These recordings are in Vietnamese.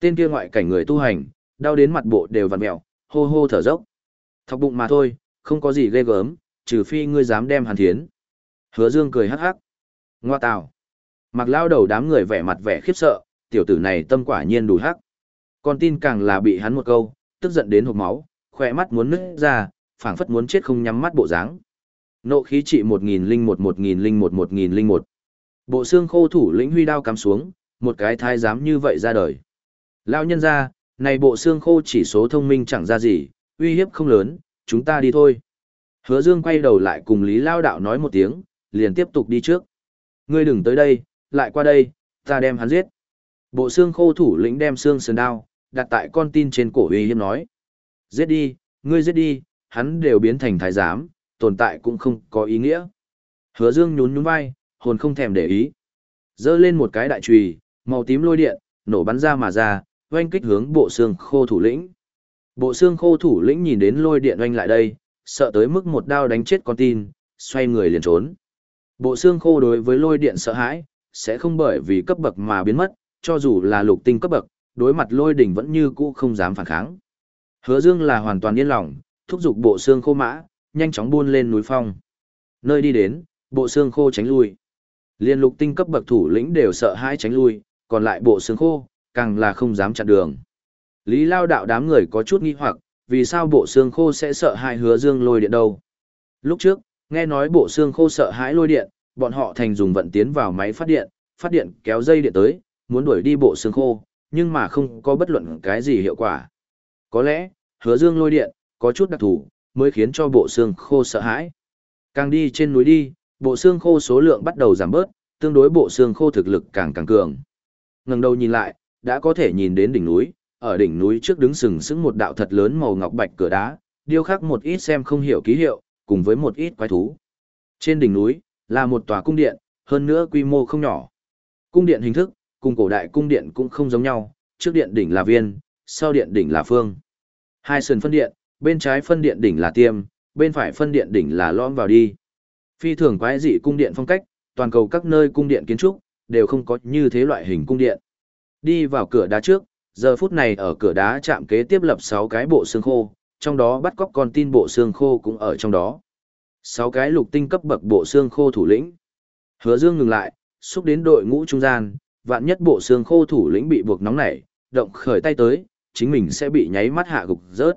Tên kia ngoại cảnh người tu hành, đau đến mặt bộ đều vặn mẹo, hô hô thở dốc. Thọc bụng mà thôi, không có gì ghê gớm, trừ phi ngươi dám đem hàn thiến. Hứa Dương cười hắc hắc. Ngoa tào. Mặc lao đầu đám người vẻ mặt vẻ khiếp sợ, tiểu tử này tâm quả nhiên đủ hắc. Con tin càng là bị hắn một câu, tức giận đến hộc máu, khỏe mắt muốn nứt ra, phảng phất muốn chết không nhắm mắt bộ dáng. Nộ khí trị 1001 1001 1001. Bộ xương khô thủ lĩnh huy đao cắm xuống, một cái thái giám như vậy ra đời. Lão nhân ra, này bộ xương khô chỉ số thông minh chẳng ra gì, uy hiếp không lớn, chúng ta đi thôi. Hứa Dương quay đầu lại cùng Lý Lao Đạo nói một tiếng, liền tiếp tục đi trước. Ngươi đừng tới đây, lại qua đây, ta đem hắn giết. Bộ xương khô thủ lĩnh đem xương sườn đao, đặt tại con tin trên cổ uy hiếp nói. Giết đi, ngươi giết đi, hắn đều biến thành thái giám, tồn tại cũng không có ý nghĩa. Hứa Dương nhún nhún vai, hồn không thèm để ý. Dơ lên một cái đại chùy, màu tím lôi điện, nổ bắn ra mà ra, oanh kích hướng bộ xương khô thủ lĩnh. Bộ xương khô thủ lĩnh nhìn đến lôi điện oanh lại đây, sợ tới mức một đao đánh chết con tin, xoay người liền trốn. Bộ xương khô đối với lôi điện sợ hãi, sẽ không bởi vì cấp bậc mà biến mất, cho dù là lục tinh cấp bậc, đối mặt lôi đỉnh vẫn như cũ không dám phản kháng. Hứa Dương là hoàn toàn yên lòng, thúc giục bộ xương khô mã, nhanh chóng buôn lên núi phong. Nơi đi đến, bộ xương khô tránh lui. Liên lục tinh cấp bậc thủ lĩnh đều sợ hãi tránh lui, còn lại bộ xương khô, càng là không dám chặn đường. Lý Lao đạo đám người có chút nghi hoặc, vì sao bộ xương khô sẽ sợ hãi hứa dương lôi điện đâu? Lúc trước, nghe nói bộ xương khô sợ hãi lôi điện, bọn họ thành dùng vận tiến vào máy phát điện, phát điện kéo dây điện tới, muốn đuổi đi bộ xương khô, nhưng mà không có bất luận cái gì hiệu quả. Có lẽ, hứa dương lôi điện, có chút đặc thù, mới khiến cho bộ xương khô sợ hãi. Càng đi trên núi đi, bộ xương khô số lượng bắt đầu giảm bớt, tương đối bộ xương khô thực lực càng càng cường. Ngẩng đầu nhìn lại, đã có thể nhìn đến đỉnh núi, ở đỉnh núi trước đứng sừng sững một đạo thật lớn màu ngọc bạch cửa đá, điêu khắc một ít xem không hiểu ký hiệu, cùng với một ít quái thú. Trên đỉnh núi là một tòa cung điện, hơn nữa quy mô không nhỏ. Cung điện hình thức cùng cổ đại cung điện cũng không giống nhau, trước điện đỉnh là viên, sau điện đỉnh là phương. Hai sườn phân điện, bên trái phân điện đỉnh là tiêm, bên phải phân điện đỉnh là lõm vào đi. Phi thường quái dị cung điện phong cách, toàn cầu các nơi cung điện kiến trúc đều không có như thế loại hình cung điện. Đi vào cửa đá trước, giờ phút này ở cửa đá chạm kế tiếp lập 6 cái bộ xương khô, trong đó bắt cóc con tin bộ xương khô cũng ở trong đó. 6 cái lục tinh cấp bậc bộ xương khô thủ lĩnh. Hứa Dương ngừng lại, xúc đến đội ngũ trung gian, vạn nhất bộ xương khô thủ lĩnh bị buộc nóng nảy, động khởi tay tới, chính mình sẽ bị nháy mắt hạ gục rớt.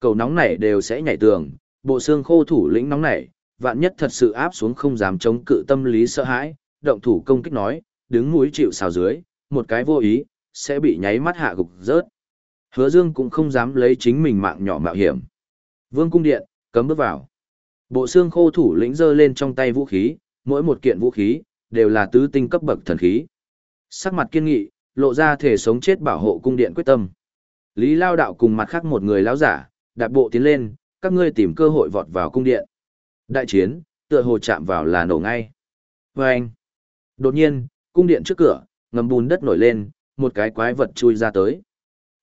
Cầu nóng nảy đều sẽ nhảy tường, bộ xương khô thủ lĩnh nóng nảy, vạn nhất thật sự áp xuống không dám chống cự tâm lý sợ hãi, động thủ công kích nói, đứng mũi chịu sào dưới, một cái vô ý, sẽ bị nháy mắt hạ gục rớt. Hứa Dương cũng không dám lấy chính mình mạng nhỏ mạo hiểm. Vương cung điện, cấm bước vào. Bộ xương khô thủ lĩnh giơ lên trong tay vũ khí, mỗi một kiện vũ khí đều là tứ tinh cấp bậc thần khí. Sắc mặt kiên nghị, lộ ra thể sống chết bảo hộ cung điện quyết tâm. Lý Lao đạo cùng mặt khác một người lão giả, đạp bộ tiến lên, các ngươi tìm cơ hội vọt vào cung điện. Đại chiến, tựa hồ chạm vào là nổ ngay. Và anh. Đột nhiên, cung điện trước cửa, ngầm bùn đất nổi lên, một cái quái vật chui ra tới.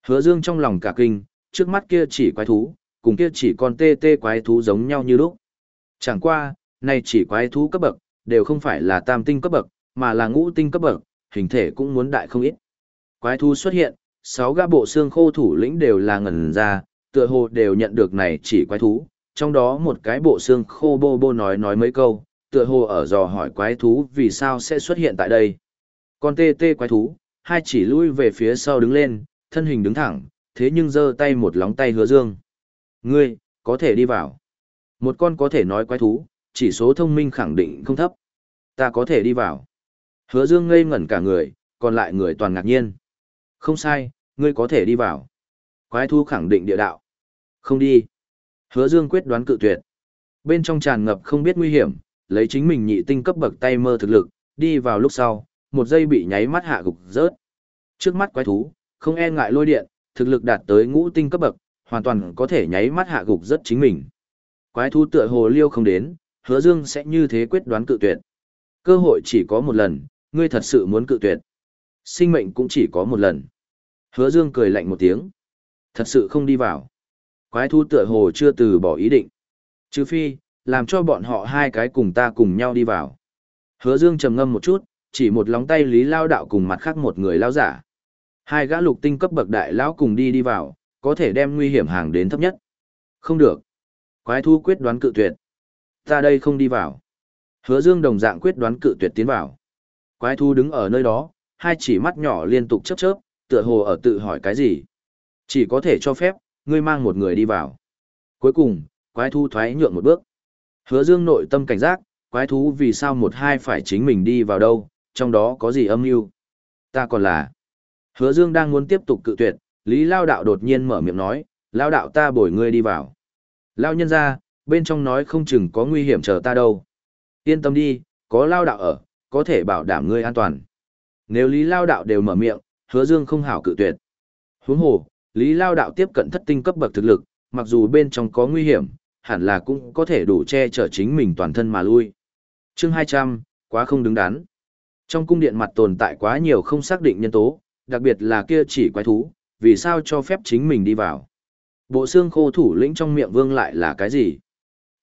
Hứa Dương trong lòng cả kinh, trước mắt kia chỉ quái thú, cùng kia chỉ con tê tê quái thú giống nhau như lúc. Chẳng qua, này chỉ quái thú cấp bậc, đều không phải là tam tinh cấp bậc, mà là ngũ tinh cấp bậc, hình thể cũng muốn đại không ít. Quái thú xuất hiện, sáu gã bộ xương khô thủ lĩnh đều là ngẩn ra, tựa hồ đều nhận được này chỉ quái thú, trong đó một cái bộ xương khô bô bô nói nói mấy câu, tựa hồ ở dò hỏi quái thú vì sao sẽ xuất hiện tại đây. Con tê tê quái thú, hai chỉ lui về phía sau đứng lên, thân hình đứng thẳng, thế nhưng giơ tay một lóng tay hứa dương. Ngươi, có thể đi vào. Một con có thể nói quái thú, chỉ số thông minh khẳng định không thấp. Ta có thể đi vào. Hứa dương ngây ngẩn cả người, còn lại người toàn ngạc nhiên. Không sai, ngươi có thể đi vào. Quái thú khẳng định địa đạo. Không đi. Hứa dương quyết đoán cự tuyệt. Bên trong tràn ngập không biết nguy hiểm, lấy chính mình nhị tinh cấp bậc tay mơ thực lực, đi vào lúc sau, một giây bị nháy mắt hạ gục rớt. Trước mắt quái thú, không e ngại lôi điện, thực lực đạt tới ngũ tinh cấp bậc, hoàn toàn có thể nháy mắt hạ gục rất chính mình. Quái thú tựa hồ liêu không đến, hứa dương sẽ như thế quyết đoán cự tuyệt. Cơ hội chỉ có một lần, ngươi thật sự muốn cự tuyệt. Sinh mệnh cũng chỉ có một lần. Hứa dương cười lạnh một tiếng. Thật sự không đi vào. Quái thú tựa hồ chưa từ bỏ ý định. Trừ phi, làm cho bọn họ hai cái cùng ta cùng nhau đi vào. Hứa dương trầm ngâm một chút, chỉ một lóng tay lý lao đạo cùng mặt khác một người lao giả. Hai gã lục tinh cấp bậc đại lão cùng đi đi vào, có thể đem nguy hiểm hàng đến thấp nhất. Không được. Quái thú quyết đoán cự tuyệt. Ta đây không đi vào. Hứa Dương đồng dạng quyết đoán cự tuyệt tiến vào. Quái thú đứng ở nơi đó, hai chỉ mắt nhỏ liên tục chớp chớp, tựa hồ ở tự hỏi cái gì. Chỉ có thể cho phép, ngươi mang một người đi vào. Cuối cùng, quái thú thoái nhượng một bước. Hứa Dương nội tâm cảnh giác, quái thú vì sao một hai phải chính mình đi vào đâu, trong đó có gì âm mưu? Ta còn là. Hứa Dương đang muốn tiếp tục cự tuyệt, Lý Lao Đạo đột nhiên mở miệng nói, Lao Đạo ta bồi ngươi đi vào. Lao nhân ra, bên trong nói không chừng có nguy hiểm chờ ta đâu. Yên tâm đi, có Lao Đạo ở, có thể bảo đảm ngươi an toàn. Nếu Lý Lao Đạo đều mở miệng, Hứa Dương không hảo cự tuyệt. Huống hồ, Lý Lao Đạo tiếp cận thất tinh cấp bậc thực lực, mặc dù bên trong có nguy hiểm, hẳn là cũng có thể đủ che chở chính mình toàn thân mà lui. Chương 200, quá không đứng đắn. Trong cung điện mặt tồn tại quá nhiều không xác định nhân tố, đặc biệt là kia chỉ quái thú, vì sao cho phép chính mình đi vào. Bộ xương khô thủ lĩnh trong miệng vương lại là cái gì?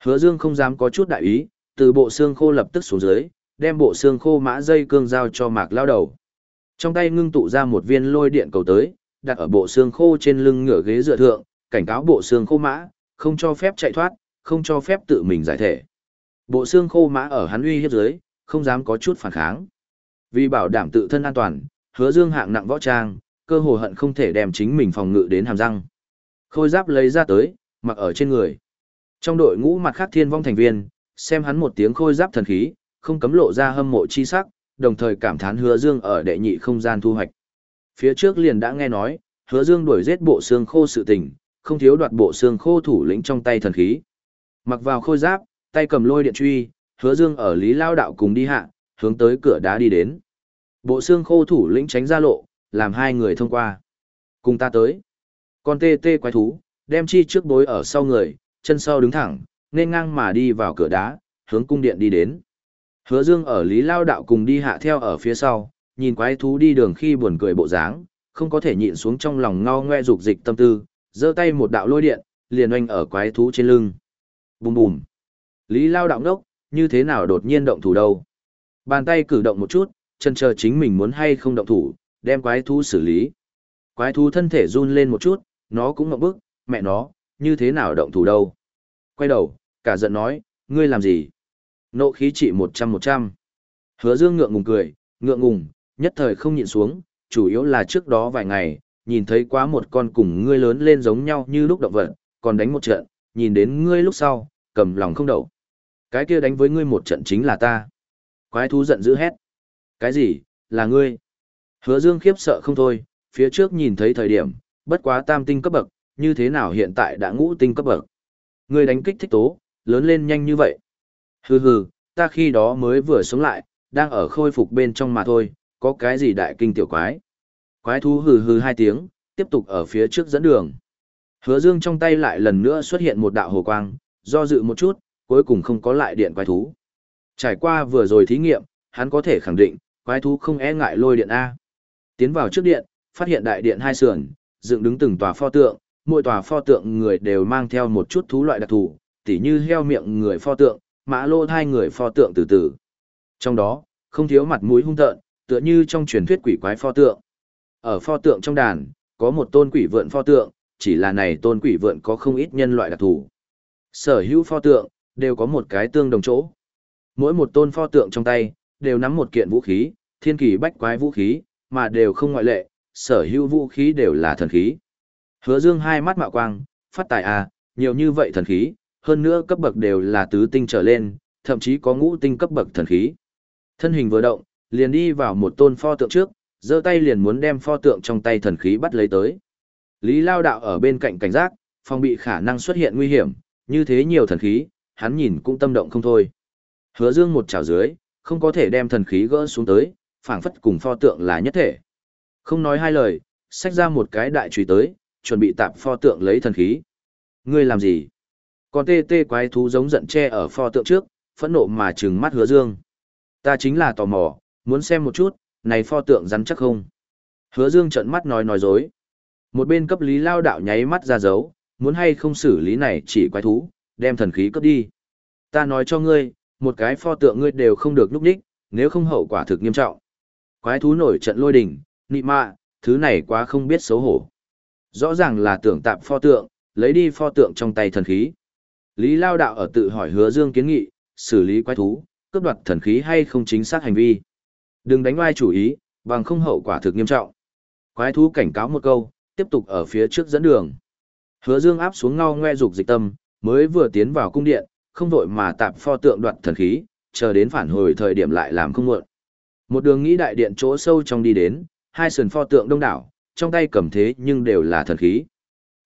Hứa Dương không dám có chút đại ý, từ bộ xương khô lập tức xuống dưới, đem bộ xương khô mã dây cương giao cho mạc lao đầu. Trong tay ngưng tụ ra một viên lôi điện cầu tới, đặt ở bộ xương khô trên lưng ngựa ghế dựa thượng, cảnh cáo bộ xương khô mã, không cho phép chạy thoát, không cho phép tự mình giải thể. Bộ xương khô mã ở hắn uy hiếp dưới, không dám có chút phản kháng. Vì bảo đảm tự thân an toàn, hứa dương hạng nặng võ trang, cơ hồ hận không thể đem chính mình phòng ngự đến hàm răng. Khôi giáp lấy ra tới, mặc ở trên người. Trong đội ngũ mặt khác thiên vong thành viên, xem hắn một tiếng khôi giáp thần khí, không cấm lộ ra hâm mộ chi sắc, đồng thời cảm thán hứa dương ở đệ nhị không gian thu hoạch. Phía trước liền đã nghe nói, hứa dương đuổi giết bộ xương khô sự tình, không thiếu đoạt bộ xương khô thủ lĩnh trong tay thần khí. Mặc vào khôi giáp, tay cầm lôi điện truy, hứa dương ở lý lao đạo cùng đi hạ, hướng tới cửa đá đi đến. Bộ xương khô thủ lĩnh tránh ra lộ, làm hai người thông qua. Cùng ta tới. Con tê tê quái thú, đem chi trước bối ở sau người, chân sau đứng thẳng, nên ngang mà đi vào cửa đá, hướng cung điện đi đến. Hứa Dương ở Lý Lao Đạo cùng đi hạ theo ở phía sau, nhìn quái thú đi đường khi buồn cười bộ dáng, không có thể nhịn xuống trong lòng ngao ngoe dục dịch tâm tư, giơ tay một đạo lôi điện, liền oanh ở quái thú trên lưng. Bùm bùm. Lý Lao Đạo ngốc, như thế nào đột nhiên động thủ đâu? Bàn tay cử động một chút, chân chờ chính mình muốn hay không động thủ, đem quái thú xử lý. Quái thú thân thể run lên một chút, nó cũng ngậm bức, mẹ nó, như thế nào động thủ đâu. Quay đầu, cả giận nói, ngươi làm gì? Nộ khí trị một trăm một trăm. Hứa dương ngượng ngùng cười, ngượng ngùng, nhất thời không nhịn xuống, chủ yếu là trước đó vài ngày, nhìn thấy quá một con cùng ngươi lớn lên giống nhau như lúc động vật, còn đánh một trận, nhìn đến ngươi lúc sau, cầm lòng không đậu. Cái kia đánh với ngươi một trận chính là ta. Quái thú giận dữ hét. Cái gì, là ngươi? Hứa dương khiếp sợ không thôi, phía trước nhìn thấy thời điểm, bất quá tam tinh cấp bậc, như thế nào hiện tại đã ngũ tinh cấp bậc. Ngươi đánh kích thích tố, lớn lên nhanh như vậy. Hừ hừ, ta khi đó mới vừa sống lại, đang ở khôi phục bên trong mà thôi, có cái gì đại kinh tiểu quái. Quái thú hừ hừ hai tiếng, tiếp tục ở phía trước dẫn đường. Hứa dương trong tay lại lần nữa xuất hiện một đạo hồ quang, do dự một chút, cuối cùng không có lại điện quái thú. Trải qua vừa rồi thí nghiệm, hắn có thể khẳng định, quái thú không e ngại lôi điện A. Tiến vào trước điện, phát hiện đại điện hai sườn, dựng đứng từng tòa pho tượng, mỗi tòa pho tượng người đều mang theo một chút thú loại đặc thù, tỉ như heo miệng người pho tượng, mã lô thai người pho tượng từ từ. Trong đó, không thiếu mặt mũi hung tợn, tựa như trong truyền thuyết quỷ quái pho tượng. Ở pho tượng trong đàn, có một tôn quỷ vượn pho tượng, chỉ là này tôn quỷ vượn có không ít nhân loại đặc thù. Sở hữu pho tượng, đều có một cái tương đồng chỗ. Mỗi một tôn pho tượng trong tay, đều nắm một kiện vũ khí, thiên kỳ bách quái vũ khí, mà đều không ngoại lệ, sở hữu vũ khí đều là thần khí. Hứa dương hai mắt mạo quang, phát tài à, nhiều như vậy thần khí, hơn nữa cấp bậc đều là tứ tinh trở lên, thậm chí có ngũ tinh cấp bậc thần khí. Thân hình vừa động, liền đi vào một tôn pho tượng trước, giơ tay liền muốn đem pho tượng trong tay thần khí bắt lấy tới. Lý Lao Đạo ở bên cạnh cảnh giác, phòng bị khả năng xuất hiện nguy hiểm, như thế nhiều thần khí, hắn nhìn cũng tâm động không thôi. Hứa Dương một chảo dưới, không có thể đem thần khí gỡ xuống tới, phảng phất cùng pho tượng là nhất thể. Không nói hai lời, xách ra một cái đại chùy tới, chuẩn bị tạp pho tượng lấy thần khí. Ngươi làm gì? Còn tê tê quái thú giống giận che ở pho tượng trước, phẫn nộ mà trừng mắt hứa dương. Ta chính là tò mò, muốn xem một chút, này pho tượng rắn chắc không? Hứa dương trợn mắt nói nói dối. Một bên cấp lý lao đạo nháy mắt ra dấu, muốn hay không xử lý này chỉ quái thú, đem thần khí cấp đi. Ta nói cho ngươi, một cái pho tượng ngươi đều không được núp đích, nếu không hậu quả thực nghiêm trọng. Quái thú nổi trận lôi đình, nị mạ, thứ này quá không biết xấu hổ. Rõ ràng là tưởng tạm pho tượng, lấy đi pho tượng trong tay thần khí. Lý Lao Đạo ở tự hỏi hứa dương kiến nghị, xử lý quái thú, cướp đoạt thần khí hay không chính xác hành vi. Đừng đánh oai chủ ý, bằng không hậu quả thực nghiêm trọng. Quái thú cảnh cáo một câu, tiếp tục ở phía trước dẫn đường. Hứa Dương áp xuống ngao ngoe dục dịch tâm, mới vừa tiến vào cung điện, không vội mà tạp pho tượng đoạt thần khí, chờ đến phản hồi thời điểm lại làm không muộn. Một đường nghĩ đại điện chỗ sâu trong đi đến, hai sườn pho tượng đông đảo, trong tay cầm thế nhưng đều là thần khí.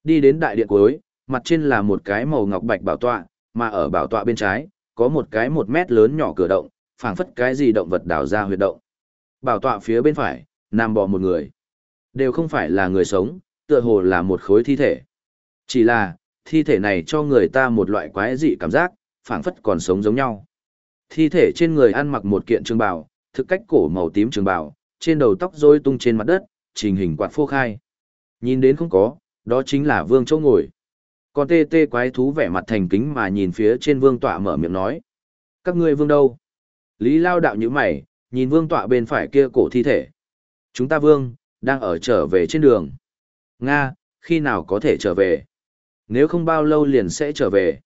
Đi đến đại điện cuối, mặt trên là một cái màu ngọc bạch bảo tọa, mà ở bảo tọa bên trái, có một cái một mét lớn nhỏ cửa động, phảng phất cái gì động vật đào ra huyệt động. Bảo tọa phía bên phải, nằm bò một người. Đều không phải là người sống, tựa hồ là một khối thi thể. Chỉ là, thi thể này cho người ta một loại quái dị cảm giác, phảng phất còn sống giống nhau. Thi thể trên người ăn mặc một kiện trường bào, thực cách cổ màu tím trường bào, trên đầu tóc rối tung trên mặt đất, trình hình quạt phô khai. Nhìn đến không có, đó chính là vương châu ngồi. Còn tê tê quái thú vẻ mặt thành kính mà nhìn phía trên vương tọa mở miệng nói. Các ngươi vương đâu? Lý lao đạo như mày, nhìn vương tọa bên phải kia cổ thi thể. Chúng ta vương, đang ở trở về trên đường. Nga, khi nào có thể trở về? Nếu không bao lâu liền sẽ trở về.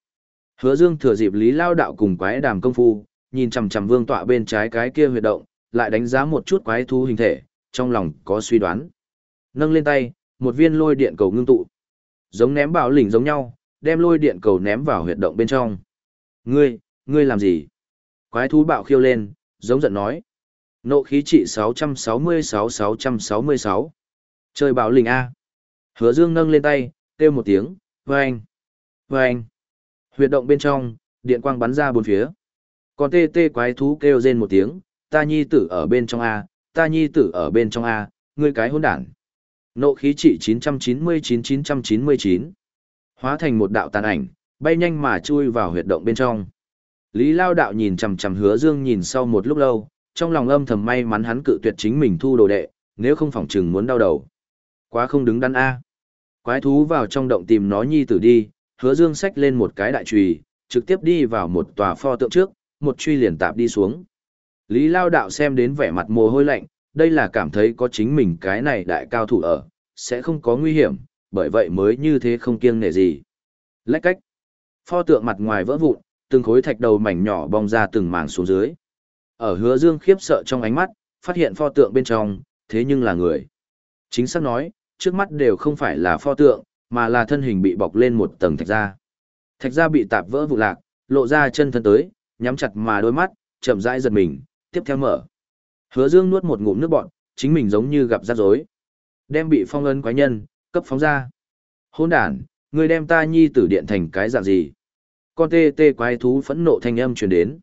Hứa Dương thừa dịp Lý Lao đạo cùng quái đàm công phu, nhìn chằm chằm vương tọa bên trái cái kia huyệt động, lại đánh giá một chút quái thú hình thể, trong lòng có suy đoán. Nâng lên tay, một viên lôi điện cầu ngưng tụ. Giống ném bảo lỉnh giống nhau, đem lôi điện cầu ném vào huyệt động bên trong. Ngươi, ngươi làm gì? Quái thú bạo khiêu lên, giống giận nói. Nộ khí trị 666-666. Chơi bảo lỉnh A. Hứa Dương nâng lên tay, kêu một tiếng, vâng, vâng. Huyệt động bên trong, điện quang bắn ra bốn phía. Còn tê tê quái thú kêu rên một tiếng, ta nhi tử ở bên trong A, ta nhi tử ở bên trong A, ngươi cái hôn đản. Nộ khí trị 999-999. Hóa thành một đạo tàn ảnh, bay nhanh mà chui vào huyệt động bên trong. Lý Lao đạo nhìn chằm chằm hứa dương nhìn sau một lúc lâu, trong lòng âm thầm may mắn hắn cự tuyệt chính mình thu đồ đệ, nếu không phỏng chừng muốn đau đầu. Quá không đứng đắn A. Quái thú vào trong động tìm nó nhi tử đi, hứa dương xách lên một cái đại trùy, trực tiếp đi vào một tòa pho tượng trước, một truy liền tạp đi xuống. Lý Lao đạo xem đến vẻ mặt mồ hôi lạnh, đây là cảm thấy có chính mình cái này đại cao thủ ở, sẽ không có nguy hiểm, bởi vậy mới như thế không kiêng nể gì. Lách cách. Pho tượng mặt ngoài vỡ vụn, từng khối thạch đầu mảnh nhỏ bong ra từng mảng xuống dưới. Ở hứa dương khiếp sợ trong ánh mắt, phát hiện pho tượng bên trong, thế nhưng là người. Chính xác nói, trước mắt đều không phải là pho tượng, mà là thân hình bị bọc lên một tầng thạch da. Thạch da bị tạp vỡ vụ lạc, lộ ra chân thân tới, nhắm chặt mà đôi mắt, chậm rãi giật mình, tiếp theo mở. Hứa Dương nuốt một ngụm nước bọt, chính mình giống như gặp rắc rối. Đem bị phong ấn quái nhân, cấp phóng ra. Hôn đàn, người đem ta nhi tử điện thành cái dạng gì? Con tê tê quái thú phẫn nộ thanh âm truyền đến.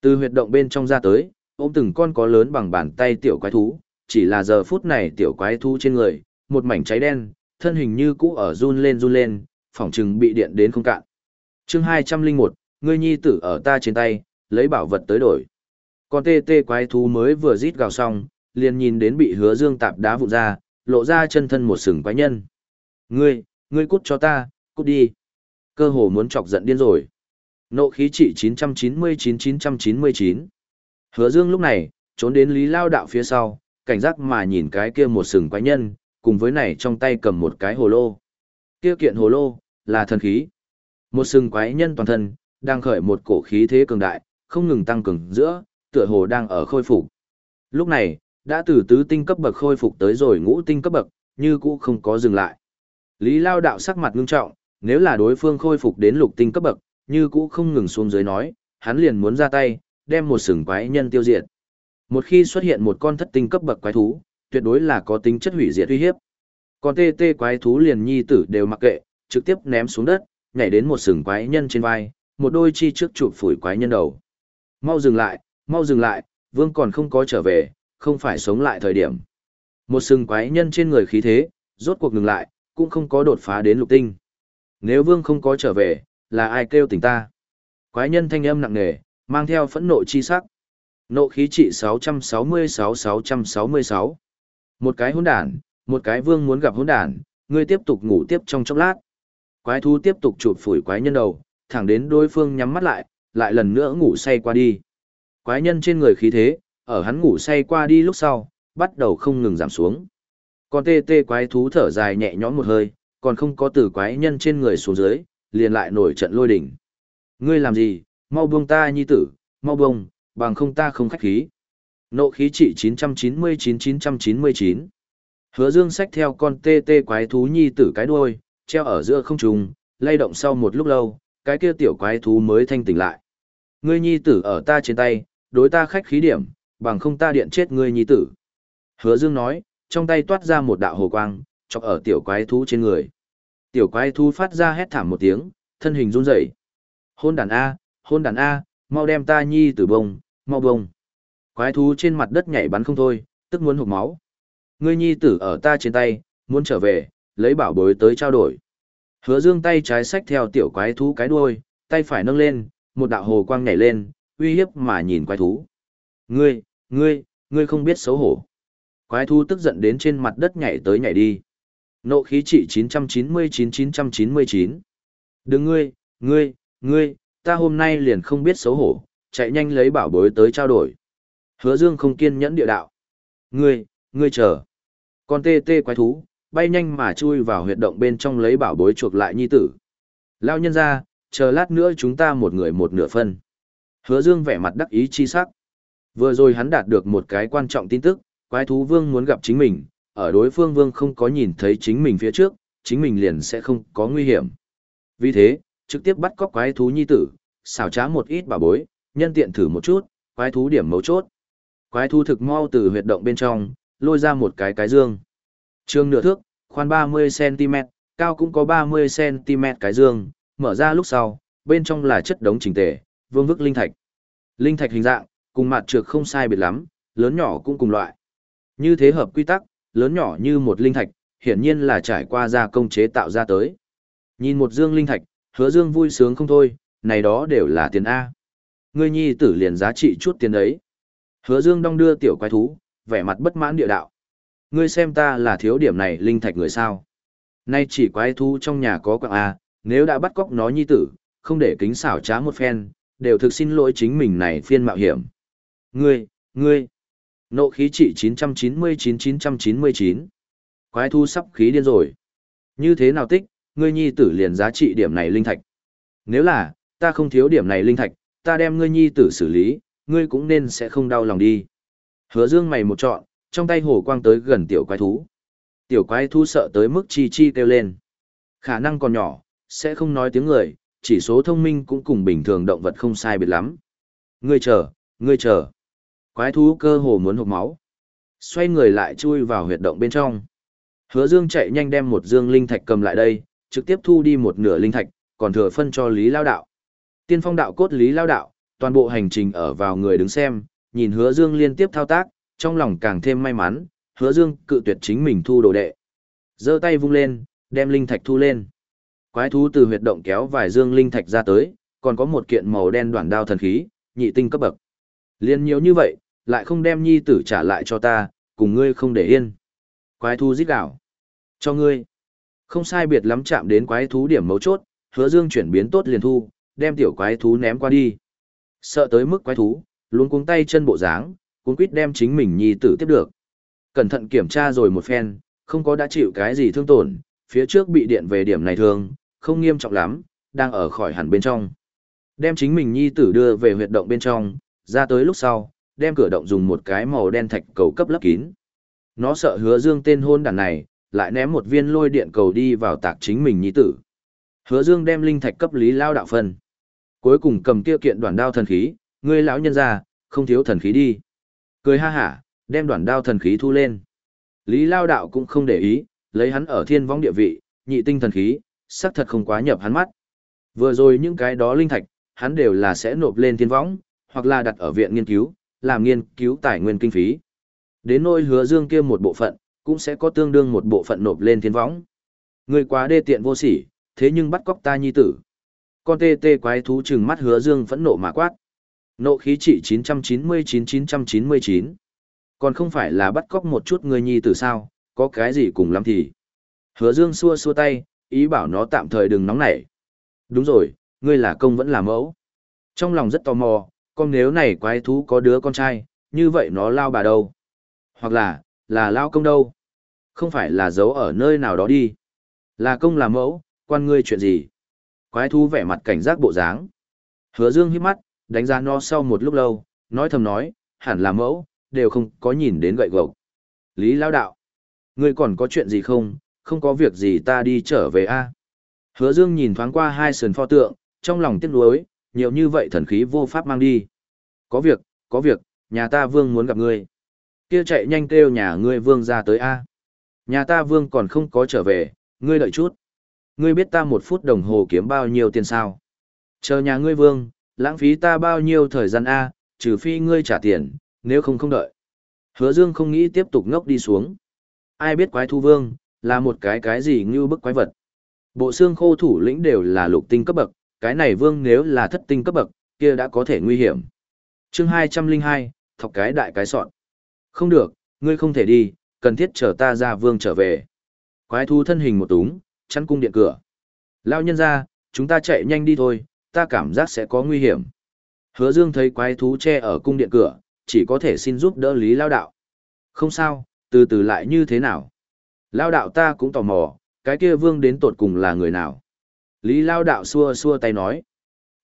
Từ huyệt động bên trong ra tới, ôm từng con có lớn bằng bàn tay tiểu quái thú, chỉ là giờ phút này tiểu quái thú trên người, một mảnh cháy đen, thân hình như cũ ở run lên run lên, phỏng chừng bị điện đến không cạn. Chương 201, ngươi nhi tử ở ta trên tay, lấy bảo vật tới đổi. Con tê tê quái thú mới vừa rít gào xong, liền nhìn đến bị hứa dương tạp đá vụn ra, lộ ra chân thân một sừng quái nhân. Ngươi, ngươi cút cho ta, cút đi. Cơ hồ muốn chọc giận điên rồi. Nộ khí trị 999-999. Hứa dương lúc này, trốn đến lý lao đạo phía sau, cảnh giác mà nhìn cái kia một sừng quái nhân, cùng với này trong tay cầm một cái hồ lô. Kia kiện hồ lô, là thần khí. Một sừng quái nhân toàn thân, đang khởi một cổ khí thế cường đại, không ngừng tăng cường giữa, tựa hồ đang ở khôi phục. Lúc này, đã từ tứ tinh cấp bậc khôi phục tới rồi ngũ tinh cấp bậc, như cũ không có dừng lại. Lý Lao đạo sắc mặt ngưng trọng, nếu là đối phương khôi phục đến lục tinh cấp bậc, như cũ không ngừng xuống dưới nói, hắn liền muốn ra tay, đem một sừng quái nhân tiêu diệt. Một khi xuất hiện một con thất tinh cấp bậc quái thú, tuyệt đối là có tính chất hủy diệt uy hiếp. Còn tê tê quái thú liền nhi tử đều mặc kệ, trực tiếp ném xuống đất, nhảy đến một sừng quái nhân trên vai, một đôi chi trước chụp phủi quái nhân đầu. Mau dừng lại, mau dừng lại, vương còn không có trở về, không phải sống lại thời điểm. Một sừng quái nhân trên người khí thế, rốt cuộc ngừng lại, cũng không có đột phá đến lục tinh. Nếu vương không có trở về, là ai kêu tỉnh ta? Quái nhân thanh âm nặng nề, mang theo phẫn nộ chi sắc. Nộ khí trị 666-666. Một cái hỗn đản, một cái vương muốn gặp hỗn đản, ngươi tiếp tục ngủ tiếp trong chốc lát. Quái thú tiếp tục chụp phủi quái nhân đầu, thẳng đến đối phương nhắm mắt lại, lại lần nữa ngủ say qua đi. Quái nhân trên người khí thế, ở hắn ngủ say qua đi lúc sau, bắt đầu không ngừng giảm xuống. Con tê tê quái thú thở dài nhẹ nhõm một hơi, còn không có từ quái nhân trên người xuống dưới, liền lại nổi trận lôi đỉnh. Ngươi làm gì, mau buông ta nhi tử, mau buông, bằng không ta không khách khí. Nộ khí trị 999-999. Hứa dương xách theo con tê tê quái thú nhi tử cái đuôi, treo ở giữa không trung, lay động sau một lúc lâu, cái kia tiểu quái thú mới thanh tỉnh lại. Ngươi nhi tử ở ta trên tay, đối ta khách khí điểm, bằng không ta điện chết ngươi nhi tử. Hứa dương nói, trong tay toát ra một đạo hồ quang, chọc ở tiểu quái thú trên người. Tiểu quái thú phát ra hét thảm một tiếng, thân hình run rẩy. Hôn đàn A, hôn đàn A, mau đem ta nhi tử bông, mau bông. Quái thú trên mặt đất nhảy bắn không thôi, tức muốn hụt máu. Ngươi nhi tử ở ta trên tay, muốn trở về, lấy bảo bối tới trao đổi. Hứa dương tay trái xách theo tiểu quái thú cái đuôi, tay phải nâng lên, một đạo hồ quang nhảy lên, uy hiếp mà nhìn quái thú. Ngươi, ngươi, ngươi không biết xấu hổ. Quái thú tức giận đến trên mặt đất nhảy tới nhảy đi. Nộ khí trị 999-999. Đừng ngươi, ngươi, ngươi, ta hôm nay liền không biết xấu hổ, chạy nhanh lấy bảo bối tới trao đổi. Hứa dương không kiên nhẫn địa đạo. Ngươi, ngươi chờ. Con tê tê quái thú, bay nhanh mà chui vào huyệt động bên trong lấy bảo bối chuộc lại nhi tử. Lao nhân ra, chờ lát nữa chúng ta một người một nửa phân. Hứa dương vẻ mặt đắc ý chi sắc. Vừa rồi hắn đạt được một cái quan trọng tin tức, quái thú vương muốn gặp chính mình, ở đối phương vương không có nhìn thấy chính mình phía trước, chính mình liền sẽ không có nguy hiểm. Vì thế, trực tiếp bắt cóc quái thú nhi tử, xảo trá một ít bảo bối, nhân tiện thử một chút, quái thú điểm mấu chốt. Quái thu thực mau từ huyệt động bên trong, lôi ra một cái cái dương. trương nửa thước, khoan 30cm, cao cũng có 30cm cái dương, mở ra lúc sau, bên trong là chất đống chỉnh tề, vương vức linh thạch. Linh thạch hình dạng, cùng mặt trược không sai biệt lắm, lớn nhỏ cũng cùng loại. Như thế hợp quy tắc, lớn nhỏ như một linh thạch, hiển nhiên là trải qua gia công chế tạo ra tới. Nhìn một dương linh thạch, hứa dương vui sướng không thôi, này đó đều là tiền A. Ngươi nhi tử liền giá trị chút tiền đấy. Hứa dương đong đưa tiểu quái thú, vẻ mặt bất mãn địa đạo. Ngươi xem ta là thiếu điểm này linh thạch người sao. Nay chỉ quái thú trong nhà có quạng A, nếu đã bắt cóc nó nhi tử, không để kính xảo trá một phen, đều thực xin lỗi chính mình này phiên mạo hiểm. Ngươi, ngươi, nộ khí trị 999-999. Quái thú sắp khí điên rồi. Như thế nào tích, ngươi nhi tử liền giá trị điểm này linh thạch. Nếu là, ta không thiếu điểm này linh thạch, ta đem ngươi nhi tử xử lý, ngươi cũng nên sẽ không đau lòng đi. Hứa dương mày một trọn, trong tay hổ quang tới gần tiểu quái thú. Tiểu quái thú sợ tới mức chi chi kêu lên. Khả năng còn nhỏ, sẽ không nói tiếng người, chỉ số thông minh cũng cùng bình thường động vật không sai biệt lắm. Ngươi chờ, ngươi chờ. Quái thú cơ hồ muốn hụt máu. Xoay người lại chui vào huyệt động bên trong. Hứa Dương chạy nhanh đem một dương linh thạch cầm lại đây, trực tiếp thu đi một nửa linh thạch, còn thừa phân cho Lý Lao Đạo. Tiên phong đạo cốt Lý Lao Đạo, toàn bộ hành trình ở vào người đứng xem, nhìn Hứa Dương liên tiếp thao tác, trong lòng càng thêm may mắn, Hứa Dương cự tuyệt chính mình thu đồ đệ. giơ tay vung lên, đem linh thạch thu lên. Quái thú từ huyệt động kéo vài dương linh thạch ra tới, còn có một kiện màu đen đoạn đao thần khí, nhị tinh cấp bậc. Liên nhiều như vậy, lại không đem nhi tử trả lại cho ta, cùng ngươi không để yên. Quái thú giết gào. Cho ngươi. Không sai biệt lắm chạm đến quái thú điểm mấu chốt, hứa dương chuyển biến tốt liền thu, đem tiểu quái thú ném qua đi. Sợ tới mức quái thú, luôn cuống tay chân bộ dáng, cuống quýt đem chính mình nhi tử tiếp được. Cẩn thận kiểm tra rồi một phen, không có đã chịu cái gì thương tổn, phía trước bị điện về điểm này thương, không nghiêm trọng lắm, đang ở khỏi hẳn bên trong. Đem chính mình nhi tử đưa về huyệt động bên trong, ra tới lúc sau, đem cửa động dùng một cái màu đen thạch cầu cấp lấp kín. Nó sợ hứa dương tên hôn đàn này, lại ném một viên lôi điện cầu đi vào tạc chính mình nhi tử. Hứa dương đem linh thạch cấp lý lao đạo phân. Cuối cùng cầm kia kiện đoàn đao thần khí, ngươi lão nhân ra, không thiếu thần khí đi. Cười ha hả, đem đoàn đao thần khí thu lên. Lý lao đạo cũng không để ý, lấy hắn ở thiên vong địa vị, nhị tinh thần khí, xác thật không quá nhập hắn mắt. Vừa rồi những cái đó linh thạch, hắn đều là sẽ nộp lên thiên võng, hoặc là đặt ở viện nghiên cứu, làm nghiên cứu tài nguyên kinh phí. Đến nôi hứa dương kia một bộ phận, cũng sẽ có tương đương một bộ phận nộp lên thiên võng. Người quá đê tiện vô sỉ, thế nhưng bắt cóc ta nhi tử. Con tê tê quái thú trừng mắt hứa dương phẫn nộ mà quát. Nộ khí trị 999-999. Còn không phải là bắt cóc một chút người nhi tử sao, có cái gì cùng lắm thì. Hứa dương xua xua tay, ý bảo nó tạm thời đừng nóng nảy. Đúng rồi, ngươi là công vẫn là mẫu. Trong lòng rất tò mò, con nếu này quái thú có đứa con trai, như vậy nó lao bà đâu? Hoặc là, là lao công đâu? Không phải là giấu ở nơi nào đó đi. Là công là mẫu, quan ngươi chuyện gì? Quái thú vẻ mặt cảnh giác bộ dáng. Hứa Dương hít mắt, đánh giá nó sau một lúc lâu, nói thầm nói, hẳn là mẫu, đều không có nhìn đến gậy gộc. Lý Lao Đạo, ngươi còn có chuyện gì không, không có việc gì ta đi trở về a. Hứa Dương nhìn thoáng qua hai sườn pho tượng, trong lòng tiếc nuối, nhiều như vậy thần khí vô pháp mang đi. Có việc, có việc, nhà ta vương muốn gặp ngươi. Kia chạy nhanh kêu nhà ngươi vương ra tới a. Nhà ta vương còn không có trở về, ngươi đợi chút. Ngươi biết ta một phút đồng hồ kiếm bao nhiêu tiền sao? Chờ nhà ngươi vương, lãng phí ta bao nhiêu thời gian a, trừ phi ngươi trả tiền, nếu không không đợi. Hứa Dương không nghĩ tiếp tục ngốc đi xuống. Ai biết quái thu vương, là một cái cái gì như bức quái vật. Bộ xương khô thủ lĩnh đều là lục tinh cấp bậc, cái này vương nếu là thất tinh cấp bậc, kia đã có thể nguy hiểm. Chương 202, thọc cái đại cái sọn. Không được, ngươi không thể đi, cần thiết chờ ta ra vương trở về. Quái thú thân hình một túng, chắn cung điện cửa. Lao nhân ra, chúng ta chạy nhanh đi thôi, ta cảm giác sẽ có nguy hiểm. Hứa Dương thấy quái thú che ở cung điện cửa, chỉ có thể xin giúp đỡ Lý Lao Đạo. Không sao, từ từ lại như thế nào. Lao Đạo ta cũng tò mò, cái kia vương đến tột cùng là người nào. Lý Lao Đạo xua xua tay nói.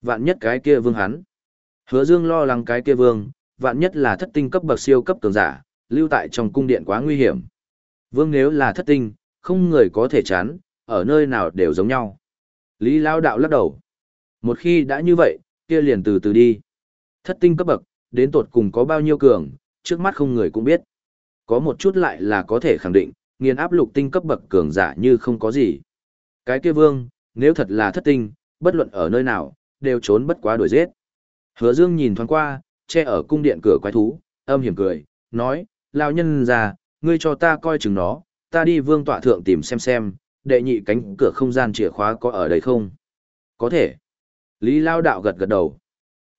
Vạn nhất cái kia vương hắn. Hứa Dương lo lắng cái kia vương, vạn nhất là thất tinh cấp bậc siêu cấp cường giả, lưu tại trong cung điện quá nguy hiểm. Vương nếu là thất tinh, không người có thể chán, ở nơi nào đều giống nhau. Lý Lao Đạo lắc đầu. Một khi đã như vậy, kia liền từ từ đi. Thất tinh cấp bậc, đến tột cùng có bao nhiêu cường, trước mắt không người cũng biết. Có một chút lại là có thể khẳng định, nghiền áp lục tinh cấp bậc cường giả như không có gì. Cái kia vương, nếu thật là thất tinh, bất luận ở nơi nào, đều trốn bất quá đuổi giết. Hứa Dương nhìn thoáng qua, che ở cung điện cửa quái thú, âm hiểm cười, nói, lao nhân già, ngươi cho ta coi chừng nó, ta đi vương tọa thượng tìm xem xem, đệ nhị cánh cửa không gian chìa khóa có ở đây không? Có thể. Lý Lao Đạo gật gật đầu.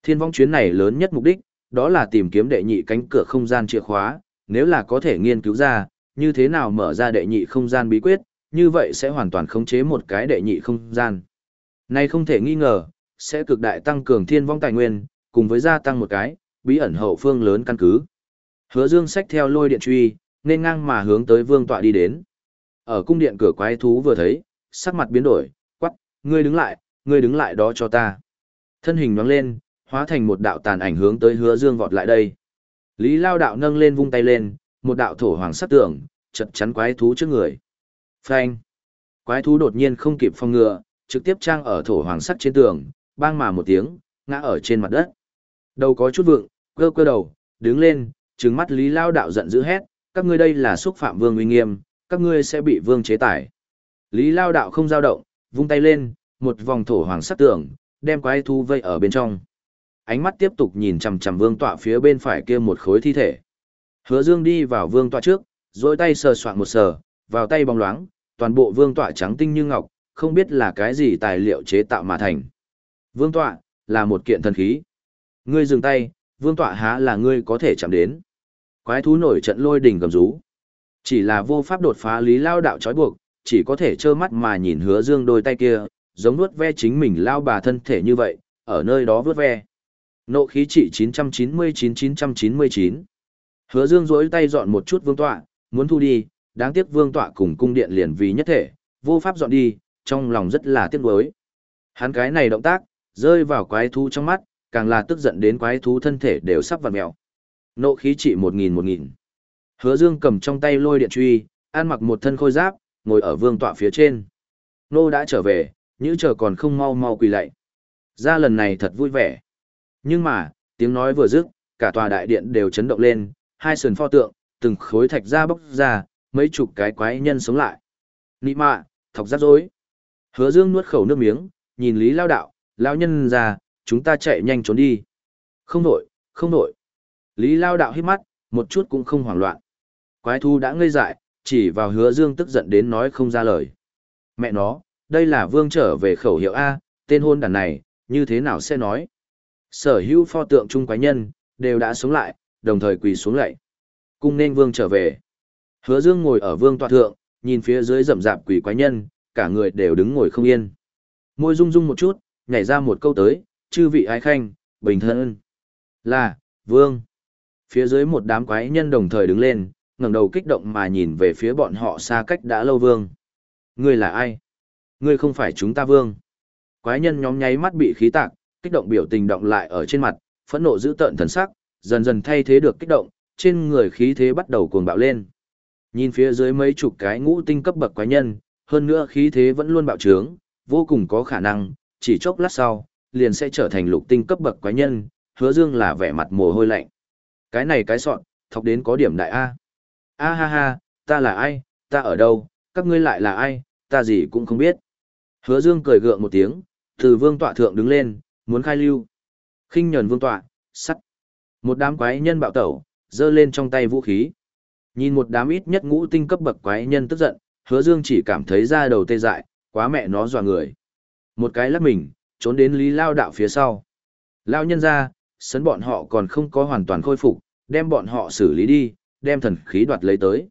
Thiên vong chuyến này lớn nhất mục đích, đó là tìm kiếm đệ nhị cánh cửa không gian chìa khóa, nếu là có thể nghiên cứu ra, như thế nào mở ra đệ nhị không gian bí quyết, như vậy sẽ hoàn toàn khống chế một cái đệ nhị không gian. Này không thể nghi ngờ, sẽ cực đại tăng cường thiên vong tài nguyên, cùng với gia tăng một cái, bí ẩn hậu phương lớn căn cứ. Hứa Dương sách theo lôi điện truy, nên ngang mà hướng tới vương tọa đi đến. Ở cung điện cửa quái thú vừa thấy, sắc mặt biến đổi, quắc, ngươi đứng lại, ngươi đứng lại đó cho ta. Thân hình nhoáng lên, hóa thành một đạo tàn ảnh hướng tới hứa dương vọt lại đây. Lý Lao đạo nâng lên vung tay lên, một đạo thổ hoàng sắc tượng, chật chắn quái thú trước người. Phanh! Quái thú đột nhiên không kịp phòng ngừa, trực tiếp trang ở thổ hoàng sắc trên tường, bang mà một tiếng, ngã ở trên mặt đất. Đầu có chút vượng, cơ cơ đầu, đứng lên, trừng mắt Lý Lao đạo giận dữ hét, các ngươi đây là xúc phạm vương uy nghiêm, các ngươi sẽ bị vương chế tài. Lý Lao đạo không dao động, vung tay lên, một vòng thổ hoàng sắc tưởng, đem quái thú vây ở bên trong ánh mắt tiếp tục nhìn chằm chằm vương tọa phía bên phải kia một khối thi thể. Hứa Dương đi vào vương tọa trước, rồi tay sờ soạn một sờ, vào tay bóng loáng, toàn bộ vương tọa trắng tinh như ngọc, không biết là cái gì tài liệu chế tạo mà thành. Vương tọa là một kiện thần khí. Ngươi dừng tay, vương tọa há là ngươi có thể chạm đến. Quái thú nổi trận lôi đình gầm rú. Chỉ là vô pháp đột phá lý lao đạo trói buộc, chỉ có thể trơ mắt mà nhìn hứa dương đôi tay kia, giống nuốt ve chính mình lao bà thân thể như vậy, ở nơi đó vớt ve. Nộ khí trị 999-999. Hứa Dương rỗi tay dọn một chút vương tọa, muốn thu đi, đáng tiếc vương tọa cùng cung điện liền vì nhất thể, vô pháp dọn đi, trong lòng rất là tiếc nuối. Hắn cái này động tác, rơi vào quái thú trong mắt, càng là tức giận đến quái thú thân thể đều sắp vặn mèo. Nộ khí trị 1000-1000. Hứa Dương cầm trong tay lôi điện truy, ăn mặc một thân khôi giáp, ngồi ở vương tọa phía trên. Nô đã trở về, nhữ chờ còn không mau mau quỳ lạy. Ra lần này thật vui vẻ. Nhưng mà, tiếng nói vừa dứt, cả tòa đại điện đều chấn động lên, hai sườn pho tượng, từng khối thạch ra bốc ra, mấy chục cái quái nhân sống lại. Nị mạ, thọc rắc rối. Hứa Dương nuốt khẩu nước miếng, nhìn Lý Lao Đạo, Lao nhân ra, chúng ta chạy nhanh trốn đi. Không nổi, không nổi. Lý Lao Đạo hít mắt, một chút cũng không hoảng loạn. Quái thu đã ngây dại, chỉ vào hứa Dương tức giận đến nói không ra lời. Mẹ nó, đây là vương trở về khẩu hiệu A, tên hôn đàn này, như thế nào sẽ nói. Sở hữu pho tượng trung quái nhân, đều đã sống lại, đồng thời quỳ xuống lạy. Cung nên vương trở về. Hứa Dương ngồi ở vương tọa thượng, nhìn phía dưới rậm rạp quỷ quái nhân, cả người đều đứng ngồi không yên. Môi rung rung một chút, nhảy ra một câu tới, chư vị ái khanh, bình thân. Là, vương. Phía dưới một đám quái nhân đồng thời đứng lên, ngẩng đầu kích động mà nhìn về phía bọn họ xa cách đã lâu vương. Ngươi là ai? Ngươi không phải chúng ta vương. Quái nhân nhóm nháy mắt bị khí tạc, kích động biểu tình động lại ở trên mặt, phẫn nộ giữ tợn thần sắc, dần dần thay thế được kích động, trên người khí thế bắt đầu cuồng bạo lên. Nhìn phía dưới mấy chục cái ngũ tinh cấp bậc quái nhân, hơn nữa khí thế vẫn luôn bạo trướng, vô cùng có khả năng, chỉ chốc lát sau, liền sẽ trở thành lục tinh cấp bậc quái nhân, hứa dương là vẻ mặt mồ hôi lạnh. Cái này cái sọn, thọc đến có điểm đại A. A ha ha, ta là ai, ta ở đâu, các ngươi lại là ai, ta gì cũng không biết. Hứa dương cười gượng một tiếng, từ vương tọa thượng đứng lên, muốn khai lưu. khinh Nhẫn vương tọa, sắt. Một đám quái nhân bạo tẩu, giơ lên trong tay vũ khí. Nhìn một đám ít nhất ngũ tinh cấp bậc quái nhân tức giận, hứa dương chỉ cảm thấy da đầu tê dại, quá mẹ nó dọa người. Một cái lắc mình, trốn đến lý lao đạo phía sau. Lao nhân ra, sấn bọn họ còn không có hoàn toàn khôi phục, đem bọn họ xử lý đi, đem thần khí đoạt lấy tới.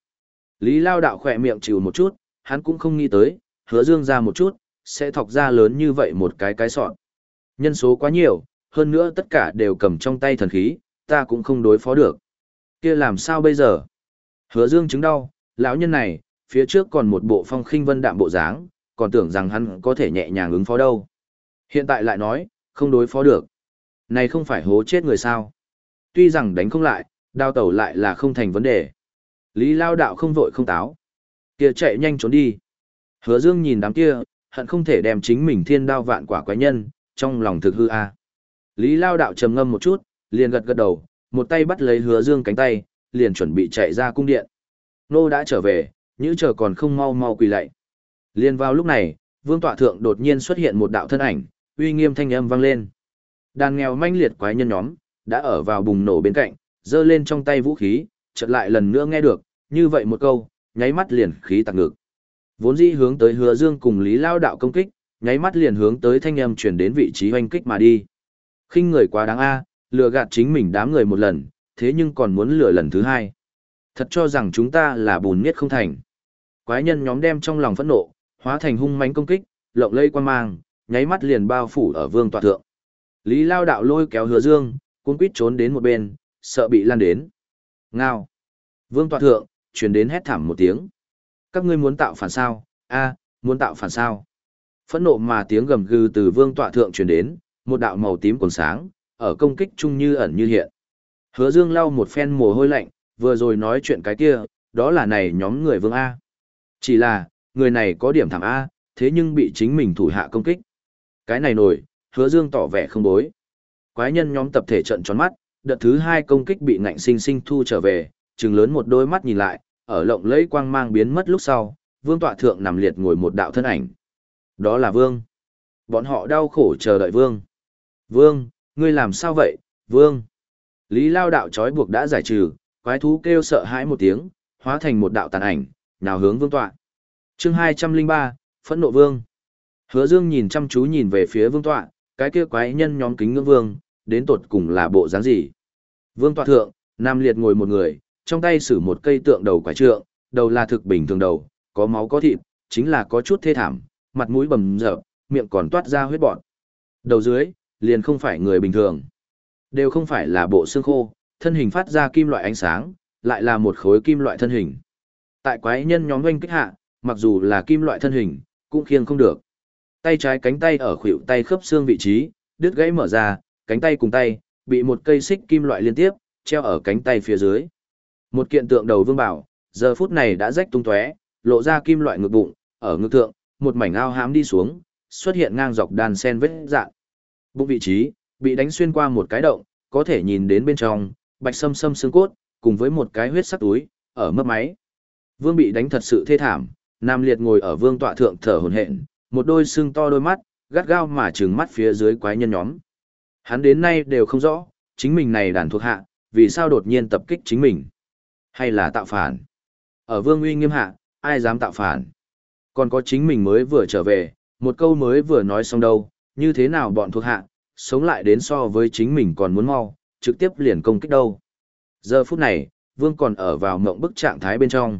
Lý lao đạo khỏe miệng chịu một chút, hắn cũng không nghĩ tới, hứa dương ra một chút, sẽ thọc ra lớn như vậy một cái cái sọn. Nhân số quá nhiều, hơn nữa tất cả đều cầm trong tay thần khí, ta cũng không đối phó được. kia làm sao bây giờ? Hứa dương chứng đau, lão nhân này, phía trước còn một bộ phong khinh vân đạm bộ dáng, còn tưởng rằng hắn có thể nhẹ nhàng ứng phó đâu. Hiện tại lại nói, không đối phó được. Này không phải hố chết người sao. Tuy rằng đánh không lại, đao tẩu lại là không thành vấn đề. Lý lao đạo không vội không táo. kia chạy nhanh trốn đi. Hứa dương nhìn đám kia, hận không thể đem chính mình thiên đao vạn quả quái nhân, trong lòng thực hư a. Lý lao đạo trầm ngâm một chút, liền gật gật đầu, một tay bắt lấy hứa dương cánh tay, liền chuẩn bị chạy ra cung điện. Nô đã trở về, nhữ chờ còn không mau mau quỳ lạy. Liên vào lúc này, vương tọa thượng đột nhiên xuất hiện một đạo thân ảnh, uy nghiêm thanh âm vang lên. Đàn nghèo manh liệt quái nhân nhóm, đã ở vào bùng nổ bên cạnh, giơ lên trong tay vũ khí, chợt lại lần nữa nghe được, như vậy một câu, nháy mắt liền khí tạc ngực. Vốn dĩ hướng tới Hứa Dương cùng Lý Lao đạo công kích, nháy mắt liền hướng tới thanh âm truyền đến vị trí hoành kích mà đi. Khinh người quá đáng a, lừa gạt chính mình đám người một lần, thế nhưng còn muốn lừa lần thứ hai. Thật cho rằng chúng ta là bùn miết không thành. Quái nhân nhóm đem trong lòng phẫn nộ, hóa thành hung mãnh công kích, lộng lây quan mang, nháy mắt liền bao phủ ở vương tọa thượng. Lý Lao đạo lôi kéo Hứa Dương, cuốn quýt trốn đến một bên, sợ bị lan đến. Ngao. Vương tọa thượng, truyền đến hét thảm một tiếng. Các ngươi muốn tạo phản sao? A, muốn tạo phản sao? Phẫn nộ mà tiếng gầm gừ từ vương tọa thượng truyền đến, một đạo màu tím còn sáng, ở công kích chung như ẩn như hiện. Hứa Dương lau một phen mồ hôi lạnh, vừa rồi nói chuyện cái kia, đó là này nhóm người vương A. Chỉ là, người này có điểm thảm A, thế nhưng bị chính mình thủ hạ công kích. Cái này nổi, hứa dương tỏ vẻ không bối. Quái nhân nhóm tập thể trận tròn mắt, đợt thứ hai công kích bị ngạnh sinh sinh thu trở về, trừng lớn một đôi mắt nhìn lại, ở lộng lẫy quang mang biến mất lúc sau, vương tọa thượng nằm liệt ngồi một đạo thân ảnh. Đó là vương. Bọn họ đau khổ chờ đợi vương. Vương, ngươi làm sao vậy, vương? Lý lao đạo trói buộc đã giải trừ, quái thú kêu sợ hãi một tiếng, hóa thành một đạo tàn ảnh, nào hướng vương tọa. chương 203, Phẫn nộ vương. Hứa Dương nhìn chăm chú nhìn về phía vương tọa, cái kia quái nhân nhóm kính ngưỡng vương, đến tột cùng là bộ dáng gì. Vương tọa thượng, nam liệt ngồi một người, trong tay sử một cây tượng đầu quái trượng, đầu là thực bình thường đầu, có máu có thịt, chính là có chút thê thảm, mặt mũi bầm dập, miệng còn toát ra huyết bọt. Đầu dưới, liền không phải người bình thường. Đều không phải là bộ xương khô, thân hình phát ra kim loại ánh sáng, lại là một khối kim loại thân hình. Tại quái nhân nhóm doanh kích hạ, mặc dù là kim loại thân hình, cũng khiêng không được. Tay trái cánh tay ở khuỷu tay khớp xương vị trí, đứt gãy mở ra, cánh tay cùng tay, bị một cây xích kim loại liên tiếp, treo ở cánh tay phía dưới. Một kiện tượng đầu vương bảo, giờ phút này đã rách tung tóe, lộ ra kim loại ngực bụng, ở ngực thượng, một mảnh ao hám đi xuống, xuất hiện ngang dọc đàn sen vết dạng. Bụng vị trí, bị đánh xuyên qua một cái động, có thể nhìn đến bên trong, bạch sâm sâm xương cốt, cùng với một cái huyết sắc túi, ở mấp máy. Vương bị đánh thật sự thê thảm, Nam Liệt ngồi ở vương tọa thượng thở hổn hển, một đôi xương to đôi mắt, gắt gao mà trừng mắt phía dưới quái nhân nhóm. Hắn đến nay đều không rõ, chính mình này đàn thuộc hạ, vì sao đột nhiên tập kích chính mình. Hay là tạo phản. Ở vương uy nghiêm hạ, ai dám tạo phản. Còn có chính mình mới vừa trở về, một câu mới vừa nói xong đâu, như thế nào bọn thuộc hạ, sống lại đến so với chính mình còn muốn mau, trực tiếp liền công kích đâu. Giờ phút này, vương còn ở vào mộng bức trạng thái bên trong.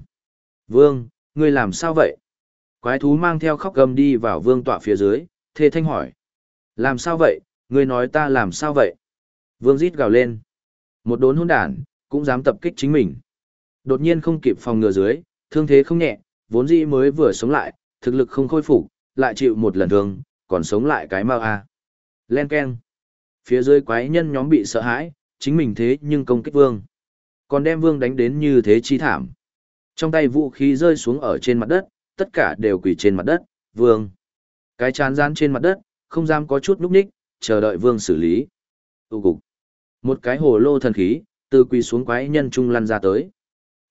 Vương, ngươi làm sao vậy? Quái thú mang theo khóc gầm đi vào vương tọa phía dưới, thê thanh hỏi. Làm sao vậy, ngươi nói ta làm sao vậy? Vương rít gào lên. Một đốn hôn đản, cũng dám tập kích chính mình. Đột nhiên không kịp phòng ngừa dưới, thương thế không nhẹ, vốn dĩ mới vừa sống lại, thực lực không khôi phục, lại chịu một lần thương, còn sống lại cái mau a. Len keng. Phía dưới quái nhân nhóm bị sợ hãi, chính mình thế nhưng công kích vương. Còn đem vương đánh đến như thế chi thảm. Trong tay vũ khí rơi xuống ở trên mặt đất, tất cả đều quỳ trên mặt đất, vương. Cái chán rán trên mặt đất, không dám có chút núp ních, chờ đợi vương xử lý. Tụ cục. Một cái hồ lô thần khí, từ quỳ xuống quái nhân trung lăn ra tới.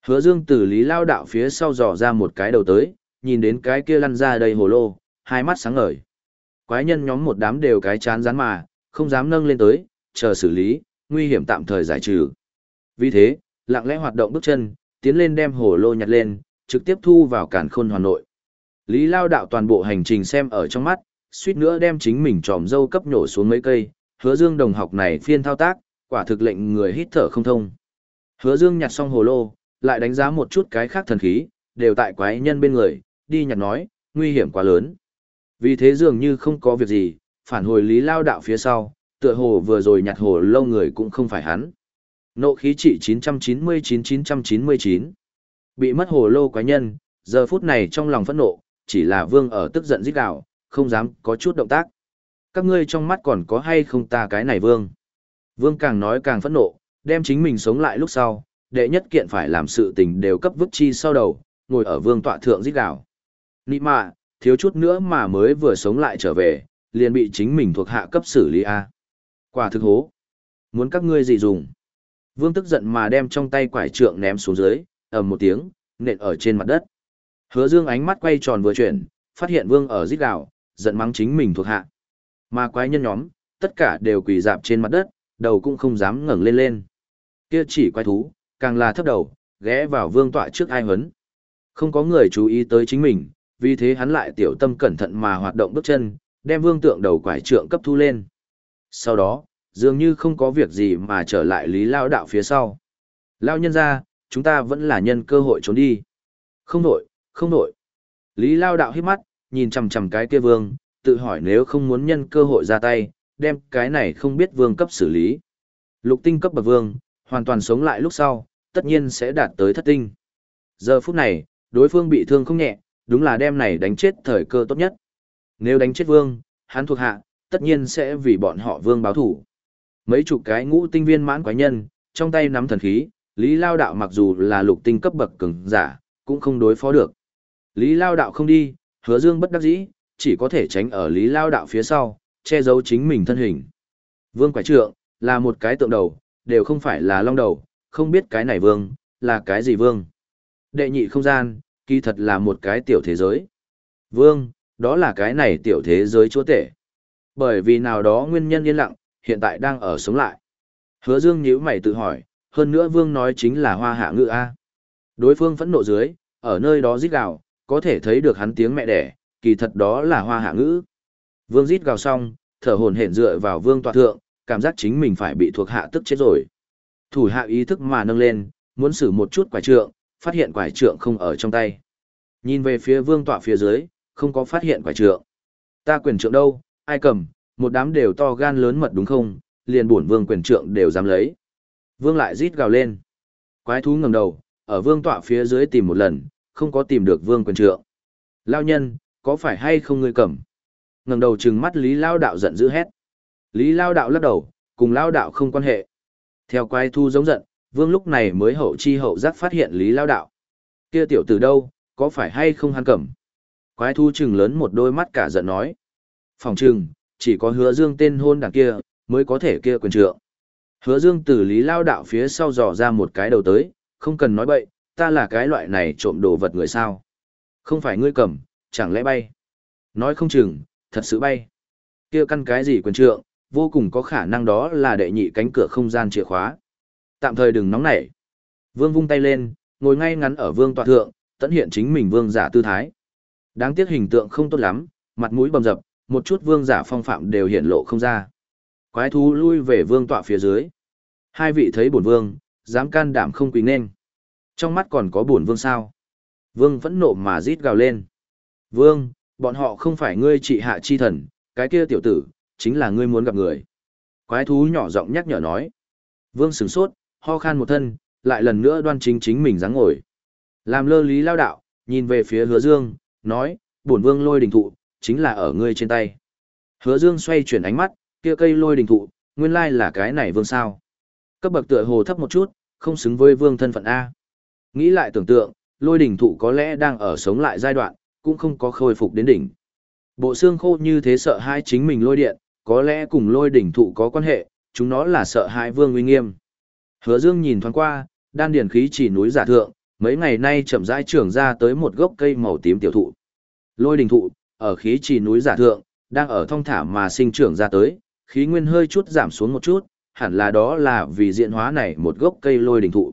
Hứa dương tử lý lao đạo phía sau dò ra một cái đầu tới, nhìn đến cái kia lăn ra đầy hồ lô, hai mắt sáng ngời. Quái nhân nhóm một đám đều cái chán rán mà, không dám nâng lên tới, chờ xử lý, nguy hiểm tạm thời giải trừ. Vì thế, lặng lẽ hoạt động bước chân, tiến lên đem hồ lô nhặt lên, trực tiếp thu vào cản khôn hoàn nội. Lý lao đạo toàn bộ hành trình xem ở trong mắt, suýt nữa đem chính mình tròm dâu cấp nhổ xuống mấy cây, hứa dương đồng học này phiên thao tác, quả thực lệnh người hít thở không thông. Hứa dương nhặt xong hồ lô, lại đánh giá một chút cái khác thần khí, đều tại quái nhân bên người, đi nhặt nói, nguy hiểm quá lớn. Vì thế dường như không có việc gì, phản hồi lý lao đạo phía sau, tựa hồ vừa rồi nhặt hồ lâu người cũng không phải hắn. Nộ khí trị 999-999. Bị mất hồ lô quái nhân, giờ phút này trong lòng phẫn nộ, chỉ là vương ở tức giận giết gạo, không dám có chút động tác. Các ngươi trong mắt còn có hay không ta cái này vương? Vương càng nói càng phẫn nộ, đem chính mình sống lại lúc sau, đệ nhất kiện phải làm sự tình đều cấp vứt chi sau đầu, ngồi ở vương tọa thượng giết gạo. Nị mạ, thiếu chút nữa mà mới vừa sống lại trở về, liền bị chính mình thuộc hạ cấp xử lý A. Quả thực hố. Muốn các ngươi gì dùng? Vương tức giận mà đem trong tay quải trượng ném xuống dưới, ầm một tiếng, nện ở trên mặt đất. Hứa Dương ánh mắt quay tròn vừa chuyển, phát hiện Vương ở rít gào, giận mắng chính mình thuộc hạ. Mà quái nhân nhóm, tất cả đều quỳ dạp trên mặt đất, đầu cũng không dám ngẩng lên lên. Kia chỉ quái thú, càng là thấp đầu, ghé vào Vương tọa trước ai hấn. Không có người chú ý tới chính mình, vì thế hắn lại tiểu tâm cẩn thận mà hoạt động bước chân, đem Vương tượng đầu quải trượng cấp thu lên. Sau đó, dường như không có việc gì mà trở lại Lý Lao đạo phía sau. Lao nhân ra, chúng ta vẫn là nhân cơ hội trốn đi. Không nổi, không nổi. Lý Lao đạo hít mắt, nhìn chằm chằm cái kia vương, tự hỏi nếu không muốn nhân cơ hội ra tay, đem cái này không biết vương cấp xử lý. Lục tinh cấp bậc vương, hoàn toàn sống lại lúc sau, tất nhiên sẽ đạt tới thất tinh. Giờ phút này, đối phương bị thương không nhẹ, đúng là đem này đánh chết thời cơ tốt nhất. Nếu đánh chết vương, hắn thuộc hạ, tất nhiên sẽ vì bọn họ vương báo thủ. Mấy chục cái ngũ tinh viên mãn quái nhân, trong tay nắm thần khí, Lý Lao Đạo mặc dù là lục tinh cấp bậc cường giả, cũng không đối phó được. Lý Lao Đạo không đi, hứa dương bất đắc dĩ, chỉ có thể tránh ở Lý Lao Đạo phía sau, che giấu chính mình thân hình. Vương Quải trượng, là một cái tượng đầu, đều không phải là long đầu, không biết cái này vương, là cái gì vương. Đệ nhị không gian, kỳ thật là một cái tiểu thế giới. Vương, đó là cái này tiểu thế giới chúa tể. Bởi vì nào đó nguyên nhân yên lặng, hiện tại đang ở sống lại. Hứa Dương nhíu mày tự hỏi, hơn nữa Vương nói chính là hoa hạ ngữ A. Đối phương phẫn nộ dưới, ở nơi đó giết gào, có thể thấy được hắn tiếng mẹ đẻ, kỳ thật đó là hoa hạ ngữ. Vương rít gào xong, thở hồn hển dựa vào Vương tọa thượng, cảm giác chính mình phải bị thuộc hạ tức chết rồi. Thủ hạ ý thức mà nâng lên, muốn xử một chút quải trượng, phát hiện quải trượng không ở trong tay. Nhìn về phía Vương tọa phía dưới, không có phát hiện quải trượng. Ta quyền trượng đâu, ai cầm, một đám đều to gan lớn mật đúng không, liền bổn vương quyền trượng đều dám lấy. Vương lại rít gào lên. Quái thú ngẩng đầu, ở vương tọa phía dưới tìm một lần, không có tìm được vương quyền trượng. Lao nhân, có phải hay không ngươi cầm? ngẩng đầu trừng mắt Lý Lao đạo giận dữ hét. Lý Lao đạo lắc đầu, cùng Lao đạo không quan hệ. Theo quái thu giống giận, vương lúc này mới hậu chi hậu giác phát hiện Lý Lao đạo. Kia tiểu tử đâu, có phải hay không hắn cầm? Quái thu trừng lớn một đôi mắt cả giận nói. Phòng trừng, chỉ có hứa dương tên hôn đảng kia, mới có thể kia quyền trượng. Hứa dương từ lý lao đạo phía sau dò ra một cái đầu tới, không cần nói bậy, ta là cái loại này trộm đồ vật người sao. Không phải ngươi cầm, chẳng lẽ bay. Nói không chừng, thật sự bay. Kia căn cái gì quyền trượng, vô cùng có khả năng đó là đệ nhị cánh cửa không gian chìa khóa. Tạm thời đừng nóng nảy. Vương vung tay lên, ngồi ngay ngắn ở vương tọa thượng, tận hiện chính mình vương giả tư thái. Đáng tiếc hình tượng không tốt lắm, mặt mũi bầm dập, một chút vương giả phong phạm đều hiện lộ không ra. Quái thú lui về vương tọa phía dưới. Hai vị thấy bổn vương, dám can đảm không quỳ nên. Trong mắt còn có buồn vương sao? Vương vẫn nộ mà rít gào lên. Vương, bọn họ không phải ngươi trị hạ chi thần, cái kia tiểu tử, chính là ngươi muốn gặp người. Quái thú nhỏ giọng nhắc nhở nói. Vương sửng sốt, ho khan một thân, lại lần nữa đoan chính chính mình dáng ngồi. Làm lơ lý lao đạo, nhìn về phía hứa dương, nói, bổn vương lôi đình thụ, chính là ở ngươi trên tay. Hứa dương xoay chuyển ánh mắt, kia cây lôi đình thụ, nguyên lai là cái này vương sao. Cấp bậc tựa hồ thấp một chút, không xứng với vương thân phận A. Nghĩ lại tưởng tượng, lôi đỉnh thụ có lẽ đang ở sống lại giai đoạn, cũng không có khôi phục đến đỉnh. Bộ xương khô như thế sợ hai chính mình lôi điện, có lẽ cùng lôi đỉnh thụ có quan hệ, chúng nó là sợ hai vương uy nghiêm. Hứa Dương nhìn thoáng qua, đan điển khí chỉ núi giả thượng, mấy ngày nay chậm rãi trưởng ra tới một gốc cây màu tím tiểu thụ. Lôi đỉnh thụ, ở khí chỉ núi giả thượng, đang ở thong thả mà sinh trưởng ra tới, khí nguyên hơi chút giảm xuống một chút, hẳn là đó là vì diện hóa này một gốc cây lôi đỉnh thụ.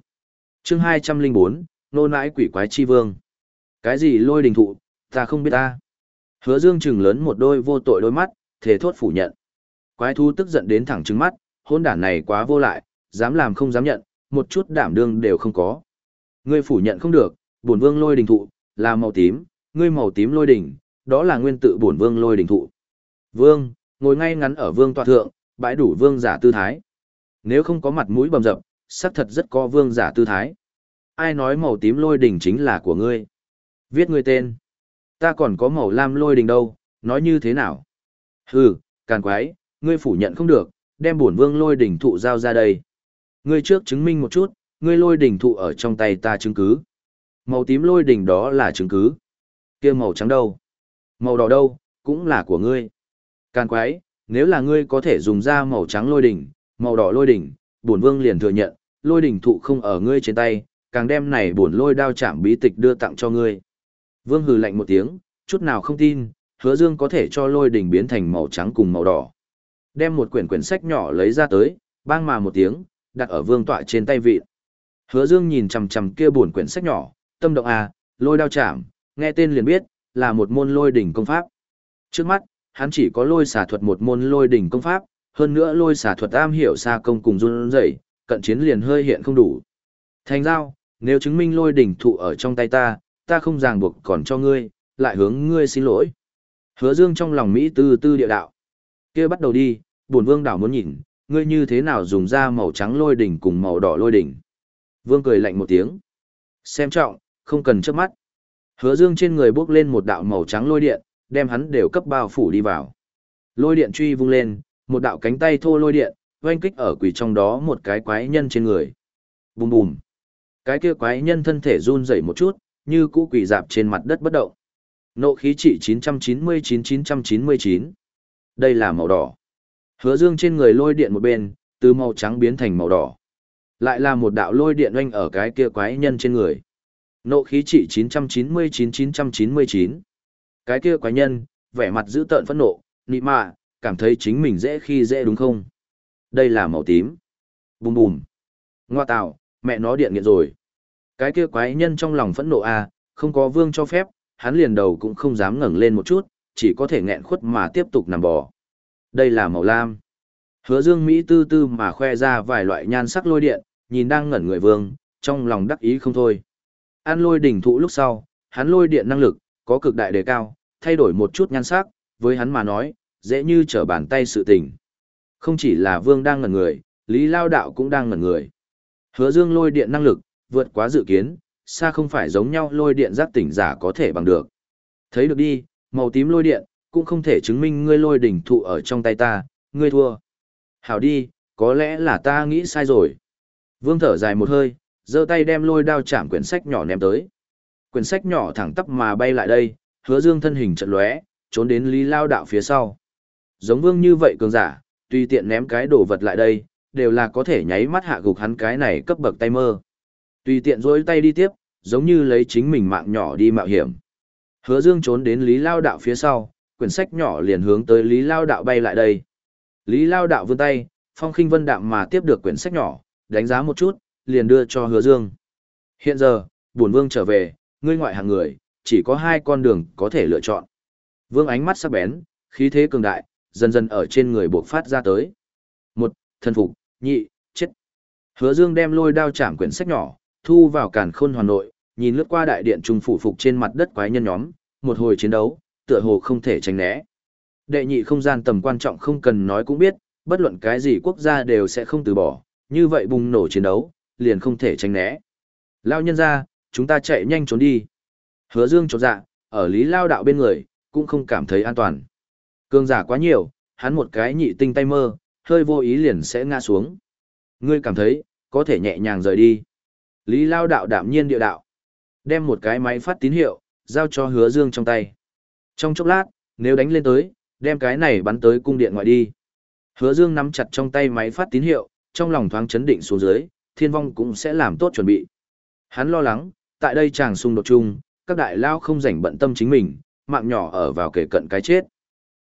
Chương 204, nô nãi quỷ quái chi vương. Cái gì lôi đình thụ, ta không biết ta. Hứa Dương chừng lớn một đôi vô tội đôi mắt, thế thốt phủ nhận. Quái thú tức giận đến thẳng trừng mắt, hôn đản này quá vô lại, dám làm không dám nhận, một chút đảm đương đều không có. Ngươi phủ nhận không được, bổn vương lôi đình thụ, là màu tím, ngươi màu tím lôi đình đó là nguyên tự bổn vương lôi đình thụ. Vương, ngồi ngay ngắn ở vương tọa thượng, bãi đủ vương giả tư thái. Nếu không có mặt mũi bầm dập, xác thật rất có vương giả tư thái. Ai nói màu tím lôi đỉnh chính là của ngươi? Viết ngươi tên. Ta còn có màu lam lôi đỉnh đâu, nói như thế nào? Hừ, càn quái, ngươi phủ nhận không được, đem bổn vương lôi đỉnh thụ giao ra đây. Ngươi trước chứng minh một chút, ngươi lôi đỉnh thụ ở trong tay ta chứng cứ. Màu tím lôi đỉnh đó là chứng cứ. kia màu trắng đâu? Màu đỏ đâu, cũng là của ngươi. Càn quái, nếu là ngươi có thể dùng ra màu trắng lôi đỉnh, màu đỏ lôi đỉnh, bổn vương liền thừa nhận, lôi đỉnh thụ không ở ngươi trên tay, càng đem này buồn lôi đao chạm bí tịch đưa tặng cho ngươi. Vương hừ lạnh một tiếng, chút nào không tin, hứa dương có thể cho lôi đỉnh biến thành màu trắng cùng màu đỏ. Đem một quyển quyển sách nhỏ lấy ra tới, bang mà một tiếng, đặt ở vương tọa trên tay vị. Hứa dương nhìn chằm chằm kia buồn quyển sách nhỏ, tâm động à, lôi đao chạm, nghe tên liền biết, là một môn lôi đỉnh công pháp. Trước mắt, hắn chỉ có lôi xả thuật một môn lôi đỉnh công pháp, hơn nữa lôi xả thuật am hiểu xa công cùng run rẩy, cận chiến liền hơi hiện không đủ. Thành giao, nếu chứng minh lôi đỉnh thụ ở trong tay ta, ta không ràng buộc còn cho ngươi, lại hướng ngươi xin lỗi. Hứa Dương trong lòng Mỹ tư tư địa đạo. kia bắt đầu đi, bổn vương đảo muốn nhìn, ngươi như thế nào dùng ra màu trắng lôi đỉnh cùng màu đỏ lôi đỉnh. Vương cười lạnh một tiếng. Xem trọng, không cần chớp mắt. Hứa Dương trên người bước lên một đạo màu trắng lôi điện, đem hắn đều cấp bao phủ đi vào. Lôi điện truy vung lên, một đạo cánh tay thô lôi điện, oanh kích ở quỷ trong đó một cái quái nhân trên người. Bùm bùm. Cái kia quái nhân thân thể run rẩy một chút, như cũ quỷ dạp trên mặt đất bất động. Nộ khí trị 999-999. Đây là màu đỏ. Hứa dương trên người lôi điện một bên, từ màu trắng biến thành màu đỏ. Lại là một đạo lôi điện oanh ở cái kia quái nhân trên người. Nộ khí trị 999-999. Cái kia quái nhân, vẻ mặt dữ tợn phẫn nộ, nị mạ, cảm thấy chính mình dễ khi dễ đúng không? Đây là màu tím. Bùm bùm. Ngoa tạo, mẹ nó điện nghiện rồi. Cái kia quái nhân trong lòng phẫn nộ à, không có vương cho phép, hắn liền đầu cũng không dám ngẩng lên một chút, chỉ có thể nghẹn khuất mà tiếp tục nằm bò. Đây là màu lam. Hứa dương Mỹ tư tư mà khoe ra vài loại nhan sắc lôi điện, nhìn đang ngẩn người vương, trong lòng đắc ý không thôi. Ăn lôi đỉnh thụ lúc sau, hắn lôi điện năng lực, có cực đại đề cao, thay đổi một chút nhan sắc, với hắn mà nói, dễ như trở bàn tay sự tình. Không chỉ là vương đang ngẩn người, Lý Lao Đạo cũng đang ngẩn người. Hứa dương lôi điện năng lực, vượt quá dự kiến, xa không phải giống nhau lôi điện giác tỉnh giả có thể bằng được. Thấy được đi, màu tím lôi điện, cũng không thể chứng minh ngươi lôi đỉnh thụ ở trong tay ta, ngươi thua. Hảo đi, có lẽ là ta nghĩ sai rồi. Vương thở dài một hơi, giơ tay đem lôi đao chạm quyển sách nhỏ ném tới. Quyển sách nhỏ thẳng tắp mà bay lại đây, hứa dương thân hình chật lóe, trốn đến Lý Lao Đạo phía sau. Giống vương như vậy cường giả, tùy tiện ném cái đồ vật lại đây, đều là có thể nháy mắt hạ gục hắn cái này cấp bậc tay mơ. Tùy tiện rối tay đi tiếp, giống như lấy chính mình mạng nhỏ đi mạo hiểm. Hứa Dương trốn đến Lý Lao Đạo phía sau, quyển sách nhỏ liền hướng tới Lý Lao Đạo bay lại đây. Lý Lao Đạo vươn tay, phong khinh vân đạm mà tiếp được quyển sách nhỏ, đánh giá một chút, liền đưa cho Hứa Dương. Hiện giờ, bổn vương trở về, ngươi ngoại hàng người, chỉ có hai con đường có thể lựa chọn. Vương ánh mắt sắc bén, khí thế cường đại, dần dần ở trên người buộc phát ra tới. Một, thần phục, nhị, chết. Hứa Dương đem lôi đao chạm quyển sách nhỏ, thu vào càn khôn hoàn nội, nhìn lướt qua đại điện trung phủ phục trên mặt đất quái nhân nhóm, một hồi chiến đấu, tựa hồ không thể tránh né. Đệ nhị không gian tầm quan trọng không cần nói cũng biết, bất luận cái gì quốc gia đều sẽ không từ bỏ, như vậy bùng nổ chiến đấu, liền không thể tránh né. Lao nhân ra, chúng ta chạy nhanh trốn đi. Hứa dương trốn dạ, ở lý lao đạo bên người, cũng không cảm thấy an toàn. Cương giả quá nhiều, hắn một cái nhị tinh tay mơ, hơi vô ý liền sẽ ngã xuống. Ngươi cảm thấy, có thể nhẹ nhàng rời đi. Lý lao đạo đạm nhiên địa đạo. Đem một cái máy phát tín hiệu, giao cho hứa dương trong tay. Trong chốc lát, nếu đánh lên tới, đem cái này bắn tới cung điện ngoại đi. Hứa dương nắm chặt trong tay máy phát tín hiệu, trong lòng thoáng chấn định xuống dưới, thiên vong cũng sẽ làm tốt chuẩn bị. Hắn lo lắng, tại đây chàng xung đột chung, các đại lao không rảnh bận tâm chính mình, mạng nhỏ ở vào kể cận cái chết.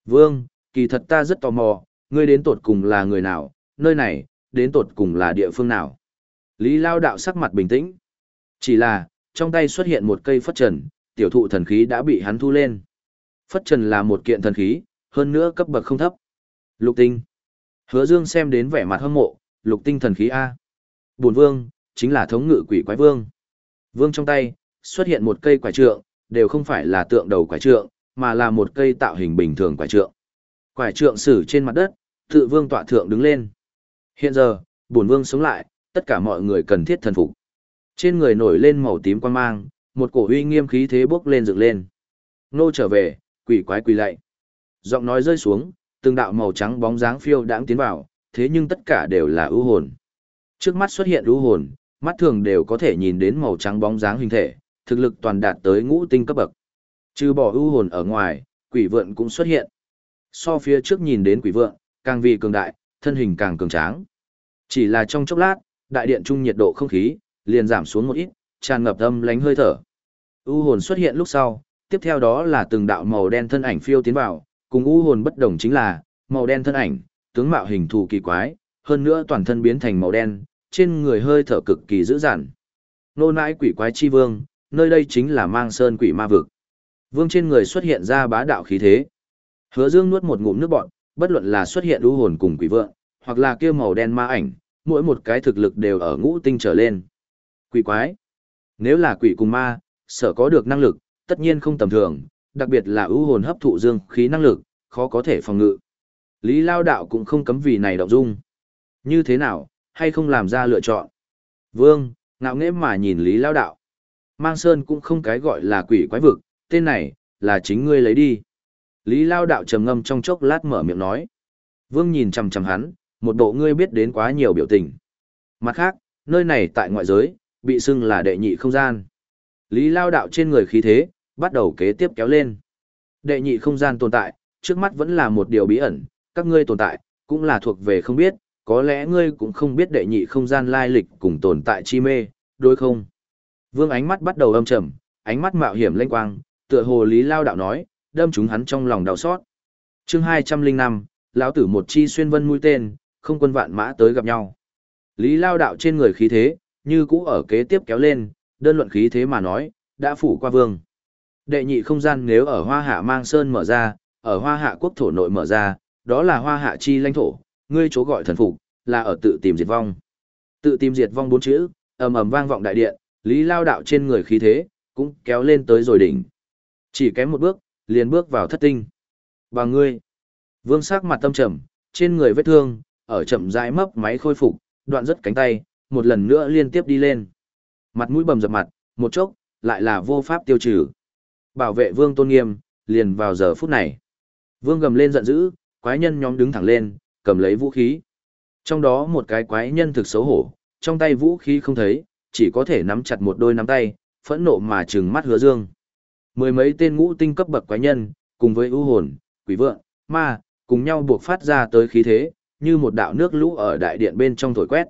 Vương, kỳ thật ta rất tò mò, ngươi đến tột cùng là người nào, nơi này, đến tột cùng là địa phương nào. Lý Lao đạo sắc mặt bình tĩnh. Chỉ là, trong tay xuất hiện một cây phất trần, tiểu thụ thần khí đã bị hắn thu lên. Phất trần là một kiện thần khí, hơn nữa cấp bậc không thấp. Lục tinh. Hứa Dương xem đến vẻ mặt hâm mộ, lục tinh thần khí A. Bổn vương, chính là thống ngự quỷ quái vương. Vương trong tay, xuất hiện một cây quải trượng, đều không phải là tượng đầu quải trượng, mà là một cây tạo hình bình thường quải trượng. Quải trượng sử trên mặt đất, tự vương tọa thượng đứng lên. Hiện giờ, bổn vương sống lại, tất cả mọi người cần thiết thần phục. Trên người nổi lên màu tím quan mang, một cổ uy nghiêm khí thế bốc lên dựng lên. Nô trở về, quỷ quái quỳ lạy. Giọng nói rơi xuống, từng đạo màu trắng bóng dáng phiêu đãng tiến vào, thế nhưng tất cả đều là ưu hồn. Trước mắt xuất hiện ưu hồn, mắt thường đều có thể nhìn đến màu trắng bóng dáng hình thể, thực lực toàn đạt tới ngũ tinh cấp bậc. Trừ bỏ ưu hồn ở ngoài, quỷ vượn cũng xuất hiện. So phía trước nhìn đến quỷ vượn, càng vì cường đại, thân hình càng cường tráng. Chỉ là trong chốc lát, đại điện trung nhiệt độ không khí liền giảm xuống một ít, tràn ngập âm lánh hơi thở. U hồn xuất hiện lúc sau, tiếp theo đó là từng đạo màu đen thân ảnh phiêu tiến vào, cùng u hồn bất đồng chính là màu đen thân ảnh, tướng mạo hình thù kỳ quái, hơn nữa toàn thân biến thành màu đen, trên người hơi thở cực kỳ dữ dằn. Nô nãi quỷ quái chi vương, nơi đây chính là mang sơn quỷ ma vực. Vương trên người xuất hiện ra bá đạo khí thế. Hứa Dương nuốt một ngụm nước bọt, bất luận là xuất hiện u hồn cùng quỷ vượng, hoặc là kia màu đen ma ảnh, mỗi một cái thực lực đều ở ngũ tinh trở lên. Quỷ quái. Nếu là quỷ cùng ma, sở có được năng lực, tất nhiên không tầm thường, đặc biệt là u hồn hấp thụ dương khí năng lực, khó có thể phòng ngự. Lý Lao Đạo cũng không cấm vì này động dung. Như thế nào, hay không làm ra lựa chọn? Vương, ngạo nghễ mà nhìn Lý Lao Đạo. Mang Sơn cũng không cái gọi là quỷ quái vực, tên này, là chính ngươi lấy đi. Lý Lao Đạo trầm ngâm trong chốc lát mở miệng nói. Vương nhìn chằm chằm hắn, một bộ ngươi biết đến quá nhiều biểu tình. Mặt khác, nơi này tại ngoại giới, bị xưng là đệ nhị không gian. Lý lao đạo trên người khí thế, bắt đầu kế tiếp kéo lên. Đệ nhị không gian tồn tại, trước mắt vẫn là một điều bí ẩn, các ngươi tồn tại, cũng là thuộc về không biết, có lẽ ngươi cũng không biết đệ nhị không gian lai lịch cùng tồn tại chi mê, đối không? Vương ánh mắt bắt đầu âm trầm, ánh mắt mạo hiểm lênh quang, tựa hồ Lý Lao đạo nói, đâm chúng hắn trong lòng đau xót. Chương 205, lão tử một chi xuyên vân mũi tên, không quân vạn mã tới gặp nhau. Lý Lao đạo trên người khí thế, như cũ ở kế tiếp kéo lên, đơn luận khí thế mà nói, đã phủ qua vương. Đệ nhị không gian nếu ở Hoa Hạ mang sơn mở ra, ở Hoa Hạ quốc thổ nội mở ra, đó là Hoa Hạ chi lãnh thổ, ngươi chỗ gọi thần phục, là ở tự tìm diệt vong. Tự tìm diệt vong bốn chữ, ầm ầm vang vọng đại điện, Lý Lao đạo trên người khí thế, cũng kéo lên tới rồi đỉnh. Chỉ kém một bước, liền bước vào thất tinh. Bà ngươi, vương sắc mặt tâm trầm, trên người vết thương, ở chậm rãi mấp máy khôi phục, đoạn rất cánh tay, một lần nữa liên tiếp đi lên. Mặt mũi bầm dập mặt, một chốc, lại là vô pháp tiêu trừ. Bảo vệ vương tôn nghiêm, liền vào giờ phút này. Vương gầm lên giận dữ, quái nhân nhóm đứng thẳng lên, cầm lấy vũ khí. Trong đó một cái quái nhân thực xấu hổ, trong tay vũ khí không thấy, chỉ có thể nắm chặt một đôi nắm tay, phẫn nộ mà trừng mắt hứa dương. Mười mấy tên ngũ tinh cấp bậc quái nhân, cùng với ưu hồn, quỷ vượng, ma, cùng nhau buộc phát ra tới khí thế, như một đạo nước lũ ở đại điện bên trong thổi quét.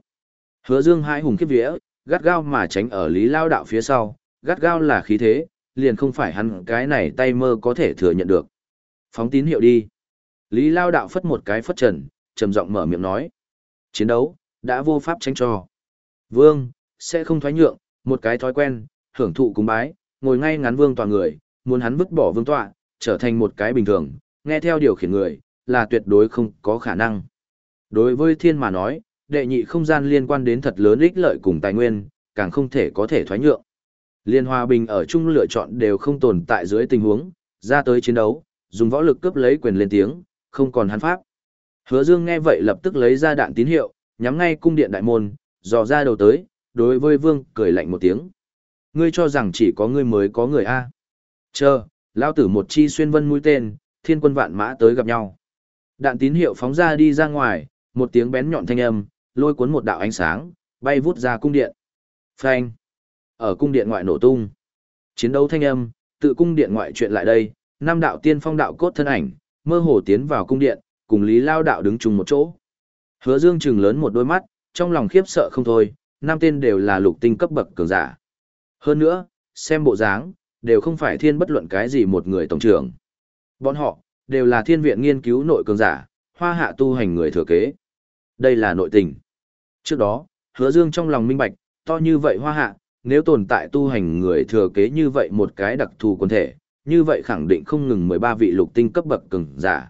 Hứa Dương hai hùng kiếp vía, gắt gao mà tránh ở Lý Lao đạo phía sau, gắt gao là khí thế, liền không phải hắn cái này tay mơ có thể thừa nhận được. Phóng tín hiệu đi. Lý Lao đạo phất một cái phất trần, trầm giọng mở miệng nói. Chiến đấu, đã vô pháp tránh cho. Vương, sẽ không thoái nhượng, một cái thói quen, hưởng thụ cúng bái, ngồi ngay ngắn vương tọa người, muốn hắn vứt bỏ vương tọa, trở thành một cái bình thường, nghe theo điều khiển người, là tuyệt đối không có khả năng. Đối với thiên mà nói, đệ nhị không gian liên quan đến thật lớn ích lợi cùng tài nguyên, càng không thể có thể thoái nhượng. Liên hòa bình ở chung lựa chọn đều không tồn tại dưới tình huống, ra tới chiến đấu, dùng võ lực cướp lấy quyền lên tiếng, không còn hắn pháp. Hứa Dương nghe vậy lập tức lấy ra đạn tín hiệu, nhắm ngay cung điện đại môn, dò ra đầu tới, đối với vương cười lạnh một tiếng. Ngươi cho rằng chỉ có ngươi mới có người A. Chờ, lao tử một chi xuyên vân mũi tên, thiên quân vạn mã tới gặp nhau. Đạn tín hiệu phóng ra đi ra ngoài, một tiếng bén nhọn thanh âm, lôi cuốn một đạo ánh sáng, bay vút ra cung điện. Phanh. Ở cung điện ngoại nổ tung. Chiến đấu thanh âm, tự cung điện ngoại chuyện lại đây, Nam đạo tiên phong đạo cốt thân ảnh, mơ hồ tiến vào cung điện, cùng Lý Lao đạo đứng chung một chỗ. Hứa Dương trừng lớn một đôi mắt, trong lòng khiếp sợ không thôi, năm tên đều là lục tinh cấp bậc cường giả. Hơn nữa, xem bộ dáng, đều không phải thiên bất luận cái gì một người tổng trưởng. Bọn họ, đều là thiên viện nghiên cứu nội cường giả, hoa hạ tu hành người thừa kế. Đây là nội tình. Trước đó, hứa dương trong lòng minh bạch, to như vậy hoa hạ, nếu tồn tại tu hành người thừa kế như vậy một cái đặc thù quân thể, như vậy khẳng định không ngừng 13 vị lục tinh cấp bậc cường giả.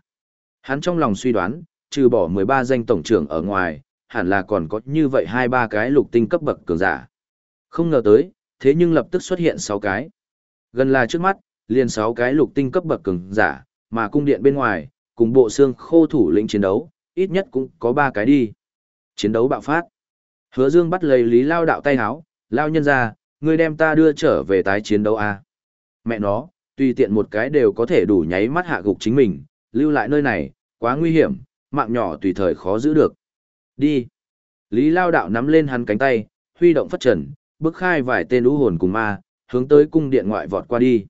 Hắn trong lòng suy đoán, trừ bỏ 13 danh tổng trưởng ở ngoài, hẳn là còn có như vậy hai ba cái lục tinh cấp bậc cường giả. Không ngờ tới, thế nhưng lập tức xuất hiện 6 cái. Gần là trước mắt, liền 6 cái lục tinh cấp bậc cường giả, mà cung điện bên ngoài, cùng bộ xương khô thủ lĩnh chiến đấu, ít nhất cũng có 3 cái đi. Chiến đấu bạo phát. Hứa Dương bắt lấy Lý Lao đạo tay háo, lao nhân ra, ngươi đem ta đưa trở về tái chiến đấu à. Mẹ nó, tùy tiện một cái đều có thể đủ nháy mắt hạ gục chính mình, lưu lại nơi này, quá nguy hiểm, mạng nhỏ tùy thời khó giữ được. Đi. Lý Lao đạo nắm lên hắn cánh tay, huy động phất trần, bức khai vài tên lũ hồn cùng ma, hướng tới cung điện ngoại vọt qua đi.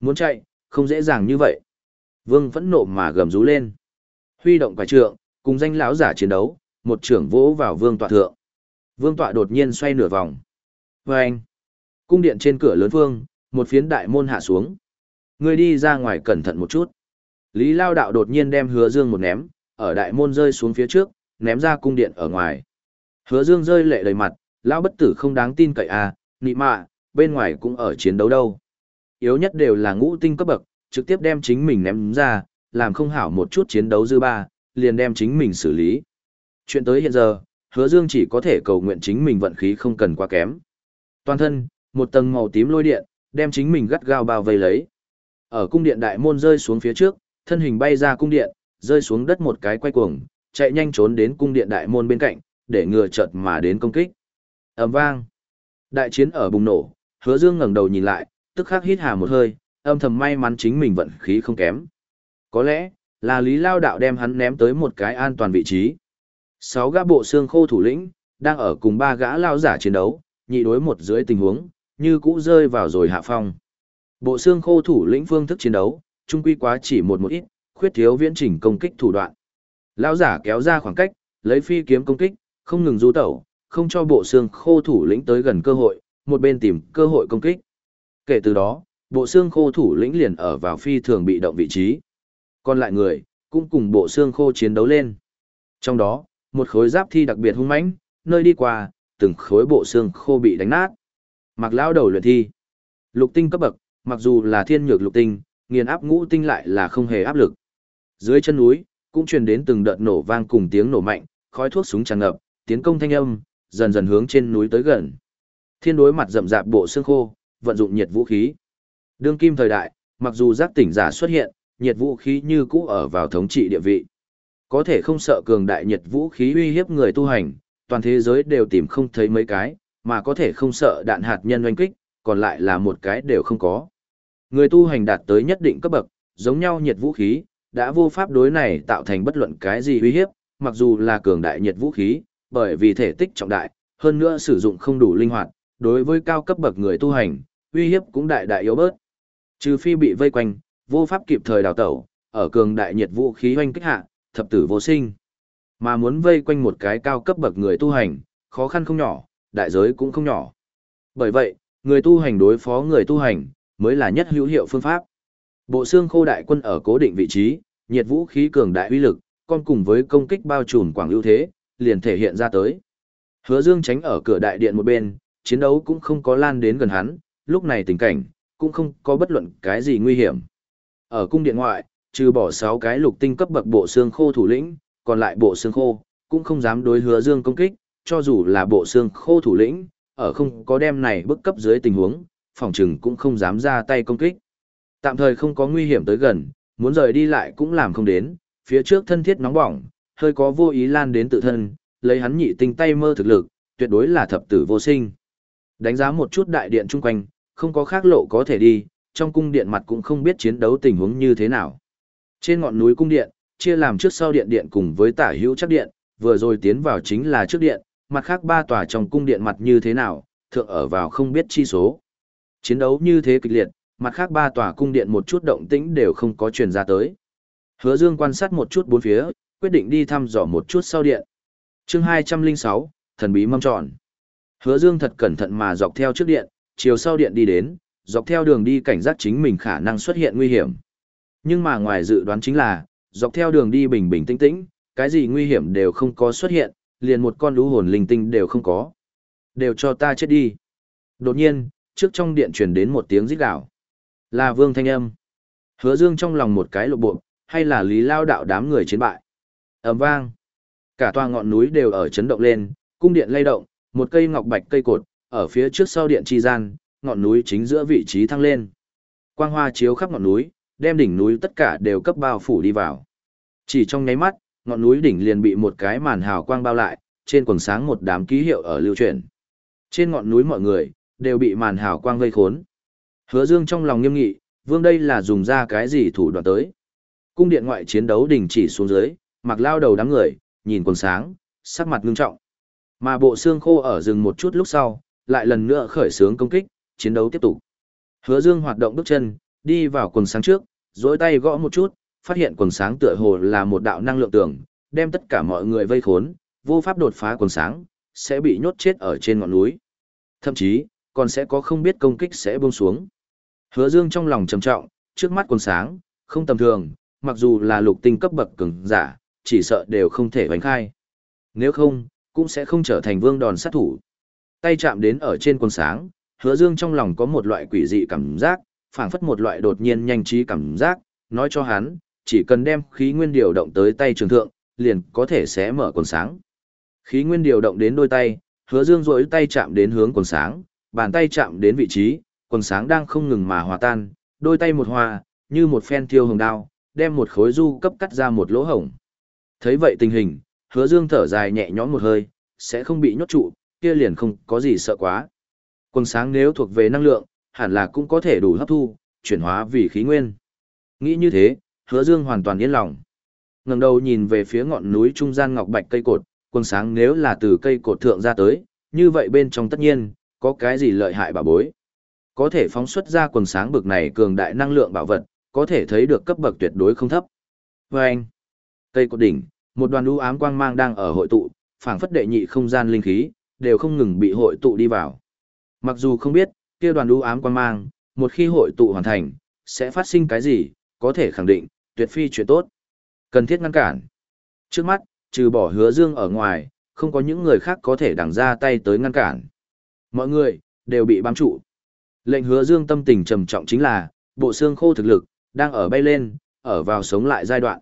Muốn chạy, không dễ dàng như vậy. Vương vẫn nộ mà gầm rú lên. Huy động quải trượng, cùng danh lão giả chiến đấu, một trưởng vỗ vào vương tọa thượng. Vương tọa đột nhiên xoay nửa vòng. Vâng! cung điện trên cửa lớn vương, một phiến đại môn hạ xuống. Người đi ra ngoài cẩn thận một chút. Lý Lao đạo đột nhiên đem hứa dương một ném, ở đại môn rơi xuống phía trước, ném ra cung điện ở ngoài. Hứa dương rơi lệ đầy mặt, lão bất tử không đáng tin cậy à, nị mạ, bên ngoài cũng ở chiến đấu đâu. Yếu nhất đều là ngũ tinh cấp bậc, trực tiếp đem chính mình ném ra, làm không hảo một chút chiến đấu dư ba, liền đem chính mình xử lý. Chuyện tới hiện giờ, hứa dương chỉ có thể cầu nguyện chính mình vận khí không cần quá kém. Toàn thân, một tầng màu tím lôi điện, đem chính mình gắt gao bao vây lấy. Ở cung điện đại môn rơi xuống phía trước, thân hình bay ra cung điện, rơi xuống đất một cái quay cuồng, chạy nhanh trốn đến cung điện đại môn bên cạnh, để ngừa chợt mà đến công kích ầm vang. Đại chiến ở bùng nổ, hứa dương ngẩng đầu nhìn lại, tức khắc hít hà một hơi, âm thầm may mắn chính mình vận khí không kém. Có lẽ, là Lý Lao Đạo đem hắn ném tới một cái an toàn vị trí. Sáu gã bộ xương khô thủ lĩnh, đang ở cùng ba gã lao giả chiến đấu, nhị đối một dưới tình huống, như cũ rơi vào rồi hạ phong. Bộ xương khô thủ lĩnh phương thức chiến đấu, trung quy quá chỉ một một ít, khuyết thiếu viễn chỉnh công kích thủ đoạn. Lão giả kéo ra khoảng cách, lấy phi kiếm công kích, không ngừng du tẩu, không cho bộ xương khô thủ lĩnh tới gần cơ hội, một bên tìm cơ hội công kích. Kể từ đó, bộ xương khô thủ lĩnh liền ở vào phi thường bị động vị trí. Còn lại người, cũng cùng bộ xương khô chiến đấu lên. Trong đó, một khối giáp thi đặc biệt hung mãnh, nơi đi qua, từng khối bộ xương khô bị đánh nát. Mặc lão đầu luyện thi. Lục tinh cấp bậc, mặc dù là thiên nhược lục tinh, nghiền áp ngũ tinh lại là không hề áp lực. Dưới chân núi, cũng truyền đến từng đợt nổ vang cùng tiếng nổ mạnh, khói thuốc súng tràn ngập, tiến công thanh âm, dần dần hướng trên núi tới gần. Thiên đối mặt rậm rạp bộ xương khô, vận dụng nhiệt vũ khí. Đương kim thời đại, mặc dù giác tỉnh giả xuất hiện, nhiệt vũ khí như cũ ở vào thống trị địa vị. Có thể không sợ cường đại nhiệt vũ khí uy hiếp người tu hành, toàn thế giới đều tìm không thấy mấy cái, mà có thể không sợ đạn hạt nhân oanh kích, còn lại là một cái đều không có. Người tu hành đạt tới nhất định cấp bậc, giống nhau nhiệt vũ khí, đã vô pháp đối này tạo thành bất luận cái gì uy hiếp, mặc dù là cường đại nhiệt vũ khí, bởi vì thể tích trọng đại, hơn nữa sử dụng không đủ linh hoạt, đối với cao cấp bậc người tu hành, uy hiếp cũng đại đại yếu bớt. Trừ phi bị vây quanh, vô pháp kịp thời đào tẩu, ở cường đại nhiệt vũ khí hoanh kích hạ, thập tử vô sinh. Mà muốn vây quanh một cái cao cấp bậc người tu hành, khó khăn không nhỏ, đại giới cũng không nhỏ. Bởi vậy, người tu hành đối phó người tu hành, mới là nhất hữu hiệu phương pháp. Bộ xương khô đại quân ở cố định vị trí, nhiệt vũ khí cường đại uy lực, còn cùng với công kích bao trùm quảng ưu thế, liền thể hiện ra tới. Hứa Dương tránh ở cửa đại điện một bên, chiến đấu cũng không có lan đến gần hắn, lúc này tình cảnh, cũng không có bất luận cái gì nguy hiểm. Ở cung điện ngoại, trừ bỏ 6 cái lục tinh cấp bậc bộ xương khô thủ lĩnh, còn lại bộ xương khô, cũng không dám đối hứa dương công kích, cho dù là bộ xương khô thủ lĩnh, ở không có đem này bức cấp dưới tình huống, phòng trừng cũng không dám ra tay công kích. Tạm thời không có nguy hiểm tới gần, muốn rời đi lại cũng làm không đến, phía trước thân thiết nóng bỏng, hơi có vô ý lan đến tự thân, lấy hắn nhị tinh tay mơ thực lực, tuyệt đối là thập tử vô sinh. Đánh giá một chút đại điện chung quanh, không có khác lộ có thể đi, trong cung điện mặt cũng không biết chiến đấu tình huống như thế nào. Trên ngọn núi cung điện, chia làm trước sau điện điện cùng với tả hữu chắc điện, vừa rồi tiến vào chính là trước điện, mặt khác ba tòa trong cung điện mặt như thế nào, thượng ở vào không biết chi số. Chiến đấu như thế kịch liệt, mặt khác ba tòa cung điện một chút động tĩnh đều không có truyền ra tới. Hứa Dương quan sát một chút bốn phía, quyết định đi thăm dò một chút sau điện. Chương 206, thần bí mâm tròn. Hứa Dương thật cẩn thận mà dọc theo trước điện, chiều sau điện đi đến, dọc theo đường đi cảnh giác chính mình khả năng xuất hiện nguy hiểm. Nhưng mà ngoài dự đoán chính là, dọc theo đường đi bình bình tĩnh tĩnh, cái gì nguy hiểm đều không có xuất hiện, liền một con lũ hồn linh tinh đều không có. Đều cho ta chết đi. Đột nhiên, trước trong điện truyền đến một tiếng rít gào. Là Vương Thanh Âm. Hứa Dương trong lòng một cái lộ bộ, hay là Lý Lao đạo đám người chiến bại. Ầm vang. Cả tòa ngọn núi đều ở chấn động lên, cung điện lay động, một cây ngọc bạch cây cột, ở phía trước sau điện chi gian, ngọn núi chính giữa vị trí thăng lên. Quang hoa chiếu khắp ngọn núi, đem đỉnh núi tất cả đều cấp bao phủ đi vào. Chỉ trong nháy mắt, ngọn núi đỉnh liền bị một cái màn hào quang bao lại, trên quần sáng một đám ký hiệu ở lưu truyền. Trên ngọn núi mọi người đều bị màn hào quang vây khốn. Hứa Dương trong lòng nghiêm nghị, vương đây là dùng ra cái gì thủ đoạn tới. Cung điện ngoại chiến đấu đình chỉ xuống dưới, mặc lao đầu đám người, nhìn quần sáng, sắc mặt ngưng trọng. Mà bộ xương khô ở rừng một chút lúc sau, lại lần nữa khởi xướng công kích, chiến đấu tiếp tục. Hứa Dương hoạt động bước chân, đi vào quần sáng trước, dối tay gõ một chút, phát hiện quần sáng tựa hồ là một đạo năng lượng tường, đem tất cả mọi người vây khốn, vô pháp đột phá quần sáng, sẽ bị nhốt chết ở trên ngọn núi. Thậm chí, còn sẽ có không biết công kích sẽ buông xuống. Hứa Dương trong lòng trầm trọng, trước mắt quần sáng, không tầm thường, mặc dù là lục tinh cấp bậc cường giả, chỉ sợ đều không thể hoành khai. Nếu không, cũng sẽ không trở thành vương đòn sát thủ. Tay chạm đến ở trên quần sáng, hứa dương trong lòng có một loại quỷ dị cảm giác, phảng phất một loại đột nhiên nhanh trí cảm giác, nói cho hắn, chỉ cần đem khí nguyên điều động tới tay trường thượng, liền có thể sẽ mở quần sáng. Khí nguyên điều động đến đôi tay, hứa dương rỗi tay chạm đến hướng quần sáng, bàn tay chạm đến vị trí, quần sáng đang không ngừng mà hòa tan, đôi tay một hòa, như một phen thiêu hồng đao, đem một khối du cấp cắt ra một lỗ hổng. Thấy vậy tình hình, hứa dương thở dài nhẹ nhõm một hơi, sẽ không bị nhốt trụ, kia liền không có gì sợ quá. Quần sáng nếu thuộc về năng lượng, hẳn là cũng có thể đủ hấp thu, chuyển hóa vì khí nguyên. Nghĩ như thế, hứa dương hoàn toàn yên lòng. ngẩng đầu nhìn về phía ngọn núi trung gian ngọc bạch cây cột, quần sáng nếu là từ cây cột thượng ra tới, như vậy bên trong tất nhiên, có cái gì lợi hại bảo bối. Có thể phóng xuất ra quần sáng bực này cường đại năng lượng bảo vật, có thể thấy được cấp bậc tuyệt đối không thấp. Vâng! anh, cây cột đỉnh, một đoàn u ám quang mang đang ở hội tụ, phảng phất đệ nhị không gian linh khí, đều không ngừng bị hội tụ đi vào. Mặc dù không biết, kia đoàn u ám quang mang, một khi hội tụ hoàn thành, sẽ phát sinh cái gì, có thể khẳng định, tuyệt phi chuyện tốt. Cần thiết ngăn cản. Trước mắt, trừ bỏ hứa dương ở ngoài, không có những người khác có thể đằng ra tay tới ngăn cản. Mọi người, đều bị bám trụ. Lệnh hứa dương tâm tình trầm trọng chính là, bộ xương khô thực lực, đang ở bay lên, ở vào sống lại giai đoạn.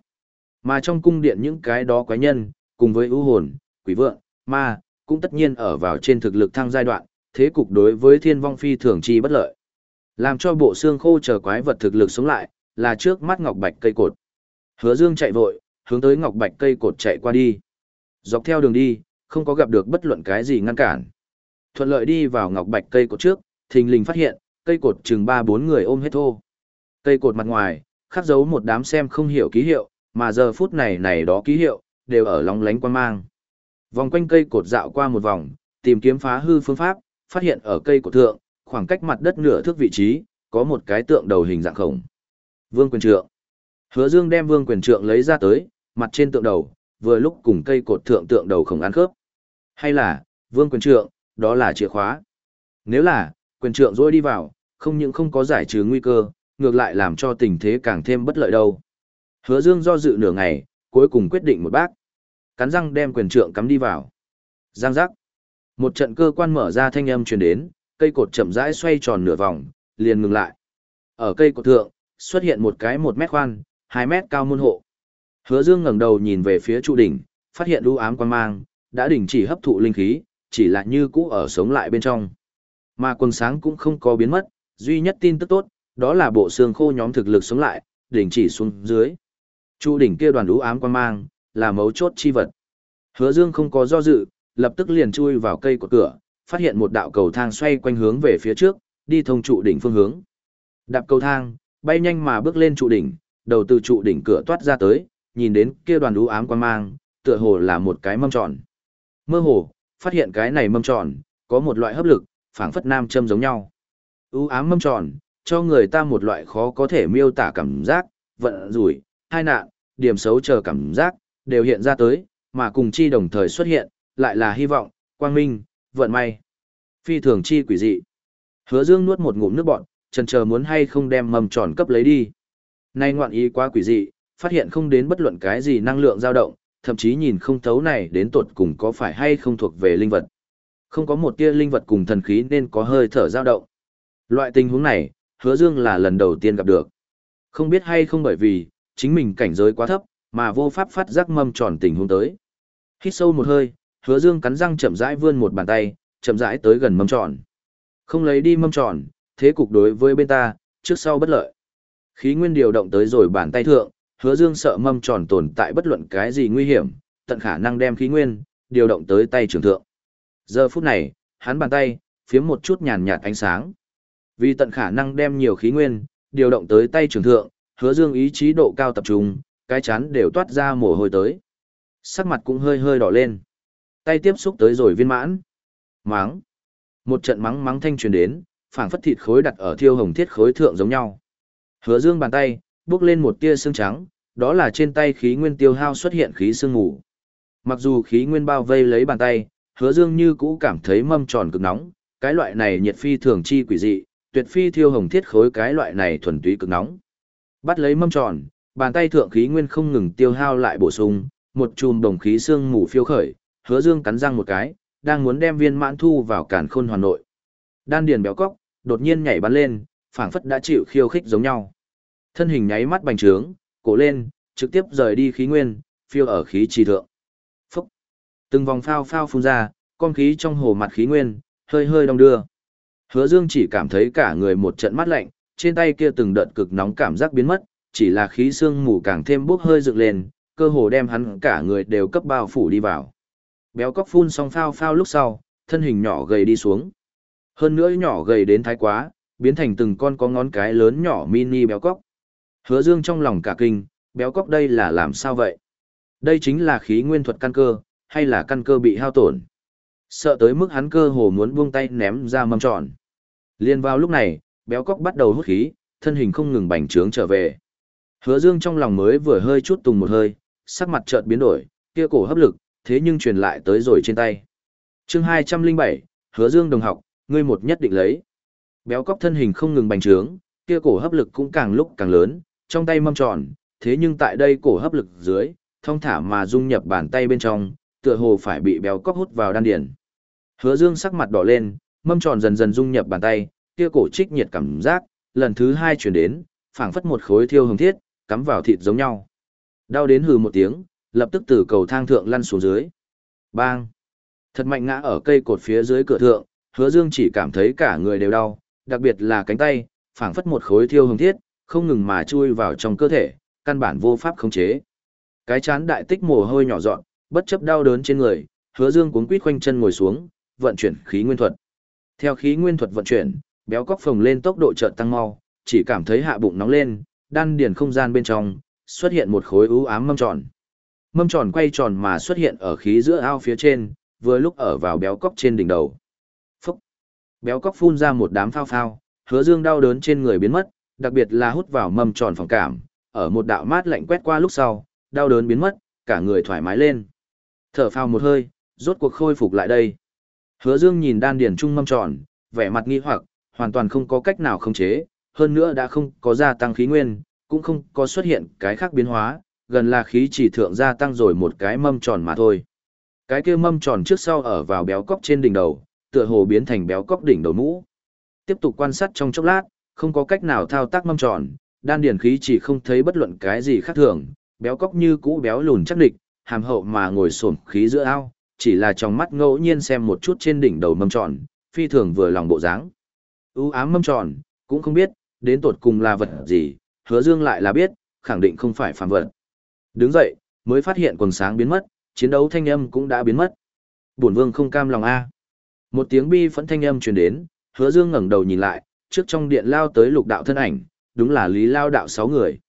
Mà trong cung điện những cái đó quái nhân, cùng với ưu hồn, quỷ vượng, ma, cũng tất nhiên ở vào trên thực lực thăng giai đoạn, thế cục đối với thiên vong phi thường chi bất lợi. Làm cho bộ xương khô chờ quái vật thực lực sống lại, là trước mắt ngọc bạch cây cột. Hứa Dương chạy vội, hướng tới ngọc bạch cây cột chạy qua đi. Dọc theo đường đi, không có gặp được bất luận cái gì ngăn cản. Thuận lợi đi vào ngọc bạch cây cột trước, thình lình phát hiện, cây cột chừng 3-4 người ôm hết thô. Cây cột mặt ngoài, khắc dấu một đám xem không hiểu ký hiệu, mà giờ phút này này đó ký hiệu, đều ở lóng lánh quan mang. Vòng quanh cây cột dạo qua một vòng, tìm kiếm phá hư phương pháp, phát hiện ở cây cột thượng, khoảng cách mặt đất nửa thước vị trí, có một cái tượng đầu hình dạng khổng. Vương quyền trượng. Hứa Dương đem vương quyền trượng lấy ra tới, mặt trên tượng đầu, vừa lúc cùng cây cột thượng tượng đầu khổng ăn khớp. Hay là, vương quyền trượng, đó là chìa khóa. Nếu là, quyền trượng rôi đi vào, không những không có giải trừ nguy cơ, ngược lại làm cho tình thế càng thêm bất lợi đâu. Hứa Dương do dự nửa ngày, cuối cùng quyết định một bác. Cắn răng đem quyền trượng cắm đi vào. Giang giác. Một trận cơ quan mở ra thanh âm truyền đến, cây cột chậm rãi xoay tròn nửa vòng, liền ngừng lại. Ở cây cột thượng, xuất hiện một cái một mét khoan, hai mét cao môn hộ. Hứa Dương ngẩng đầu nhìn về phía trụ đỉnh, phát hiện u ám quan mang, đã đình chỉ hấp thụ linh khí, chỉ là như cũ ở sống lại bên trong. Mà quần sáng cũng không có biến mất, duy nhất tin tức tốt, đó là bộ xương khô nhóm thực lực sống lại, đình chỉ xuống dưới. Chu đỉnh kia đoàn lũ ám quan mang, là mấu chốt chi vật. Hứa Dương không có do dự, lập tức liền chui vào cây của cửa, phát hiện một đạo cầu thang xoay quanh hướng về phía trước, đi thông trụ đỉnh phương hướng. Đạp cầu thang, bay nhanh mà bước lên trụ đỉnh, đầu từ trụ đỉnh cửa toát ra tới, nhìn đến kia đoàn lũ ám quan mang, tựa hồ là một cái mâm tròn. Mơ hồ, phát hiện cái này mâm tròn, có một loại hấp lực, phảng phất nam châm giống nhau. U ám mâm tròn, cho người ta một loại khó có thể miêu tả cảm giác, vận rủi, hai nạn, điểm xấu chờ cảm giác, đều hiện ra tới, mà cùng chi đồng thời xuất hiện, lại là hy vọng, quang minh, vận may. Phi thường chi quỷ dị. Hứa Dương nuốt một ngụm nước bọt, chần chờ muốn hay không đem mầm tròn cấp lấy đi. Nay ngoạn ý quá quỷ dị, phát hiện không đến bất luận cái gì năng lượng dao động, thậm chí nhìn không thấu này đến tột cùng có phải hay không thuộc về linh vật. Không có một tia linh vật cùng thần khí nên có hơi thở dao động. Loại tình huống này, hứa dương là lần đầu tiên gặp được. Không biết hay không bởi vì, chính mình cảnh giới quá thấp, mà vô pháp phát giác mâm tròn tình huống tới. Hít sâu một hơi, hứa dương cắn răng chậm rãi vươn một bàn tay, chậm rãi tới gần mâm tròn. Không lấy đi mâm tròn, thế cục đối với bên ta, trước sau bất lợi. Khí nguyên điều động tới rồi bàn tay thượng, hứa dương sợ mâm tròn tồn tại bất luận cái gì nguy hiểm, tận khả năng đem khí nguyên, điều động tới tay trưởng thượng. Giờ phút này, hắn bàn tay, phiếm một chút nhàn nhạt ánh sáng. Vì tận khả năng đem nhiều khí nguyên, điều động tới tay trưởng thượng, hứa dương ý chí độ cao tập trung, cái chán đều toát ra mồ hôi tới. Sắc mặt cũng hơi hơi đỏ lên. Tay tiếp xúc tới rồi viên mãn. Mắng. Một trận mắng mắng thanh truyền đến, phảng phất thịt khối đặt ở thiêu hồng thiết khối thượng giống nhau. Hứa dương bàn tay, bước lên một tia xương trắng, đó là trên tay khí nguyên tiêu hao xuất hiện khí sương ngủ. Mặc dù khí nguyên bao vây lấy bàn tay, hứa dương như cũ cảm thấy mâm tròn cực nóng, cái loại này nhiệt phi thường chi quỷ dị, tuyệt phi thiêu hồng thiết khối cái loại này thuần túy cực nóng. Bắt lấy mâm tròn, bàn tay thượng khí nguyên không ngừng tiêu hao lại bổ sung, một chùm đồng khí xương mù phiêu khởi, hứa dương cắn răng một cái, đang muốn đem viên mãn thu vào cản khôn hoàn nội. Đan điền béo cóc, đột nhiên nhảy bắn lên, phảng phất đã chịu khiêu khích giống nhau. Thân hình nháy mắt bành trướng, cổ lên, trực tiếp rời đi khí nguyên, phiêu ở khí trì thượng. Phúc! Từng vòng phao phao phun ra, con khí trong hồ mặt khí nguyên, hơi hơi đong đưa. Hứa Dương chỉ cảm thấy cả người một trận mát lạnh, trên tay kia từng đợt cực nóng cảm giác biến mất, chỉ là khí xương mù càng thêm bốc hơi dựng lên, cơ hồ đem hắn cả người đều cấp bao phủ đi vào. Béo cóc phun xong phao phao lúc sau, thân hình nhỏ gầy đi xuống. Hơn nữa nhỏ gầy đến thái quá, biến thành từng con có ngón cái lớn nhỏ mini béo cóc. Hứa Dương trong lòng cả kinh, béo cóc đây là làm sao vậy? Đây chính là khí nguyên thuật căn cơ, hay là căn cơ bị hao tổn? Sợ tới mức hắn cơ hồ muốn buông tay ném ra mâm tròn. Liên vào lúc này, béo cóc bắt đầu hút khí, thân hình không ngừng bành trướng trở về. Hứa Dương trong lòng mới vừa hơi chút tùng một hơi, sắc mặt chợt biến đổi, kia cổ hấp lực, thế nhưng truyền lại tới rồi trên tay. Chương 207, Hứa Dương đồng học, ngươi một nhất định lấy. Béo cóc thân hình không ngừng bành trướng, kia cổ hấp lực cũng càng lúc càng lớn, trong tay mâm tròn, thế nhưng tại đây cổ hấp lực dưới, thông thả mà dung nhập bàn tay bên trong, tựa hồ phải bị béo cóc hút vào đan điền. Hứa Dương sắc mặt đỏ lên, mâm tròn dần dần dung nhập bàn tay, kia cổ trích nhiệt cảm giác, lần thứ hai chuyển đến, phảng phất một khối thiêu hồng thiết, cắm vào thịt giống nhau. Đau đến hừ một tiếng, lập tức từ cầu thang thượng lăn xuống dưới. Bang! Thật mạnh ngã ở cây cột phía dưới cửa thượng, hứa dương chỉ cảm thấy cả người đều đau, đặc biệt là cánh tay, phảng phất một khối thiêu hồng thiết, không ngừng mà chui vào trong cơ thể, căn bản vô pháp khống chế. Cái chán đại tích mồ hôi nhỏ dọn, bất chấp đau đớn trên người, hứa dương cuốn quít quanh chân ngồi xuống, vận chuyển khí nguyên thuật. Theo khí nguyên thuật vận chuyển, béo cóc phồng lên tốc độ chợt tăng mau, chỉ cảm thấy hạ bụng nóng lên, đan điền không gian bên trong xuất hiện một khối u ám mâm tròn. Mâm tròn quay tròn mà xuất hiện ở khí giữa ao phía trên, vừa lúc ở vào béo cóc trên đỉnh đầu. Phúc! Béo cóc phun ra một đám phao phao, hứa dương đau đớn trên người biến mất, đặc biệt là hút vào mâm tròn phòng cảm, ở một đạo mát lạnh quét qua lúc sau, đau đớn biến mất, cả người thoải mái lên. Thở phào một hơi, rốt cuộc khôi phục lại đây. Hứa Dương nhìn đan điền trung mâm tròn, vẻ mặt nghi hoặc, hoàn toàn không có cách nào khống chế, hơn nữa đã không có gia tăng khí nguyên, cũng không có xuất hiện cái khác biến hóa, gần là khí chỉ thượng gia tăng rồi một cái mâm tròn mà thôi. Cái kia mâm tròn trước sau ở vào béo cóc trên đỉnh đầu, tựa hồ biến thành béo cóc đỉnh đầu mũ. Tiếp tục quan sát trong chốc lát, không có cách nào thao tác mâm tròn, đan điển khí chỉ không thấy bất luận cái gì khác thường, béo cóc như cũ béo lùn chắc địch, hàm hậu mà ngồi xổm khí giữa ao, chỉ là trong mắt ngẫu nhiên xem một chút trên đỉnh đầu mâm tròn, phi thường vừa lòng bộ dáng. U ám mâm tròn, cũng không biết, đến tột cùng là vật gì, hứa dương lại là biết, khẳng định không phải phàm vật. Đứng dậy, mới phát hiện quần sáng biến mất, chiến đấu thanh âm cũng đã biến mất. Bổn vương không cam lòng a. Một tiếng bi phẫn thanh âm truyền đến, Hứa Dương ngẩng đầu nhìn lại, trước trong điện lao tới lục đạo thân ảnh, đúng là Lý Lao đạo sáu người.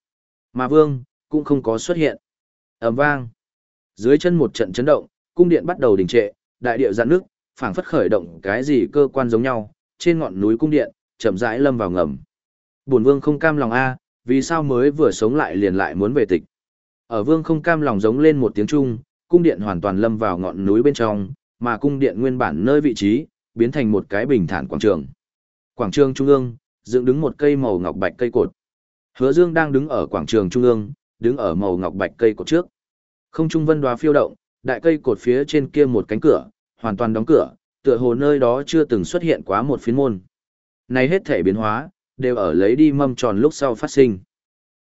Mà vương cũng không có xuất hiện. Ầm vang. Dưới chân một trận chấn động, cung điện bắt đầu đình trệ, đại địa giãn nước, phảng phất khởi động cái gì cơ quan giống nhau, trên ngọn núi cung điện, chậm rãi lâm vào ngầm. Bổn vương không cam lòng a, vì sao mới vừa sống lại liền lại muốn về tịch. Ở vương không cam lòng giống lên một tiếng trung, cung điện hoàn toàn lâm vào ngọn núi bên trong, mà cung điện nguyên bản nơi vị trí, biến thành một cái bình thản quảng trường. Quảng trường trung ương, dựng đứng một cây màu ngọc bạch cây cột. Hứa Dương đang đứng ở quảng trường trung ương, đứng ở màu ngọc bạch cây cột trước. Không trung vân đoá phiêu động, đại cây cột phía trên kia một cánh cửa, hoàn toàn đóng cửa, tựa hồ nơi đó chưa từng xuất hiện quá một phiến môn. Này hết thể biến hóa, đều ở lấy đi mâm tròn lúc sau phát sinh.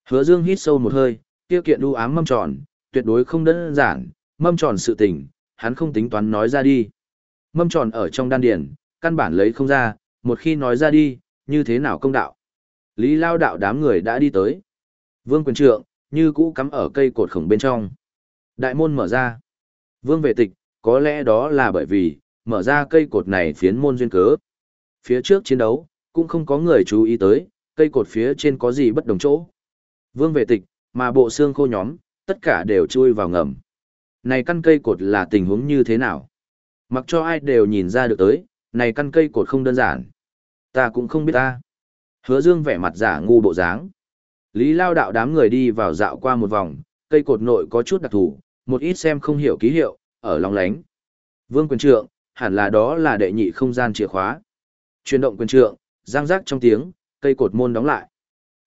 Hứa Dương hít sâu một hơi, kia kiện đu ám mâm tròn, tuyệt đối không đơn giản, mâm tròn sự tình, hắn không tính toán nói ra đi. Mâm tròn ở trong đan điển, căn bản lấy không ra, một khi nói ra đi, như thế nào công đạo. Lý lao đạo đám người đã đi tới. Vương quyền trượng, như cũ cắm ở cây cột khổng bên trong. Đại môn mở ra. Vương về tịch, có lẽ đó là bởi vì, mở ra cây cột này phiến môn duyên cớ. Phía trước chiến đấu, cũng không có người chú ý tới, cây cột phía trên có gì bất đồng chỗ. Vương về tịch, mà bộ xương khô nhóm, tất cả đều chui vào ngầm. Này căn cây cột là tình huống như thế nào? Mặc cho ai đều nhìn ra được tới, này căn cây cột không đơn giản. Ta cũng không biết ta. Hứa Dương vẻ mặt giả ngu bộ dáng. Lý Lao đạo đám người đi vào dạo qua một vòng, cây cột nội có chút đặc thù, một ít xem không hiểu ký hiệu, ở lòng lánh. Vương quyền trượng, hẳn là đó là đệ nhị không gian chìa khóa. Chuyển động quyền trượng, giang rác trong tiếng, cây cột môn đóng lại.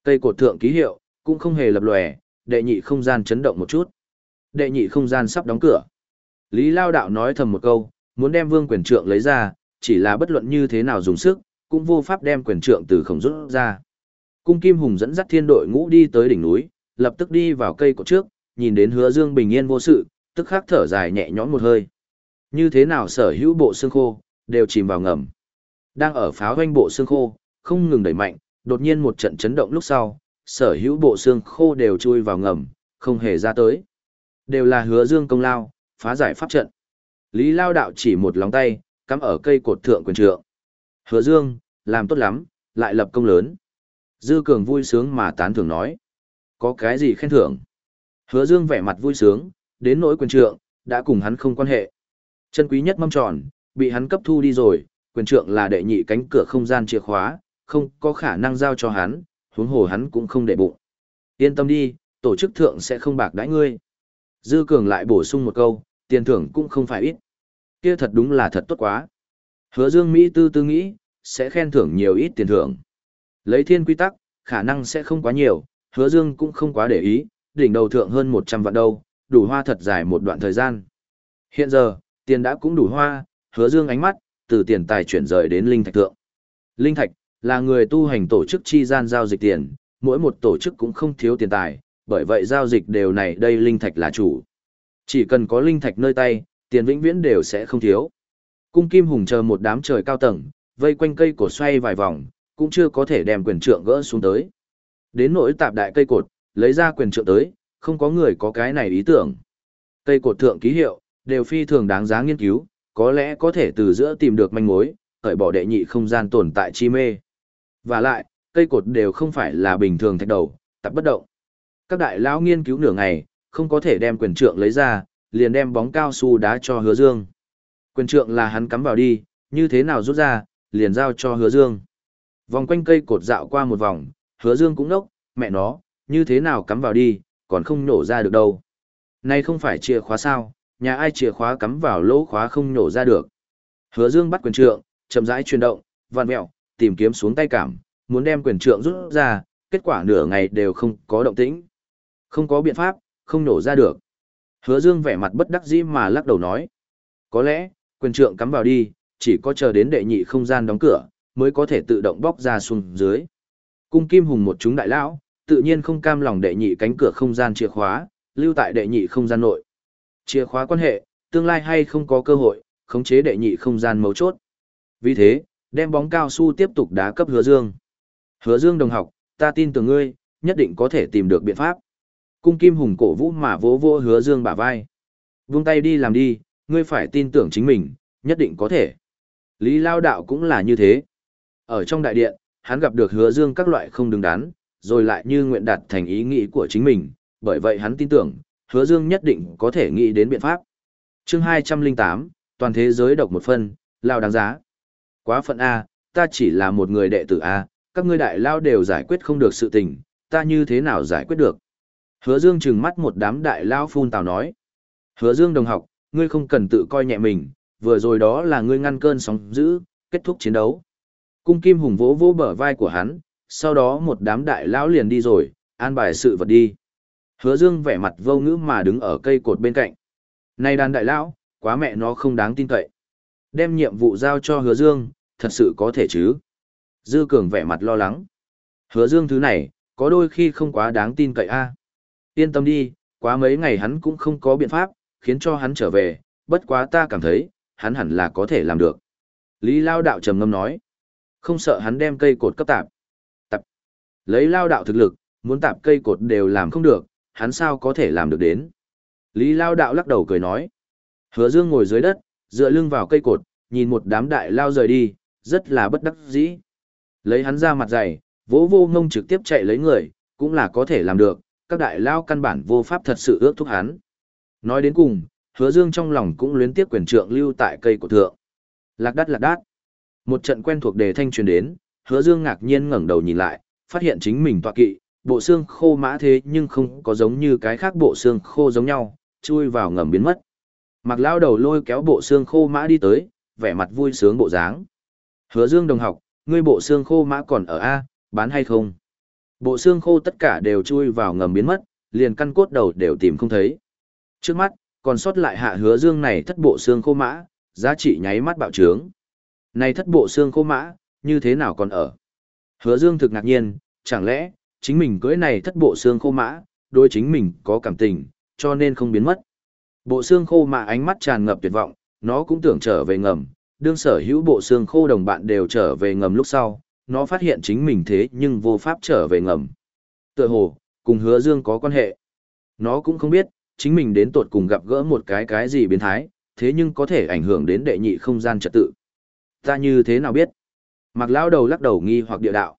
Cây cột thượng ký hiệu, cũng không hề lập lòe, đệ nhị không gian chấn động một chút. Đệ nhị không gian sắp đóng cửa. Lý Lao đạo nói thầm một câu, muốn đem vương quyền trượng lấy ra, chỉ là bất luận như thế nào dùng sức, cũng vô pháp đem quyền trượng từ khổng rút ra. Cung Kim Hùng dẫn dắt thiên đội ngũ đi tới đỉnh núi, lập tức đi vào cây cột trước, nhìn đến hứa dương bình yên vô sự, tức khắc thở dài nhẹ nhõm một hơi. Như thế nào sở hữu bộ xương khô, đều chìm vào ngầm. Đang ở pháo hoanh bộ xương khô, không ngừng đẩy mạnh, đột nhiên một trận chấn động lúc sau, sở hữu bộ xương khô đều chui vào ngầm, không hề ra tới. Đều là hứa dương công lao, phá giải pháp trận. Lý Lao đạo chỉ một lòng tay, cắm ở cây cột thượng quyền trượng. Hứa Dương, làm tốt lắm, lại lập công lớn. Dư Cường vui sướng mà tán thưởng nói. Có cái gì khen thưởng? Hứa Dương vẻ mặt vui sướng, đến nỗi quyền trượng, đã cùng hắn không quan hệ. Chân quý nhất mâm tròn, bị hắn cấp thu đi rồi, quyền trượng là đệ nhị cánh cửa không gian chìa khóa, không có khả năng giao cho hắn, huống hồ hắn cũng không để bụng. Yên tâm đi, tổ chức thượng sẽ không bạc đãi ngươi. Dư Cường lại bổ sung một câu, tiền thưởng cũng không phải ít. Kia thật đúng là thật tốt quá. Hứa Dương Mỹ tư tư nghĩ, sẽ khen thưởng nhiều ít tiền thưởng. Lấy thiên quy tắc, khả năng sẽ không quá nhiều, Hứa Dương cũng không quá để ý, đỉnh đầu thượng hơn 100 vạn đâu, đủ hoa thật dài một đoạn thời gian. Hiện giờ, tiền đã cũng đủ hoa, Hứa Dương ánh mắt từ tiền tài chuyển rời đến linh thạch thượng. Linh thạch là người tu hành tổ chức chi gian giao dịch tiền, mỗi một tổ chức cũng không thiếu tiền tài, bởi vậy giao dịch đều này đây linh thạch là chủ. Chỉ cần có linh thạch nơi tay, tiền vĩnh viễn đều sẽ không thiếu. Cung Kim Hùng chờ một đám trời cao tầng, vây quanh cây cột xoay vài vòng, cũng chưa có thể đem quyền trượng gỡ xuống tới. Đến nỗi tạp đại cây cột, lấy ra quyền trượng tới, không có người có cái này ý tưởng. Cây cột thượng ký hiệu, đều phi thường đáng giá nghiên cứu, có lẽ có thể từ giữa tìm được manh mối, cởi bỏ đệ nhị không gian tồn tại chi mê. Và lại, cây cột đều không phải là bình thường thạch đầu, tập bất động. Các đại lão nghiên cứu nửa ngày, không có thể đem quyền trượng lấy ra, liền đem bóng cao su đá cho hứa dương. Quyền trượng là hắn cắm vào đi, như thế nào rút ra, liền giao cho hứa dương. Vòng quanh cây cột dạo qua một vòng, hứa dương cũng nốc, mẹ nó, như thế nào cắm vào đi, còn không nổ ra được đâu. Này không phải chìa khóa sao, nhà ai chìa khóa cắm vào lỗ khóa không nổ ra được. Hứa dương bắt quyền trượng, chậm rãi chuyển động, vặn mẹo, tìm kiếm xuống tay cảm, muốn đem quyền trượng rút ra, kết quả nửa ngày đều không có động tĩnh. Không có biện pháp, không nổ ra được. Hứa Dương vẻ mặt bất đắc dĩ mà lắc đầu nói. Có lẽ, quyền trượng cắm vào đi, chỉ có chờ đến đệ nhị không gian đóng cửa, mới có thể tự động bóc ra xuống dưới. Cung Kim Hùng một chúng đại lão, tự nhiên không cam lòng đệ nhị cánh cửa không gian chìa khóa, lưu tại đệ nhị không gian nội. Chìa khóa quan hệ, tương lai hay không có cơ hội, khống chế đệ nhị không gian mấu chốt. Vì thế, đem bóng cao su tiếp tục đá cấp Hứa Dương. Hứa Dương đồng học, ta tin tưởng ngươi, nhất định có thể tìm được biện pháp. Cung Kim Hùng cổ vũ mà vỗ vỗ hứa dương bả vai. Vung tay đi làm đi, Ngươi phải tin tưởng chính mình, nhất định có thể. Lý Lao Đạo cũng là như thế. Ở trong đại điện, hắn gặp được hứa dương các loại không đứng đắn, rồi lại như nguyện đạt thành ý nghĩ của chính mình, bởi vậy hắn tin tưởng, hứa dương nhất định có thể nghĩ đến biện pháp. chương 208, toàn thế giới độc một phân, lao đáng giá. Quá phận A, ta chỉ là một người đệ tử A, các ngươi đại lao đều giải quyết không được sự tình, ta như thế nào giải quyết được. Hứa dương trừng mắt một đám đại lao phun tào nói. Hứa dương đồng học, ngươi không cần tự coi nhẹ mình, vừa rồi đó là ngươi ngăn cơn sóng dữ, kết thúc chiến đấu. Cung Kim Hùng vỗ vỗ bờ vai của hắn, sau đó một đám đại lão liền đi rồi, an bài sự vật đi. Hứa Dương vẻ mặt vô ngữ mà đứng ở cây cột bên cạnh. Này đàn đại lão, quá mẹ nó không đáng tin cậy. Đem nhiệm vụ giao cho Hứa Dương, thật sự có thể chứ? Dư Cường vẻ mặt lo lắng. Hứa Dương thứ này, có đôi khi không quá đáng tin cậy a. Yên tâm đi, quá mấy ngày hắn cũng không có biện pháp, khiến cho hắn trở về, bất quá ta cảm thấy, hắn hẳn là có thể làm được. Lý Lao Đạo trầm ngâm nói. Không sợ hắn đem cây cột cấp tạp. Tạp. Lấy Lao Đạo thực lực, muốn tạp cây cột đều làm không được, hắn sao có thể làm được đến. Lý Lao Đạo lắc đầu cười nói. Hứa Dương ngồi dưới đất, dựa lưng vào cây cột, nhìn một đám đại lao rời đi, rất là bất đắc dĩ. Lấy hắn ra mặt dày, vỗ vô ngông trực tiếp chạy lấy người, cũng là có thể làm được, các đại lao căn bản vô pháp thật sự ước thúc hắn. Nói đến cùng, hứa dương trong lòng cũng luyến tiếc quyền trượng lưu tại cây của thượng. Lạc đát lạc đát. Một trận quen thuộc đề thanh truyền đến, hứa dương ngạc nhiên ngẩng đầu nhìn lại, phát hiện chính mình tọa kỵ, bộ xương khô mã thế nhưng không có giống như cái khác bộ xương khô giống nhau, chui vào ngầm biến mất. Mặc lao đầu lôi kéo bộ xương khô mã đi tới, vẻ mặt vui sướng bộ dáng. Hứa dương đồng học, ngươi bộ xương khô mã còn ở A, bán hay không? Bộ xương khô tất cả đều chui vào ngầm biến mất, liền căn cốt đầu đều tìm không thấy. Trước mắt, còn sót lại hạ hứa dương này thất bộ xương khô mã, giá trị nháy mắt bạo trướng. Này thất bộ xương khô mã, như thế nào còn ở? Hứa dương thực ngạc nhiên, chẳng lẽ, chính mình cưới này thất bộ xương khô mã, đôi chính mình có cảm tình, cho nên không biến mất. Bộ xương khô mã ánh mắt tràn ngập tuyệt vọng, nó cũng tưởng trở về ngầm, đương sở hữu bộ xương khô đồng bạn đều trở về ngầm lúc sau, nó phát hiện chính mình thế nhưng vô pháp trở về ngầm. Tựa hồ, cùng hứa dương có quan hệ. Nó cũng không biết, chính mình đến tột cùng gặp gỡ một cái cái gì biến thái, thế nhưng có thể ảnh hưởng đến đệ nhị không gian trật tự. Ta như thế nào biết? Mặc lão đầu lắc đầu nghi hoặc địa đạo.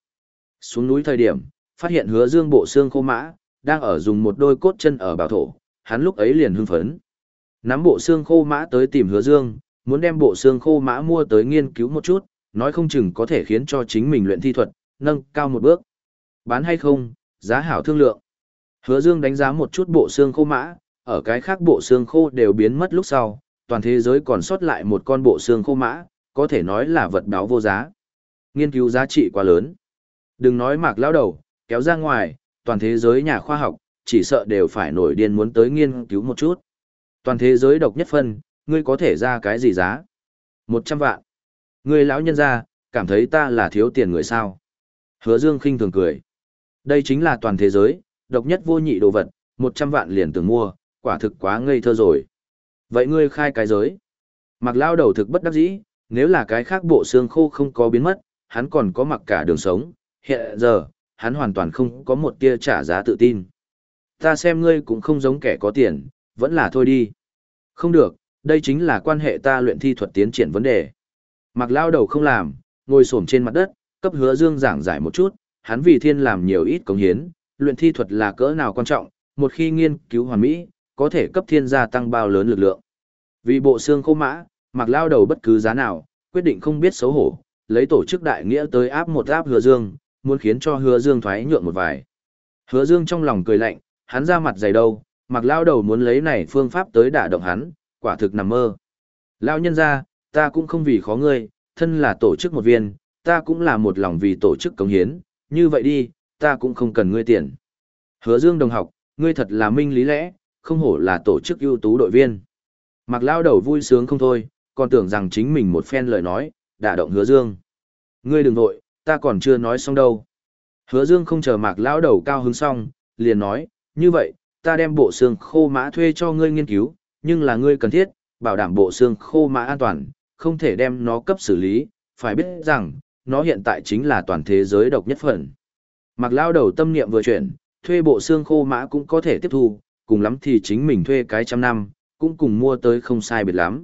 Xuống núi thời điểm, phát hiện hứa dương bộ xương khô mã, đang ở dùng một đôi cốt chân ở bảo thổ, hắn lúc ấy liền hưng phấn. Nắm bộ xương khô mã tới tìm hứa dương, muốn đem bộ xương khô mã mua tới nghiên cứu một chút, nói không chừng có thể khiến cho chính mình luyện thi thuật, nâng cao một bước. Bán hay không, giá hảo thương lượng. Hứa dương đánh giá một chút bộ xương khô mã, ở cái khác bộ xương khô đều biến mất lúc sau, toàn thế giới còn sót lại một con bộ xương khô mã, có thể nói là vật báo vô giá. Nghiên cứu giá trị quá lớn. Đừng nói mạc lão đầu, kéo ra ngoài, toàn thế giới nhà khoa học, chỉ sợ đều phải nổi điên muốn tới nghiên cứu một chút. Toàn thế giới độc nhất phân, ngươi có thể ra cái gì giá? Một trăm vạn. Ngươi lão nhân ra, cảm thấy ta là thiếu tiền người sao? Hứa Dương khinh thường cười. Đây chính là toàn thế giới, độc nhất vô nhị đồ vật, một trăm vạn liền tưởng mua, quả thực quá ngây thơ rồi. Vậy ngươi khai cái giới. Mặc lao đầu thực bất đắc dĩ, nếu là cái khác bộ xương khô không có biến mất, hắn còn có mặc cả đường sống, hiện giờ, hắn hoàn toàn không có một tia trả giá tự tin. Ta xem ngươi cũng không giống kẻ có tiền, vẫn là thôi đi. Không được, đây chính là quan hệ ta luyện thi thuật tiến triển vấn đề. Mặc lao đầu không làm, ngồi xổm trên mặt đất, cấp hứa dương giảng giải một chút, hắn vì thiên làm nhiều ít công hiến, luyện thi thuật là cỡ nào quan trọng, một khi nghiên cứu hoàn mỹ, có thể cấp thiên gia tăng bao lớn lực lượng. Vì bộ xương khô mã, mặc lao đầu bất cứ giá nào, quyết định không biết xấu hổ, lấy tổ chức đại nghĩa tới áp một áp hứa dương, muốn khiến cho hứa dương thoái nhượng một vài. Hứa dương trong lòng cười lạnh, hắn ra mặt dày đâu, mặc lao đầu muốn lấy này phương pháp tới đả động hắn, quả thực nằm mơ. Lao nhân ra, ta cũng không vì khó ngươi, thân là tổ chức một viên, ta cũng là một lòng vì tổ chức cống hiến, như vậy đi, ta cũng không cần ngươi tiền. Hứa dương đồng học, ngươi thật là minh lý lẽ, không hổ là tổ chức ưu tú đội viên. Mặc lao đầu vui sướng không thôi, còn tưởng rằng chính mình một phen lời nói, đả động hứa dương. Ngươi đừng vội, ta còn chưa nói xong đâu. Hứa dương không chờ mạc Lão đầu cao hứng xong, liền nói, như vậy, ta đem bộ xương khô mã thuê cho ngươi nghiên cứu, nhưng là ngươi cần thiết, bảo đảm bộ xương khô mã an toàn, không thể đem nó cấp xử lý, phải biết rằng, nó hiện tại chính là toàn thế giới độc nhất phần. Mặc Lão đầu tâm niệm vừa chuyển, thuê bộ xương khô mã cũng có thể tiếp thu, cùng lắm thì chính mình thuê cái trăm năm, cũng cùng mua tới không sai biệt lắm.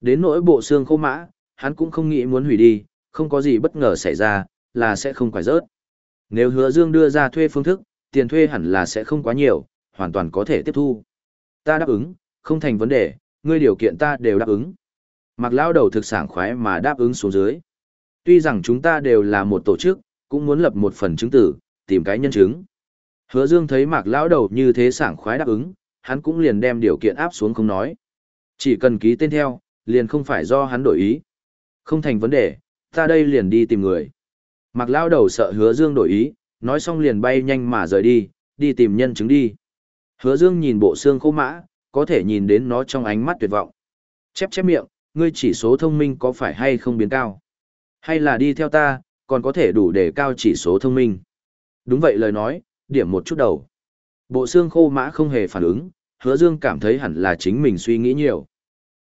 Đến nỗi bộ xương khô mã, hắn cũng không nghĩ muốn hủy đi, không có gì bất ngờ xảy ra, là sẽ không phải rớt. Nếu hứa dương đưa ra thuê phương thức, tiền thuê hẳn là sẽ không quá nhiều, hoàn toàn có thể tiếp thu. Ta đáp ứng, không thành vấn đề, ngươi điều kiện ta đều đáp ứng. Mặc lao đầu thực sản khoái mà đáp ứng xuống dưới. Tuy rằng chúng ta đều là một tổ chức, cũng muốn lập một phần chứng tử, tìm cái nhân chứng. Hứa Dương thấy Mạc lão đầu như thế sảng khoái đáp ứng, hắn cũng liền đem điều kiện áp xuống không nói. Chỉ cần ký tên theo, liền không phải do hắn đổi ý. Không thành vấn đề, ta đây liền đi tìm người. Mạc lao đầu sợ Hứa Dương đổi ý, nói xong liền bay nhanh mà rời đi, đi tìm nhân chứng đi. Hứa Dương nhìn bộ xương khô mã, có thể nhìn đến nó trong ánh mắt tuyệt vọng. Chép chép miệng, ngươi chỉ số thông minh có phải hay không biến cao? Hay là đi theo ta, còn có thể đủ để cao chỉ số thông minh? Đúng vậy lời nói, điểm một chút đầu. Bộ xương khô mã không hề phản ứng, hứa dương cảm thấy hẳn là chính mình suy nghĩ nhiều.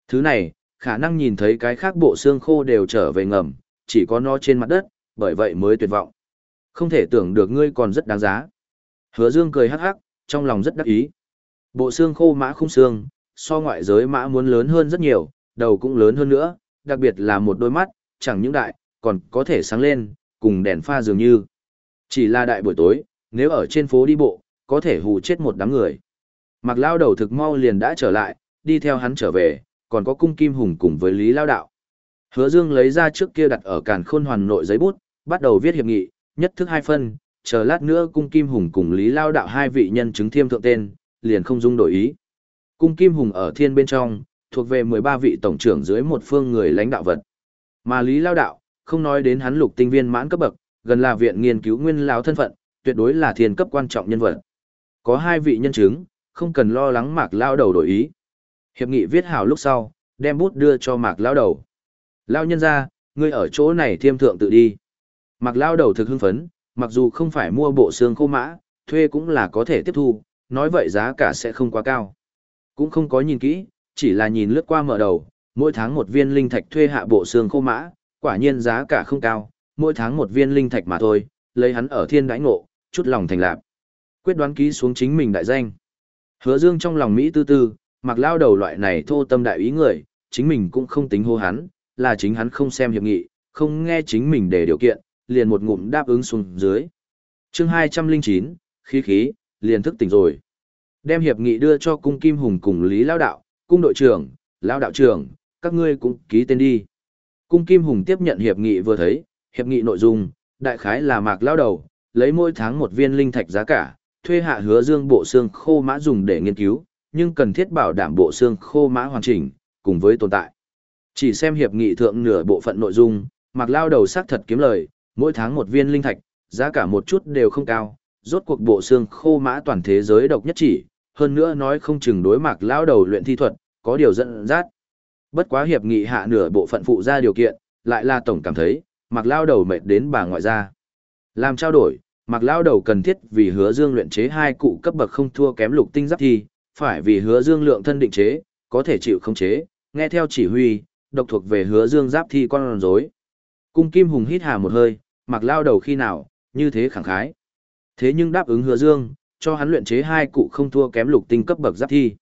Thứ này, khả năng nhìn thấy cái khác bộ xương khô đều trở về ngầm, chỉ có nó trên mặt đất, bởi vậy mới tuyệt vọng. Không thể tưởng được ngươi còn rất đáng giá. Hứa dương cười hắc hắc, trong lòng rất đắc ý. Bộ xương khô mã khung xương, so ngoại giới mã muốn lớn hơn rất nhiều, đầu cũng lớn hơn nữa, đặc biệt là một đôi mắt, chẳng những đại, còn có thể sáng lên, cùng đèn pha dường như. Chỉ là đại buổi tối, nếu ở trên phố đi bộ, có thể hù chết một đám người. Mặc lao đầu thực mau liền đã trở lại, đi theo hắn trở về, còn có cung kim hùng cùng với Lý Lao Đạo. Hứa Dương lấy ra trước kia đặt ở càn khôn hoàn nội giấy bút, bắt đầu viết hiệp nghị, nhất thức hai phân, chờ lát nữa cung kim hùng cùng Lý Lao Đạo hai vị nhân chứng thiêm thượng tên, liền không dung đổi ý. Cung kim hùng ở thiên bên trong, thuộc về 13 vị tổng trưởng dưới một phương người lãnh đạo vật. Mà Lý Lao Đạo, không nói đến hắn lục tinh viên mãn cấp bậc, gần là viện nghiên cứu nguyên lão thân phận, tuyệt đối là thiên cấp quan trọng nhân vật. Có hai vị nhân chứng, không cần lo lắng Mạc Lao đầu đổi ý. Hiệp nghị viết hảo lúc sau, đem bút đưa cho Mạc Lao đầu. Lao nhân ra, ngươi ở chỗ này thiêm thượng tự đi. Mặc Lao đầu thực hưng phấn, mặc dù không phải mua bộ xương khô mã, thuê cũng là có thể tiếp thu, nói vậy giá cả sẽ không quá cao. Cũng không có nhìn kỹ, chỉ là nhìn lướt qua mở đầu, mỗi tháng một viên linh thạch thuê hạ bộ xương khô mã, quả nhiên giá cả không cao, mỗi tháng một viên linh thạch mà thôi, lấy hắn ở thiên đãi ngộ, chút lòng thành lạc. Quyết đoán ký xuống chính mình đại danh. Hứa Dương trong lòng Mỹ tư tư, mặc lao đầu loại này thô tâm đại ý người, chính mình cũng không tính hô hắn, là chính hắn không xem hiệp nghị, không nghe chính mình để điều kiện, liền một ngụm đáp ứng xuống dưới. Chương 209, khí khí, liền thức tỉnh rồi. Đem hiệp nghị đưa cho cung Kim Hùng cùng Lý Lao Đạo, cung đội trưởng, Lao Đạo trưởng, các ngươi cũng ký tên đi. Cung Kim Hùng tiếp nhận hiệp nghị vừa thấy, hiệp nghị nội dung, đại khái là mạc lao đầu, lấy mỗi tháng một viên linh thạch giá cả, thuê hạ hứa dương bộ xương khô mã dùng để nghiên cứu, nhưng cần thiết bảo đảm bộ xương khô mã hoàn chỉnh, cùng với tồn tại. Chỉ xem hiệp nghị thượng nửa bộ phận nội dung, mặc lao đầu xác thật kiếm lời, mỗi tháng một viên linh thạch, giá cả một chút đều không cao, rốt cuộc bộ xương khô mã toàn thế giới độc nhất chỉ, hơn nữa nói không chừng đối mạc lao đầu luyện thi thuật, có điều dẫn dắt. Bất quá hiệp nghị hạ nửa bộ phận phụ ra điều kiện, lại là tổng cảm thấy, mặc lao đầu mệt đến bà ngoại gia. Làm trao đổi, mặc lao đầu cần thiết vì hứa dương luyện chế hai cụ cấp bậc không thua kém lục tinh giáp thi, phải vì hứa dương lượng thân định chế, có thể chịu không chế, nghe theo chỉ huy, độc thuộc về hứa dương giáp thi con rối. Cung Kim Hùng hít hà một hơi, mặc lao đầu khi nào, như thế khẳng khái. Thế nhưng đáp ứng hứa dương, cho hắn luyện chế hai cụ không thua kém lục tinh cấp bậc giáp thi.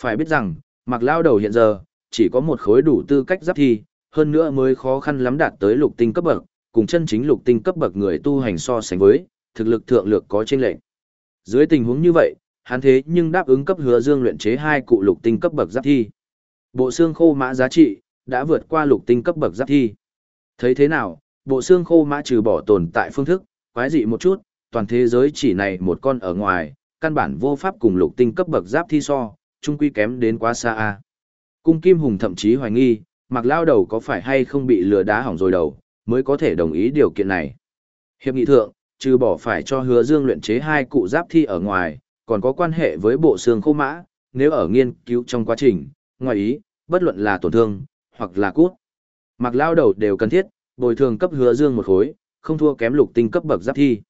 Phải biết rằng, mặc lao đầu hiện giờ, chỉ có một khối đủ tư cách giáp thi, hơn nữa mới khó khăn lắm đạt tới lục tinh cấp bậc, cùng chân chính lục tinh cấp bậc người tu hành so sánh với, thực lực thượng lược có chênh lệch. Dưới tình huống như vậy, hắn thế nhưng đáp ứng cấp hứa dương luyện chế hai cụ lục tinh cấp bậc giáp thi. Bộ xương khô mã giá trị đã vượt qua lục tinh cấp bậc giáp thi. Thấy thế nào, bộ xương khô mã trừ bỏ tồn tại phương thức, quái dị một chút, toàn thế giới chỉ này một con ở ngoài, căn bản vô pháp cùng lục tinh cấp bậc giáp thi so, chung quy kém đến quá xa a. Cung Kim Hùng thậm chí hoài nghi, mặc lao đầu có phải hay không bị lừa đá hỏng rồi đầu, mới có thể đồng ý điều kiện này. Hiệp nghị thượng, trừ bỏ phải cho hứa dương luyện chế hai cụ giáp thi ở ngoài, còn có quan hệ với bộ xương khô mã, nếu ở nghiên cứu trong quá trình, ngoài ý, bất luận là tổn thương, hoặc là cút. Mặc lao đầu đều cần thiết, bồi thường cấp hứa dương một khối, không thua kém lục tinh cấp bậc giáp thi.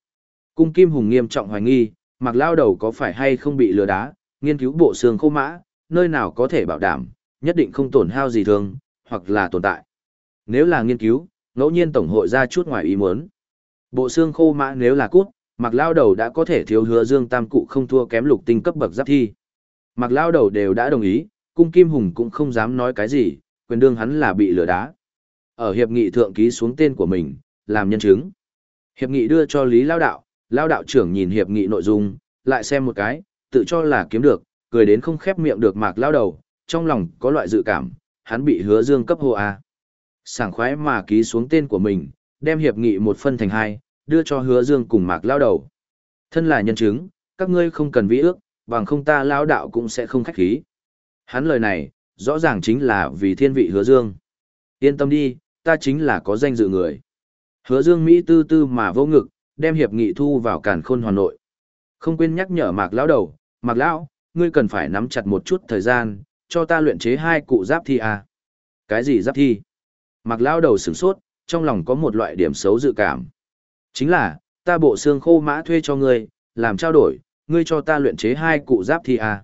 Cung Kim Hùng nghiêm trọng hoài nghi, mặc lao đầu có phải hay không bị lừa đá, nghiên cứu bộ xương khô mã, nơi nào có thể bảo đảm, nhất định không tổn hao gì thường, hoặc là tồn tại. Nếu là nghiên cứu, ngẫu nhiên tổng hội ra chút ngoài ý muốn. Bộ xương khô mã nếu là cút, mặc lao đầu đã có thể thiếu hứa dương tam cụ không thua kém lục tinh cấp bậc giáp thi. Mặc lao đầu đều đã đồng ý, cung kim hùng cũng không dám nói cái gì, quyền đương hắn là bị lừa đá. Ở hiệp nghị thượng ký xuống tên của mình, làm nhân chứng. Hiệp nghị đưa cho Lý Lao Đạo, Lao Đạo trưởng nhìn hiệp nghị nội dung, lại xem một cái, tự cho là kiếm được, cười đến không khép miệng được mạc lao đầu, trong lòng có loại dự cảm, hắn bị hứa dương cấp hô A. Sảng khoái mà ký xuống tên của mình, đem hiệp nghị một phân thành hai, đưa cho hứa dương cùng mạc lao đầu. Thân là nhân chứng, các ngươi không cần vĩ ước, bằng không ta lao đạo cũng sẽ không khách khí. Hắn lời này, rõ ràng chính là vì thiên vị hứa dương. Yên tâm đi, ta chính là có danh dự người. Hứa dương Mỹ tư tư mà vô ngực, đem hiệp nghị thu vào càn khôn hoàn nội. Không quên nhắc nhở mạc lão đầu, mạc lão, ngươi cần phải nắm chặt một chút thời gian, cho ta luyện chế hai cụ giáp thi à. Cái gì giáp thi? Mạc lão đầu sửng sốt, trong lòng có một loại điểm xấu dự cảm. Chính là, ta bộ xương khô mã thuê cho ngươi, làm trao đổi, ngươi cho ta luyện chế hai cụ giáp thi à.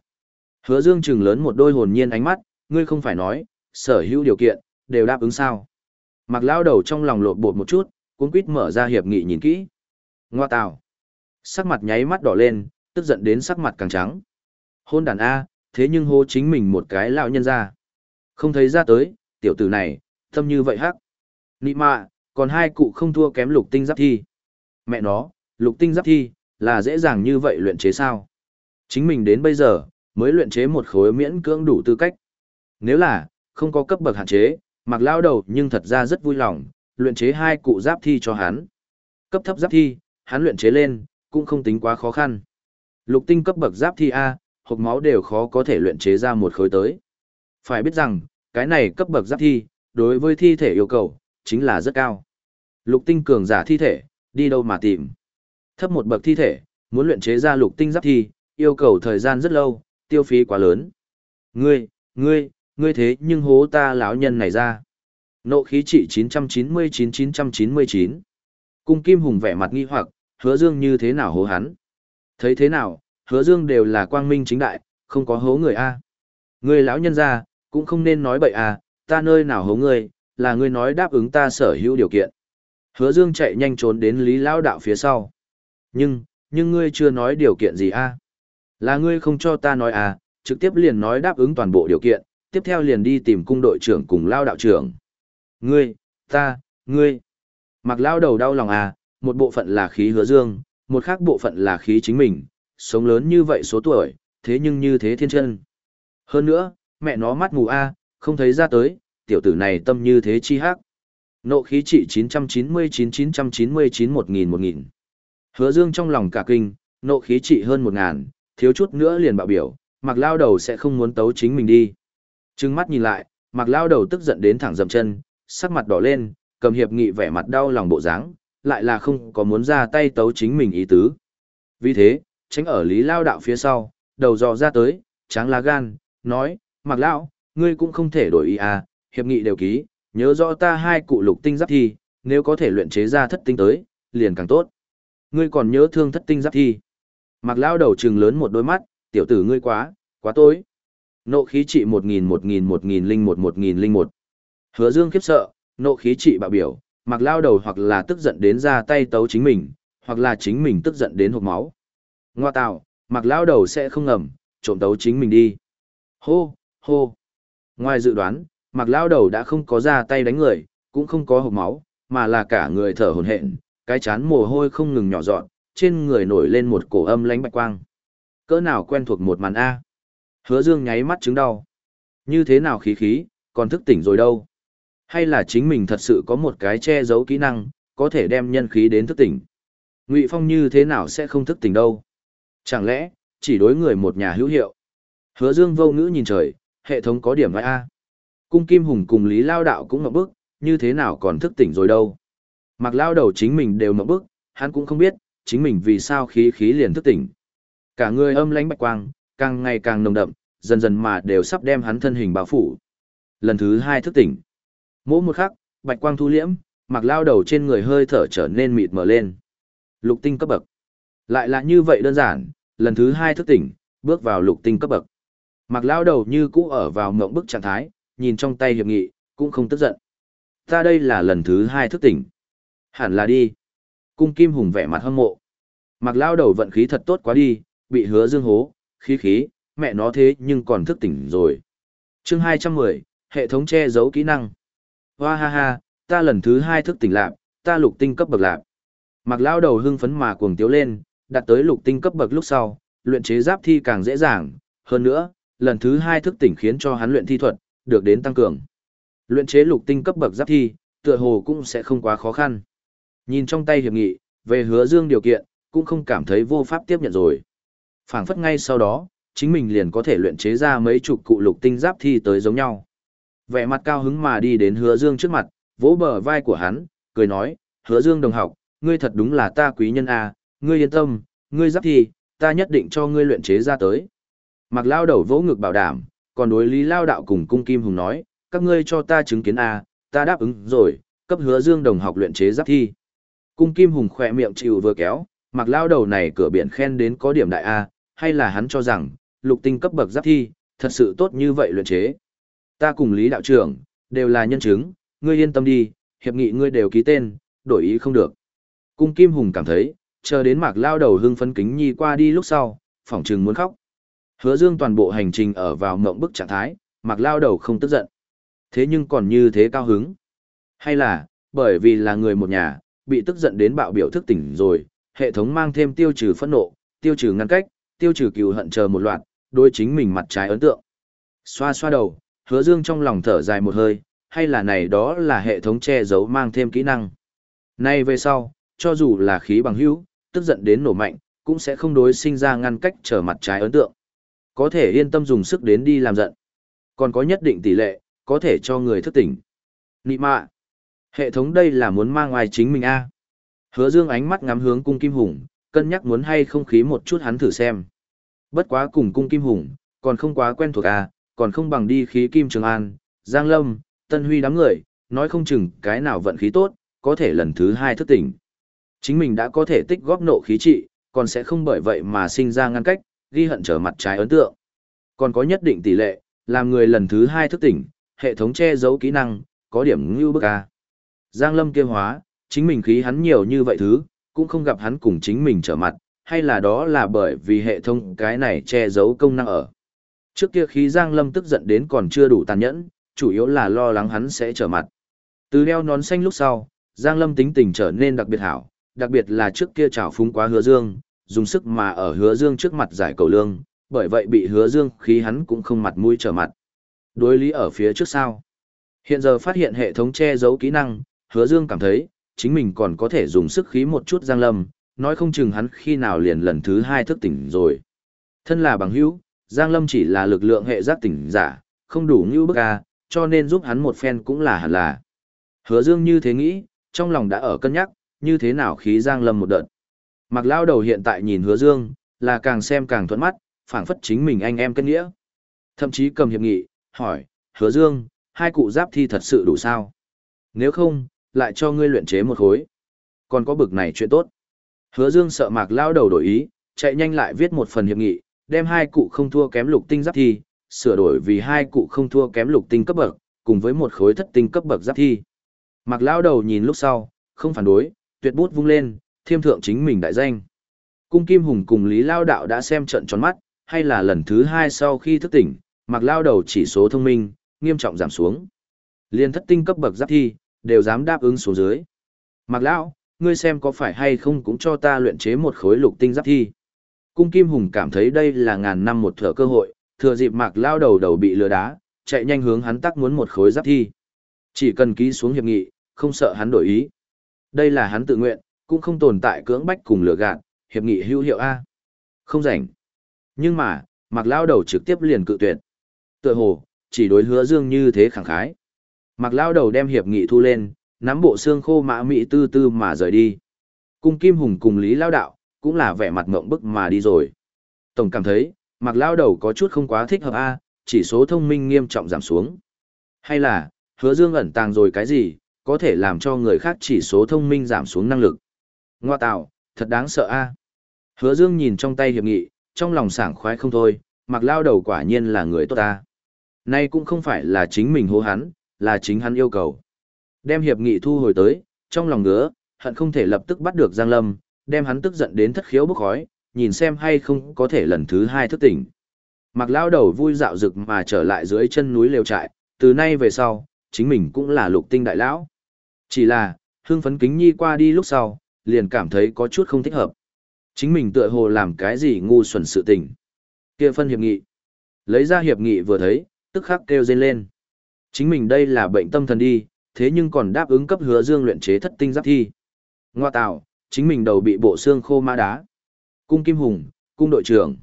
Hứa dương trừng lớn một đôi hồn nhiên ánh mắt, ngươi không phải nói, sở hữu điều kiện, đều đáp ứng sao. Mạc lão đầu trong lòng lột bột một chút, cuốn quýt mở ra hiệp nghị nhìn kỹ. Ngoa tào. Sắc mặt nháy mắt đỏ lên, tức giận đến sắc mặt càng trắng. Hôn đàn A, thế nhưng hô chính mình một cái lão nhân ra. Không thấy ra tới, tiểu tử này, thâm như vậy hắc. Nị mạ, còn hai cụ không thua kém lục tinh giáp thi. Mẹ nó, lục tinh giáp thi, là dễ dàng như vậy luyện chế sao? Chính mình đến bây giờ, mới luyện chế một khối miễn cưỡng đủ tư cách. Nếu là, không có cấp bậc hạn chế, mặc lao đầu nhưng thật ra rất vui lòng, luyện chế hai cụ giáp thi cho hắn. Cấp thấp giáp thi, hắn luyện chế lên, cũng không tính quá khó khăn. Lục tinh cấp bậc giáp thi A, hộp máu đều khó có thể luyện chế ra một khối tới. Phải biết rằng, cái này cấp bậc giáp thi, đối với thi thể yêu cầu, chính là rất cao. Lục tinh cường giả thi thể, đi đâu mà tìm. Thấp một bậc thi thể, muốn luyện chế ra lục tinh giáp thi, yêu cầu thời gian rất lâu, tiêu phí quá lớn. Ngươi, ngươi, ngươi thế nhưng hố ta lão nhân này ra. Nộ khí trị 999-999. Cung Kim Hùng vẻ mặt nghi hoặc, hứa dương như thế nào hố hắn. Thấy thế nào, hứa dương đều là quang minh chính đại, không có hố người A. Người lão nhân ra, cũng không nên nói bậy à, ta nơi nào hố ngươi, là ngươi nói đáp ứng ta sở hữu điều kiện. Hứa dương chạy nhanh trốn đến lý lão đạo phía sau. Nhưng, nhưng ngươi chưa nói điều kiện gì a? Là ngươi không cho ta nói à, trực tiếp liền nói đáp ứng toàn bộ điều kiện, tiếp theo liền đi tìm cung đội trưởng cùng lao đạo trưởng. Ngươi, ta, ngươi. Mặc lao đầu đau lòng à, một bộ phận là khí hứa dương, một khác bộ phận là khí chính mình, sống lớn như vậy số tuổi, thế nhưng như thế thiên chân. Hơn nữa, mẹ nó mắt mù a, không thấy ra tới, tiểu tử này tâm như thế chi hắc. Nộ khí trị 999-999-1000-1000. Hứa dương trong lòng cả kinh, nộ khí trị hơn 1000, thiếu chút nữa liền bạo biểu, mặc lao đầu sẽ không muốn tấu chính mình đi. Trừng mắt nhìn lại, mặc lao đầu tức giận đến thẳng dậm chân, sắc mặt đỏ lên, cầm hiệp nghị vẻ mặt đau lòng bộ dáng, lại là không có muốn ra tay tấu chính mình ý tứ. Vì thế, tránh ở lý lao đạo phía sau, đầu dò ra tới, tráng lá gan, nói, mặc lão, ngươi cũng không thể đổi ý à, hiệp nghị đều ký, nhớ rõ ta hai cụ lục tinh giáp thi, nếu có thể luyện chế ra thất tinh tới, liền càng tốt. Ngươi còn nhớ thương thất tinh giáp thi. Mặc lão đầu trừng lớn một đôi mắt, tiểu tử ngươi quá, quá tối. Nộ khí trị một nghìn một nghìn một nghìn linh một một nghìn linh một. Hứa dương khiếp sợ, nộ khí trị bạo biểu, mặc lao đầu hoặc là tức giận đến ra tay tấu chính mình, hoặc là chính mình tức giận đến hộp máu. Ngoa tạo, mặc lao đầu sẽ không ngầm, trộm tấu chính mình đi. Hô, hô. Ngoài dự đoán, mặc lao đầu đã không có ra tay đánh người, cũng không có hộp máu, mà là cả người thở hổn hển, cái chán mồ hôi không ngừng nhỏ dọn, trên người nổi lên một cổ âm lánh bạch quang. Cỡ nào quen thuộc một màn A. Hứa dương nháy mắt chứng đau. Như thế nào khí khí, còn thức tỉnh rồi đâu. Hay là chính mình thật sự có một cái che giấu kỹ năng, có thể đem nhân khí đến thức tỉnh. Ngụy Phong như thế nào sẽ không thức tỉnh đâu. Chẳng lẽ, chỉ đối người một nhà hữu hiệu. Hứa dương vô ngữ nhìn trời, hệ thống có điểm ngoại A. Cung Kim Hùng cùng Lý Lao Đạo cũng ngậm bức, như thế nào còn thức tỉnh rồi đâu. Mặc lao đầu chính mình đều ngậm bức, hắn cũng không biết, chính mình vì sao khí khí liền thức tỉnh. Cả người âm lãnh bạch quang, càng ngày càng nồng đậm, dần dần mà đều sắp đem hắn thân hình bao phủ. Lần thứ hai thức tỉnh. Mỗi một khắc, bạch quang thu liễm, mặc lao đầu trên người hơi thở trở nên mịt mờ lên. Lục tinh cấp bậc. Lại là như vậy đơn giản, lần thứ hai thức tỉnh, bước vào lục tinh cấp bậc. Mặc lao đầu như cũ ở vào mộng bức trạng thái, nhìn trong tay hiệp nghị, cũng không tức giận. Ta đây là lần thứ hai thức tỉnh. Hẳn là đi. Cung Kim Hùng vẻ mặt hâm mộ. Mặc lao đầu vận khí thật tốt quá đi, bị hứa dương hố, khí khí, mẹ nó thế nhưng còn thức tỉnh rồi. chương 210, hệ thống che giấu kỹ năng. Hoa ha ha, ta lần thứ hai thức tỉnh lạc, ta lục tinh cấp bậc lạc. Mặc lao đầu hưng phấn mà cuồng tiếu lên, đạt tới lục tinh cấp bậc lúc sau, luyện chế giáp thi càng dễ dàng, hơn nữa, lần thứ hai thức tỉnh khiến cho hắn luyện thi thuật, được đến tăng cường. Luyện chế lục tinh cấp bậc giáp thi, tựa hồ cũng sẽ không quá khó khăn. Nhìn trong tay hiệp nghị, về hứa dương điều kiện, cũng không cảm thấy vô pháp tiếp nhận rồi phảng phất ngay sau đó, chính mình liền có thể luyện chế ra mấy chục cụ lục tinh giáp thi tới giống nhau. Vẻ mặt cao hứng mà đi đến hứa dương trước mặt, vỗ bờ vai của hắn, cười nói, hứa dương đồng học, ngươi thật đúng là ta quý nhân a, ngươi yên tâm, ngươi giáp thi, ta nhất định cho ngươi luyện chế ra tới. Mặc lao đầu vỗ ngực bảo đảm, còn đối lý lao đạo cùng cung kim hùng nói, các ngươi cho ta chứng kiến a, ta đáp ứng rồi, cấp hứa dương đồng học luyện chế giáp thi. Cung kim hùng khỏe miệng chịu vừa kéo, mặc lao đầu này cửa biển khen đến có điểm đại a, hay là hắn cho rằng, lục tinh cấp bậc giáp thi, thật sự tốt như vậy luyện chế. Ta cùng Lý đạo trưởng, đều là nhân chứng, ngươi yên tâm đi, hiệp nghị ngươi đều ký tên, đổi ý không được. Cung Kim Hùng cảm thấy, chờ đến mạc lao đầu hưng phấn kính nhi qua đi lúc sau, phỏng trừng muốn khóc. Hứa dương toàn bộ hành trình ở vào mộng bức trạng thái, mạc lao đầu không tức giận. Thế nhưng còn như thế cao hứng. Hay là, bởi vì là người một nhà, bị tức giận đến bạo biểu thức tỉnh rồi, hệ thống mang thêm tiêu trừ phẫn nộ, tiêu trừ ngăn cách, tiêu trừ cừu hận chờ một loạt, đối chính mình mặt trái ấn tượng. Xoa xoa đầu, hứa dương trong lòng thở dài một hơi, hay là này đó là hệ thống che giấu mang thêm kỹ năng. Nay về sau, cho dù là khí bằng hữu, tức giận đến nổ mạnh, cũng sẽ không đối sinh ra ngăn cách trở mặt trái ấn tượng. Có thể yên tâm dùng sức đến đi làm giận. Còn có nhất định tỷ lệ, có thể cho người thức tỉnh. Nị mạ. Hệ thống đây là muốn mang ngoài chính mình a Hứa dương ánh mắt ngắm hướng cung kim hùng, cân nhắc muốn hay không khí một chút hắn thử xem. Bất quá cùng cung kim hùng, còn không quá quen thuộc à còn không bằng đi khí kim trường an, giang lâm, tân huy đám người, nói không chừng cái nào vận khí tốt, có thể lần thứ hai thức tỉnh. Chính mình đã có thể tích góp nộ khí trị, còn sẽ không bởi vậy mà sinh ra ngăn cách, ghi hận trở mặt trái ấn tượng. Còn có nhất định tỷ lệ, làm người lần thứ hai thức tỉnh, hệ thống che giấu kỹ năng, có điểm ngưu bức a. Giang Lâm kia hóa, chính mình khí hắn nhiều như vậy thứ, cũng không gặp hắn cùng chính mình trở mặt, hay là đó là bởi vì hệ thống cái này che giấu công năng ở. Trước kia khí Giang Lâm tức giận đến còn chưa đủ tàn nhẫn, chủ yếu là lo lắng hắn sẽ trở mặt. Từ đeo nón xanh lúc sau, Giang Lâm tính tình trở nên đặc biệt hảo, đặc biệt là trước kia trào phúng quá hứa dương, dùng sức mà ở hứa dương trước mặt giải cầu lương, bởi vậy bị hứa dương khí hắn cũng không mặt mũi trở mặt. Đối lý ở phía trước sau Hiện giờ phát hiện hệ thống che giấu kỹ năng, hứa dương cảm thấy, chính mình còn có thể dùng sức khí một chút Giang Lâm, nói không chừng hắn khi nào liền lần thứ hai thức tỉnh rồi. Thân là bằng hữu, Giang Lâm chỉ là lực lượng hệ giác tỉnh giả, không đủ như bức a, cho nên giúp hắn một phen cũng là hẳn là. Hứa Dương như thế nghĩ, trong lòng đã ở cân nhắc, như thế nào khí Giang Lâm một đợt. Mặc lao đầu hiện tại nhìn Hứa Dương, là càng xem càng thuận mắt, phảng phất chính mình anh em cân nghĩa. Thậm chí cầm hiệp nghị, hỏi, Hứa Dương, hai cụ giáp thi thật sự đủ sao? Nếu không, lại cho ngươi luyện chế một khối. Còn có bực này chuyện tốt. Hứa Dương sợ Mạc lao đầu đổi ý, chạy nhanh lại viết một phần hiệp nghị, đem hai cụ không thua kém lục tinh giáp thi, sửa đổi vì hai cụ không thua kém lục tinh cấp bậc, cùng với một khối thất tinh cấp bậc giáp thi. Mặc lão đầu nhìn lúc sau, không phản đối, tuyệt bút vung lên, thiêm thượng chính mình đại danh. Cung Kim Hùng cùng Lý Lao Đạo đã xem trận tròn mắt, hay là lần thứ hai sau khi thức tỉnh, mặc lao đầu chỉ số thông minh, nghiêm trọng giảm xuống. Liên thất tinh cấp bậc giáp thi, đều dám đáp ứng xuống dưới. Mặc lão, ngươi xem có phải hay không cũng cho ta luyện chế một khối lục tinh giáp thi. Cung Kim Hùng cảm thấy đây là ngàn năm một thở cơ hội, thừa dịp mạc lao đầu đầu bị lừa đá, chạy nhanh hướng hắn tắc muốn một khối giáp thi. Chỉ cần ký xuống hiệp nghị, không sợ hắn đổi ý. Đây là hắn tự nguyện, cũng không tồn tại cưỡng bách cùng lừa gạt, hiệp nghị hữu hiệu A. Không rảnh. Nhưng mà, mạc lao đầu trực tiếp liền cự tuyệt. Tựa hồ, chỉ đối hứa dương như thế khẳng khái. Mạc lao đầu đem hiệp nghị thu lên, nắm bộ xương khô mã mị tư tư mà rời đi. Cung Kim Hùng cùng Lý Lao Đạo, cũng là vẻ mặt ngộng bức mà đi rồi. Tổng cảm thấy, mặc lao đầu có chút không quá thích hợp a chỉ số thông minh nghiêm trọng giảm xuống. Hay là, hứa dương ẩn tàng rồi cái gì, có thể làm cho người khác chỉ số thông minh giảm xuống năng lực. Ngoa tạo, thật đáng sợ a Hứa dương nhìn trong tay hiệp nghị, trong lòng sảng khoái không thôi, mặc lao đầu quả nhiên là người tốt ta. Nay cũng không phải là chính mình hô hắn, là chính hắn yêu cầu. Đem hiệp nghị thu hồi tới, trong lòng ngứa, hận không thể lập tức bắt được Giang Lâm, đem hắn tức giận đến thất khiếu bốc khói, nhìn xem hay không có thể lần thứ hai thức tỉnh. Mặc lao đầu vui dạo rực mà trở lại dưới chân núi lều trại, từ nay về sau, chính mình cũng là lục tinh đại lão. Chỉ là, hương phấn kính nhi qua đi lúc sau, liền cảm thấy có chút không thích hợp. Chính mình tựa hồ làm cái gì ngu xuẩn sự tình. kia phân hiệp nghị. Lấy ra hiệp nghị vừa thấy, tức khắc kêu dên lên. Chính mình đây là bệnh tâm thần đi, thế nhưng còn đáp ứng cấp hứa dương luyện chế thất tinh giáp thi. Ngoa tạo, chính mình đầu bị bộ xương khô ma đá. Cung Kim Hùng, cung đội trưởng.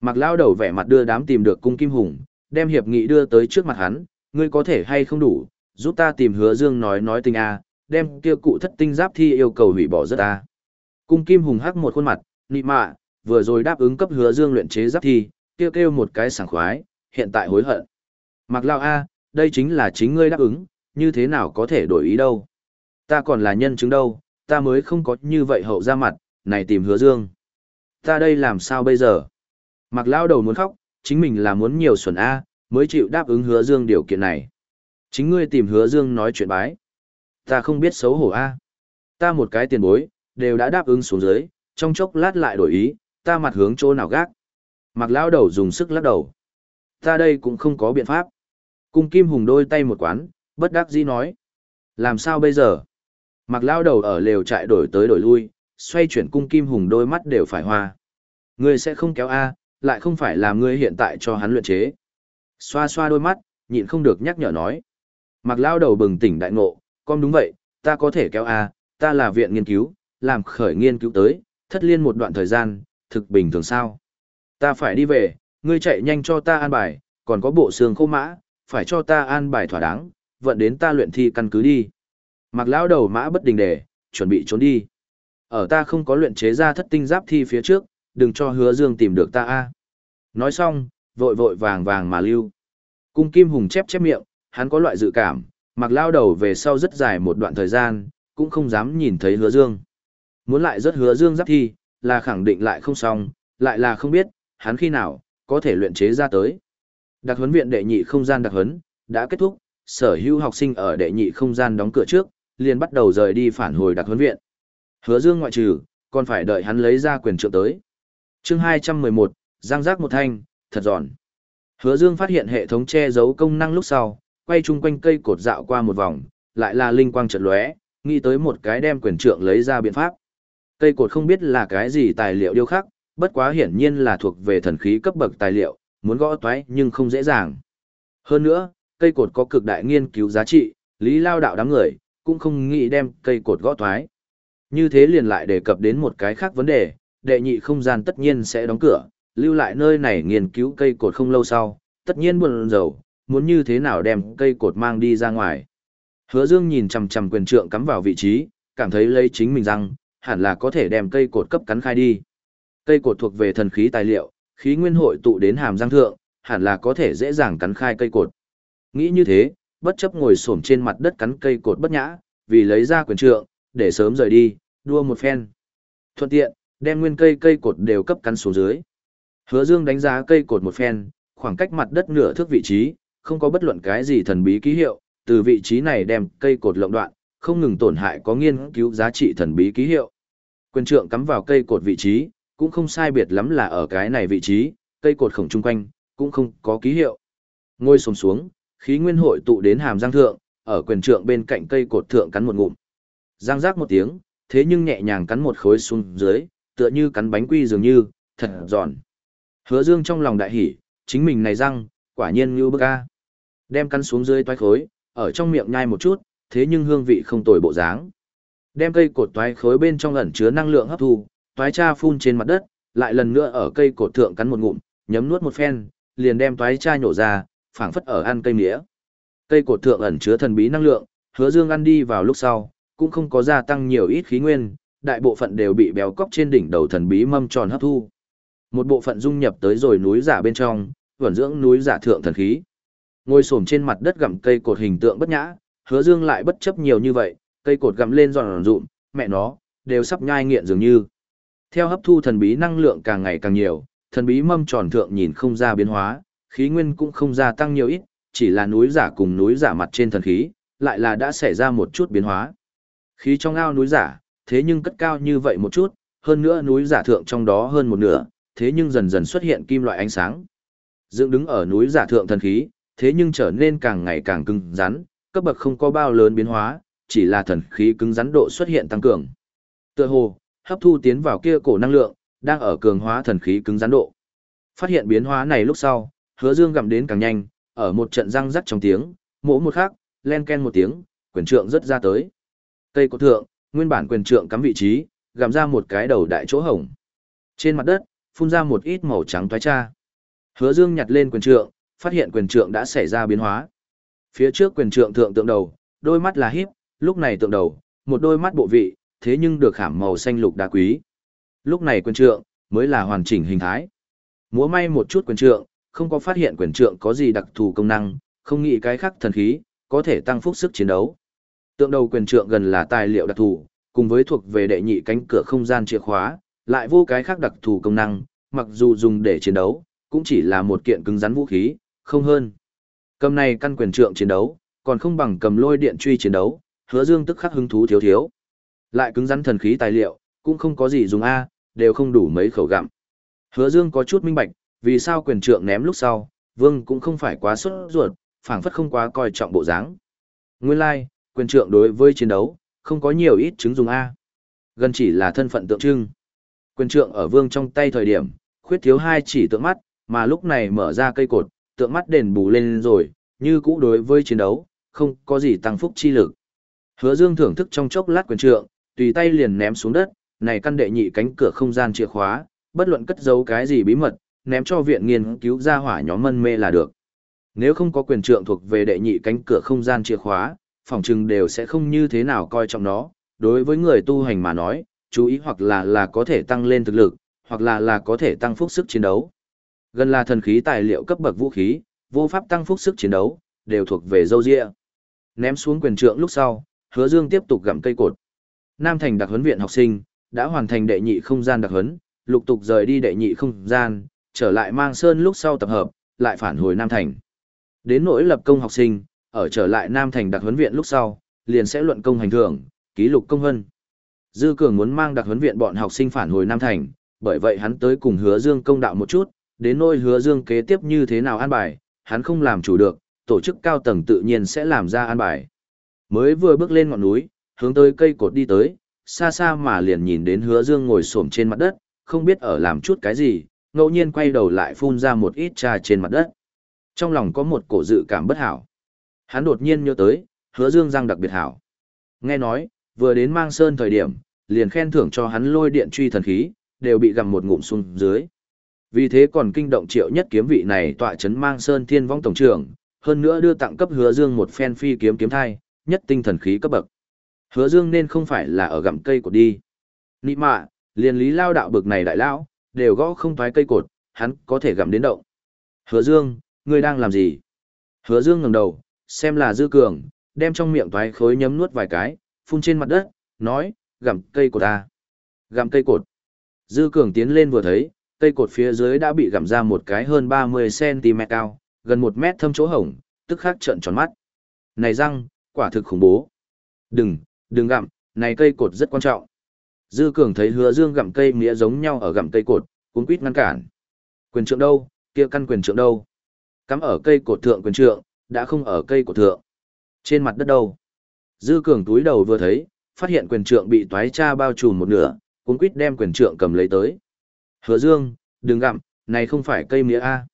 Mặc lao đầu vẻ mặt đưa đám tìm được cung Kim Hùng, đem hiệp nghị đưa tới trước mặt hắn, ngươi có thể hay không đủ, giúp ta tìm hứa dương nói nói tình a, đem kia cụ thất tinh giáp thi yêu cầu hủy bỏ rất a. Cung Kim Hùng hắc một khuôn mặt, nị mạ, vừa rồi đáp ứng cấp hứa dương luyện chế giáp thi, kêu kêu một cái sảng khoái, hiện tại hối hận. Mặc lao a, đây chính là chính ngươi đáp ứng, như thế nào có thể đổi ý đâu. Ta còn là nhân chứng đâu, ta mới không có như vậy hậu ra mặt, này tìm hứa dương. Ta đây làm sao bây giờ? Mặc lao đầu muốn khóc, chính mình là muốn nhiều xuẩn A, mới chịu đáp ứng hứa dương điều kiện này. Chính ngươi tìm hứa dương nói chuyện bái. Ta không biết xấu hổ A. Ta một cái tiền bối, đều đã đáp ứng xuống dưới, trong chốc lát lại đổi ý, ta mặt hướng chỗ nào gác. Mặc lao đầu dùng sức lắc đầu. Ta đây cũng không có biện pháp. Cung kim hùng đôi tay một quán, bất đắc dĩ nói. Làm sao bây giờ? Mặc lao đầu ở lều trại đổi tới đổi lui, xoay chuyển cung kim hùng đôi mắt đều phải hoa. Ngươi sẽ không kéo A, lại không phải là ngươi hiện tại cho hắn luyện chế. Xoa xoa đôi mắt, nhịn không được nhắc nhở nói. Mặc lao đầu bừng tỉnh đại ngộ, con đúng vậy, ta có thể kéo A, ta là viện nghiên cứu, làm khởi nghiên cứu tới, thất liên một đoạn thời gian, thực bình thường sao. Ta phải đi về, ngươi chạy nhanh cho ta an bài, còn có bộ xương khô mã, phải cho ta an bài thỏa đáng, vận đến ta luyện thi căn cứ đi. Mặc lão đầu mã bất đình để, chuẩn bị trốn đi. Ở ta không có luyện chế ra thất tinh giáp thi phía trước, đừng cho hứa dương tìm được ta a. Nói xong, vội vội vàng vàng mà lưu. Cung kim hùng chép chép miệng, hắn có loại dự cảm, mặc lao đầu về sau rất dài một đoạn thời gian, cũng không dám nhìn thấy hứa dương. Muốn lại rất hứa dương giáp thi, là khẳng định lại không xong, lại là không biết, hắn khi nào, có thể luyện chế ra tới. Đặc huấn viện đệ nhị không gian đặc huấn, đã kết thúc, sở hữu học sinh ở đệ nhị không gian đóng cửa trước, liền bắt đầu rời đi phản hồi đặc huấn viện. Hứa Dương ngoại trừ, còn phải đợi hắn lấy ra quyền trượng tới. Chương 211, giang giác một thanh, thật giòn. Hứa Dương phát hiện hệ thống che giấu công năng lúc sau, quay chung quanh cây cột dạo qua một vòng, lại là linh quang chợt lóe, nghĩ tới một cái đem quyền trượng lấy ra biện pháp. Cây cột không biết là cái gì tài liệu điêu khắc, bất quá hiển nhiên là thuộc về thần khí cấp bậc tài liệu, muốn gõ toái nhưng không dễ dàng. Hơn nữa, cây cột có cực đại nghiên cứu giá trị, lý lao đạo đám người, cũng không nghĩ đem cây cột gõ thoái. Như thế liền lại đề cập đến một cái khác vấn đề, đệ nhị không gian tất nhiên sẽ đóng cửa, lưu lại nơi này nghiên cứu cây cột không lâu sau, tất nhiên buồn rầu, muốn như thế nào đem cây cột mang đi ra ngoài. Hứa Dương nhìn chằm chằm quyền trượng cắm vào vị trí, cảm thấy lấy chính mình rằng, hẳn là có thể đem cây cột cấp cắn khai đi. Cây cột thuộc về thần khí tài liệu, khí nguyên hội tụ đến hàm răng thượng, hẳn là có thể dễ dàng cắn khai cây cột. Nghĩ như thế, bất chấp ngồi xổm trên mặt đất cắn cây cột bất nhã, vì lấy ra quyền trượng, để sớm rời đi, đua một phen. Thuận tiện, đem nguyên cây cây cột đều cấp cắn xuống dưới. Hứa Dương đánh giá cây cột một phen, khoảng cách mặt đất nửa thước vị trí, không có bất luận cái gì thần bí ký hiệu, từ vị trí này đem cây cột lộng đoạn, không ngừng tổn hại có nghiên cứu giá trị thần bí ký hiệu. Quyền trượng cắm vào cây cột vị trí, cũng không sai biệt lắm là ở cái này vị trí, cây cột khổng trung quanh, cũng không có ký hiệu. Ngôi xuống xuống, khí nguyên hội tụ đến hàm răng thượng, ở quyền trượng bên cạnh cây cột thượng cắn một ngụm. Giang rác một tiếng, thế nhưng nhẹ nhàng cắn một khối xuống dưới, tựa như cắn bánh quy dường như, thật giòn. Hứa Dương trong lòng đại hỉ, chính mình này răng, quả nhiên như bức a. Đem cắn xuống dưới toái khối, ở trong miệng nhai một chút, thế nhưng hương vị không tồi bộ dáng. Đem cây cột toái khối bên trong ẩn chứa năng lượng hấp thu, toái cha phun trên mặt đất, lại lần nữa ở cây cột thượng cắn một ngụm, nhấm nuốt một phen, liền đem toái cha nhổ ra, phảng phất ở ăn cây nghĩa Cây cột thượng ẩn chứa thần bí năng lượng, Hứa Dương ăn đi vào lúc sau, cũng không có gia tăng nhiều ít khí nguyên, đại bộ phận đều bị béo cóc trên đỉnh đầu thần bí mâm tròn hấp thu. Một bộ phận dung nhập tới rồi núi giả bên trong, vẩn dưỡng núi giả thượng thần khí. Ngồi xổm trên mặt đất gặm cây cột hình tượng bất nhã, Hứa Dương lại bất chấp nhiều như vậy, cây cột gặm lên giòn rụm, mẹ nó, đều sắp nhai nghiện dường như. Theo hấp thu thần bí năng lượng càng ngày càng nhiều, thần bí mâm tròn thượng nhìn không ra biến hóa, khí nguyên cũng không gia tăng nhiều ít, chỉ là núi giả cùng núi giả mặt trên thần khí, lại là đã xảy ra một chút biến hóa. Khí trong ao núi giả, thế nhưng cất cao như vậy một chút, hơn nữa núi giả thượng trong đó hơn một nửa, thế nhưng dần dần xuất hiện kim loại ánh sáng. Dựng đứng ở núi giả thượng thần khí, thế nhưng trở nên càng ngày càng cứng rắn, cấp bậc không có bao lớn biến hóa, chỉ là thần khí cứng rắn độ xuất hiện tăng cường. Tựa hồ, hấp thu tiến vào kia cổ năng lượng, đang ở cường hóa thần khí cứng rắn độ. Phát hiện biến hóa này lúc sau, Hứa Dương gặm đến càng nhanh, ở một trận răng rắc trong tiếng, mỗ một khắc, len ken một tiếng, quyền trượng rất ra tới. Cây cột thượng, nguyên bản quyền trượng cắm vị trí, gặm ra một cái đầu đại chỗ hổng. Trên mặt đất, phun ra một ít màu trắng toái cha. Hứa Dương nhặt lên quyền trượng, phát hiện quyền trượng đã xảy ra biến hóa. Phía trước quyền trượng thượng tượng đầu, đôi mắt là híp, lúc này tượng đầu, một đôi mắt bộ vị, thế nhưng được khảm màu xanh lục đá quý. Lúc này quyền trượng mới là hoàn chỉnh hình thái. Múa may một chút quyền trượng, không có phát hiện quyền trượng có gì đặc thù công năng, không nghĩ cái khác thần khí, có thể tăng phúc sức chiến đấu. Tượng đầu quyền trượng gần là tài liệu đặc thù, cùng với thuộc về đệ nhị cánh cửa không gian chìa khóa, lại vô cái khác đặc thù công năng, mặc dù dùng để chiến đấu, cũng chỉ là một kiện cứng rắn vũ khí, không hơn. Cầm này căn quyền trượng chiến đấu, còn không bằng cầm lôi điện truy chiến đấu, hứa dương tức khắc hứng thú thiếu thiếu. Lại cứng rắn thần khí tài liệu, cũng không có gì dùng A, đều không đủ mấy khẩu gặm. Hứa dương có chút minh bạch, vì sao quyền trượng ném lúc sau, vương cũng không phải quá sốt ruột, phảng phất không quá coi trọng bộ dáng. Nguyên lai, like, quyền trượng đối với chiến đấu, không có nhiều ít chứng dùng A. Gần chỉ là thân phận tượng trưng. Quyền trượng ở vương trong tay thời điểm, khuyết thiếu hai chỉ tượng mắt, mà lúc này mở ra cây cột, tượng mắt đền bù lên rồi, như cũ đối với chiến đấu, không có gì tăng phúc chi lực. Hứa Dương thưởng thức trong chốc lát quyền trượng, tùy tay liền ném xuống đất, này căn đệ nhị cánh cửa không gian chìa khóa, bất luận cất giấu cái gì bí mật, ném cho viện nghiên cứu ra hỏa nhóm mân mê là được. Nếu không có quyền trượng thuộc về đệ nhị cánh cửa không gian chìa khóa, phòng trừng đều sẽ không như thế nào coi trọng nó. Đối với người tu hành mà nói, chú ý hoặc là là có thể tăng lên thực lực, hoặc là là có thể tăng phúc sức chiến đấu. Gần là thần khí tài liệu cấp bậc vũ khí, vô pháp tăng phúc sức chiến đấu, đều thuộc về dâu dịa. Ném xuống quyền trượng lúc sau, hứa dương tiếp tục gặm cây cột. Nam thành đặc huấn viện học sinh, đã hoàn thành đệ nhị không gian đặc huấn, lục tục rời đi đệ nhị không gian, trở lại mang sơn lúc sau tập hợp, lại phản hồi Nam thành. Đến nỗi lập công học sinh, ở trở lại Nam thành đặc huấn viện lúc sau, liền sẽ luận công hành thưởng, ký lục công vân. Dư Cường muốn mang đặc huấn viện bọn học sinh phản hồi Nam thành, bởi vậy hắn tới cùng Hứa Dương công đạo một chút, đến nỗi Hứa Dương kế tiếp như thế nào an bài, hắn không làm chủ được, tổ chức cao tầng tự nhiên sẽ làm ra an bài. Mới vừa bước lên ngọn núi, hướng tới cây cột đi tới, xa xa mà liền nhìn đến hứa dương ngồi xổm trên mặt đất, không biết ở làm chút cái gì, ngẫu nhiên quay đầu lại phun ra một ít trà trên mặt đất. Trong lòng có một cổ dự cảm bất hảo. Hắn đột nhiên nhớ tới, hứa dương răng đặc biệt hảo. Nghe nói, vừa đến mang sơn thời điểm, liền khen thưởng cho hắn lôi điện truy thần khí, đều bị gặm một ngụm xuống dưới. Vì thế còn kinh động triệu nhất kiếm vị này tọa chấn mang sơn thiên vong tổng trưởng, hơn nữa đưa tặng cấp hứa dương một phen phi kiếm kiếm thai, nhất tinh thần khí cấp bậc. Hứa dương nên không phải là ở gặm cây của đi. Nị mạ, liền lý lao đạo bực này đại lão, đều gõ không thoái cây cột, hắn có thể gặm đến động. Hứa dương, ngươi đang làm gì? Hứa dương ngẩng đầu, xem là dư cường, đem trong miệng thoái khối nhấm nuốt vài cái, phun trên mặt đất, nói, gặm cây cột ta. Gặm cây cột. Dư cường tiến lên vừa thấy, cây cột phía dưới đã bị gặm ra một cái hơn 30cm cao, gần một mét thâm chỗ hổng, tức khắc trợn tròn mắt. Này răng, quả thực khủng bố. Đừng, đừng gặm, này cây cột rất quan trọng. Dư Cường thấy Hứa Dương gặm cây mía giống nhau ở gặm cây cột, cuống quýt ngăn cản. Quyền trượng đâu, kia căn quyền trượng đâu? Cắm ở cây cột thượng quyền trượng, đã không ở cây cột thượng. Trên mặt đất đâu? Dư Cường túi đầu vừa thấy, phát hiện quyền trượng bị toái cha bao trùm một nửa, cuống quýt đem quyền trượng cầm lấy tới. Hứa Dương, đừng gặm, này không phải cây mía a.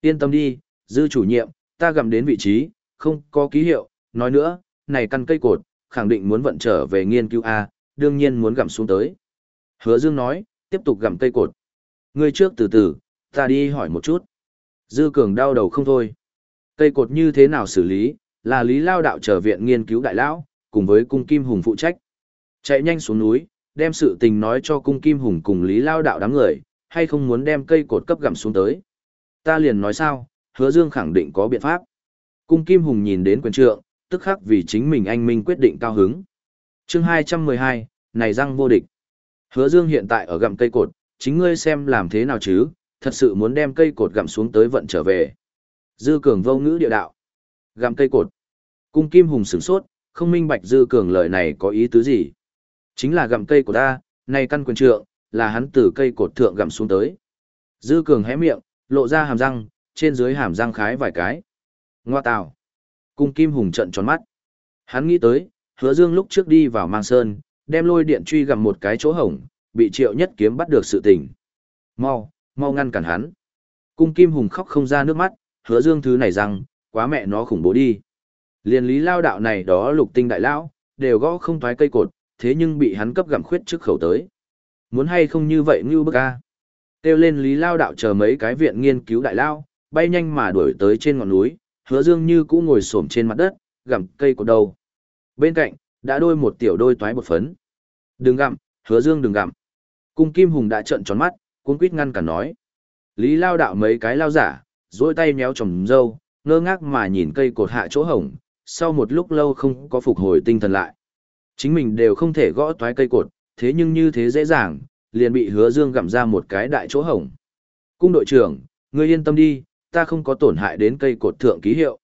Yên tâm đi, dư chủ nhiệm, ta gặm đến vị trí, không có ký hiệu, nói nữa, này căn cây cột, khẳng định muốn vận trở về nghiên cứu A, đương nhiên muốn gặm xuống tới. Hứa Dương nói, tiếp tục gặm cây cột. Ngươi trước từ từ, ta đi hỏi một chút. Dư Cường đau đầu không thôi. Cây cột như thế nào xử lý, là lý lao đạo trở viện nghiên cứu đại lão, cùng với cung kim hùng phụ trách. Chạy nhanh xuống núi, đem sự tình nói cho cung kim hùng cùng lý lao đạo đám người, hay không muốn đem cây cột cấp gặm xuống tới. Ta liền nói sao, hứa dương khẳng định có biện pháp. Cung kim hùng nhìn đến quyền trượng, tức khắc vì chính mình anh minh quyết định cao hứng chương 212, này răng vô địch. Hứa Dương hiện tại ở gặm cây cột, chính ngươi xem làm thế nào chứ, thật sự muốn đem cây cột gặm xuống tới vận trở về. Dư Cường vô ngữ địa đạo. Gặm cây cột. Cung Kim Hùng sửng sốt, không minh bạch Dư Cường lời này có ý tứ gì. Chính là gặm cây của ta, này căn quyền trượng, là hắn từ cây cột thượng gặm xuống tới. Dư Cường hé miệng, lộ ra hàm răng, trên dưới hàm răng khái vài cái. Ngoa tào. Cung Kim Hùng trợn tròn mắt. Hắn nghĩ tới, hứa dương lúc trước đi vào mang sơn, đem lôi điện truy gặm một cái chỗ hổng, bị triệu nhất kiếm bắt được sự tình. Mau, mau ngăn cản hắn. Cung Kim Hùng khóc không ra nước mắt, hứa dương thứ này rằng, quá mẹ nó khủng bố đi. Liên lý lao đạo này đó lục tinh đại lão, đều gõ không thoái cây cột, thế nhưng bị hắn cấp gặm khuyết trước khẩu tới. Muốn hay không như vậy như bức a. Têu lên lý lao đạo chờ mấy cái viện nghiên cứu đại lao, bay nhanh mà đuổi tới trên ngọn núi, hứa dương như cũ ngồi xổm trên mặt đất, gặm cây cột đầu. Bên cạnh, đã đôi một tiểu đôi toái bột phấn. Đừng gặm, hứa dương đừng gặm. Cung Kim Hùng đã trợn tròn mắt, cuống quýt ngăn cản nói. Lý lao đạo mấy cái lao giả, duỗi tay méo trồng dâu, ngơ ngác mà nhìn cây cột hạ chỗ hổng, sau một lúc lâu không có phục hồi tinh thần lại. Chính mình đều không thể gõ toái cây cột, thế nhưng như thế dễ dàng, liền bị hứa dương gặm ra một cái đại chỗ hổng. Cung đội trưởng, ngươi yên tâm đi, ta không có tổn hại đến cây cột thượng ký hiệu.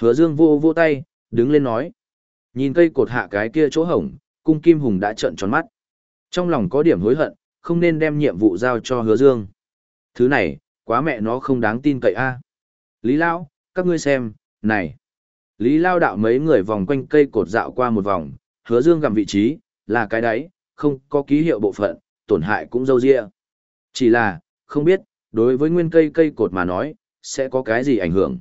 Hứa dương vô vô tay, đứng lên nói. Nhìn cây cột hạ cái kia chỗ hổng, cung kim hùng đã trợn tròn mắt. Trong lòng có điểm hối hận, không nên đem nhiệm vụ giao cho hứa dương. Thứ này, quá mẹ nó không đáng tin cậy a. Lý Lao, các ngươi xem, này. Lý Lao đạo mấy người vòng quanh cây cột dạo qua một vòng, hứa dương gặm vị trí, là cái đấy, không có ký hiệu bộ phận, tổn hại cũng dâu dịa. Chỉ là, không biết, đối với nguyên cây cây cột mà nói, sẽ có cái gì ảnh hưởng.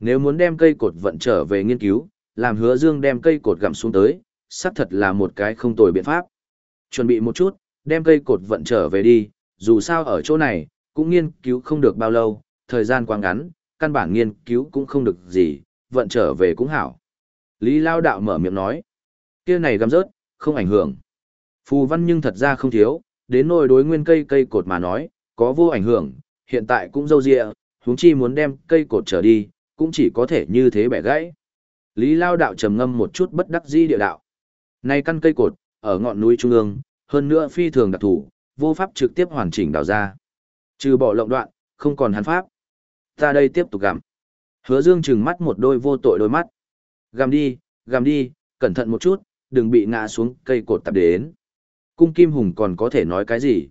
Nếu muốn đem cây cột vận trở về nghiên cứu, làm hứa dương đem cây cột gặm xuống tới, xác thật là một cái không tồi biện pháp. Chuẩn bị một chút, đem cây cột vận trở về đi, dù sao ở chỗ này, cũng nghiên cứu không được bao lâu, thời gian quá ngắn, căn bản nghiên cứu cũng không được gì, vận trở về cũng hảo. Lý Lao Đạo mở miệng nói, kia này găm rớt, không ảnh hưởng. Phù văn nhưng thật ra không thiếu, đến nỗi đối nguyên cây cây cột mà nói, có vô ảnh hưởng, hiện tại cũng dâu dịa, huống chi muốn đem cây cột trở đi, cũng chỉ có thể như thế bẻ gãy. Lý Lao Đạo trầm ngâm một chút bất đắc dĩ địa đạo. Này căn cây cột, ở ngọn núi trung ương, hơn nữa phi thường đặc thủ, vô pháp trực tiếp hoàn chỉnh đào ra. Trừ bỏ lộng đoạn, không còn hắn pháp. Ta đây tiếp tục gặm. Hứa Dương trừng mắt một đôi vô tội đôi mắt. Gặm đi, gặm đi, cẩn thận một chút, đừng bị ngã xuống cây cột tập đến. Cung Kim Hùng còn có thể nói cái gì?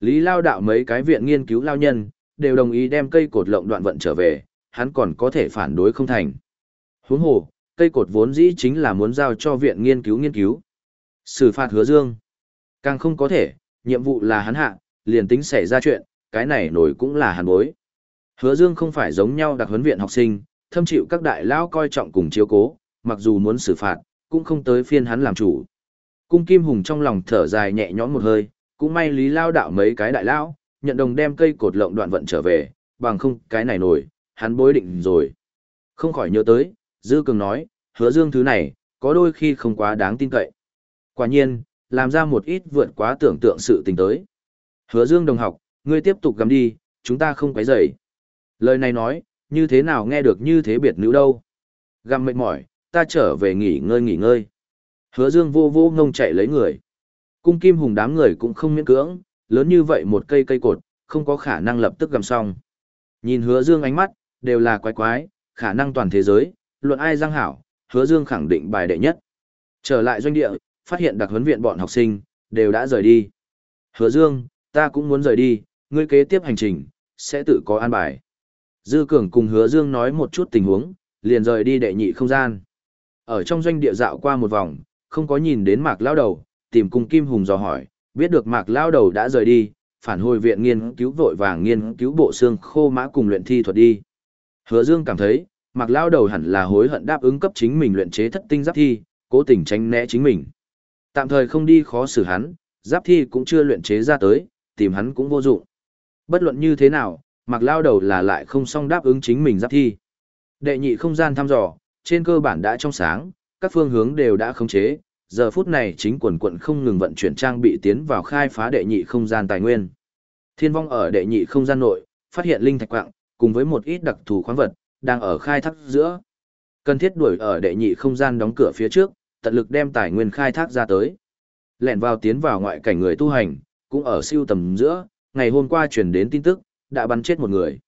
Lý Lao đạo mấy cái viện nghiên cứu lao nhân, đều đồng ý đem cây cột lộng đoạn vận trở về, hắn còn có thể phản đối không thành. Huống hồ, cây cột vốn dĩ chính là muốn giao cho viện nghiên cứu nghiên cứu. Xử phạt hứa dương. Càng không có thể, nhiệm vụ là hắn hạ, liền tính xảy ra chuyện, cái này nổi cũng là hắn bối. Hứa dương không phải giống nhau đặc huấn viện học sinh, thâm chịu các đại lão coi trọng cùng chiếu cố, mặc dù muốn xử phạt, cũng không tới phiên hắn làm chủ. Cung Kim Hùng trong lòng thở dài nhẹ nhõm một hơi, cũng may lý lao đạo mấy cái đại lão, nhận đồng đem cây cột lộng đoạn vận trở về, bằng không cái này nổi, hắn bối định rồi. Không khỏi nhớ tới, Dư Cường nói, hứa dương thứ này, có đôi khi không quá đáng tin cậy. Quả nhiên, làm ra một ít vượt quá tưởng tượng sự tình tới. Hứa dương đồng học, ngươi tiếp tục gắm đi, chúng ta không quấy rầy. Lời này nói, như thế nào nghe được như thế biệt nữ đâu. Găm mệt mỏi, ta trở về nghỉ ngơi nghỉ ngơi. Hứa dương vô vô ngông chạy lấy người. Cung kim hùng đám người cũng không miễn cưỡng, lớn như vậy một cây cây cột, không có khả năng lập tức gầm xong. Nhìn hứa dương ánh mắt, đều là quái quái, khả năng toàn thế giới, luận ai giang hảo, hứa dương khẳng định bài đệ nhất. Trở lại doanh địa, phát hiện đặc huấn viện bọn học sinh, đều đã rời đi. Hứa dương, ta cũng muốn rời đi, ngươi kế tiếp hành trình, sẽ tự có an bài. Dư Cường cùng hứa dương nói một chút tình huống, liền rời đi đệ nhị không gian. Ở trong doanh địa dạo qua một vòng, không có nhìn đến mạc lao đầu, tìm cùng Kim Hùng dò hỏi, biết được mạc lao đầu đã rời đi, phản hồi viện nghiên cứu vội vàng nghiên cứu bộ xương khô mã cùng luyện thi thuật đi. Hứa Dương cảm thấy, Mạc Lao đầu hẳn là hối hận đáp ứng cấp chính mình luyện chế thất tinh giáp thi, cố tình tránh né chính mình. Tạm thời không đi khó xử hắn, giáp thi cũng chưa luyện chế ra tới, tìm hắn cũng vô dụng. Bất luận như thế nào, Mạc Lao đầu là lại không xong đáp ứng chính mình giáp thi. Đệ nhị không gian thăm dò, trên cơ bản đã trong sáng, các phương hướng đều đã khống chế, giờ phút này chính quần quận không ngừng vận chuyển trang bị tiến vào khai phá đệ nhị không gian tài nguyên. Thiên vong ở đệ nhị không gian nội, phát hiện linh thạch quạng, cùng với một ít đặc thù khoáng vật, đang ở khai thác giữa. Cần thiết đuổi ở đệ nhị không gian đóng cửa phía trước, tận lực đem tài nguyên khai thác ra tới. Lẹn vào tiến vào ngoại cảnh người tu hành, cũng ở siêu tầm giữa, ngày hôm qua truyền đến tin tức, đã bắn chết một người.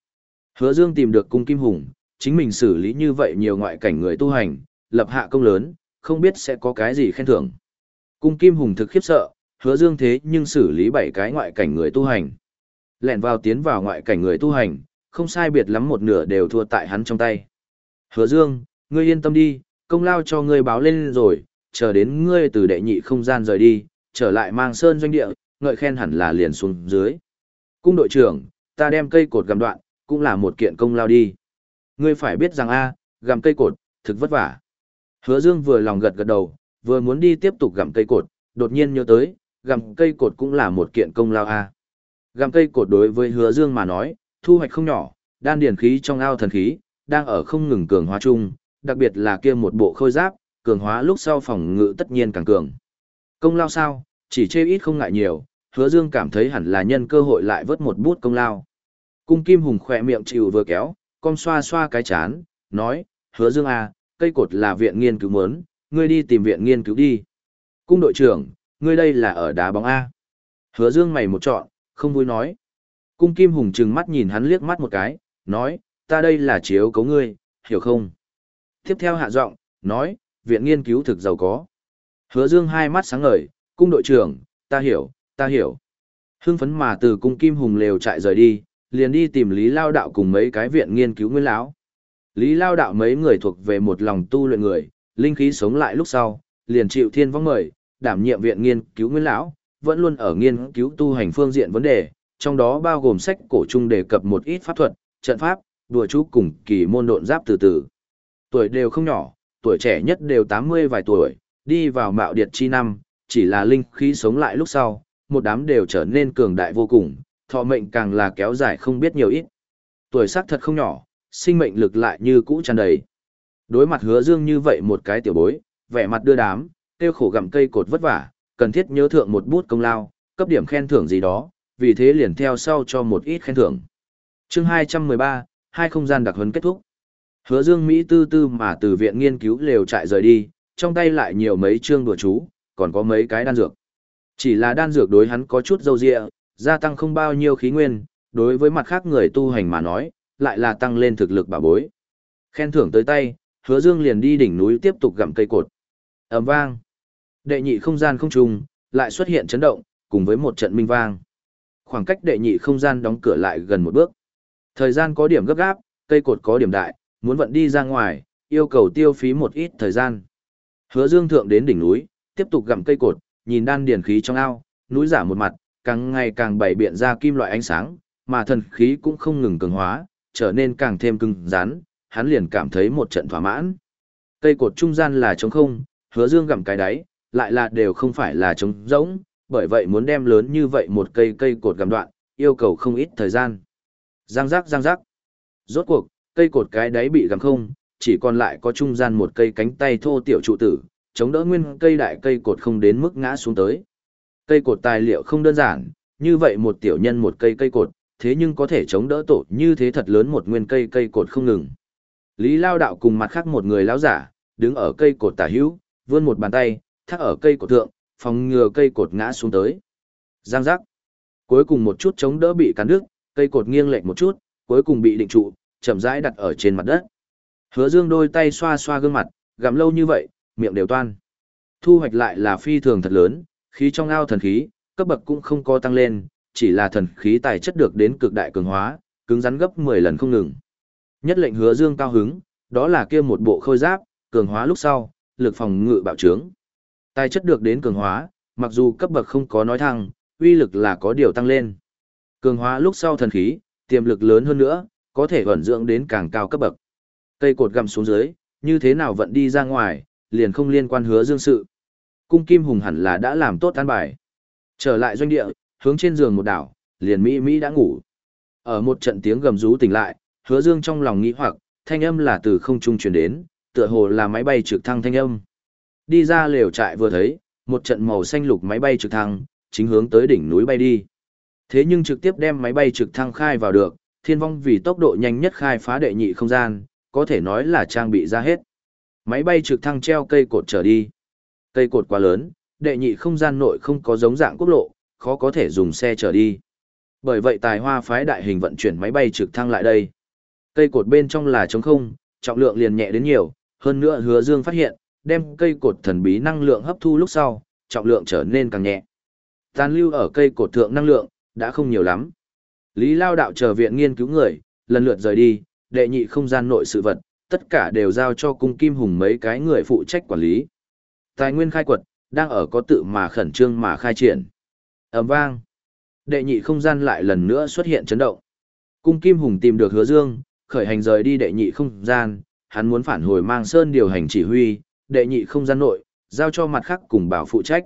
Hứa Dương tìm được cung Kim Hùng, chính mình xử lý như vậy nhiều ngoại cảnh người tu hành, lập hạ công lớn, không biết sẽ có cái gì khen thưởng. Cung Kim Hùng thực khiếp sợ, Hứa Dương thế nhưng xử lý bảy cái ngoại cảnh người tu hành. Lẹn vào tiến vào ngoại cảnh người tu hành, không sai biệt lắm một nửa đều thua tại hắn trong tay. Hứa Dương, ngươi yên tâm đi, công lao cho ngươi báo lên rồi, chờ đến ngươi từ đệ nhị không gian rời đi, trở lại mang sơn doanh địa, ngợi khen hẳn là liền xuống dưới. Cung đội trưởng, ta đem cây cột gầm đoạn, cũng là một kiện công lao đi. Ngươi phải biết rằng a, gầm cây cột, thực vất vả. Hứa Dương vừa lòng gật gật đầu, vừa muốn đi tiếp tục gặm cây cột, đột nhiên nhớ tới, gặm cây cột cũng là một kiện công lao a. Gặm cây cột đối với Hứa Dương mà nói, thu hoạch không nhỏ, đan điển khí trong ao thần khí, đang ở không ngừng cường hóa chung, đặc biệt là kia một bộ khôi giáp, cường hóa lúc sau phòng ngự tất nhiên càng cường. Công lao sao, chỉ chê ít không ngại nhiều, hứa dương cảm thấy hẳn là nhân cơ hội lại vớt một bút công lao. Cung kim hùng khỏe miệng chịu vừa kéo, con xoa xoa cái chán, nói, hứa dương à, cây cột là viện nghiên cứu muốn, ngươi đi tìm viện nghiên cứu đi. Cung đội trưởng, ngươi đây là ở đá bóng A. Hứa dương mày một trọn, không vui nói. Cung kim hùng trừng mắt nhìn hắn liếc mắt một cái, nói, ta đây là chiếu cấu ngươi, hiểu không? Tiếp theo hạ giọng, nói, viện nghiên cứu thực giàu có. Hứa dương hai mắt sáng ngời, cung đội trưởng, ta hiểu, ta hiểu. Hưng phấn mà từ cung kim hùng lều chạy rời đi, liền đi tìm Lý Lao Đạo cùng mấy cái viện nghiên cứu nguyên lão. Lý Lao Đạo mấy người thuộc về một lòng tu luyện người, linh khí sống lại lúc sau, liền chịu thiên vong mời, đảm nhiệm viện nghiên cứu nguyên lão, vẫn luôn ở nghiên cứu tu hành phương diện vấn đề, trong đó bao gồm sách cổ trung đề cập một ít pháp thuật, trận pháp, đùa chú cùng kỳ môn độn giáp từ từ. Tuổi đều không nhỏ, tuổi trẻ nhất đều 80 vài tuổi, đi vào mạo điệt chi năm, chỉ là linh khí sống lại lúc sau, một đám đều trở nên cường đại vô cùng, thọ mệnh càng là kéo dài không biết nhiều ít. Tuổi sắc thật không nhỏ, sinh mệnh lực lại như cũ tràn đầy. Đối mặt hứa dương như vậy một cái tiểu bối, vẻ mặt đưa đám, tiêu khổ gặm cây cột vất vả, cần thiết nhớ thượng một bút công lao, cấp điểm khen thưởng gì đó, vì thế liền theo sau cho một ít khen thưởng. Chương 213, hai không gian đặc huấn kết thúc. Hứa Dương Mỹ tư tư mà từ viện nghiên cứu lều trại rời đi, trong tay lại nhiều mấy chương đùa chú, còn có mấy cái đan dược. Chỉ là đan dược đối hắn có chút dâu dịa, gia tăng không bao nhiêu khí nguyên, đối với mặt khác người tu hành mà nói, lại là tăng lên thực lực bảo bối. Khen thưởng tới tay, hứa dương liền đi đỉnh núi tiếp tục gặm cây cột. ầm vang. Đệ nhị không gian không trùng, lại xuất hiện chấn động, cùng với một trận minh vang. Khoảng cách đệ nhị không gian đóng cửa lại gần một bước. Thời gian có điểm gấp gáp, cây cột có điểm đại, muốn vận đi ra ngoài, yêu cầu tiêu phí một ít thời gian. Hứa Dương thượng đến đỉnh núi, tiếp tục gặm cây cột, nhìn đan điển khí trong ao, núi giả một mặt, càng ngày càng bảy biện ra kim loại ánh sáng, mà thần khí cũng không ngừng cường hóa, trở nên càng thêm cứng rắn, hắn liền cảm thấy một trận thỏa mãn. Cây cột trung gian là trống không, Hứa Dương gặm cái đáy, lại là đều không phải là trống rỗng, bởi vậy muốn đem lớn như vậy một cây cây cột gặm đoạn, yêu cầu không ít thời gian. Giang giác giang giác. Rốt cuộc, cây cột cái đáy bị gặm không, chỉ còn lại có trung gian một cây cánh tay thô tiểu trụ tử, chống đỡ nguyên cây đại cây cột không đến mức ngã xuống tới. Cây cột tài liệu không đơn giản, như vậy một tiểu nhân một cây cây cột, thế nhưng có thể chống đỡ tổ như thế thật lớn một nguyên cây cây cột không ngừng. Lý Lao đạo cùng mặt khác một người lão giả, đứng ở cây cột tả hữu, vươn một bàn tay, thắt ở cây cột thượng, phòng ngừa cây cột ngã xuống tới. Giang giác. Cuối cùng một chút chống đỡ bị cắn đứt, cây cột nghiêng lệch một chút, cuối cùng bị định trụ, chậm rãi đặt ở trên mặt đất. Hứa Dương đôi tay xoa xoa gương mặt, gặm lâu như vậy, miệng đều toan. Thu hoạch lại là phi thường thật lớn, khí trong ao thần khí, cấp bậc cũng không có tăng lên, chỉ là thần khí tài chất được đến cực đại cường hóa, cứng rắn gấp 10 lần không ngừng. Nhất lệnh Hứa Dương cao hứng, đó là kia một bộ khôi giáp, cường hóa lúc sau, lực phòng ngự bạo trướng. Tài chất được đến cường hóa, mặc dù cấp bậc không có nói thăng, uy lực là có điều tăng lên. Cường hóa lúc sau thần khí, tiềm lực lớn hơn nữa, có thể vận dưỡng đến càng cao cấp bậc. Cây cột gầm xuống dưới, như thế nào vận đi ra ngoài, liền không liên quan hứa dương sự. Cung Kim Hùng hẳn là đã làm tốt an bài. Trở lại doanh địa, hướng trên giường một đảo, liền Mỹ Mỹ đã ngủ. Ở một trận tiếng gầm rú tỉnh lại, hứa dương trong lòng nghĩ hoặc, thanh âm là từ không trung truyền đến, tựa hồ là máy bay trực thăng thanh âm. Đi ra lều trại vừa thấy, một trận màu xanh lục máy bay trực thăng, chính hướng tới đỉnh núi bay đi. Thế nhưng trực tiếp đem máy bay trực thăng khai vào được, thiên vong vì tốc độ nhanh nhất khai phá đệ nhị không gian, có thể nói là trang bị ra hết. Máy bay trực thăng treo cây cột trở đi. Cây cột quá lớn, đệ nhị không gian nội không có giống dạng quốc lộ, khó có thể dùng xe trở đi. Bởi vậy tài hoa phái đại hình vận chuyển máy bay trực thăng lại đây. Cây cột bên trong là trống không, trọng lượng liền nhẹ đến nhiều, hơn nữa hứa dương phát hiện, đem cây cột thần bí năng lượng hấp thu lúc sau, trọng lượng trở nên càng nhẹ. Tàn lưu ở cây cột thượng năng lượng, đã không nhiều lắm. Lý Lao đạo chờ viện nghiên cứu người, lần lượt rời đi, đệ nhị không gian nội sự vật, tất cả đều giao cho cung kim hùng mấy cái người phụ trách quản lý. Tài nguyên khai quật, đang ở có tự mà khẩn trương mà khai triển. ầm vang. Đệ nhị không gian lại lần nữa xuất hiện chấn động. Cung kim hùng tìm được hứa dương, khởi hành rời đi đệ nhị không gian, hắn muốn phản hồi mang sơn điều hành chỉ huy, đệ nhị không gian nội, giao cho mặt khác cùng bảo phụ trách.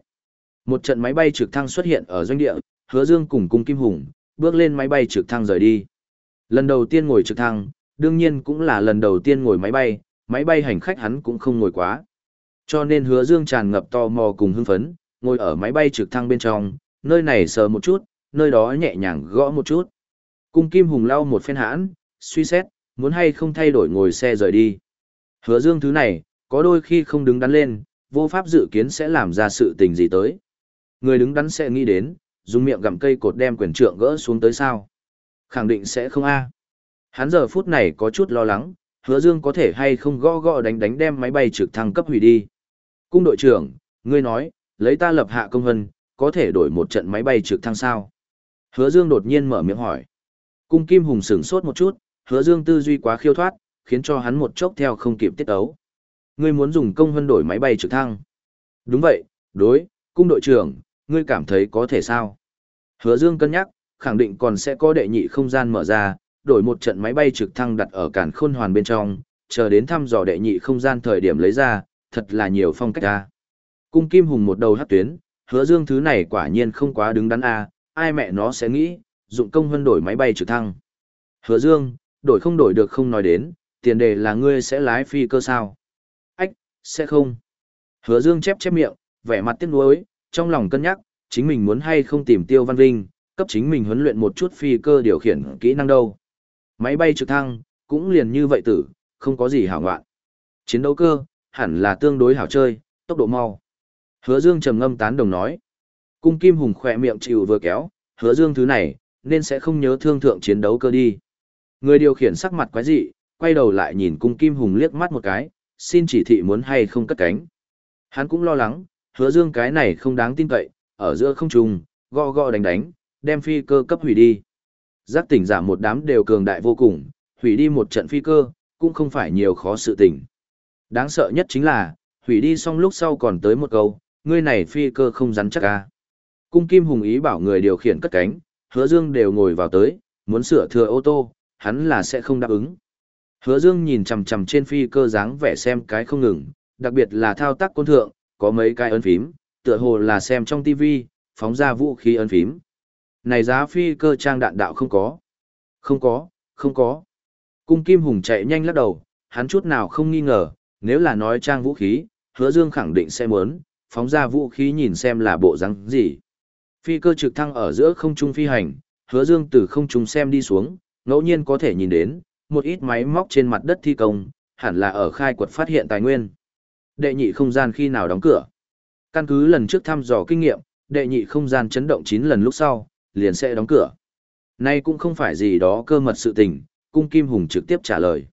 Một trận máy bay trực thăng xuất hiện ở doanh địa, hứa dương cùng cung kim hùng, bước lên máy bay trực thăng rời đi. Lần đầu tiên ngồi trực thăng, đương nhiên cũng là lần đầu tiên ngồi máy bay, máy bay hành khách hắn cũng không ngồi quá. Cho nên hứa dương tràn ngập tò mò cùng hưng phấn, ngồi ở máy bay trực thăng bên trong, nơi này sờ một chút, nơi đó nhẹ nhàng gõ một chút. Cung Kim Hùng lau một phen hãn, suy xét, muốn hay không thay đổi ngồi xe rời đi. Hứa dương thứ này, có đôi khi không đứng đắn lên, vô pháp dự kiến sẽ làm ra sự tình gì tới. Người đứng đắn sẽ nghĩ đến, dùng miệng gặm cây cột đem quyền trượng gỡ xuống tới sao. Khẳng định sẽ không a. Hắn giờ phút này có chút lo lắng, hứa dương có thể hay không gõ gõ đánh đánh đem máy bay trực thăng cấp hủy đi. Cung đội trưởng, ngươi nói, lấy ta lập hạ công hân, có thể đổi một trận máy bay trực thăng sao? Hứa dương đột nhiên mở miệng hỏi. Cung kim hùng sửng sốt một chút, hứa dương tư duy quá khiêu thoát, khiến cho hắn một chốc theo không kịp tiết ấu. Ngươi muốn dùng công hơn đổi máy bay trực thăng. Đúng vậy, đối, cung đội trưởng, ngươi cảm thấy có thể sao? Hứa dương cân nhắc, khẳng định còn sẽ có đệ nhị không gian mở ra, đổi một trận máy bay trực thăng đặt ở cản khôn hoàn bên trong, chờ đến thăm dò đệ nhị không gian thời điểm lấy ra, thật là nhiều phong cách a. Cung Kim Hùng một đầu hất tuyến, hứa dương thứ này quả nhiên không quá đứng đắn a, ai mẹ nó sẽ nghĩ, dụng công hơn đổi máy bay trực thăng. Hứa dương, đổi không đổi được không nói đến, tiền đề là ngươi sẽ lái phi cơ sao. Sẽ không. Hứa dương chép chép miệng, vẻ mặt tiếc nuối, trong lòng cân nhắc, chính mình muốn hay không tìm Tiêu Văn Vinh, cấp chính mình huấn luyện một chút phi cơ điều khiển kỹ năng đâu. Máy bay trực thăng, cũng liền như vậy tử, không có gì hảo ngoạn. Chiến đấu cơ, hẳn là tương đối hảo chơi, tốc độ mau. Hứa Dương trầm ngâm tán đồng nói. Cung Kim Hùng khỏe miệng chịu vừa kéo, hứa Dương thứ này, nên sẽ không nhớ thương thượng chiến đấu cơ đi. Người điều khiển sắc mặt quái dị, quay đầu lại nhìn Cung Kim Hùng liếc mắt một cái, xin chỉ thị muốn hay không cất cánh. Hắn cũng lo lắng, hứa Dương cái này không đáng tin cậy, ở giữa không trung, gõ gõ đánh đánh, đem phi cơ cấp hủy đi. Giác tỉnh giả một đám đều cường đại vô cùng, hủy đi một trận phi cơ, cũng không phải nhiều khó sự tình. Đáng sợ nhất chính là, hủy đi xong lúc sau còn tới một câu, ngươi này phi cơ không rắn chắc à? Cung Kim Hùng ý bảo người điều khiển cất cánh, hứa dương đều ngồi vào tới, muốn sửa thừa ô tô, hắn là sẽ không đáp ứng. Hứa dương nhìn chằm chằm trên phi cơ dáng vẻ xem cái không ngừng, đặc biệt là thao tác côn thượng, có mấy cái ấn phím, tựa hồ là xem trong TV, phóng ra vũ khí ấn phím. Này giá phi cơ trang đạn đạo không có. Không có, không có. Cung Kim Hùng chạy nhanh lắc đầu, hắn chút nào không nghi ngờ, nếu là nói trang vũ khí, hứa dương khẳng định sẽ muốn, phóng ra vũ khí nhìn xem là bộ dáng gì. Phi cơ trực thăng ở giữa không trung phi hành, hứa dương từ không trung xem đi xuống, ngẫu nhiên có thể nhìn đến, một ít máy móc trên mặt đất thi công, hẳn là ở khai quật phát hiện tài nguyên. Đệ nhị không gian khi nào đóng cửa. Căn cứ lần trước thăm dò kinh nghiệm, đệ nhị không gian chấn động 9 lần lúc sau, liền sẽ đóng cửa. Nay cũng không phải gì đó cơ mật sự tình, cung Kim Hùng trực tiếp trả lời.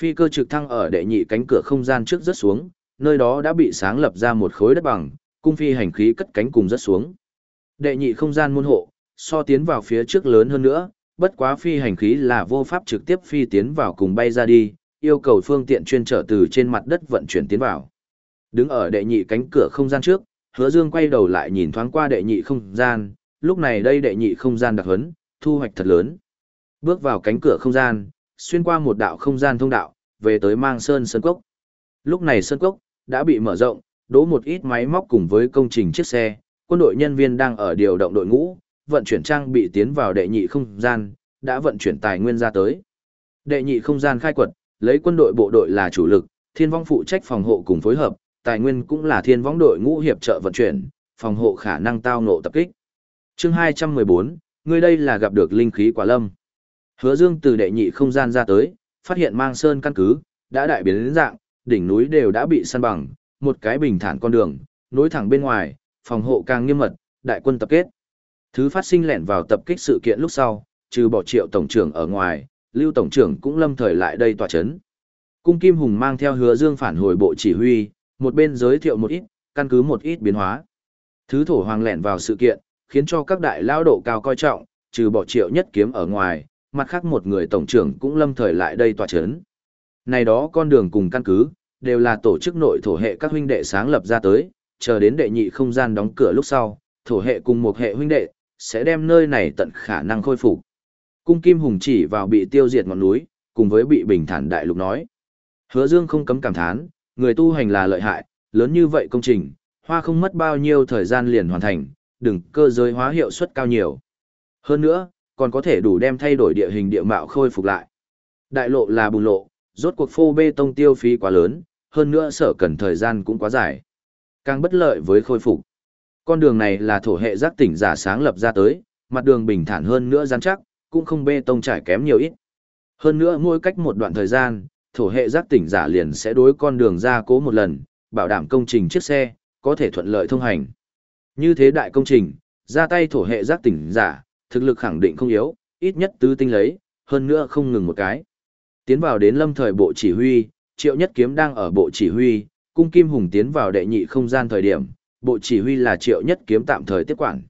Phi cơ trực thăng ở đệ nhị cánh cửa không gian trước rất xuống, nơi đó đã bị sáng lập ra một khối đất bằng, cung phi hành khí cất cánh cùng rất xuống. Đệ nhị không gian môn hộ, so tiến vào phía trước lớn hơn nữa, bất quá phi hành khí là vô pháp trực tiếp phi tiến vào cùng bay ra đi, yêu cầu phương tiện chuyên trở từ trên mặt đất vận chuyển tiến vào. Đứng ở đệ nhị cánh cửa không gian trước, hứa dương quay đầu lại nhìn thoáng qua đệ nhị không gian, lúc này đây đệ nhị không gian đặc huấn, thu hoạch thật lớn. Bước vào cánh cửa không gian, xuyên qua một đạo không gian thông đạo, về tới mang sơn sơn cốc. Lúc này sơn cốc, đã bị mở rộng, đỗ một ít máy móc cùng với công trình chiếc xe, quân đội nhân viên đang ở điều động đội ngũ, vận chuyển trang bị tiến vào đệ nhị không gian, đã vận chuyển tài nguyên ra tới. Đệ nhị không gian khai quật, lấy quân đội bộ đội là chủ lực, thiên vong phụ trách phòng hộ cùng phối hợp, tài nguyên cũng là thiên vong đội ngũ hiệp trợ vận chuyển, phòng hộ khả năng tao ngộ tập kích. Chương 214, người đây là gặp được linh khí quả lâm. Hứa Dương từ đệ nhị không gian ra tới, phát hiện mang sơn căn cứ, đã đại biến đến dạng, đỉnh núi đều đã bị săn bằng, một cái bình thản con đường, nối thẳng bên ngoài, phòng hộ càng nghiêm mật, đại quân tập kết. Thứ phát sinh lẻn vào tập kích sự kiện lúc sau, trừ bỏ triệu tổng trưởng ở ngoài, lưu tổng trưởng cũng lâm thời lại đây tòa chấn. Cung Kim Hùng mang theo hứa dương phản hồi bộ chỉ huy, một bên giới thiệu một ít, căn cứ một ít biến hóa. Thứ thổ hoàng lẻn vào sự kiện, khiến cho các đại lao độ cao coi trọng, trừ bỏ triệu nhất kiếm ở ngoài, mặt khác một người tổng trưởng cũng lâm thời lại đây tòa chấn. Này đó con đường cùng căn cứ, đều là tổ chức nội thổ hệ các huynh đệ sáng lập ra tới, chờ đến đệ nhị không gian đóng cửa lúc sau, thổ hệ cùng một hệ huynh đệ, sẽ đem nơi này tận khả năng khôi phục. Cung Kim Hùng chỉ vào bị tiêu diệt ngọn núi, cùng với bị bình thản đại lục nói. Hứa Dương không cấm cảm thán, người tu hành là lợi hại, lớn như vậy công trình, hoa không mất bao nhiêu thời gian liền hoàn thành, đừng cơ giới hóa hiệu suất cao nhiều. Hơn nữa, còn có thể đủ đem thay đổi địa hình địa mạo khôi phục lại. Đại lộ là bùn lộ, rốt cuộc phô bê tông tiêu phí quá lớn, hơn nữa sở cần thời gian cũng quá dài. Càng bất lợi với khôi phục. Con đường này là thổ hệ giác tỉnh giả sáng lập ra tới, mặt đường bình thản hơn nữa rắn chắc, cũng không bê tông trải kém nhiều ít. Hơn nữa mỗi cách một đoạn thời gian, thổ hệ giác tỉnh giả liền sẽ đối con đường ra cố một lần, bảo đảm công trình chiếc xe, có thể thuận lợi thông hành. Như thế đại công trình, ra tay thổ hệ giác tỉnh giả, thực lực khẳng định không yếu, ít nhất tứ tinh lấy, hơn nữa không ngừng một cái. Tiến vào đến lâm thời bộ chỉ huy, triệu nhất kiếm đang ở bộ chỉ huy, cung kim hùng tiến vào đệ nhị không gian thời điểm, bộ chỉ huy là triệu nhất kiếm tạm thời tiếp quản.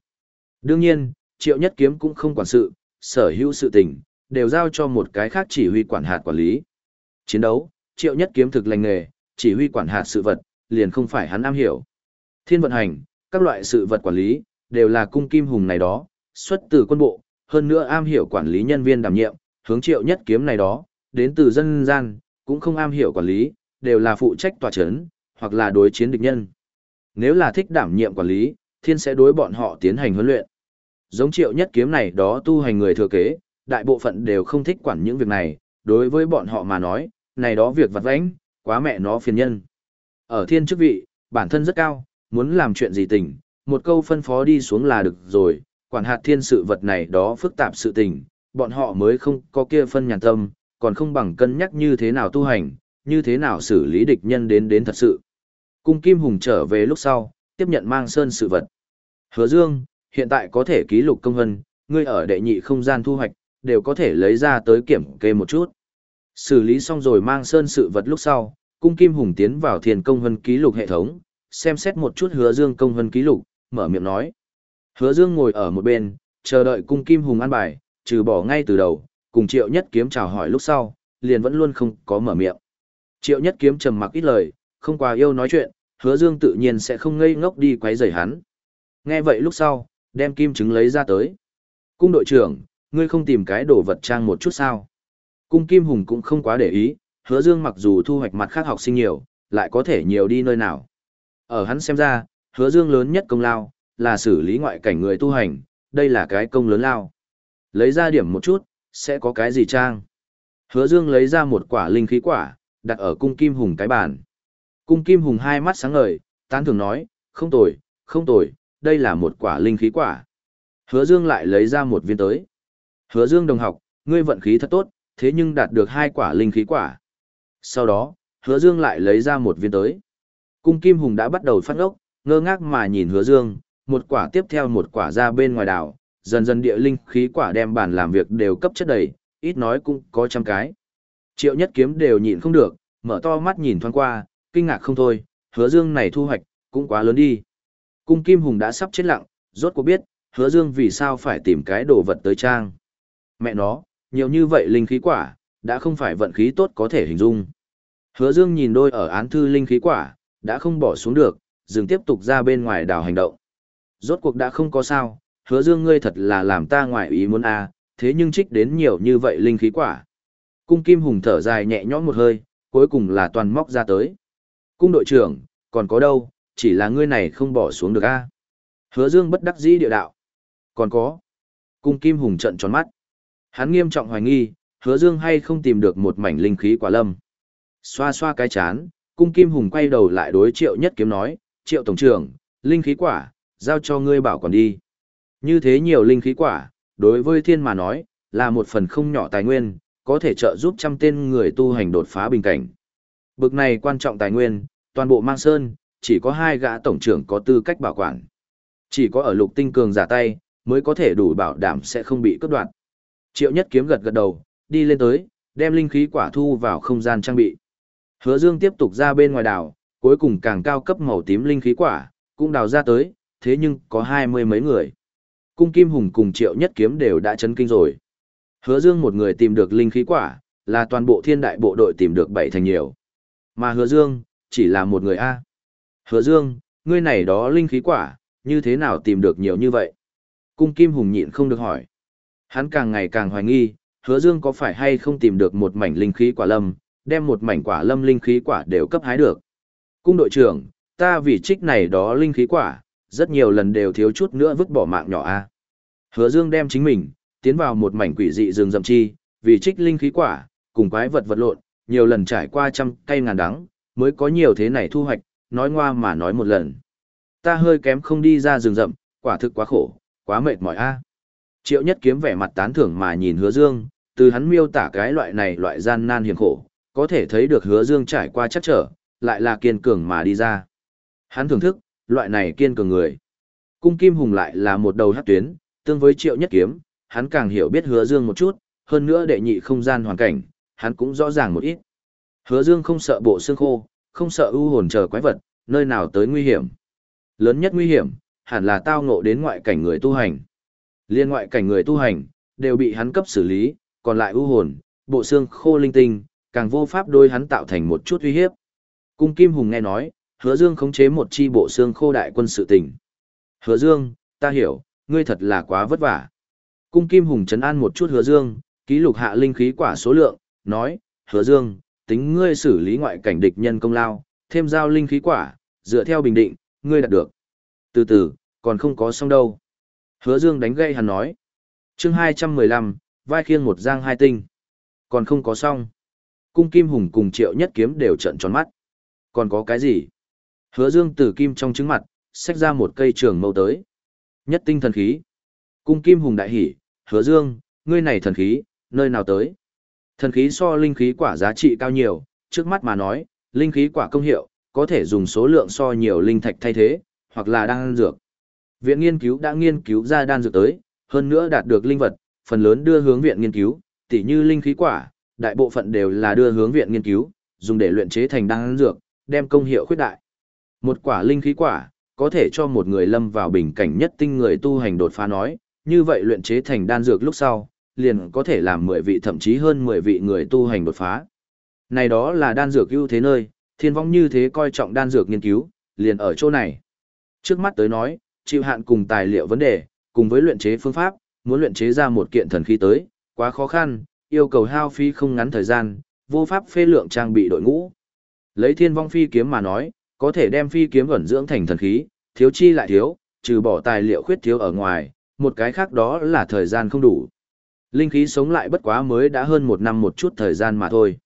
Đương nhiên, triệu nhất kiếm cũng không quản sự, sở hữu sự tình, đều giao cho một cái khác chỉ huy quản hạt quản lý. Chiến đấu, triệu nhất kiếm thực lành nghề, chỉ huy quản hạt sự vật, liền không phải hắn am hiểu. Thiên vận hành, các loại sự vật quản lý, đều là cung kim hùng này đó, xuất từ quân bộ, hơn nữa am hiểu quản lý nhân viên đảm nhiệm, hướng triệu nhất kiếm này đó, đến từ dân gian, cũng không am hiểu quản lý, đều là phụ trách tòa chấn, hoặc là đối chiến địch nhân. Nếu là thích đảm nhiệm quản lý, thiên sẽ đối bọn họ tiến hành huấn luyện. Giống triệu nhất kiếm này đó tu hành người thừa kế, đại bộ phận đều không thích quản những việc này, đối với bọn họ mà nói, này đó việc vặt vãnh, quá mẹ nó phiền nhân. Ở thiên chức vị, bản thân rất cao, muốn làm chuyện gì tình, một câu phân phó đi xuống là được rồi, quản hạt thiên sự vật này đó phức tạp sự tình, bọn họ mới không có kia phân nhàn tâm, còn không bằng cân nhắc như thế nào tu hành, như thế nào xử lý địch nhân đến đến thật sự. Cung Kim Hùng trở về lúc sau, tiếp nhận mang sơn sự vật. Hứa Dương, hiện tại có thể ký lục công hân, ngươi ở đệ nhị không gian thu hoạch, đều có thể lấy ra tới kiểm kê một chút. Xử lý xong rồi mang sơn sự vật lúc sau, Cung Kim Hùng tiến vào thiền công hân ký lục hệ thống, xem xét một chút hứa Dương công hân ký lục, mở miệng nói. Hứa Dương ngồi ở một bên, chờ đợi Cung Kim Hùng ăn bài, trừ bỏ ngay từ đầu, cùng Triệu Nhất Kiếm chào hỏi lúc sau, liền vẫn luôn không có mở miệng. Triệu Nhất Kiếm trầm mặc ít lời, không quá yêu nói chuyện, Hứa Dương tự nhiên sẽ không ngây ngốc đi quấy rầy hắn. Nghe vậy lúc sau, đem kim trứng lấy ra tới. Cung đội trưởng, ngươi không tìm cái đồ vật trang một chút sao? Cung Kim Hùng cũng không quá để ý, Hứa Dương mặc dù thu hoạch mặt khác học sinh nhiều, lại có thể nhiều đi nơi nào. Ở hắn xem ra, Hứa Dương lớn nhất công lao là xử lý ngoại cảnh người tu hành, đây là cái công lớn lao. Lấy ra điểm một chút, sẽ có cái gì trang? Hứa Dương lấy ra một quả linh khí quả, đặt ở cung Kim Hùng cái bàn. Cung Kim Hùng hai mắt sáng ngời, tán thưởng nói, không tồi, không tồi, đây là một quả linh khí quả. Hứa Dương lại lấy ra một viên tới. Hứa Dương đồng học, ngươi vận khí thật tốt, thế nhưng đạt được hai quả linh khí quả. Sau đó, Hứa Dương lại lấy ra một viên tới. Cung Kim Hùng đã bắt đầu phát ốc, ngơ ngác mà nhìn Hứa Dương, một quả tiếp theo một quả ra bên ngoài đảo, dần dần địa linh khí quả đem bàn làm việc đều cấp chất đầy, ít nói cũng có trăm cái. Triệu Nhất Kiếm đều nhịn không được, mở to mắt nhìn thoáng qua, kinh ngạc không thôi, Hứa Dương này thu hoạch cũng quá lớn đi. Cung Kim Hùng đã sắp chết lặng, rốt cuộc biết, hứa dương vì sao phải tìm cái đồ vật tới trang. Mẹ nó, nhiều như vậy linh khí quả, đã không phải vận khí tốt có thể hình dung. Hứa dương nhìn đôi ở án thư linh khí quả, đã không bỏ xuống được, dừng tiếp tục ra bên ngoài đào hành động. Rốt cuộc đã không có sao, hứa dương ngươi thật là làm ta ngoài ý muốn a à, thế nhưng trích đến nhiều như vậy linh khí quả. Cung Kim Hùng thở dài nhẹ nhõm một hơi, cuối cùng là toàn móc ra tới. Cung đội trưởng, còn có đâu, chỉ là ngươi này không bỏ xuống được a Hứa Dương bất đắc dĩ địa đạo. Còn có. Cung Kim Hùng trận tròn mắt. Hắn nghiêm trọng hoài nghi, Hứa Dương hay không tìm được một mảnh linh khí quả lâm. Xoa xoa cái chán, Cung Kim Hùng quay đầu lại đối Triệu Nhất Kiếm nói, Triệu Tổng trưởng, linh khí quả, giao cho ngươi bảo quản đi. Như thế nhiều linh khí quả, đối với thiên mà nói, là một phần không nhỏ tài nguyên, có thể trợ giúp trăm tên người tu hành đột phá bình cảnh. Bực này quan trọng tài nguyên, toàn bộ mang sơn, chỉ có hai gã tổng trưởng có tư cách bảo quản. Chỉ có ở lục tinh cường giả tay, mới có thể đủ bảo đảm sẽ không bị cướp đoạt. Triệu nhất kiếm gật gật đầu, đi lên tới, đem linh khí quả thu vào không gian trang bị. Hứa Dương tiếp tục ra bên ngoài đảo, cuối cùng càng cao cấp màu tím linh khí quả, cũng đào ra tới, thế nhưng có hai mươi mấy người. Cung Kim Hùng cùng Triệu Nhất Kiếm đều đã chấn kinh rồi. Hứa Dương một người tìm được linh khí quả, là toàn bộ thiên đại bộ đội tìm được bảy thành nhiều. Mà Hứa Dương, chỉ là một người A. Hứa Dương, ngươi này đó linh khí quả, như thế nào tìm được nhiều như vậy? Cung Kim Hùng nhịn không được hỏi. Hắn càng ngày càng hoài nghi, Hứa Dương có phải hay không tìm được một mảnh linh khí quả lâm, đem một mảnh quả lâm linh khí quả đều cấp hái được. Cung đội trưởng, ta vì trích này đó linh khí quả, rất nhiều lần đều thiếu chút nữa vứt bỏ mạng nhỏ a. Hứa Dương đem chính mình tiến vào một mảnh quỷ dị rừng rậm chi, vì trích linh khí quả, cùng quái vật vật lộn, nhiều lần trải qua trăm cây ngàn đắng, mới có nhiều thế này thu hoạch, nói ngoa mà nói một lần. Ta hơi kém không đi ra rừng rậm, quả thực quá khổ, quá mệt mỏi a. Triệu Nhất Kiếm vẻ mặt tán thưởng mà nhìn Hứa Dương, từ hắn miêu tả cái loại này loại gian nan hiểm khổ, có thể thấy được Hứa Dương trải qua chắc trở, lại là kiên cường mà đi ra. Hắn thưởng thức, loại này kiên cường người. Cung Kim Hùng lại là một đầu hắc tuyến, tương với Triệu Nhất Kiếm, hắn càng hiểu biết Hứa Dương một chút, hơn nữa đệ nhị không gian hoàn cảnh, hắn cũng rõ ràng một ít. Hứa Dương không sợ bộ xương khô, không sợ u hồn chờ quái vật, nơi nào tới nguy hiểm. Lớn nhất nguy hiểm, hẳn là tao ngộ đến ngoại cảnh người tu hành. Liên ngoại cảnh người tu hành, đều bị hắn cấp xử lý, còn lại u hồn, bộ xương khô linh tinh, càng vô pháp đôi hắn tạo thành một chút uy hiếp. Cung Kim Hùng nghe nói, Hứa Dương khống chế một chi bộ xương khô đại quân sự tình. Hứa Dương, ta hiểu, ngươi thật là quá vất vả. Cung Kim Hùng trấn an một chút Hứa Dương, ký lục hạ linh khí quả số lượng, nói, Hứa Dương, tính ngươi xử lý ngoại cảnh địch nhân công lao, thêm giao linh khí quả, dựa theo bình định, ngươi đạt được. Từ từ, còn không có xong đâu. Hứa Dương đánh gây hắn nói. chương 215, vai khiêng một giang hai tinh. Còn không có xong. Cung Kim Hùng cùng Triệu Nhất Kiếm đều trận tròn mắt. Còn có cái gì? Hứa Dương từ kim trong trứng mặt, xách ra một cây trường mâu tới. Nhất tinh thần khí. Cung Kim Hùng đại hỉ, Hứa Dương, ngươi này thần khí, nơi nào tới? Thần khí so linh khí quả giá trị cao nhiều, trước mắt mà nói, linh khí quả công hiệu, có thể dùng số lượng so nhiều linh thạch thay thế, hoặc là đan dược. Viện nghiên cứu đã nghiên cứu ra đan dược tới, hơn nữa đạt được linh vật, phần lớn đưa hướng viện nghiên cứu, tỉ như linh khí quả, đại bộ phận đều là đưa hướng viện nghiên cứu, dùng để luyện chế thành đan dược, đem công hiệu khuyết đại. Một quả linh khí quả, có thể cho một người lâm vào bình cảnh nhất tinh người tu hành đột phá nói, như vậy luyện chế thành đan dược lúc sau, liền có thể làm 10 vị thậm chí hơn 10 vị người tu hành đột phá. Này đó là đan dược ưu thế nơi, thiên vong như thế coi trọng đan dược nghiên cứu, liền ở chỗ này. Trước mắt tới nói, chịu hạn cùng tài liệu vấn đề, cùng với luyện chế phương pháp, muốn luyện chế ra một kiện thần khí tới, quá khó khăn, yêu cầu hao phí không ngắn thời gian, vô pháp phê lượng trang bị đội ngũ. Lấy thiên vong phi kiếm mà nói, có thể đem phi kiếm ẩn dưỡng thành thần khí, thiếu chi lại thiếu, trừ bỏ tài liệu khuyết thiếu ở ngoài, một cái khác đó là thời gian không đủ. Linh khí sống lại bất quá mới đã hơn một năm một chút thời gian mà thôi.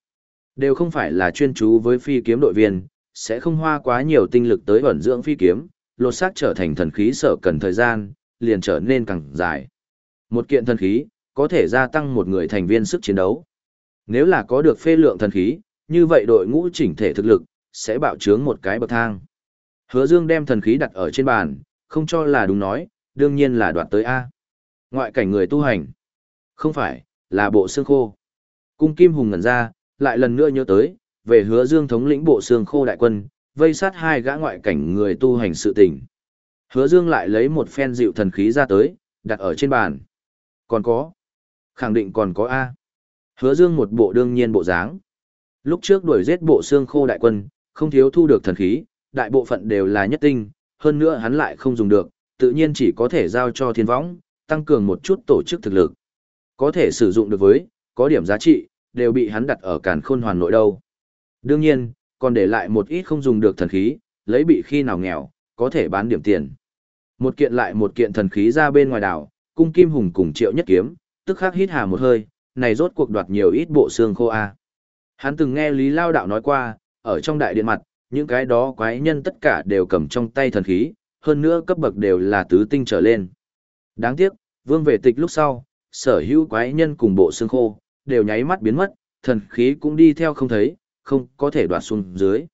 Đều không phải là chuyên chú với phi kiếm đội viên, sẽ không hoa quá nhiều tinh lực tới ẩn dưỡng phi kiếm, lột xác trở thành thần khí sở cần thời gian, liền trở nên càng dài. Một kiện thần khí, có thể gia tăng một người thành viên sức chiến đấu. Nếu là có được phê lượng thần khí, như vậy đội ngũ chỉnh thể thực lực, sẽ bạo trướng một cái bậc thang. Hứa Dương đem thần khí đặt ở trên bàn, không cho là đúng nói, đương nhiên là đoạt tới A. Ngoại cảnh người tu hành. Không phải, là bộ xương khô. Cung Kim Hùng ngẩn ra, lại lần nữa nhớ tới, về hứa Dương thống lĩnh bộ xương khô đại quân, vây sát hai gã ngoại cảnh người tu hành sự tình. Hứa Dương lại lấy một phen dịu thần khí ra tới, đặt ở trên bàn. Còn có. Khẳng định còn có A. Hứa Dương một bộ đương nhiên bộ dáng. Lúc trước đuổi giết bộ xương khô đại quân, không thiếu thu được thần khí, đại bộ phận đều là nhất tinh, hơn nữa hắn lại không dùng được, tự nhiên chỉ có thể giao cho thiên võng, tăng cường một chút tổ chức thực lực. Có thể sử dụng được với, có điểm giá trị, đều bị hắn đặt ở càn khôn hoàn nội đâu. Đương nhiên, còn để lại một ít không dùng được thần khí, lấy bị khi nào nghèo, có thể bán điểm tiền. Một kiện lại một kiện thần khí ra bên ngoài đảo, cung kim hùng cùng triệu nhất kiếm, tức khắc hít hà một hơi, này rốt cuộc đoạt nhiều ít bộ xương khô a. Hắn từng nghe Lý Lao Đạo nói qua, ở trong đại điện mặt, những cái đó quái nhân tất cả đều cầm trong tay thần khí, hơn nữa cấp bậc đều là tứ tinh trở lên. Đáng tiếc, vương về tịch lúc sau, sở hữu quái nhân cùng bộ xương khô, đều nháy mắt biến mất, thần khí cũng đi theo không thấy, không có thể đoạt xuống dưới.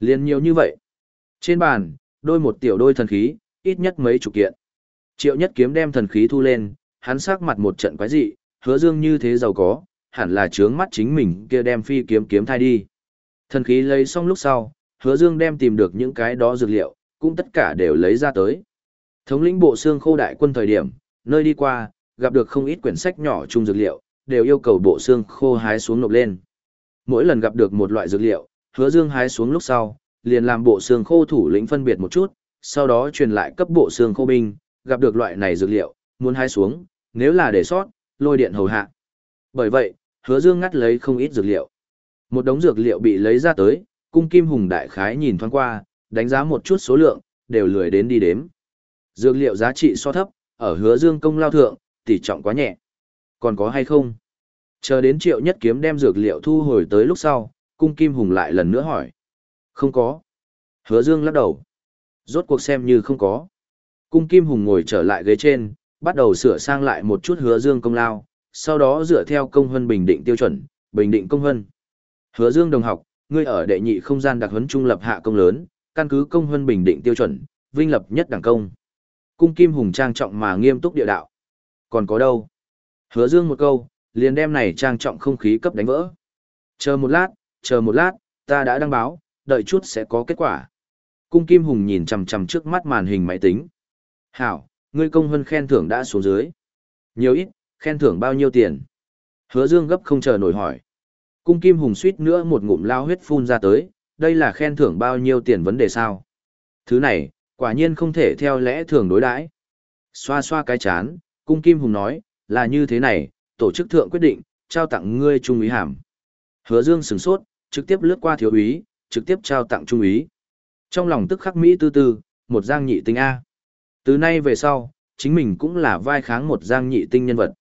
Liên nhiều như vậy. Trên bàn, đôi một tiểu đôi thần khí, ít nhất mấy chục kiện. Triệu nhất kiếm đem thần khí thu lên, hắn sắc mặt một trận quái dị, hứa dương như thế giàu có, hẳn là trướng mắt chính mình kia đem phi kiếm kiếm thai đi. Thần khí lấy xong lúc sau, hứa dương đem tìm được những cái đó dược liệu, cũng tất cả đều lấy ra tới. Thống lĩnh bộ xương khô đại quân thời điểm, nơi đi qua, gặp được không ít quyển sách nhỏ chung dược liệu, đều yêu cầu bộ xương khô hái xuống nộp lên. Mỗi lần gặp được một loại dược liệu, hứa dương hái xuống lúc sau, liền làm bộ xương khô thủ lĩnh phân biệt một chút, sau đó truyền lại cấp bộ xương khô binh, gặp được loại này dược liệu, muốn hái xuống, nếu là để sót, lôi điện hầu hạ. Bởi vậy, hứa dương ngắt lấy không ít dược liệu. Một đống dược liệu bị lấy ra tới, cung kim hùng đại khái nhìn thoáng qua, đánh giá một chút số lượng, đều lười đến đi đếm. Dược liệu giá trị so thấp, ở hứa dương công lao thượng, tỷ trọng quá nhẹ. Còn có hay không? Chờ đến triệu nhất kiếm đem dược liệu thu hồi tới lúc sau, cung kim hùng lại lần nữa hỏi. Không có. Hứa dương lắc đầu. Rốt cuộc xem như không có. Cung kim hùng ngồi trở lại ghế trên, bắt đầu sửa sang lại một chút hứa dương công lao, sau đó dựa theo công hân bình định tiêu chuẩn, bình định công hân. Hứa dương đồng học, ngươi ở đệ nhị không gian đặc huấn trung lập hạ công lớn, căn cứ công hân bình định tiêu chuẩn, vinh lập nhất đẳng công. Cung kim hùng trang trọng mà nghiêm túc địa đạo. Còn có đâu? Hứa dương một câu, liền đem này trang trọng không khí cấp đánh vỡ. Chờ một lát, chờ một lát, ta đã đăng báo, đợi chút sẽ có kết quả. Cung Kim Hùng nhìn chằm chằm trước mắt màn hình máy tính. Hảo, ngươi công hân khen thưởng đã xuống dưới. Nhiều ít, khen thưởng bao nhiêu tiền? Hứa Dương gấp không chờ nổi hỏi. Cung Kim Hùng suýt nữa một ngụm lao huyết phun ra tới, đây là khen thưởng bao nhiêu tiền vấn đề sao? Thứ này, quả nhiên không thể theo lẽ thường đối đãi. Xoa xoa cái chán, Cung Kim Hùng nói, là như thế này, tổ chức thượng quyết định, trao tặng ngươi trung úy hàm. Hứa Dương sửng sốt, trực tiếp lướt qua thiếu úy, trực tiếp trao tặng trung úy. Trong lòng tức khắc Mỹ tư tư, một giang nhị tinh A. Từ nay về sau, chính mình cũng là vai kháng một giang nhị tinh nhân vật.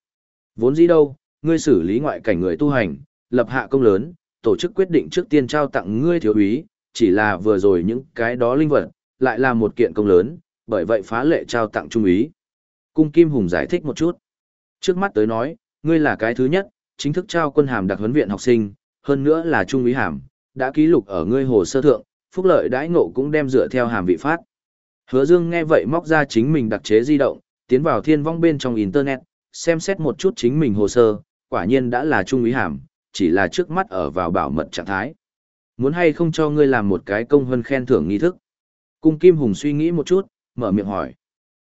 Vốn dĩ đâu, ngươi xử lý ngoại cảnh người tu hành, lập hạ công lớn, tổ chức quyết định trước tiên trao tặng ngươi thiếu úy, chỉ là vừa rồi những cái đó linh vật, lại là một kiện công lớn, bởi vậy phá lệ trao tặng trung úy. Cung Kim Hùng giải thích một chút. Trước mắt tới nói, ngươi là cái thứ nhất, chính thức trao quân hàm đặc huấn viện học sinh, hơn nữa là trung úy hàm, đã ký lục ở ngươi hồ sơ thượng, phúc lợi đãi ngộ cũng đem dựa theo hàm vị phát. Hứa Dương nghe vậy móc ra chính mình đặc chế di động, tiến vào thiên vong bên trong internet, xem xét một chút chính mình hồ sơ, quả nhiên đã là trung úy hàm, chỉ là trước mắt ở vào bảo mật trạng thái. Muốn hay không cho ngươi làm một cái công hơn khen thưởng nghi thức? Cung Kim Hùng suy nghĩ một chút, mở miệng hỏi.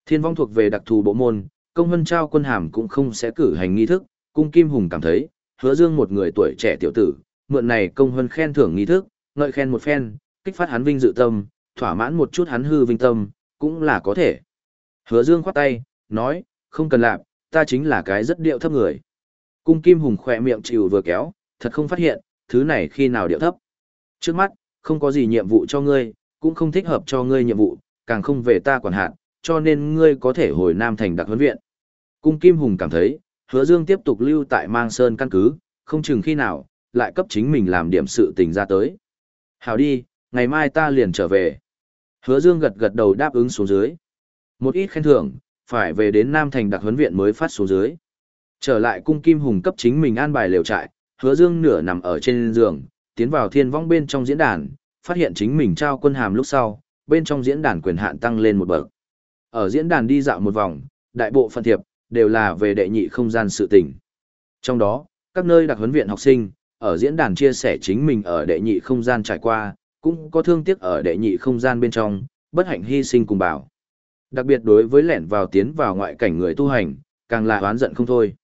Thiên vong thuộc về đặc thù bộ môn, công hân trao quân hàm cũng không sẽ cử hành nghi thức, cung Kim Hùng cảm thấy, hứa dương một người tuổi trẻ tiểu tử, mượn này công hân khen thưởng nghi thức, ngợi khen một phen, kích phát hắn vinh dự tâm, thỏa mãn một chút hắn hư vinh tâm, cũng là có thể. Hứa dương khoát tay, nói, không cần làm, ta chính là cái rất điệu thấp người. Cung Kim Hùng khỏe miệng chịu vừa kéo, thật không phát hiện, thứ này khi nào điệu thấp. Trước mắt, không có gì nhiệm vụ cho ngươi, cũng không thích hợp cho ngươi nhiệm vụ, càng không về ta quản hạn, cho nên ngươi có thể hồi Nam Thành đặc huấn viện. Cung Kim Hùng cảm thấy, hứa dương tiếp tục lưu tại Mang Sơn căn cứ, không chừng khi nào, lại cấp chính mình làm điểm sự tình ra tới. Hảo đi, ngày mai ta liền trở về. Hứa dương gật gật đầu đáp ứng xuống dưới. Một ít khen thưởng, phải về đến Nam Thành đặc huấn viện mới phát xuống dưới. Trở lại cung Kim Hùng cấp chính mình an bài lều trại, hứa dương nửa nằm ở trên giường, tiến vào thiên vong bên trong diễn đàn, phát hiện chính mình trao quân hàm lúc sau, bên trong diễn đàn quyền hạn tăng lên một bậc. Ở diễn đàn đi dạo một vòng, đại bộ phận thiệp, đều là về đệ nhị không gian sự tình. Trong đó, các nơi đặc huấn viện học sinh, ở diễn đàn chia sẻ chính mình ở đệ nhị không gian trải qua, cũng có thương tiếc ở đệ nhị không gian bên trong, bất hạnh hy sinh cùng bảo. Đặc biệt đối với lẻn vào tiến vào ngoại cảnh người tu hành, càng là oán giận không thôi.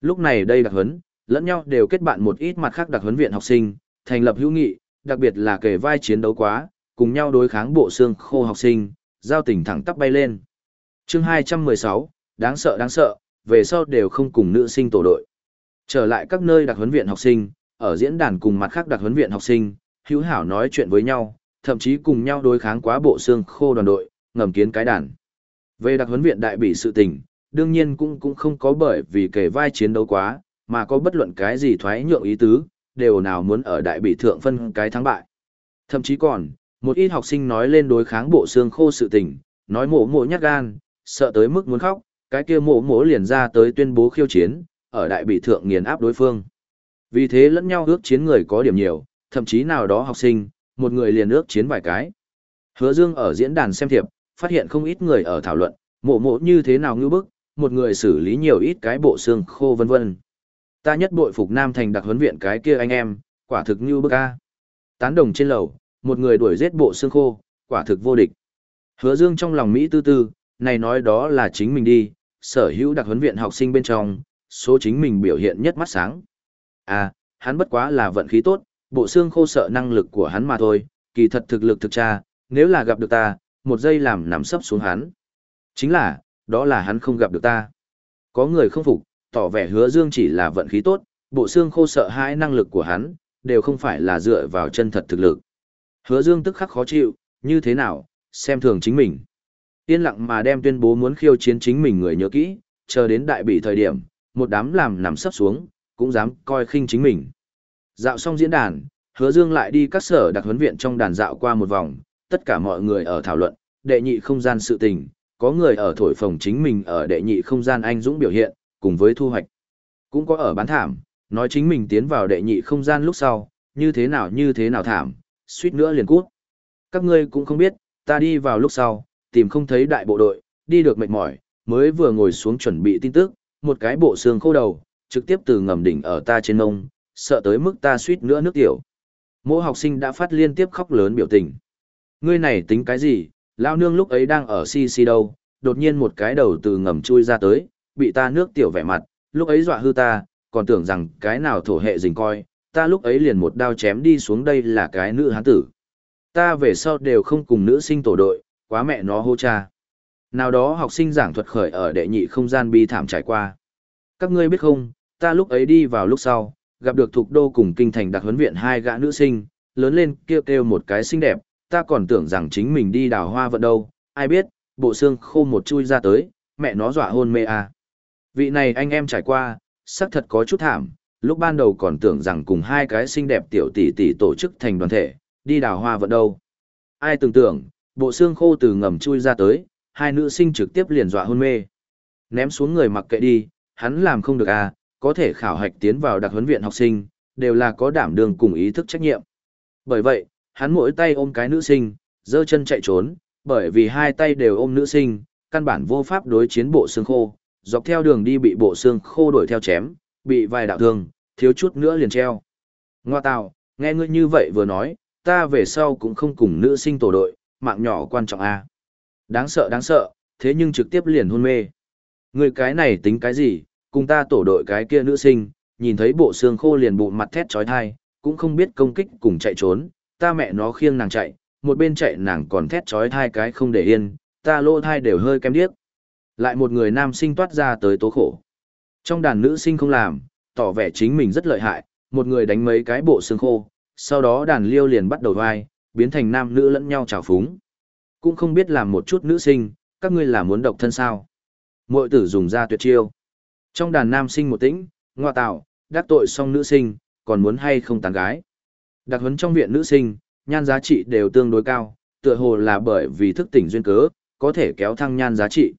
Lúc này đây đặc huấn, lẫn nhau đều kết bạn một ít mặt khác đặc huấn viện học sinh, thành lập hữu nghị, đặc biệt là kể vai chiến đấu quá, cùng nhau đối kháng bộ xương khô học sinh, giao tình thẳng tắp bay lên. chương 216, đáng sợ đáng sợ, về sau đều không cùng nữ sinh tổ đội. Trở lại các nơi đặc huấn viện học sinh, ở diễn đàn cùng mặt khác đặc huấn viện học sinh, hữu hảo nói chuyện với nhau, thậm chí cùng nhau đối kháng quá bộ xương khô đoàn đội, ngầm kiến cái đàn. Về đặc huấn viện đại bị sự tình, đương nhiên cũng cũng không có bởi vì kể vai chiến đấu quá, mà có bất luận cái gì thoái nhượng ý tứ, đều nào muốn ở đại bị thượng phân cái thắng bại. Thậm chí còn, một ít học sinh nói lên đối kháng bộ xương khô sự tình, nói mổ mổ nhát gan, sợ tới mức muốn khóc, cái kia mổ mổ liền ra tới tuyên bố khiêu chiến, ở đại bị thượng nghiền áp đối phương. Vì thế lẫn nhau ước chiến người có điểm nhiều, thậm chí nào đó học sinh, một người liền ước chiến vài cái. Hứa Dương ở diễn đàn xem thiệp, phát hiện không ít người ở thảo luận, mổ mổ như thế nào ngư bức, một người xử lý nhiều ít cái bộ xương khô vân vân. Ta nhất bội phục Nam Thành đặc huấn viện cái kia anh em, quả thực như bức a. Tán đồng trên lầu, một người đuổi giết bộ xương khô, quả thực vô địch. Hứa Dương trong lòng Mỹ tư tư, này nói đó là chính mình đi, sở hữu đặc huấn viện học sinh bên trong, số chính mình biểu hiện nhất mắt sáng. À, hắn bất quá là vận khí tốt, bộ xương khô sợ năng lực của hắn mà thôi, kỳ thật thực lực thực tra, nếu là gặp được ta, một giây làm nằm sấp xuống hắn. Chính là, đó là hắn không gặp được ta. Có người không phục, tỏ vẻ hứa dương chỉ là vận khí tốt, bộ xương khô sợ hãi năng lực của hắn, đều không phải là dựa vào chân thật thực lực. Hứa dương tức khắc khó chịu, như thế nào, xem thường chính mình. Yên lặng mà đem tuyên bố muốn khiêu chiến chính mình người nhớ kỹ, chờ đến đại bị thời điểm, một đám làm nằm sấp xuống, cũng dám coi khinh chính mình. Dạo xong diễn đàn, hứa dương lại đi các sở đặc huấn viện trong đàn dạo qua một vòng, tất cả mọi người ở thảo luận, đệ nhị không gian sự tình, có người ở thổi phồng chính mình ở đệ nhị không gian anh dũng biểu hiện, cùng với thu hoạch. Cũng có ở bán thảm, nói chính mình tiến vào đệ nhị không gian lúc sau, như thế nào như thế nào thảm, suýt nữa liền cút. Các ngươi cũng không biết, ta đi vào lúc sau, tìm không thấy đại bộ đội, đi được mệt mỏi, mới vừa ngồi xuống chuẩn bị tin tức, một cái bộ xương khô đầu, trực tiếp từ ngầm đỉnh ở ta trên nông, sợ tới mức ta suýt nữa nước tiểu. Mỗi học sinh đã phát liên tiếp khóc lớn biểu tình. Ngươi này tính cái gì, lao nương lúc ấy đang ở si si đâu, đột nhiên một cái đầu từ ngầm chui ra tới, bị ta nước tiểu vẻ mặt, lúc ấy dọa hư ta, còn tưởng rằng cái nào thổ hệ dình coi, ta lúc ấy liền một đao chém đi xuống đây là cái nữ hán tử. Ta về sau đều không cùng nữ sinh tổ đội, quá mẹ nó hô cha. Nào đó học sinh giảng thuật khởi ở đệ nhị không gian bi thảm trải qua. Các ngươi biết không, ta lúc ấy đi vào lúc sau, gặp được thuộc đô cùng kinh thành đặc huấn viện hai gã nữ sinh, lớn lên kêu kêu một cái xinh đẹp, ta còn tưởng rằng chính mình đi đào hoa vận đâu, ai biết, bộ xương khô một chui ra tới, mẹ nó dọa hôn mê à. Vị này anh em trải qua, xác thật có chút thảm, lúc ban đầu còn tưởng rằng cùng hai cái xinh đẹp tiểu tỷ tỷ tổ chức thành đoàn thể, đi đào hoa vận đâu. Ai tưởng tưởng, bộ xương khô từ ngầm chui ra tới, hai nữ sinh trực tiếp liền dọa hôn mê. Ném xuống người mặc kệ đi, hắn làm không được à, có thể khảo hạch tiến vào đặc huấn viện học sinh, đều là có đảm đường cùng ý thức trách nhiệm. Bởi vậy, hắn mỗi tay ôm cái nữ sinh, giơ chân chạy trốn, bởi vì hai tay đều ôm nữ sinh, căn bản vô pháp đối chiến bộ xương khô, dọc theo đường đi bị bộ xương khô đuổi theo chém, bị vài đạo thương, thiếu chút nữa liền treo. Ngoa tào, nghe ngươi như vậy vừa nói, ta về sau cũng không cùng nữ sinh tổ đội, mạng nhỏ quan trọng a. À. Đáng sợ đáng sợ, thế nhưng trực tiếp liền hôn mê. Người cái này tính cái gì, cùng ta tổ đội cái kia nữ sinh, nhìn thấy bộ xương khô liền bụng mặt thét trói thai, cũng không biết công kích cùng chạy trốn, ta mẹ nó khiêng nàng chạy, một bên chạy nàng còn thét trói thai cái không để yên, ta lô thai đều hơi kém điếc. Lại một người nam sinh toát ra tới tố khổ. Trong đàn nữ sinh không làm, tỏ vẻ chính mình rất lợi hại, một người đánh mấy cái bộ xương khô, sau đó đàn liêu liền bắt đầu vai, biến thành nam nữ lẫn nhau trào phúng. Cũng không biết làm một chút nữ sinh, các ngươi là muốn độc thân sao. Mội tử dùng ra tuyệt chiêu. Trong đàn nam sinh một tĩnh, ngoa tạo, đắc tội xong nữ sinh, còn muốn hay không tán gái. Đặc huấn trong viện nữ sinh, nhan giá trị đều tương đối cao, tựa hồ là bởi vì thức tỉnh duyên cớ, có thể kéo thăng nhan giá trị.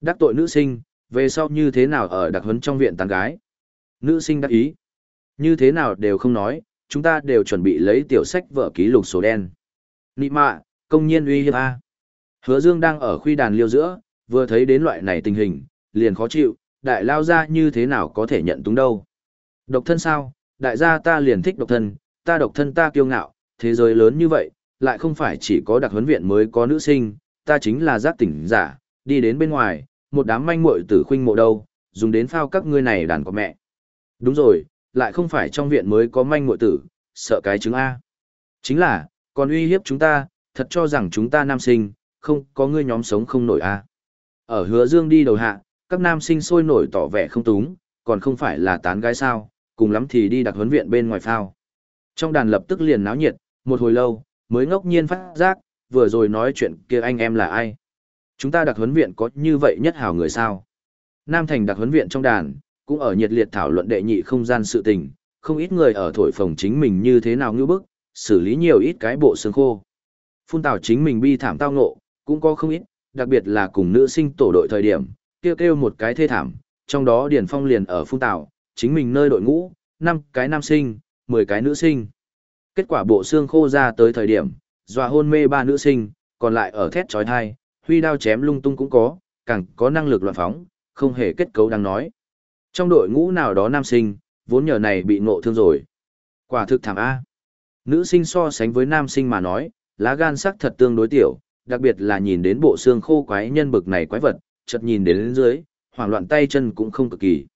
Đắc tội nữ sinh, về sau như thế nào ở đặc huấn trong viện tán gái. Nữ sinh đắc ý. Như thế nào đều không nói, chúng ta đều chuẩn bị lấy tiểu sách vở ký lục số đen. Nị mạ, công nhiên uy hiếp A. Hứa Dương đang ở khuy đàn liêu giữa, vừa thấy đến loại này tình hình, liền khó chịu, đại lao ra như thế nào có thể nhận túng đâu. Độc thân sao, đại gia ta liền thích độc thân, ta độc thân ta kiêu ngạo, thế giới lớn như vậy, lại không phải chỉ có đặc huấn viện mới có nữ sinh, ta chính là giác tỉnh giả, đi đến bên ngoài, một đám manh muội tử khuynh mộ đâu, dùng đến phao các ngươi này đàn có mẹ. Đúng rồi, lại không phải trong viện mới có manh muội tử, sợ cái chứng A. Chính là, còn uy hiếp chúng ta, thật cho rằng chúng ta nam sinh, không có ngươi nhóm sống không nổi A. Ở hứa dương đi đầu hạ, các nam sinh sôi nổi tỏ vẻ không túng, còn không phải là tán gái sao, cùng lắm thì đi đặc huấn viện bên ngoài phao. Trong đàn lập tức liền náo nhiệt, một hồi lâu, mới ngốc nhiên phát giác, vừa rồi nói chuyện kia anh em là ai. Chúng ta đặc huấn viện có như vậy nhất hảo người sao. Nam thành đặc huấn viện trong đàn, cũng ở nhiệt liệt thảo luận đệ nhị không gian sự tình, không ít người ở thổi phồng chính mình như thế nào như bức, xử lý nhiều ít cái bộ xương khô. Phun tào chính mình bi thảm tao ngộ, cũng có không ít, đặc biệt là cùng nữ sinh tổ đội thời điểm, kêu kêu một cái thê thảm, trong đó Điền Phong liền ở phun tào, chính mình nơi đội ngũ, năm cái nam sinh, 10 cái nữ sinh. Kết quả bộ xương khô ra tới thời điểm, dọa hôn mê ba nữ sinh, còn lại ở thét trói thai, huy đao chém lung tung cũng có, càng có năng lực loạn phóng, không hề kết cấu đang nói. Trong đội ngũ nào đó nam sinh, vốn nhờ này bị ngộ thương rồi. Quả thực thảm A. Nữ sinh so sánh với nam sinh mà nói, lá gan sắc thật tương đối tiểu, đặc biệt là nhìn đến bộ xương khô quái nhân bực này quái vật, chợt nhìn đến dưới, hoảng loạn tay chân cũng không cực kỳ.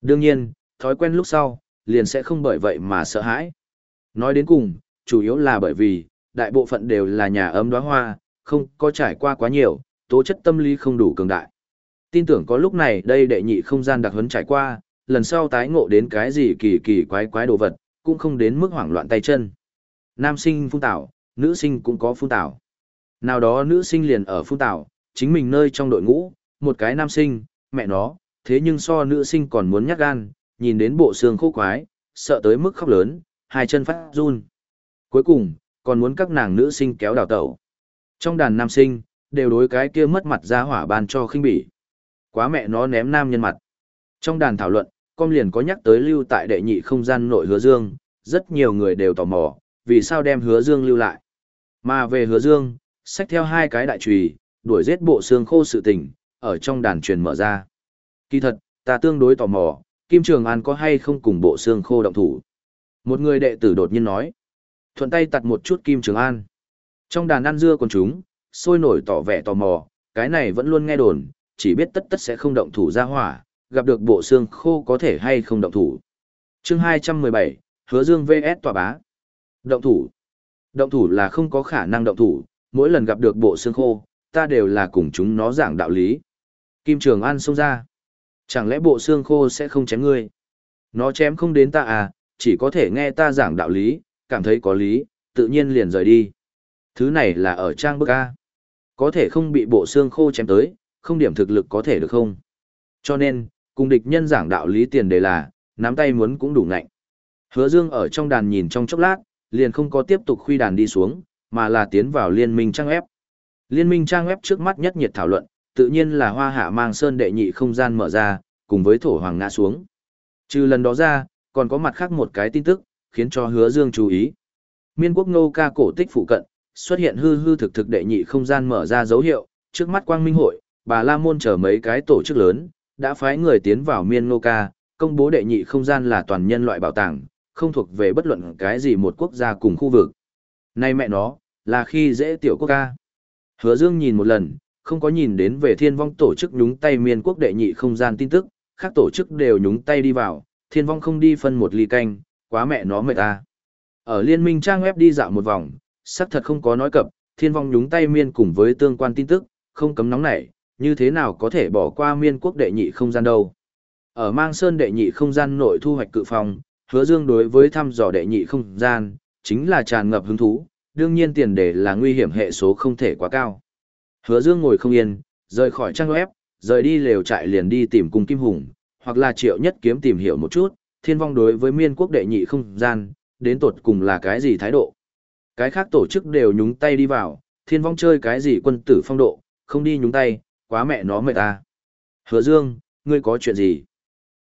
Đương nhiên, thói quen lúc sau, liền sẽ không bởi vậy mà sợ hãi. Nói đến cùng, chủ yếu là bởi vì, đại bộ phận đều là nhà ấm đóa hoa, không có trải qua quá nhiều, tố chất tâm lý không đủ cường đại. Tin tưởng có lúc này đây đệ nhị không gian đặc huấn trải qua, lần sau tái ngộ đến cái gì kỳ kỳ quái quái đồ vật, cũng không đến mức hoảng loạn tay chân. Nam sinh phun tảo, nữ sinh cũng có phun tảo. Nào đó nữ sinh liền ở phun tảo, chính mình nơi trong đội ngũ, một cái nam sinh, mẹ nó, thế nhưng so nữ sinh còn muốn nhát gan, nhìn đến bộ xương khô quái, sợ tới mức khóc lớn, hai chân phát run. Cuối cùng, còn muốn các nàng nữ sinh kéo đào tẩu. Trong đàn nam sinh, đều đối cái kia mất mặt ra hỏa ban cho khinh bỉ. Quá mẹ nó ném nam nhân mặt. Trong đàn thảo luận, con liền có nhắc tới lưu tại đệ nhị không gian nội hứa dương, rất nhiều người đều tò mò, vì sao đem hứa dương lưu lại. Mà về hứa dương, xách theo hai cái đại trùy, đuổi giết bộ xương khô sự tình, ở trong đàn truyền mở ra. Kỳ thật, ta tương đối tò mò, Kim Trường An có hay không cùng bộ xương khô động thủ. Một người đệ tử đột nhiên nói. Thuận tay tặt một chút Kim Trường An. Trong đàn ăn dưa còn chúng, sôi nổi tỏ vẻ tò mò, cái này vẫn luôn nghe đồn, chỉ biết tất tất sẽ không động thủ ra hỏa, gặp được bộ xương khô có thể hay không động thủ. chương 217, Hứa Dương VS tòa bá. Động thủ. Động thủ là không có khả năng động thủ, mỗi lần gặp được bộ xương khô, ta đều là cùng chúng nó giảng đạo lý. Kim Trường An xông ra. Chẳng lẽ bộ xương khô sẽ không chém ngươi? Nó chém không đến ta à, chỉ có thể nghe ta giảng đạo lý, cảm thấy có lý, tự nhiên liền rời đi. Thứ này là ở trang bức A. Có thể không bị bộ xương khô chém tới, không điểm thực lực có thể được không? Cho nên, cùng địch nhân giảng đạo lý tiền đề là, nắm tay muốn cũng đủ ngạnh. Hứa Dương ở trong đàn nhìn trong chốc lát, liền không có tiếp tục khuy đàn đi xuống, mà là tiến vào liên minh trang web. Liên minh trang web trước mắt nhất nhiệt thảo luận, tự nhiên là hoa hạ mang sơn đệ nhị không gian mở ra, cùng với thổ hoàng ngã xuống. Trừ lần đó ra, còn có mặt khác một cái tin tức, khiến cho hứa dương chú ý. Miên quốc ngô ca cổ tích phụ cận, xuất hiện hư hư thực thực đệ nhị không gian mở ra dấu hiệu, trước mắt quang minh hội, bà La Môn chờ mấy cái tổ chức lớn, đã phái người tiến vào miên nô ca, công bố đệ nhị không gian là toàn nhân loại bảo tàng, không thuộc về bất luận cái gì một quốc gia cùng khu vực. Này mẹ nó, là khi dễ tiểu quốc ca. Hứa Dương nhìn một lần, không có nhìn đến về thiên vong tổ chức nhúng tay miên quốc đệ nhị không gian tin tức, khác tổ chức đều nhúng tay đi vào, thiên vong không đi phân một ly canh, quá mẹ nó mệt ta. Ở liên minh trang web đi dạo một vòng, xác thật không có nói cập, thiên vong nhúng tay miên cùng với tương quan tin tức, không cấm nóng nảy, như thế nào có thể bỏ qua miên quốc đệ nhị không gian đâu. Ở mang sơn đệ nhị không gian nội thu hoạch cự phòng, hứa dương đối với thăm dò đệ nhị không gian, chính là tràn ngập hứng thú, đương nhiên tiền đề là nguy hiểm hệ số không thể quá cao. Hứa Dương ngồi không yên, rời khỏi trang web, rời đi lều trại liền đi tìm cung Kim Hùng, hoặc là triệu nhất kiếm tìm hiểu một chút, thiên vong đối với miên quốc đệ nhị không gian, đến tột cùng là cái gì thái độ. Cái khác tổ chức đều nhúng tay đi vào, thiên vong chơi cái gì quân tử phong độ, không đi nhúng tay, quá mẹ nó mệt ta. Hứa Dương, ngươi có chuyện gì?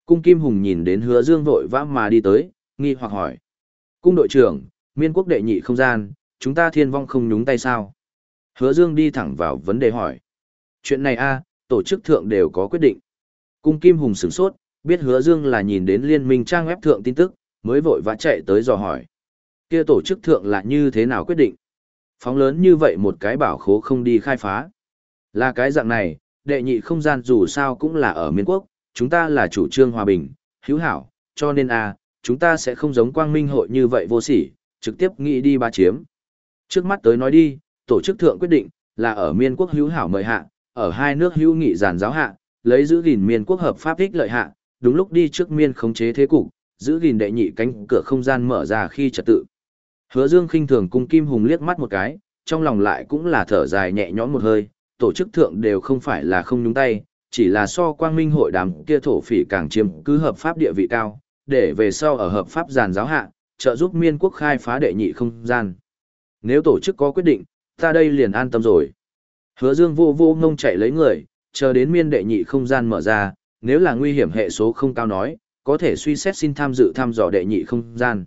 Cung Kim Hùng nhìn đến Hứa Dương vội vã mà đi tới, nghi hoặc hỏi. Cung đội trưởng, miên quốc đệ nhị không gian, chúng ta thiên vong không nhúng tay sao? Hứa Dương đi thẳng vào vấn đề hỏi. Chuyện này a, tổ chức thượng đều có quyết định. Cung Kim Hùng sửng sốt, biết Hứa Dương là nhìn đến liên minh trang web thượng tin tức, mới vội vã chạy tới dò hỏi. Kia tổ chức thượng là như thế nào quyết định? Phóng lớn như vậy một cái bảo khố không đi khai phá. Là cái dạng này, đệ nhị không gian dù sao cũng là ở miền quốc, chúng ta là chủ trương hòa bình, hữu hảo, cho nên a, chúng ta sẽ không giống quang minh hội như vậy vô sỉ, trực tiếp nghĩ đi ba chiếm. Trước mắt tới nói đi, tổ chức thượng quyết định là ở miên quốc hữu hảo mời hạ, ở hai nước hữu nghị giàn giáo hạ, lấy giữ gìn miên quốc hợp pháp ích lợi hạ, đúng lúc đi trước miên khống chế thế cục, giữ gìn đệ nhị cánh cửa không gian mở ra khi trật tự. Hứa Dương khinh thường cung Kim Hùng liếc mắt một cái, trong lòng lại cũng là thở dài nhẹ nhõm một hơi, tổ chức thượng đều không phải là không nhúng tay, chỉ là so quang minh hội đám kia thổ phỉ càng chiếm cứ hợp pháp địa vị cao, để về sau ở hợp pháp giàn giáo hạ, trợ giúp miên quốc khai phá đệ nhị không gian. Nếu tổ chức có quyết định, ta đây liền an tâm rồi. Hứa dương vô vô ngông chạy lấy người, chờ đến miên đệ nhị không gian mở ra, nếu là nguy hiểm hệ số không cao nói, có thể suy xét xin tham dự thăm dò đệ nhị không gian.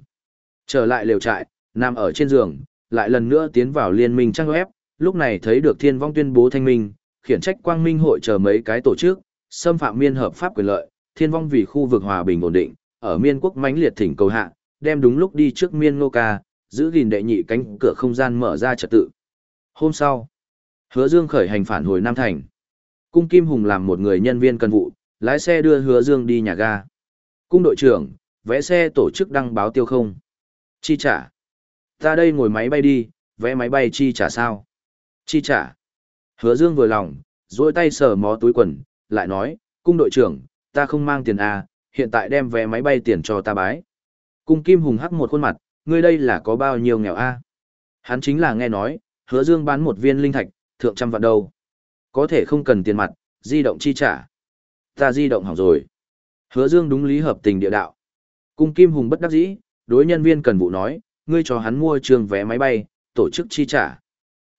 Trở lại lều trại, nằm ở trên giường, lại lần nữa tiến vào liên minh trang web, lúc này thấy được thiên vong tuyên bố thanh minh, khiển trách quang minh hội chờ mấy cái tổ chức, xâm phạm miên hợp pháp quyền lợi, thiên vong vì khu vực hòa bình ổn định, ở miên quốc mãnh liệt thỉnh cầu hạ, đem đúng lúc đi trước miên ngô ca, giữ gìn đệ nhị cánh cửa không gian mở ra trật tự. Hôm sau, Hứa Dương khởi hành phản hồi Nam Thành. Cung Kim Hùng làm một người nhân viên cần vụ, lái xe đưa Hứa Dương đi nhà ga. Cung đội trưởng, vẽ xe tổ chức đăng báo tiêu không? Chi trả. Ta đây ngồi máy bay đi, vé máy bay chi trả sao? Chi trả. Hứa Dương vừa lòng, duỗi tay sờ mó túi quần, lại nói, cung đội trưởng, ta không mang tiền à, hiện tại đem vé máy bay tiền cho ta bái. Cung Kim Hùng hắc một khuôn mặt, ngươi đây là có bao nhiêu nghèo a? Hắn chính là nghe nói, hứa dương bán một viên linh thạch, thượng trăm vạn đâu. Có thể không cần tiền mặt, di động chi trả. Ta di động hỏng rồi. Hứa dương đúng lý hợp tình địa đạo. Cung Kim Hùng bất đắc dĩ, đối nhân viên cần vụ nói, ngươi cho hắn mua trường vé máy bay, tổ chức chi trả.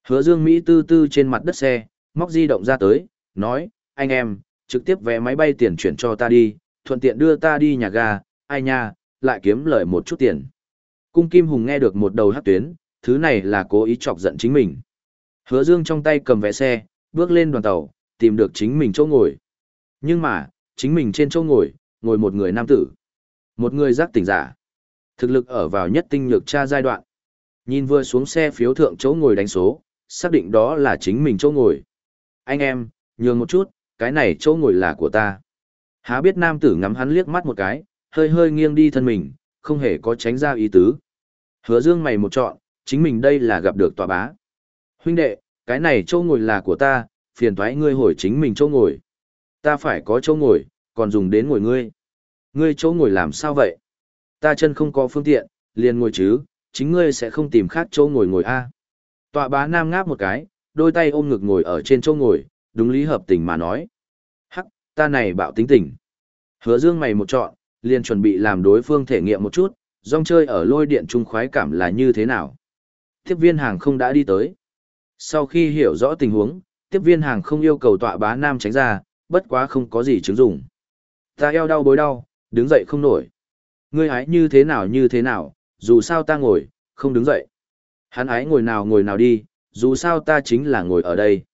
Hứa dương Mỹ tư tư trên mặt đất xe, móc di động ra tới, nói, anh em, trực tiếp vé máy bay tiền chuyển cho ta đi, thuận tiện đưa ta đi nhà ga, ai nha, lại kiếm lời một chút tiền. Cung Kim Hùng nghe được một đầu hát tuyến, thứ này là cố ý chọc giận chính mình. Hứa Dương trong tay cầm vé xe, bước lên đoàn tàu, tìm được chính mình chỗ ngồi. Nhưng mà, chính mình trên chỗ ngồi, ngồi một người nam tử. Một người giác tỉnh giả. Thực lực ở vào nhất tinh nhược tra giai đoạn. Nhìn vừa xuống xe phiếu thượng chỗ ngồi đánh số, xác định đó là chính mình chỗ ngồi. Anh em, nhường một chút, cái này chỗ ngồi là của ta. Há biết nam tử ngắm hắn liếc mắt một cái, hơi hơi nghiêng đi thân mình, không hề có tránh ra ý tứ. Hứa dương mày một chọn, chính mình đây là gặp được tòa bá. Huynh đệ, cái này chỗ ngồi là của ta, phiền thoái ngươi hồi chính mình chỗ ngồi. Ta phải có chỗ ngồi, còn dùng đến ngồi ngươi. Ngươi chỗ ngồi làm sao vậy? Ta chân không có phương tiện, liền ngồi chứ, chính ngươi sẽ không tìm khác chỗ ngồi ngồi a. Tọa bá nam ngáp một cái, đôi tay ôm ngực ngồi ở trên chỗ ngồi, đúng lý hợp tình mà nói. Hắc, ta này bạo tính tình. Hứa dương mày một chọn, liền chuẩn bị làm đối phương thể nghiệm một chút, rong chơi ở lôi điện trung khoái cảm là như thế nào. Tiếp viên hàng không đã đi tới. Sau khi hiểu rõ tình huống, tiếp viên hàng không yêu cầu tọa bá nam tránh ra, bất quá không có gì chứng dụng. Ta eo đau bối đau, đứng dậy không nổi. Ngươi ái như thế nào như thế nào, dù sao ta ngồi, không đứng dậy. Hắn ái ngồi nào ngồi nào đi, dù sao ta chính là ngồi ở đây.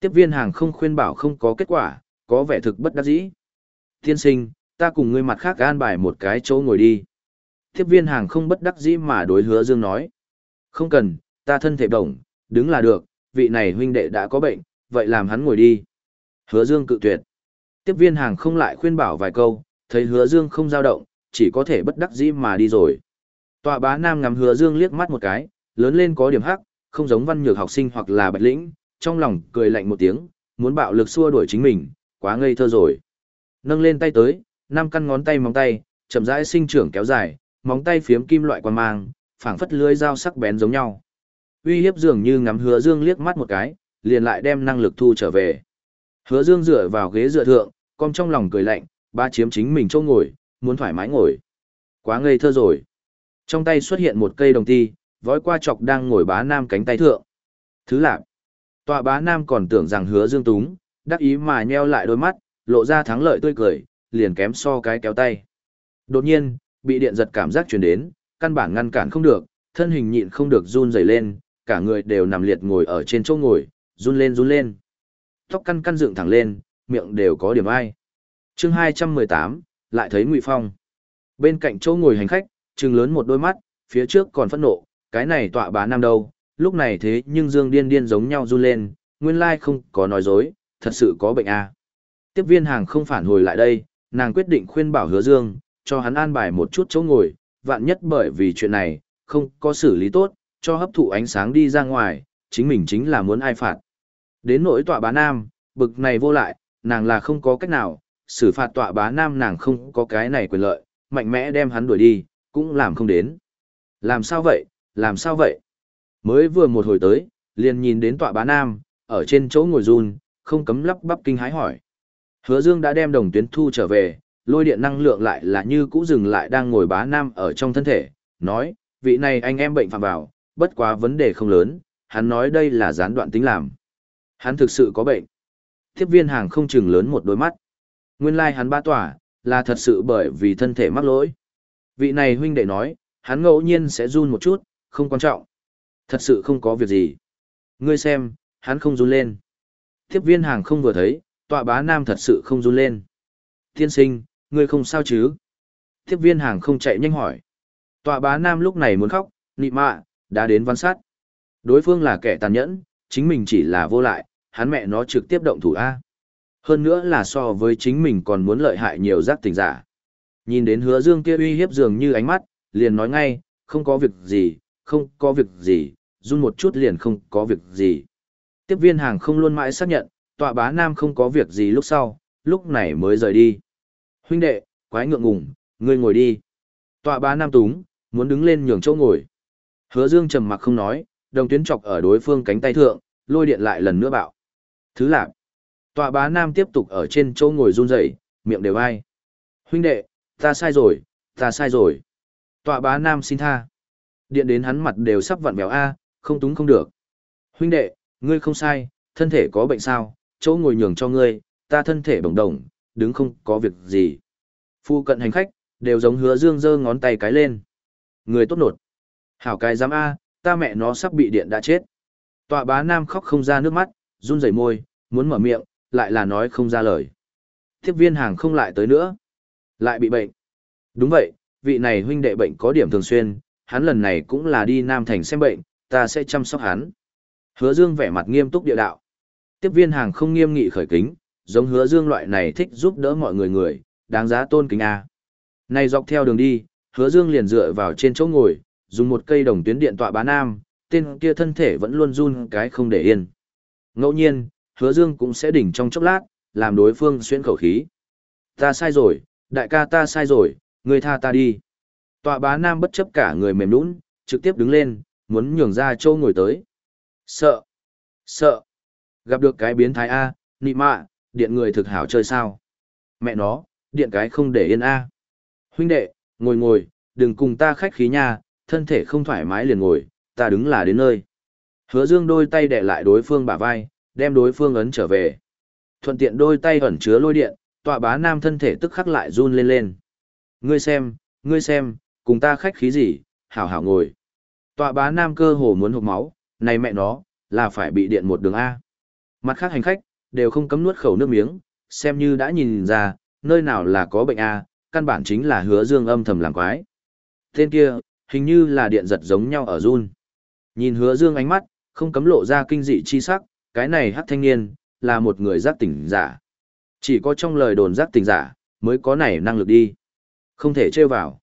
Tiếp viên hàng không khuyên bảo không có kết quả, có vẻ thực bất đắc dĩ. Tiên sinh, ta cùng ngươi mặt khác an bài một cái chỗ ngồi đi. Tiếp viên hàng không bất đắc dĩ mà đối hứa dương nói. Không cần, ta thân thể bổng, đứng là được, vị này huynh đệ đã có bệnh, vậy làm hắn ngồi đi. Hứa dương cự tuyệt. Tiếp viên hàng không lại khuyên bảo vài câu, thấy hứa dương không dao động, chỉ có thể bất đắc dĩ mà đi rồi. Tọa bá nam ngắm hứa dương liếc mắt một cái, lớn lên có điểm hắc, không giống văn nhược học sinh hoặc là bạch lĩnh, trong lòng cười lạnh một tiếng, muốn bạo lực xua đuổi chính mình, quá ngây thơ rồi. Nâng lên tay tới, năm căn ngón tay móng tay, chậm rãi sinh trưởng kéo dài, móng tay phiếm kim loại quan mang, phảng phất lưới dao sắc bén giống nhau. Uy hiếp dường như ngắm Hứa Dương liếc mắt một cái, liền lại đem năng lực thu trở về. Hứa Dương dựa vào ghế dựa thượng, con trong lòng cười lạnh, ba chiếm chính mình chỗ ngồi, muốn thoải mái ngồi. Quá ngây thơ rồi. Trong tay xuất hiện một cây đồng ti, vói qua chọc đang ngồi bá nam cánh tay thượng. Thứ lạc. Tọa bá nam còn tưởng rằng hứa dương túng, đắc ý mà nheo lại đôi mắt, lộ ra thắng lợi tươi cười, liền kém so cái kéo tay. Đột nhiên, bị điện giật cảm giác truyền đến, căn bản ngăn cản không được, thân hình nhịn không được run rẩy lên, cả người đều nằm liệt ngồi ở trên chỗ ngồi, run lên run lên. Tóc căn căn dựng thẳng lên, miệng đều có điểm ai. Chương 218, lại thấy Ngụy Phong. Bên cạnh chỗ ngồi hành khách, trừng lớn một đôi mắt, phía trước còn phẫn nộ, cái này tọa bá nam đâu, lúc này thế nhưng Dương điên điên giống nhau run lên, nguyên lai không có nói dối, thật sự có bệnh à. Tiếp viên hàng không phản hồi lại đây, nàng quyết định khuyên bảo hứa Dương, cho hắn an bài một chút chỗ ngồi, vạn nhất bởi vì chuyện này, không có xử lý tốt, cho hấp thụ ánh sáng đi ra ngoài, chính mình chính là muốn ai phạt. Đến nỗi tọa bá nam, bực này vô lại, nàng là không có cách nào, xử phạt tọa bá nam nàng không có cái này quyền lợi, mạnh mẽ đem hắn đuổi đi, cũng làm không đến. Làm sao vậy, làm sao vậy? Mới vừa một hồi tới, liền nhìn đến tọa bá nam, ở trên chỗ ngồi run, không cấm lắp bắp kinh hái hỏi. Hứa Dương đã đem đồng tuyến thu trở về, lôi điện năng lượng lại là như cũ dừng lại đang ngồi bá nam ở trong thân thể, nói, vị này anh em bệnh phạm vào, bất quá vấn đề không lớn, hắn nói đây là gián đoạn tính làm. Hắn thực sự có bệnh. Tiếp viên hàng không chừng lớn một đôi mắt. Nguyên lai like hắn ba tỏa, là thật sự bởi vì thân thể mắc lỗi. Vị này huynh đệ nói, hắn ngẫu nhiên sẽ run một chút, không quan trọng. Thật sự không có việc gì. Ngươi xem, hắn không run lên. Tiếp viên hàng không vừa thấy, tọa bá nam thật sự không run lên. Tiên sinh, ngươi không sao chứ? Tiếp viên hàng không chạy nhanh hỏi. Tọa bá nam lúc này muốn khóc, nị mạ, đã đến văn sát. Đối phương là kẻ tàn nhẫn, chính mình chỉ là vô lại, hắn mẹ nó trực tiếp động thủ A. Hơn nữa là so với chính mình còn muốn lợi hại nhiều giác tình giả. Nhìn đến hứa dương kia uy hiếp dường như ánh mắt, liền nói ngay, không có việc gì, không có việc gì, run một chút liền không có việc gì. Tiếp viên hàng không luôn mãi xác nhận, tọa bá nam không có việc gì lúc sau, lúc này mới rời đi. Huynh đệ, quái ngượng ngùng, ngươi ngồi đi. Tọa bá nam túng, muốn đứng lên nhường chỗ ngồi. Hứa dương trầm mặc không nói, đồng tuyến chọc ở đối phương cánh tay thượng, lôi điện lại lần nữa bạo. Thứ lạc. Tọa bá nam tiếp tục ở trên chỗ ngồi run rẩy, miệng đều ai. Huynh đệ, ta sai rồi, ta sai rồi. Tọa bá nam xin tha. Điện đến hắn mặt đều sắp vặn béo A, không túng không được. Huynh đệ, ngươi không sai, thân thể có bệnh sao, chỗ ngồi nhường cho ngươi, ta thân thể bồng đồng, đứng không có việc gì. Phu cận hành khách, đều giống hứa dương giơ ngón tay cái lên. Người tốt nột. Hảo cái dám A, ta mẹ nó sắp bị điện đã chết. Tọa bá nam khóc không ra nước mắt, run rẩy môi, muốn mở miệng, lại là nói không ra lời. Tiếp viên hàng không lại tới nữa. Lại bị bệnh. Đúng vậy, vị này huynh đệ bệnh có điểm thường xuyên, hắn lần này cũng là đi Nam Thành xem bệnh, ta sẽ chăm sóc hắn. Hứa Dương vẻ mặt nghiêm túc địa đạo. Tiếp viên hàng không nghiêm nghị khởi kính, giống Hứa Dương loại này thích giúp đỡ mọi người người, đáng giá tôn kính a. Này dọc theo đường đi, Hứa Dương liền dựa vào trên chỗ ngồi, dùng một cây đồng tuyến điện tọa bá nam, tên kia thân thể vẫn luôn run cái không để yên. Ngẫu nhiên, Hứa Dương cũng sẽ đỉnh trong chốc lát, làm đối phương xuyên khẩu khí. Ta sai rồi, đại ca ta sai rồi, người tha ta đi. Tọa bá nam bất chấp cả người mềm nũng, trực tiếp đứng lên, muốn nhường ra châu ngồi tới. Sợ, sợ, gặp được cái biến thái A, nị mạ, điện người thực hảo chơi sao. Mẹ nó, điện cái không để yên A. Huynh đệ, ngồi ngồi, đừng cùng ta khách khí nha, thân thể không thoải mái liền ngồi, ta đứng là đến nơi. Hứa dương đôi tay đè lại đối phương bả vai, đem đối phương ấn trở về. Thuận tiện đôi tay ẩn chứa lôi điện, tọa bá nam thân thể tức khắc lại run lên lên. Ngươi xem, ngươi xem, cùng ta khách khí gì, hảo hảo ngồi. Tọa bá nam cơ hồ muốn hụt máu, này mẹ nó, là phải bị điện một đường A. Mặt khác hành khách, đều không cấm nuốt khẩu nước miếng, xem như đã nhìn ra, nơi nào là có bệnh A, căn bản chính là hứa dương âm thầm làm quái. Tên kia, hình như là điện giật giống nhau ở run. Nhìn hứa dương ánh mắt, không cấm lộ ra kinh dị chi sắc, cái này hắc thanh niên, là một người giác tỉnh giả. Chỉ có trong lời đồn giác tỉnh giả, mới có này năng lực đi. Không thể trêu vào.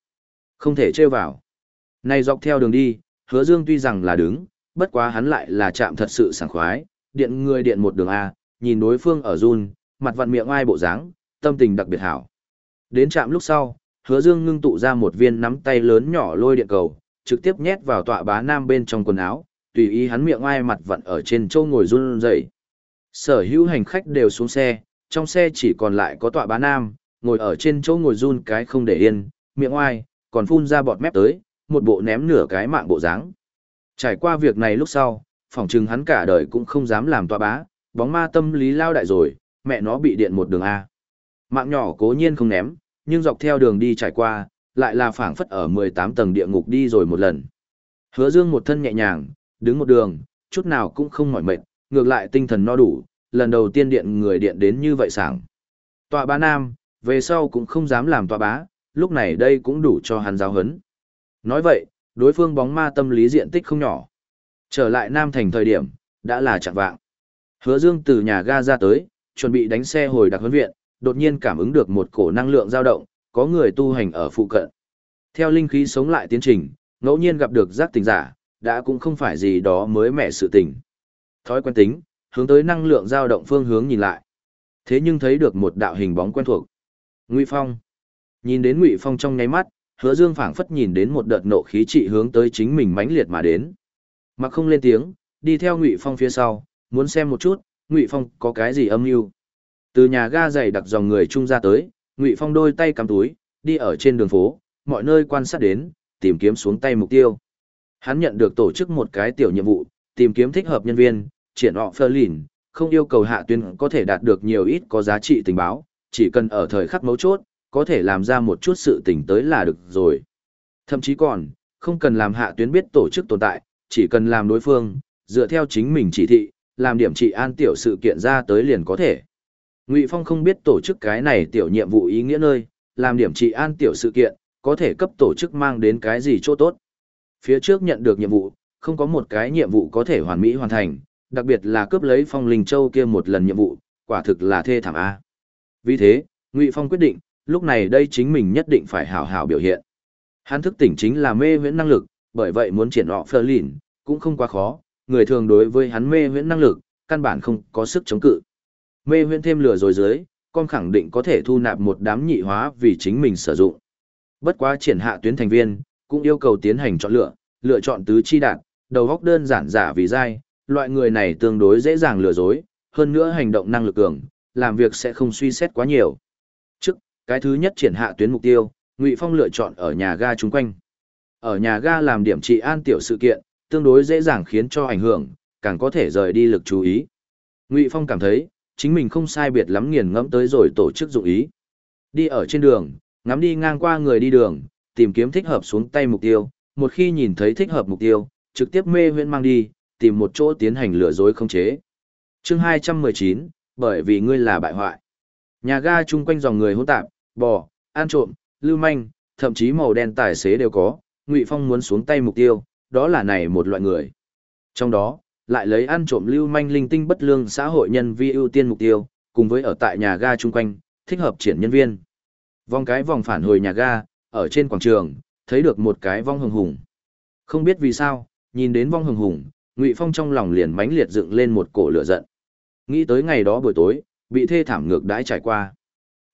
Không thể trêu vào. Này dọc theo đường đi, hứa dương tuy rằng là đứng, bất quá hắn lại là chạm thật sự sảng khoái, điện người điện một đường A, nhìn đối phương ở run, mặt vặn miệng ai bộ dáng, tâm tình đặc biệt hảo. Đến chạm lúc sau, hứa dương ngưng tụ ra một viên nắm tay lớn nhỏ lôi điện cầu, trực tiếp nhét vào tọa bá nam bên trong quần áo, tùy ý hắn miệng ai mặt vặn ở trên châu ngồi run rẩy. Sở hữu hành khách đều xuống xe, trong xe chỉ còn lại có tọa bá nam, ngồi ở trên chỗ ngồi run cái không để yên, miệng oai, còn phun ra bọt mép tới, một bộ ném nửa cái mạng bộ dáng. Trải qua việc này lúc sau, phỏng chừng hắn cả đời cũng không dám làm tọa bá, bóng ma tâm lý lao đại rồi, mẹ nó bị điện một đường A. Mạng nhỏ cố nhiên không ném, nhưng dọc theo đường đi trải qua, lại là phảng phất ở 18 tầng địa ngục đi rồi một lần. Hứa dương một thân nhẹ nhàng, đứng một đường, chút nào cũng không mỏi mệt, ngược lại tinh thần no đủ, lần đầu tiên điện người điện đến như vậy sảng. Tọa bá nam, về sau cũng không dám làm tọa bá, lúc này đây cũng đủ cho hắn giáo hấn. Nói vậy, đối phương bóng ma tâm lý diện tích không nhỏ. Trở lại Nam Thành thời điểm, đã là chặng vạng. Hứa Dương từ nhà ga ra tới, chuẩn bị đánh xe hồi đặc huấn viện, đột nhiên cảm ứng được một cổ năng lượng dao động, có người tu hành ở phụ cận. Theo linh khí sống lại tiến trình, ngẫu nhiên gặp được giác tình giả, đã cũng không phải gì đó mới mẻ sự tình. Thói quen tính, hướng tới năng lượng dao động phương hướng nhìn lại. Thế nhưng thấy được một đạo hình bóng quen thuộc. Ngụy Phong. Nhìn đến Ngụy Phong trong nháy mắt, Hứa Dương phảng phất nhìn đến một đợt nộ khí trị hướng tới chính mình mãnh liệt mà đến. Mà không lên tiếng, đi theo Ngụy Phong phía sau, muốn xem một chút, Ngụy Phong có cái gì âm mưu. Từ nhà ga dày đặc dòng người trung ra tới, Ngụy Phong đôi tay cầm túi, đi ở trên đường phố, mọi nơi quan sát đến, tìm kiếm xuống tay mục tiêu. Hắn nhận được tổ chức một cái tiểu nhiệm vụ, tìm kiếm thích hợp nhân viên, triển họ phơ lìn, không yêu cầu hạ tuyến có thể đạt được nhiều ít có giá trị tình báo, chỉ cần ở thời khắc mấu chốt, có thể làm ra một chút sự tình tới là được rồi. Thậm chí còn, không cần làm hạ tuyến biết tổ chức tồn tại, chỉ cần làm đối phương, dựa theo chính mình chỉ thị, làm điểm trị an tiểu sự kiện ra tới liền có thể. Ngụy Phong không biết tổ chức cái này tiểu nhiệm vụ ý nghĩa nơi, làm điểm trị an tiểu sự kiện, có thể cấp tổ chức mang đến cái gì chỗ tốt. Phía trước nhận được nhiệm vụ, không có một cái nhiệm vụ có thể hoàn mỹ hoàn thành, đặc biệt là cướp lấy phong linh châu kia một lần nhiệm vụ, quả thực là thê thảm A. Vì thế, Ngụy Phong quyết định, lúc này đây chính mình nhất định phải hào hào biểu hiện. Hắn thức tỉnh chính là mê huyễn năng lực, bởi vậy muốn triển họ phơ lìn, cũng không quá khó, người thường đối với hắn mê huyễn năng lực, căn bản không có sức chống cự. Mê huyễn thêm lửa rồi dưới, con khẳng định có thể thu nạp một đám nhị hóa vì chính mình sử dụng. Bất quá triển hạ tuyến thành viên, cũng yêu cầu tiến hành chọn lựa, lựa chọn tứ chi đạt, đầu góc đơn giản giả vì dai, loại người này tương đối dễ dàng lừa dối, hơn nữa hành động năng lực cường, làm việc sẽ không suy xét quá nhiều. Trước, cái thứ nhất triển hạ tuyến mục tiêu, Ngụy Phong lựa chọn ở nhà ga chung quanh. Ở nhà ga làm điểm trị an tiểu sự kiện, tương đối dễ dàng khiến cho ảnh hưởng, càng có thể rời đi lực chú ý. Ngụy Phong cảm thấy, chính mình không sai biệt lắm nghiền ngẫm tới rồi tổ chức dụng ý. Đi ở trên đường, ngắm đi ngang qua người đi đường, tìm kiếm thích hợp xuống tay mục tiêu, một khi nhìn thấy thích hợp mục tiêu, trực tiếp mê huyễn mang đi, tìm một chỗ tiến hành lừa dối không chế. Chương 219, bởi vì ngươi là bại hoại. Nhà ga chung quanh dòng người hỗn tạp, bò, ăn trộm, lưu manh, thậm chí màu đen tài xế đều có, Ngụy Phong muốn xuống tay mục tiêu, đó là này một loại người. Trong đó, lại lấy ăn trộm lưu manh linh tinh bất lương xã hội nhân vi ưu tiên mục tiêu, cùng với ở tại nhà ga chung quanh, thích hợp triển nhân viên. Vòng cái vòng phản hồi nhà ga, ở trên quảng trường, thấy được một cái vong hồng hùng. Không biết vì sao, nhìn đến vong hồng hùng, Ngụy Phong trong lòng liền mãnh liệt dựng lên một cổ lửa giận. Nghĩ tới ngày đó buổi tối, bị thê thảm ngược đãi trải qua.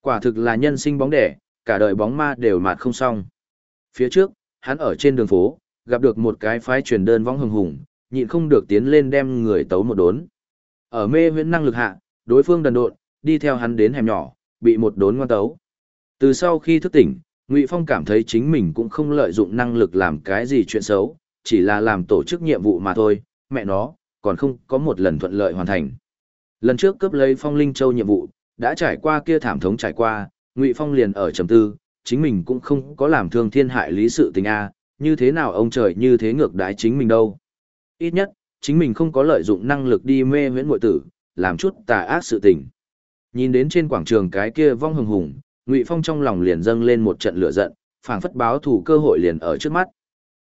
Quả thực là nhân sinh bóng đẻ, cả đời bóng ma đều mạt không xong. Phía trước, hắn ở trên đường phố, gặp được một cái phái truyền đơn vong hồng hùng, nhịn không được tiến lên đem người tấu một đốn. Ở mê huyễn năng lực hạ, đối phương đần độn, đi theo hắn đến hẻm nhỏ, bị một đốn ngoan tấu. Từ sau khi thức tỉnh, Ngụy Phong cảm thấy chính mình cũng không lợi dụng năng lực làm cái gì chuyện xấu, chỉ là làm tổ chức nhiệm vụ mà thôi, mẹ nó, còn không có một lần thuận lợi hoàn thành. Lần trước cướp lấy Phong Linh Châu nhiệm vụ, đã trải qua kia thảm thống trải qua, Ngụy Phong liền ở trầm tư, chính mình cũng không có làm thương thiên hại lý sự tình a, như thế nào ông trời như thế ngược đãi chính mình đâu. Ít nhất, chính mình không có lợi dụng năng lực đi mê huyễn muội tử, làm chút tà ác sự tình. Nhìn đến trên quảng trường cái kia vong hùng hùng, Ngụy Phong trong lòng liền dâng lên một trận lửa giận, phảng phất báo thủ cơ hội liền ở trước mắt.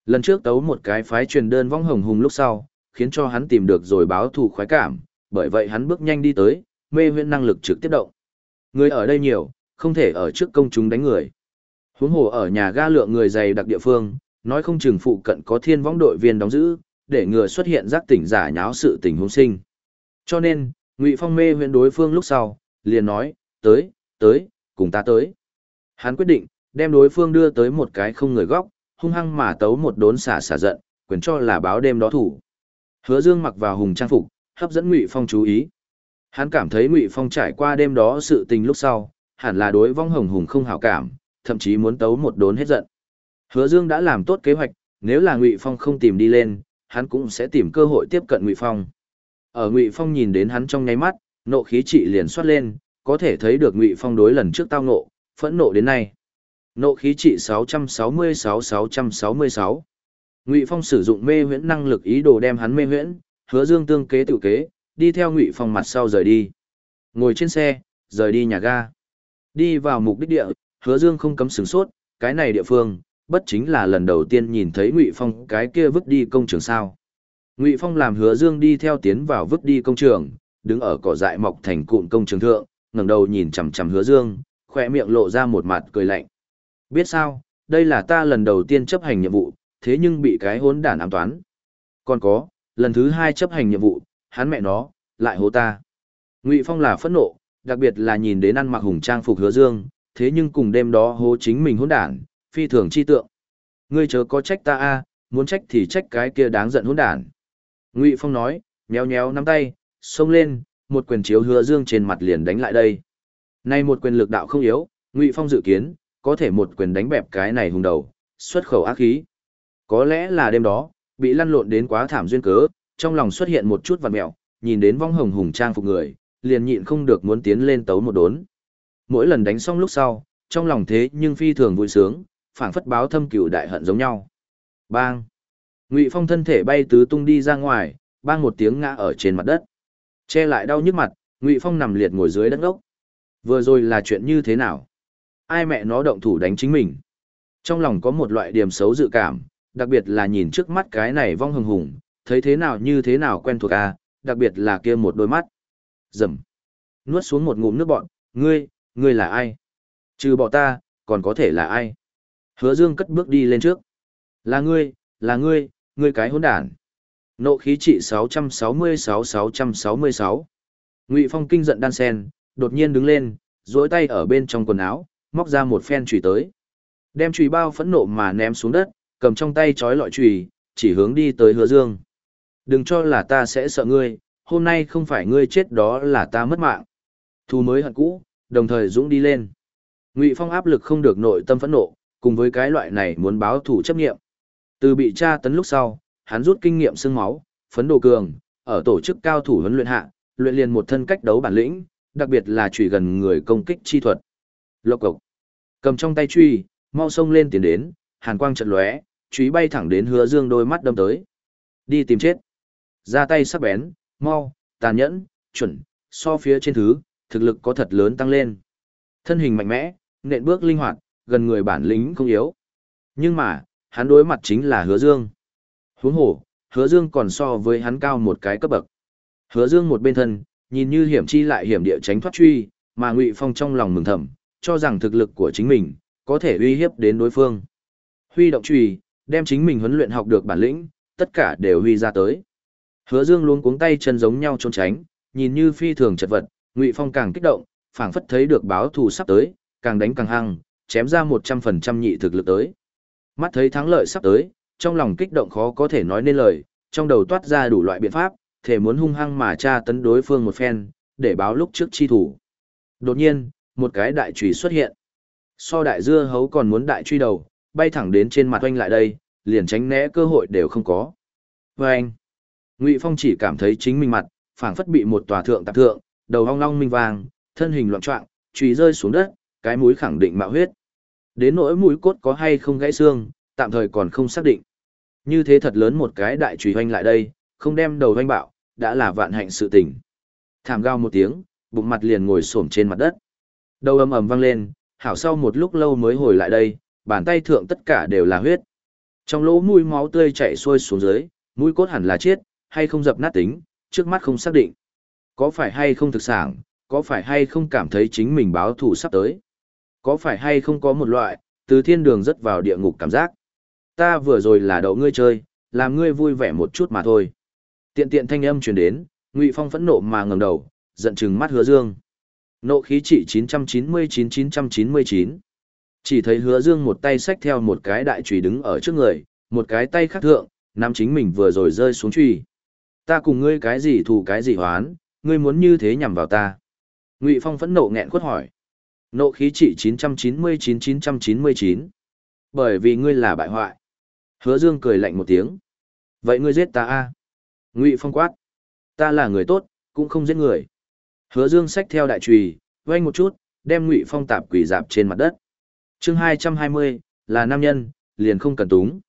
Lần trước tấu một cái phái truyền đơn vong hồng hùng lúc sau, khiến cho hắn tìm được rồi báo thủ khoái cảm, bởi vậy hắn bước nhanh đi tới, mê huyễn năng lực trực tiếp động. Người ở đây nhiều, không thể ở trước công chúng đánh người. Huống hồ ở nhà ga lượng người dày đặc địa phương, nói không chừng phụ cận có thiên võng đội viên đóng giữ, để ngừa xuất hiện giác tỉnh giả nháo sự tình huống sinh. Cho nên, Ngụy Phong mê huyễn đối phương lúc sau, liền nói, tới, tới, cùng ta tới. Hắn quyết định, đem đối phương đưa tới một cái không người góc, hung hăng mà tấu một đốn xả xả giận, quyền cho là báo đêm đó thủ. Hứa Dương mặc vào hùng trang phục, hấp dẫn Ngụy Phong chú ý. Hắn cảm thấy Ngụy Phong trải qua đêm đó sự tình lúc sau, hẳn là đối vong hồng hùng không hảo cảm, thậm chí muốn tấu một đốn hết giận. Hứa Dương đã làm tốt kế hoạch, nếu là Ngụy Phong không tìm đi lên, hắn cũng sẽ tìm cơ hội tiếp cận Ngụy Phong. Ở Ngụy Phong nhìn đến hắn trong nháy mắt, nộ khí trị liền xoát lên, có thể thấy được Ngụy Phong đối lần trước tao nộ, phẫn nộ đến nay. Nộ khí trị 666-666. Ngụy Phong sử dụng mê huyễn năng lực ý đồ đem hắn mê huyễn, hứa dương tương kế tự kế, đi theo Ngụy Phong mặt sau rời đi. Ngồi trên xe, rời đi nhà ga. Đi vào mục đích địa, hứa dương không cấm sửng sốt, cái này địa phương, bất chính là lần đầu tiên nhìn thấy Ngụy Phong cái kia vứt đi công trường sao. Ngụy Phong làm hứa dương đi theo tiến vào vứt đi công trường, đứng ở cỏ dại mọc thành cụm công trường thượng, ngẩng đầu nhìn chằm chằm hứa dương, khỏe miệng lộ ra một mặt cười lạnh. Biết sao, đây là ta lần đầu tiên chấp hành nhiệm vụ, thế nhưng bị cái hốn đản ám toán. Còn có, lần thứ hai chấp hành nhiệm vụ, hắn mẹ nó, lại hố ta. Ngụy Phong là phẫn nộ, đặc biệt là nhìn đến ăn mặc hùng trang phục hứa dương, thế nhưng cùng đêm đó hố chính mình hỗn đản, phi thường chi tượng. Ngươi chớ có trách ta a, muốn trách thì trách cái kia đáng giận hỗn đản. Ngụy Phong nói, nhéo nhéo nắm tay, xông lên, một quyền chiếu hứa dương trên mặt liền đánh lại đây. Nay một quyền lực đạo không yếu, Ngụy Phong dự kiến, có thể một quyền đánh bẹp cái này hùng đầu, xuất khẩu ác khí. Có lẽ là đêm đó, bị lăn lộn đến quá thảm duyên cớ, trong lòng xuất hiện một chút vằn mẹo, nhìn đến vong hồng hùng trang phục người, liền nhịn không được muốn tiến lên tấu một đốn. Mỗi lần đánh xong lúc sau, trong lòng thế nhưng phi thường vui sướng, phảng phất báo thâm cửu đại hận giống nhau. Bang! Ngụy Phong thân thể bay tứ tung đi ra ngoài, bang một tiếng ngã ở trên mặt đất. Che lại đau nhức mặt, Ngụy Phong nằm liệt ngồi dưới đất ngốc Vừa rồi là chuyện như thế nào? Ai mẹ nó động thủ đánh chính mình? Trong lòng có một loại điểm xấu dự cảm, đặc biệt là nhìn trước mắt cái này vong hừng hùng, thấy thế nào như thế nào quen thuộc à, đặc biệt là kia một đôi mắt. Dầm. Nuốt xuống một ngụm nước bọn, ngươi, ngươi là ai? Trừ bọn ta, còn có thể là ai? Hứa Dương cất bước đi lên trước. Là ngươi, là ngươi, ngươi cái hỗn đản. Nộ khí trị 666-666. Ngụy Phong kinh giận đan sen, đột nhiên đứng lên, duỗi tay ở bên trong quần áo, móc ra một phen chùy tới. Đem chùy bao phẫn nộ mà ném xuống đất, cầm trong tay chói lọi chùy, chỉ hướng đi tới Hứa Dương. Đừng cho là ta sẽ sợ ngươi, hôm nay không phải ngươi chết đó là ta mất mạng. Thu mới hận cũ, đồng thời dũng đi lên. Ngụy Phong áp lực không được nội tâm phẫn nộ, cùng với cái loại này muốn báo thù chấp nghiệm. Từ bị tra tấn lúc sau, hắn rút kinh nghiệm xương máu, phấn đồ cường, ở tổ chức cao thủ huấn luyện hạ, luyện liền một thân cách đấu bản lĩnh, đặc biệt là chủy gần người công kích chi thuật. Lộc cộc. Cầm trong tay truy, mau xông lên tiến đến, hàn quang chợt lóe, truy bay thẳng đến Hứa Dương đôi mắt đâm tới. Đi tìm chết. Ra tay sắc bén, mau, tàn nhẫn, chuẩn, so phía trên thứ, thực lực có thật lớn tăng lên. Thân hình mạnh mẽ, nện bước linh hoạt, gần người bản lĩnh không yếu. Nhưng mà, hắn đối mặt chính là Hứa Dương. Huống hồ, Hứa Dương còn so với hắn cao một cái cấp bậc. Hứa Dương một bên thân, nhìn như hiểm chi lại hiểm địa tránh thoát truy, mà Ngụy Phong trong lòng mừng thầm, cho rằng thực lực của chính mình có thể uy hiếp đến đối phương. Huy động truy, đem chính mình huấn luyện học được bản lĩnh, tất cả đều huy ra tới. Hứa Dương luôn cuống tay chân giống nhau trốn tránh, nhìn như phi thường chật vật, Ngụy Phong càng kích động, phảng phất thấy được báo thù sắp tới, càng đánh càng hăng, chém ra 100% nhị thực lực tới. Mắt thấy thắng lợi sắp tới, trong lòng kích động khó có thể nói nên lời, trong đầu toát ra đủ loại biện pháp, thể muốn hung hăng mà tra tấn đối phương một phen, để báo lúc trước chi thủ. Đột nhiên, một cái đại chùy xuất hiện. So đại dưa hấu còn muốn đại truy đầu, bay thẳng đến trên mặt oanh lại đây, liền tránh né cơ hội đều không có. Anh, Ngụy Phong chỉ cảm thấy chính mình mặt, phảng phất bị một tòa thượng tạp thượng, đầu hong long minh vàng, thân hình loạn trọng, chùy rơi xuống đất, cái mũi khẳng định mạo huyết. Đến nỗi mũi cốt có hay không gãy xương, tạm thời còn không xác định. Như thế thật lớn một cái đại trùy hoanh lại đây, không đem đầu hoanh bạo, đã là vạn hạnh sự tình. Thảm gao một tiếng, bụng mặt liền ngồi xổm trên mặt đất. Đầu ầm ầm vang lên, hảo sau một lúc lâu mới hồi lại đây, bàn tay thượng tất cả đều là huyết. Trong lỗ mũi máu tươi chảy xuôi xuống dưới, mũi cốt hẳn là chết, hay không dập nát tính, trước mắt không xác định. Có phải hay không thực sản, có phải hay không cảm thấy chính mình báo thù sắp tới. Có phải hay không có một loại, từ thiên đường rất vào địa ngục cảm giác. Ta vừa rồi là đậu ngươi chơi, làm ngươi vui vẻ một chút mà thôi. Tiện tiện thanh âm truyền đến, Ngụy Phong phẫn nộ mà ngẩng đầu, giận chừng mắt Hứa Dương. Nộ khí trị 999-999. Chỉ thấy Hứa Dương một tay xách theo một cái đại chùy đứng ở trước người, một cái tay khác thượng, nắm chính mình vừa rồi rơi xuống chùy. Ta cùng ngươi cái gì thù cái gì hoán, ngươi muốn như thế nhằm vào ta. Ngụy Phong phẫn nộ nghẹn quất hỏi. Nộ khí trị 999-999. Bởi vì ngươi là bại hoại. Hứa Dương cười lạnh một tiếng. Vậy ngươi giết ta a? Ngụy Phong quát. Ta là người tốt, cũng không giết người. Hứa Dương xách theo đại chùy, quay một chút, đem Ngụy Phong tạp quỷ dạp trên mặt đất. Chương 220, là nam nhân, liền không cần túng.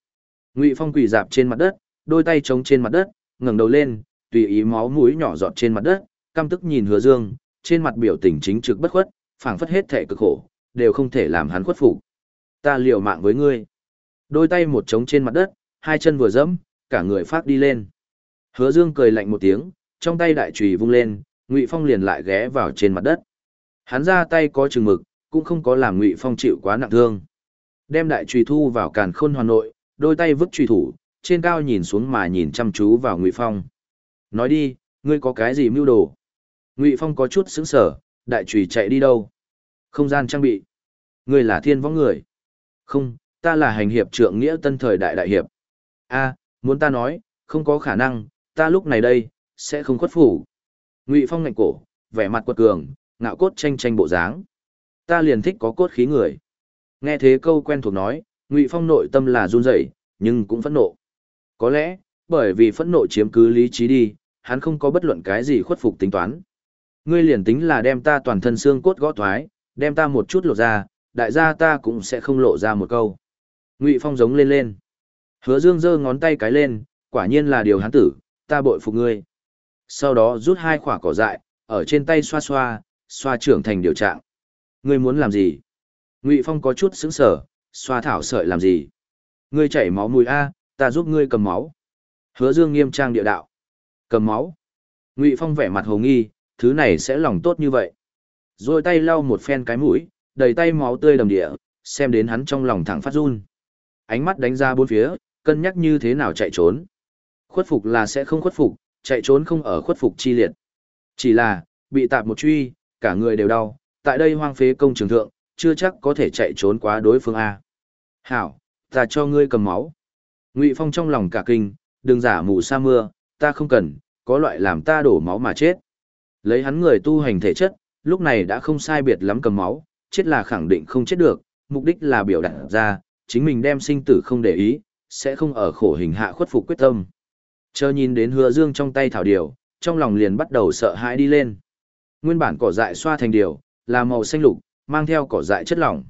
Ngụy Phong quỷ dạp trên mặt đất, đôi tay chống trên mặt đất, ngẩng đầu lên, tùy ý máu mũi nhỏ giọt trên mặt đất, căm tức nhìn Hứa Dương, trên mặt biểu tình chính trực bất khuất, phảng phất hết thể cực khổ, đều không thể làm hắn khuất phục. Ta liều mạng với ngươi. Đôi tay một trống trên mặt đất, hai chân vừa dẫm, cả người phát đi lên. Hứa Dương cười lạnh một tiếng, trong tay đại chùy vung lên, Ngụy Phong liền lại ghé vào trên mặt đất. Hắn ra tay có chừng mực, cũng không có làm Ngụy Phong chịu quá nặng thương. Đem đại chùy thu vào càn khôn hoàn nội, đôi tay vứt chùy thủ, trên cao nhìn xuống mà nhìn chăm chú vào Ngụy Phong. Nói đi, ngươi có cái gì mưu đồ? Ngụy Phong có chút sững sờ, đại chùy chạy đi đâu? Không gian trang bị. Ngươi là thiên võng người. Không, ta là hành hiệp trượng nghĩa tân thời đại đại hiệp. A, muốn ta nói, không có khả năng, ta lúc này đây, sẽ không khuất phủ. Ngụy Phong ngạnh cổ, vẻ mặt quật cường, ngạo cốt tranh tranh bộ dáng. Ta liền thích có cốt khí người. Nghe thế câu quen thuộc nói, Ngụy Phong nội tâm là run rẩy, nhưng cũng phẫn nộ. Có lẽ, bởi vì phẫn nộ chiếm cứ lý trí đi, hắn không có bất luận cái gì khuất phục tính toán. Ngươi liền tính là đem ta toàn thân xương cốt gõ thoái, đem ta một chút lộ ra, đại gia ta cũng sẽ không lộ ra một câu. Ngụy Phong giống lên lên. Hứa Dương giơ ngón tay cái lên, quả nhiên là điều hắn tử, ta bội phục ngươi. Sau đó rút hai quả cỏ dại, ở trên tay xoa xoa, xoa trưởng thành điều trạng. Ngươi muốn làm gì? Ngụy Phong có chút sững sờ, xoa thảo sợi làm gì? Ngươi chảy máu mùi a, ta giúp ngươi cầm máu. Hứa Dương nghiêm trang địa đạo. Cầm máu? Ngụy Phong vẻ mặt hồ nghi, thứ này sẽ lòng tốt như vậy. Rồi tay lau một phen cái mũi, đầy tay máu tươi đầm địa, xem đến hắn trong lòng thẳng phát run. Ánh mắt đánh ra bốn phía, cân nhắc như thế nào chạy trốn. Khuất phục là sẽ không khuất phục, chạy trốn không ở khuất phục chi liệt. Chỉ là, bị tạp một truy, cả người đều đau, tại đây hoang phế công trường thượng, chưa chắc có thể chạy trốn quá đối phương A. Hảo, ta cho ngươi cầm máu. Ngụy Phong trong lòng cả kinh, đừng giả mù sa mưa, ta không cần, có loại làm ta đổ máu mà chết. Lấy hắn người tu hành thể chất, lúc này đã không sai biệt lắm cầm máu, chết là khẳng định không chết được, mục đích là biểu đạt ra, chính mình đem sinh tử không để ý, sẽ không ở khổ hình hạ khuất phục quyết tâm. Chờ nhìn đến hứa dương trong tay thảo điều, trong lòng liền bắt đầu sợ hãi đi lên. Nguyên bản cỏ dại xoa thành điều, là màu xanh lục, mang theo cỏ dại chất lỏng.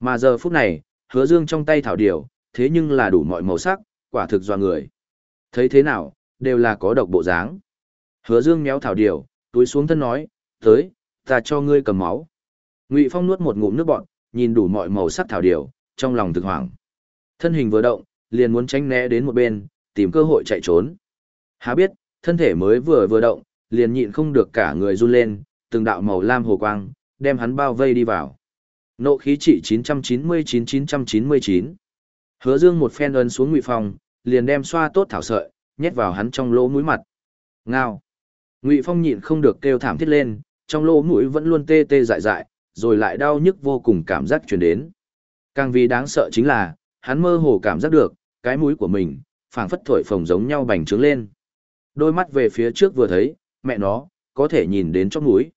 Mà giờ phút này, hứa dương trong tay thảo điều, thế nhưng là đủ mọi màu sắc, quả thực doa người. Thấy thế nào, đều là có độc bộ dáng. Hứa dương méo thảo điều, túi xuống thân nói, tới, ta cho ngươi cầm máu. Ngụy Phong nuốt một ngụm nước bọt, nhìn đủ mọi màu sắc thảo điều, trong lòng thực hoảng. Thân hình vừa động, liền muốn tránh né đến một bên, tìm cơ hội chạy trốn. Há biết, thân thể mới vừa vừa động, liền nhịn không được cả người run lên, từng đạo màu lam hồ quang, đem hắn bao vây đi vào. Nộ khí trị 999-999. Hứa Dương một phen ấn xuống Ngụy Phong, liền đem xoa tốt thảo sợi, nhét vào hắn trong lỗ mũi mặt. Ngao. Ngụy Phong nhịn không được kêu thảm thiết lên, trong lỗ mũi vẫn luôn tê tê dại dại, rồi lại đau nhức vô cùng cảm giác truyền đến. Càng vì đáng sợ chính là, hắn mơ hồ cảm giác được, cái mũi của mình, phảng phất thổi phồng giống nhau bành trướng lên. Đôi mắt về phía trước vừa thấy, mẹ nó, có thể nhìn đến chóp mũi.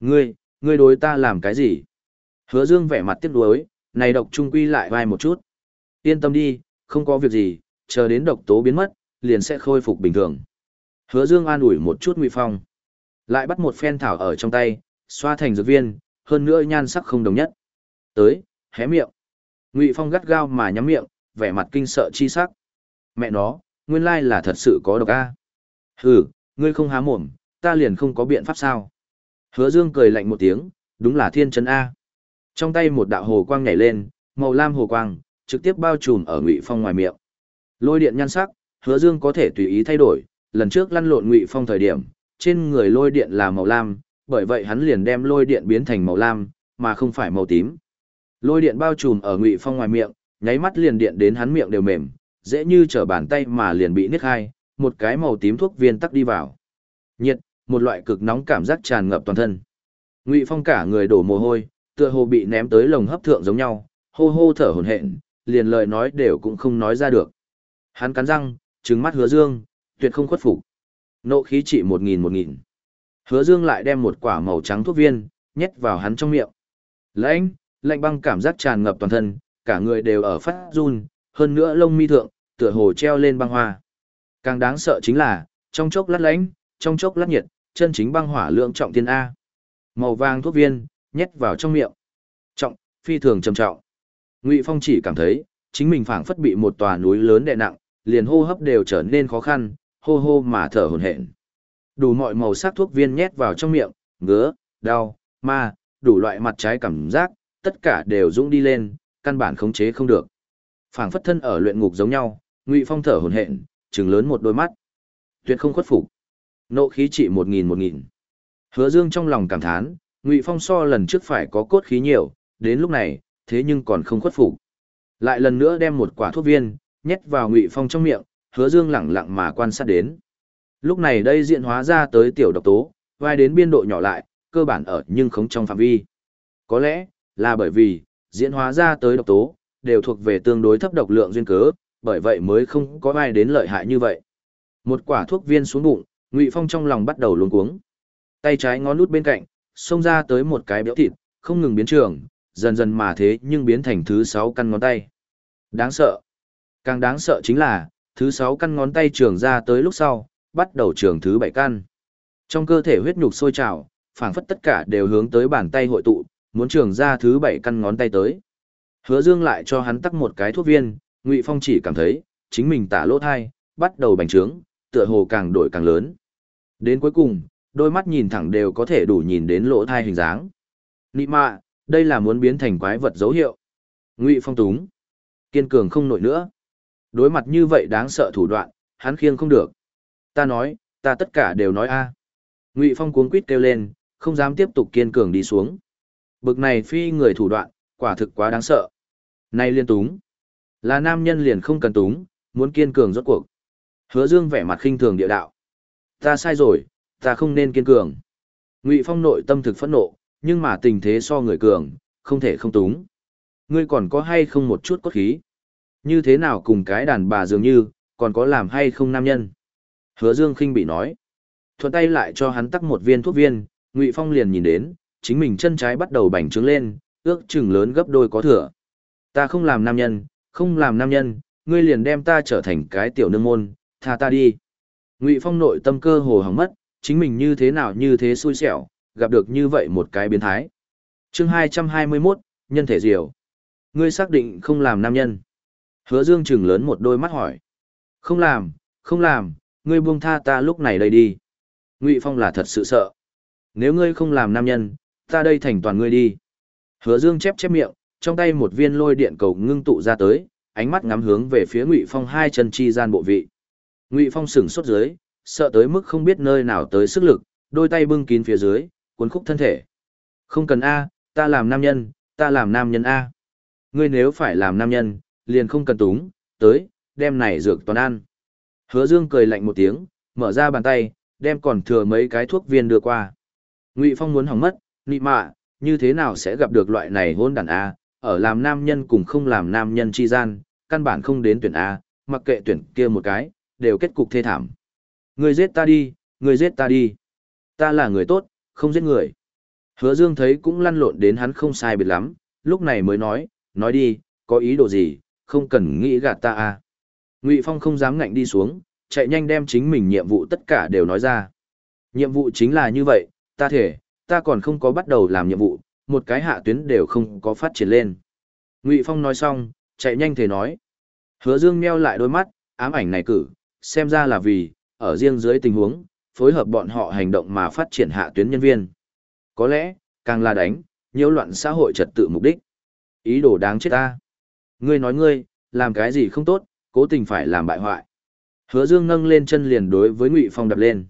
Ngươi, ngươi đối ta làm cái gì? Hứa Dương vẻ mặt tiếc nuối, này độc trung quy lại vai một chút. Yên tâm đi, không có việc gì, chờ đến độc tố biến mất, liền sẽ khôi phục bình thường. Hứa Dương an ủi một chút Ngụy Phong. Lại bắt một phen thảo ở trong tay, xoa thành dược viên, hơn nữa nhan sắc không đồng nhất. Tới, hé miệng. Ngụy Phong gắt gao mà nhắm miệng, vẻ mặt kinh sợ chi sắc. Mẹ nó, nguyên lai là thật sự có độc a. Hừ, ngươi không há mồm, ta liền không có biện pháp sao? Hứa Dương cười lạnh một tiếng, đúng là thiên chân a. Trong tay một đạo hồ quang nhảy lên, màu lam hồ quang, trực tiếp bao trùm ở Ngụy Phong ngoài miệng. Lôi điện nhan sắc, Hứa Dương có thể tùy ý thay đổi, lần trước lăn lộn Ngụy Phong thời điểm, trên người lôi điện là màu lam, bởi vậy hắn liền đem lôi điện biến thành màu lam, mà không phải màu tím. Lôi điện bao trùm ở Ngụy Phong ngoài miệng, nháy mắt liền điện đến hắn miệng đều mềm, dễ như trở bàn tay mà liền bị nứt hai, một cái màu tím thuốc viên tắc đi vào. Nhiệt, một loại cực nóng cảm giác tràn ngập toàn thân. Ngụy Phong cả người đổ mồ hôi, tựa hồ bị ném tới lồng hấp thượng giống nhau, hô hô thở hổn hển, liền lời nói đều cũng không nói ra được. Hắn cắn răng, trừng mắt Hứa Dương, tuyệt không khuất phục. Nộ khí trị một nghìn một nghìn. Hứa Dương lại đem một quả màu trắng thuốc viên nhét vào hắn trong miệng. "Lãnh, lạnh băng cảm giác tràn ngập toàn thân, cả người đều ở phát run, hơn nữa lông mi thượng, tựa hồ treo lên băng hoa. Càng đáng sợ chính là, trong chốc lát lạnh, trong chốc lát nhiệt, chân chính băng hỏa lượng trọng thiên A. Màu vàng thuốc viên, nhét vào trong miệng. Trọng, phi thường trầm trọng. Ngụy Phong chỉ cảm thấy, chính mình phảng phất bị một tòa núi lớn đè nặng, liền hô hấp đều trở nên khó khăn, hô hô mà thở hổn hển. Đủ mọi màu sắc thuốc viên nhét vào trong miệng, ngứa, đau, ma, đủ loại mặt trái cảm giác, tất cả đều dũng đi lên, căn bản khống chế không được. Phảng phất thân ở luyện ngục giống nhau, Ngụy Phong thở hổn hển, trừng lớn một đôi mắt. Tuyệt không khuất phục. Nộ khí trị một nghìn một nghìn. Hứa Dương trong lòng cảm thán, Ngụy Phong so lần trước phải có cốt khí nhiều, đến lúc này, thế nhưng còn không khuất phục. Lại lần nữa đem một quả thuốc viên nhét vào Ngụy Phong trong miệng, Hứa Dương lẳng lặng mà quan sát đến. Lúc này đây diện hóa ra tới tiểu độc tố, vai đến biên độ nhỏ lại, cơ bản ở nhưng không trong phạm vi. Có lẽ là bởi vì diễn hóa ra tới độc tố đều thuộc về tương đối thấp độc lượng duyên cớ, bởi vậy mới không có ai đến lợi hại như vậy. Một quả thuốc viên xuống bụng, Ngụy Phong trong lòng bắt đầu luống cuống. Tay trái ngón nút bên cạnh, xông ra tới một cái béo thịt, không ngừng biến trường, dần dần mà thế nhưng biến thành thứ sáu căn ngón tay. Đáng sợ. Càng đáng sợ chính là, thứ sáu căn ngón tay trường ra tới lúc sau, bắt đầu trường thứ bảy căn. Trong cơ thể huyết nhục sôi trào, phảng phất tất cả đều hướng tới bàn tay hội tụ, muốn trường ra thứ bảy căn ngón tay tới. Hứa Dương lại cho hắn tắc một cái thuốc viên, Ngụy Phong chỉ cảm thấy, chính mình tả lỗ thai, bắt đầu bành trướng, tựa hồ càng đổi càng lớn. Đến cuối cùng, đôi mắt nhìn thẳng đều có thể đủ nhìn đến lỗ thai hình dáng. Nị mạ, đây là muốn biến thành quái vật dấu hiệu. Ngụy Phong túng. Kiên cường không nổi nữa. Đối mặt như vậy đáng sợ thủ đoạn, hắn khiêng không được. Ta nói, ta tất cả đều nói a. Ngụy Phong cuống quýt kêu lên, không dám tiếp tục kiên cường đi xuống. Bực này phi người thủ đoạn, quả thực quá đáng sợ. Nay liên túng. Là nam nhân liền không cần túng, muốn kiên cường rốt cuộc. Hứa Dương vẻ mặt khinh thường địa đạo. Ta sai rồi, ta không nên kiên cường. Ngụy Phong nội tâm thực phẫn nộ, nhưng mà tình thế so người cường, không thể không túng. Ngươi còn có hay không một chút cốt khí? Như thế nào cùng cái đàn bà dường như, còn có làm hay không nam nhân? Hứa Dương khinh bị nói. Thuận tay lại cho hắn tắc một viên thuốc viên, Ngụy Phong liền nhìn đến, chính mình chân trái bắt đầu bành trướng lên, ước chừng lớn gấp đôi có thừa. Ta không làm nam nhân, không làm nam nhân, ngươi liền đem ta trở thành cái tiểu nương môn, tha ta đi. Ngụy Phong nội tâm cơ hồ hỏng mất, chính mình như thế nào như thế xui xẻo, gặp được như vậy một cái biến thái. Chương 221, nhân thể diều. Ngươi xác định không làm nam nhân. Hứa Dương trừng lớn một đôi mắt hỏi. Không làm, không làm, ngươi buông tha ta lúc này đây đi. Ngụy Phong là thật sự sợ. Nếu ngươi không làm nam nhân, ta đây thành toàn ngươi đi. Hứa Dương chép chép miệng, trong tay một viên lôi điện cầu ngưng tụ ra tới, ánh mắt ngắm hướng về phía Ngụy Phong hai chân chi gian bộ vị. Ngụy Phong sững sốt dưới, sợ tới mức không biết nơi nào tới sức lực, đôi tay bưng kín phía dưới, cuốn khúc thân thể. Không cần a, ta làm nam nhân, ta làm nam nhân a. Ngươi nếu phải làm nam nhân, liền không cần túng, tới, đem này dược toàn ăn. Hứa Dương cười lạnh một tiếng, mở ra bàn tay, đem còn thừa mấy cái thuốc viên đưa qua. Ngụy Phong muốn hỏng mất, nị mạ, như thế nào sẽ gặp được loại này hôn đàn A, ở làm nam nhân cùng không làm nam nhân chi gian, căn bản không đến tuyển A, mặc kệ tuyển kia một cái, đều kết cục thê thảm. Người giết ta đi, người giết ta đi. Ta là người tốt, không giết người. Hứa Dương thấy cũng lăn lộn đến hắn không sai biệt lắm, lúc này mới nói, nói đi, có ý đồ gì, không cần nghĩ gạt ta a. Ngụy Phong không dám ngạnh đi xuống, chạy nhanh đem chính mình nhiệm vụ tất cả đều nói ra. Nhiệm vụ chính là như vậy, ta thể, ta còn không có bắt đầu làm nhiệm vụ, một cái hạ tuyến đều không có phát triển lên. Ngụy Phong nói xong, chạy nhanh thể nói. Hứa Dương meo lại đôi mắt, ám ảnh này cử, xem ra là vì, ở riêng dưới tình huống, phối hợp bọn họ hành động mà phát triển hạ tuyến nhân viên. Có lẽ, càng là đánh, nhiễu loạn xã hội trật tự mục đích. Ý đồ đáng chết ta. Ngươi nói ngươi, làm cái gì không tốt, cố tình phải làm bại hoại. Hứa Dương nâng lên chân liền đối với Ngụy Phong đập lên.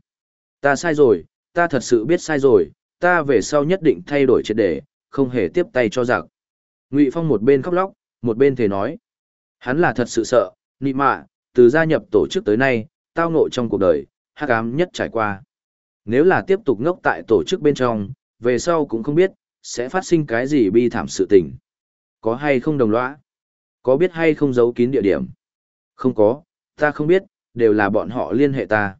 Ta sai rồi, ta thật sự biết sai rồi, ta về sau nhất định thay đổi triệt đề, không hề tiếp tay cho giặc. Ngụy Phong một bên khóc lóc, một bên thề nói. Hắn là thật sự sợ, nị mạ, từ gia nhập tổ chức tới nay, tao ngộ trong cuộc đời, hắc ám nhất trải qua. Nếu là tiếp tục ngốc tại tổ chức bên trong, về sau cũng không biết, sẽ phát sinh cái gì bi thảm sự tình. Có hay không đồng lõa? Có biết hay không giấu kín địa điểm? Không có, ta không biết, đều là bọn họ liên hệ ta.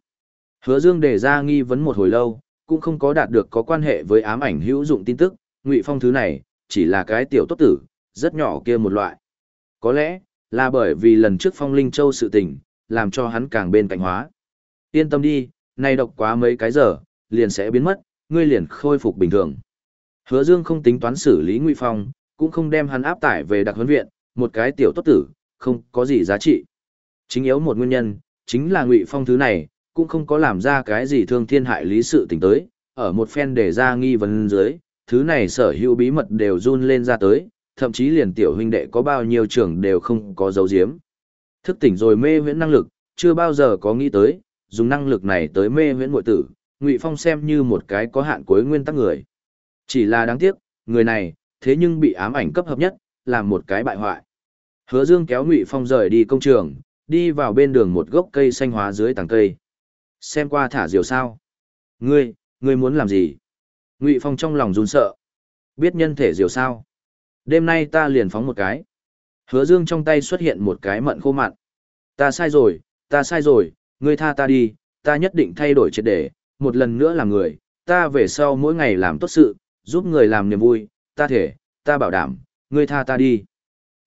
Hứa Dương đề ra nghi vấn một hồi lâu, cũng không có đạt được có quan hệ với ám ảnh hữu dụng tin tức, Ngụy Phong thứ này, chỉ là cái tiểu tốt tử, rất nhỏ kia một loại. Có lẽ, là bởi vì lần trước Phong Linh Châu sự tình, làm cho hắn càng bên cạnh hóa. Yên tâm đi, nay độc quá mấy cái giờ, liền sẽ biến mất, ngươi liền khôi phục bình thường. Hứa Dương không tính toán xử lý Ngụy Phong, cũng không đem hắn áp tải về đặc huấn viện, một cái tiểu tốt tử, không có gì giá trị. Chính yếu một nguyên nhân, chính là Ngụy Phong thứ này, cũng không có làm ra cái gì thương thiên hại lý sự tình tới, ở một phen để ra nghi vấn dưới, thứ này sở hữu bí mật đều run lên ra tới, thậm chí liền tiểu huynh đệ có bao nhiêu trưởng đều không có dấu diếm. Thức tỉnh rồi mê huyễn năng lực, chưa bao giờ có nghĩ tới, dùng năng lực này tới mê huyễn muội tử, Ngụy Phong xem như một cái có hạn cuối nguyên tắc người. Chỉ là đáng tiếc, người này, thế nhưng bị ám ảnh cấp hợp nhất, làm một cái bại hoại. Hứa Dương kéo Ngụy Phong rời đi công trường, đi vào bên đường một gốc cây xanh hóa dưới tầng cây. Xem qua thả diều sao? Ngươi, ngươi muốn làm gì? Ngụy Phong trong lòng run sợ. Biết nhân thể diều sao? Đêm nay ta liền phóng một cái. Hứa Dương trong tay xuất hiện một cái mận khô mặn. Ta sai rồi, ta sai rồi, ngươi tha ta đi, ta nhất định thay đổi triệt để, một lần nữa làm người, ta về sau mỗi ngày làm tốt sự, giúp người làm niềm vui, ta thể, ta bảo đảm, ngươi tha ta đi.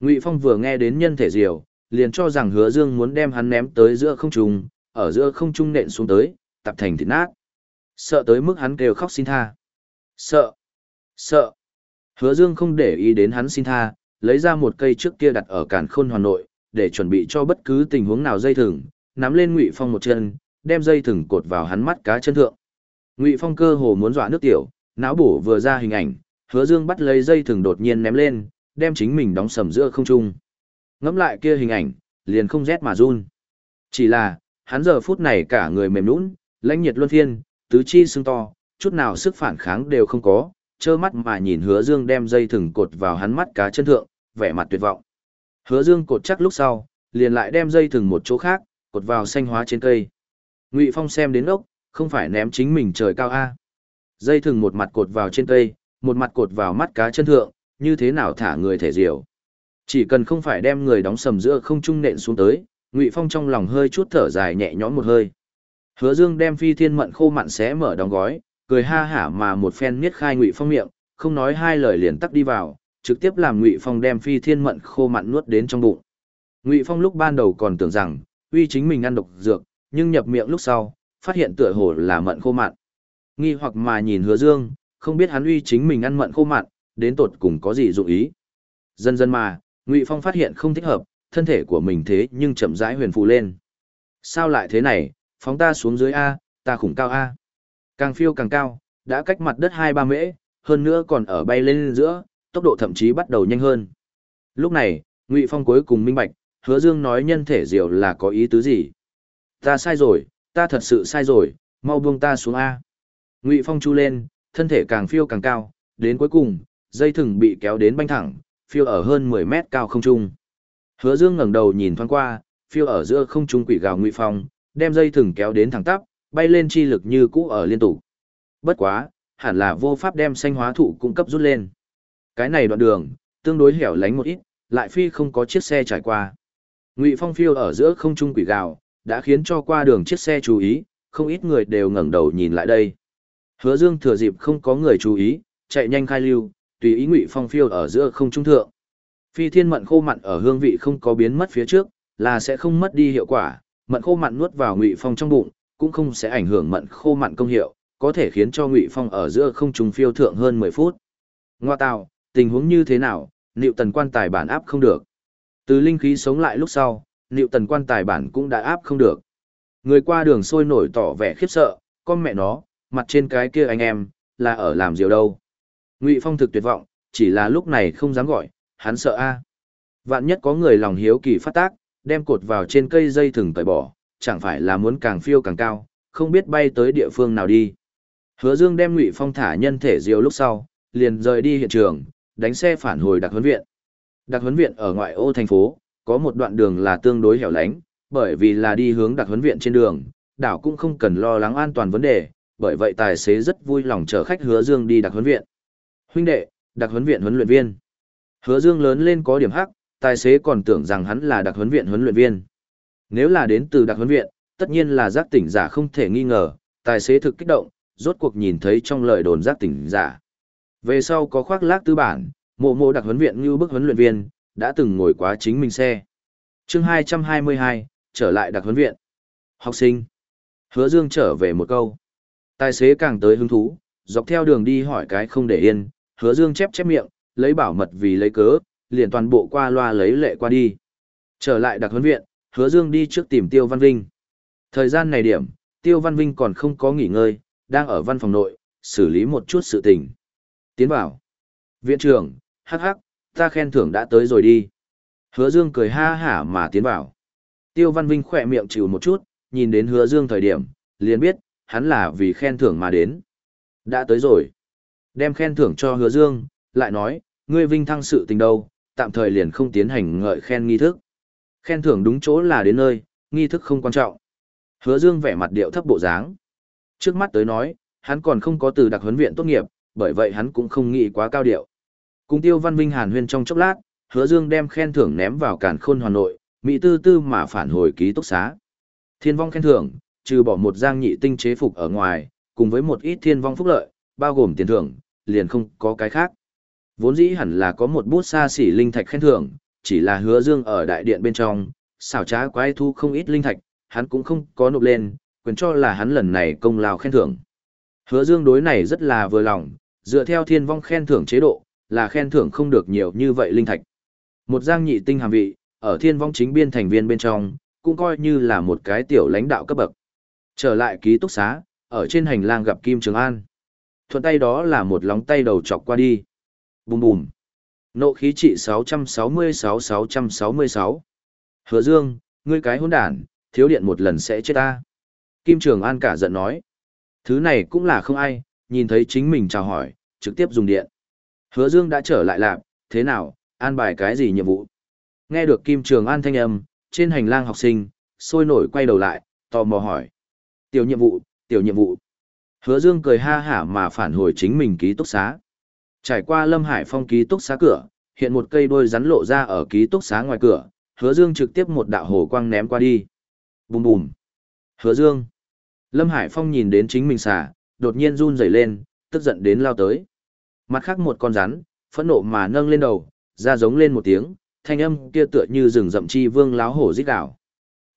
Ngụy Phong vừa nghe đến nhân thể diều, liền cho rằng Hứa Dương muốn đem hắn ném tới giữa không trung, ở giữa không trung nện xuống tới, tập thành thịt nát. Sợ tới mức hắn kêu khóc xin tha. Sợ, sợ. Hứa Dương không để ý đến hắn xin tha, lấy ra một cây trước kia đặt ở cản khôn hoàn nội, để chuẩn bị cho bất cứ tình huống nào dây thừng, nắm lên Ngụy Phong một chân, đem dây thừng cột vào hắn mắt cá chân thượng. Ngụy Phong cơ hồ muốn dọa nước tiểu, não bổ vừa ra hình ảnh, Hứa Dương bắt lấy dây thừng đột nhiên ném lên, đem chính mình đóng sầm giữa không trung. Ngắm lại kia hình ảnh, liền không rét mà run. Chỉ là, hắn giờ phút này cả người mềm nhũn, lãnh nhiệt luân phiên, tứ chi sưng to, chút nào sức phản kháng đều không có, trơ mắt mà nhìn hứa dương đem dây thừng cột vào hắn mắt cá chân thượng, vẻ mặt tuyệt vọng. Hứa dương cột chắc lúc sau, liền lại đem dây thừng một chỗ khác, cột vào xanh hóa trên cây. Ngụy Phong xem đến ốc, không phải ném chính mình trời cao A. Dây thừng một mặt cột vào trên cây, một mặt cột vào mắt cá chân thượng, như thế nào thả người thể diều. Chỉ cần không phải đem người đóng sầm giữa không trung nện xuống tới, Ngụy Phong trong lòng hơi chút thở dài nhẹ nhõm một hơi. Hứa Dương đem phi thiên mận khô mặn xé mở đóng gói, cười ha hả mà một phen niết khai Ngụy Phong miệng, không nói hai lời liền tắc đi vào, trực tiếp làm Ngụy Phong đem phi thiên mận khô mặn nuốt đến trong bụng. Ngụy Phong lúc ban đầu còn tưởng rằng, uy chính mình ăn độc dược, nhưng nhập miệng lúc sau, phát hiện tựa hồ là mận khô mặn. Nghi hoặc mà nhìn Hứa Dương, không biết hắn uy chính mình ăn mận khô mặn, đến tột cùng có gì dụng ý. Dần dần mà, Ngụy Phong phát hiện không thích hợp, thân thể của mình thế nhưng chậm rãi huyền phù lên. Sao lại thế này, phóng ta xuống dưới A, ta khủng cao A. Càng phiêu càng cao, đã cách mặt đất hai ba mễ, hơn nữa còn ở bay lên giữa, tốc độ thậm chí bắt đầu nhanh hơn. Lúc này, Ngụy Phong cuối cùng minh bạch, Hứa Dương nói nhân thể diệu là có ý tứ gì. Ta sai rồi, ta thật sự sai rồi, mau buông ta xuống A. Ngụy Phong chu lên, thân thể càng phiêu càng cao, đến cuối cùng, dây thừng bị kéo đến banh thẳng, phiêu ở hơn 10 mét cao không trung. Hứa Dương ngẩng đầu nhìn thoáng qua, phiêu ở giữa không trung quỷ gào Ngụy Phong, đem dây thừng kéo đến thẳng tắp, bay lên chi lực như cũ ở liên tục. Bất quá, hẳn là vô pháp đem xanh hóa thụ cung cấp rút lên. Cái này đoạn đường, tương đối hẻo lánh một ít, lại phi không có chiếc xe trải qua. Ngụy Phong phiêu ở giữa không trung quỷ gào, đã khiến cho qua đường chiếc xe chú ý, không ít người đều ngẩng đầu nhìn lại đây. Hứa Dương thừa dịp không có người chú ý, chạy nhanh khai lưu, tùy ý Ngụy Phong phiêu ở giữa không trung thượng. Phi thiên mận khô mặn ở hương vị không có biến mất phía trước, là sẽ không mất đi hiệu quả, mận khô mặn nuốt vào Ngụy Phong trong bụng, cũng không sẽ ảnh hưởng mận khô mặn công hiệu, có thể khiến cho Ngụy Phong ở giữa không trùng phiêu thượng hơn 10 phút. Ngoa tào, tình huống như thế nào, Nịu Tần quan tài bản áp không được. Từ linh khí sống lại lúc sau, Nịu Tần quan tài bản cũng đã áp không được. Người qua đường sôi nổi tỏ vẻ khiếp sợ, con mẹ nó, mặt trên cái kia anh em, là ở làm gì đâu. Ngụy Phong thực tuyệt vọng, chỉ là lúc này không dám gọi, hắn sợ a. Vạn nhất có người lòng hiếu kỳ phát tác, đem cột vào trên cây dây thừng tẩy bỏ, chẳng phải là muốn càng phiêu càng cao, không biết bay tới địa phương nào đi. Hứa Dương đem Ngụy Phong thả nhân thể diều lúc sau, liền rời đi hiện trường, đánh xe phản hồi đặc huấn viện. Đặc huấn viện ở ngoại ô thành phố, có một đoạn đường là tương đối hẻo lánh, bởi vì là đi hướng đặc huấn viện trên đường, đảo cũng không cần lo lắng an toàn vấn đề, bởi vậy tài xế rất vui lòng chở khách Hứa Dương đi đặc huấn viện. Huynh đệ, đặc huấn viện huấn luyện viên. Hứa Dương lớn lên có điểm hắc, tài xế còn tưởng rằng hắn là đặc huấn viện huấn luyện viên. Nếu là đến từ đặc huấn viện, tất nhiên là giác tỉnh giả không thể nghi ngờ, tài xế thực kích động, rốt cuộc nhìn thấy trong lời đồn giác tỉnh giả. Về sau có khoác lác tư bản, mộ mộ đặc huấn viện như bức huấn luyện viên, đã từng ngồi quá chính mình xe. chương 222, trở lại đặc huấn viện. Học sinh. Hứa Dương trở về một câu. Tài xế càng tới hứng thú, dọc theo đường đi hỏi cái không để yên, hứa Dương chép chép miệng, lấy bảo mật vì lấy cớ, liền toàn bộ qua loa lấy lệ qua đi. Trở lại đặc huấn viện, hứa Dương đi trước tìm Tiêu Văn Vinh. Thời gian này điểm, Tiêu Văn Vinh còn không có nghỉ ngơi, đang ở văn phòng nội, xử lý một chút sự tình. Tiến vào. Viện trưởng, hắc hắc, ta khen thưởng đã tới rồi đi. Hứa Dương cười ha hả mà tiến vào. Tiêu Văn Vinh khỏe miệng chịu một chút, nhìn đến Hứa Dương thời điểm, liền biết, hắn là vì khen thưởng mà đến. Đã tới rồi. Đem khen thưởng cho Hứa Dương, lại nói, ngươi Vinh thăng sự tình đâu, tạm thời liền không tiến hành ngợi khen nghi thức. Khen thưởng đúng chỗ là đến nơi, nghi thức không quan trọng. Hứa Dương vẻ mặt điệu thấp bộ dáng. Trước mắt tới nói, hắn còn không có từ đặc huấn viện tốt nghiệp, bởi vậy hắn cũng không nghĩ quá cao điệu. Cùng Tiêu Văn Vinh hàn huyên trong chốc lát, Hứa Dương đem khen thưởng ném vào càn khôn Hà Nội, Mỹ tư tư mà phản hồi ký túc xá. Thiên vong khen thưởng, trừ bỏ một giang nhị tinh chế phục ở ngoài, cùng với một ít thiên vong phúc lợi, bao gồm tiền thưởng, liền không có cái khác. Vốn dĩ hẳn là có một bút xa xỉ linh thạch khen thưởng, chỉ là hứa dương ở đại điện bên trong, xảo trá quái thu không ít linh thạch, hắn cũng không có nộp lên, quyền cho là hắn lần này công lao khen thưởng. Hứa dương đối này rất là vừa lòng, dựa theo thiên vong khen thưởng chế độ, là khen thưởng không được nhiều như vậy linh thạch. Một giang nhị tinh hàm vị, ở thiên vong chính biên thành viên bên trong, cũng coi như là một cái tiểu lãnh đạo cấp bậc. Trở lại ký túc xá, ở trên hành lang gặp Kim Trường An. Thuận tay đó là một lóng tay đầu chọc qua đi. Bùm bùm. Nộ khí trị 666-666. Hứa Dương, ngươi cái hỗn đản, thiếu điện một lần sẽ chết ta. Kim Trường An cả giận nói. Thứ này cũng là không ai, nhìn thấy chính mình chào hỏi, trực tiếp dùng điện. Hứa Dương đã trở lại lạp, thế nào, an bài cái gì nhiệm vụ? Nghe được Kim Trường An thanh âm, trên hành lang học sinh, sôi nổi quay đầu lại, tò mò hỏi. Tiểu nhiệm vụ, tiểu nhiệm vụ. Hứa Dương cười ha hả mà phản hồi chính mình ký túc xá. Trải qua Lâm Hải Phong ký túc xá cửa, hiện một cây đôi rắn lộ ra ở ký túc xá ngoài cửa, Hứa Dương trực tiếp một đạo hồ quang ném qua đi. Bùm bùm. Hứa Dương. Lâm Hải Phong nhìn đến chính mình xả, đột nhiên run rẩy lên, tức giận đến lao tới. Mặt khác một con rắn, phẫn nộ mà nâng lên đầu, ra giống lên một tiếng, thanh âm kia tựa như rừng rậm chi vương láo hổ rít đảo.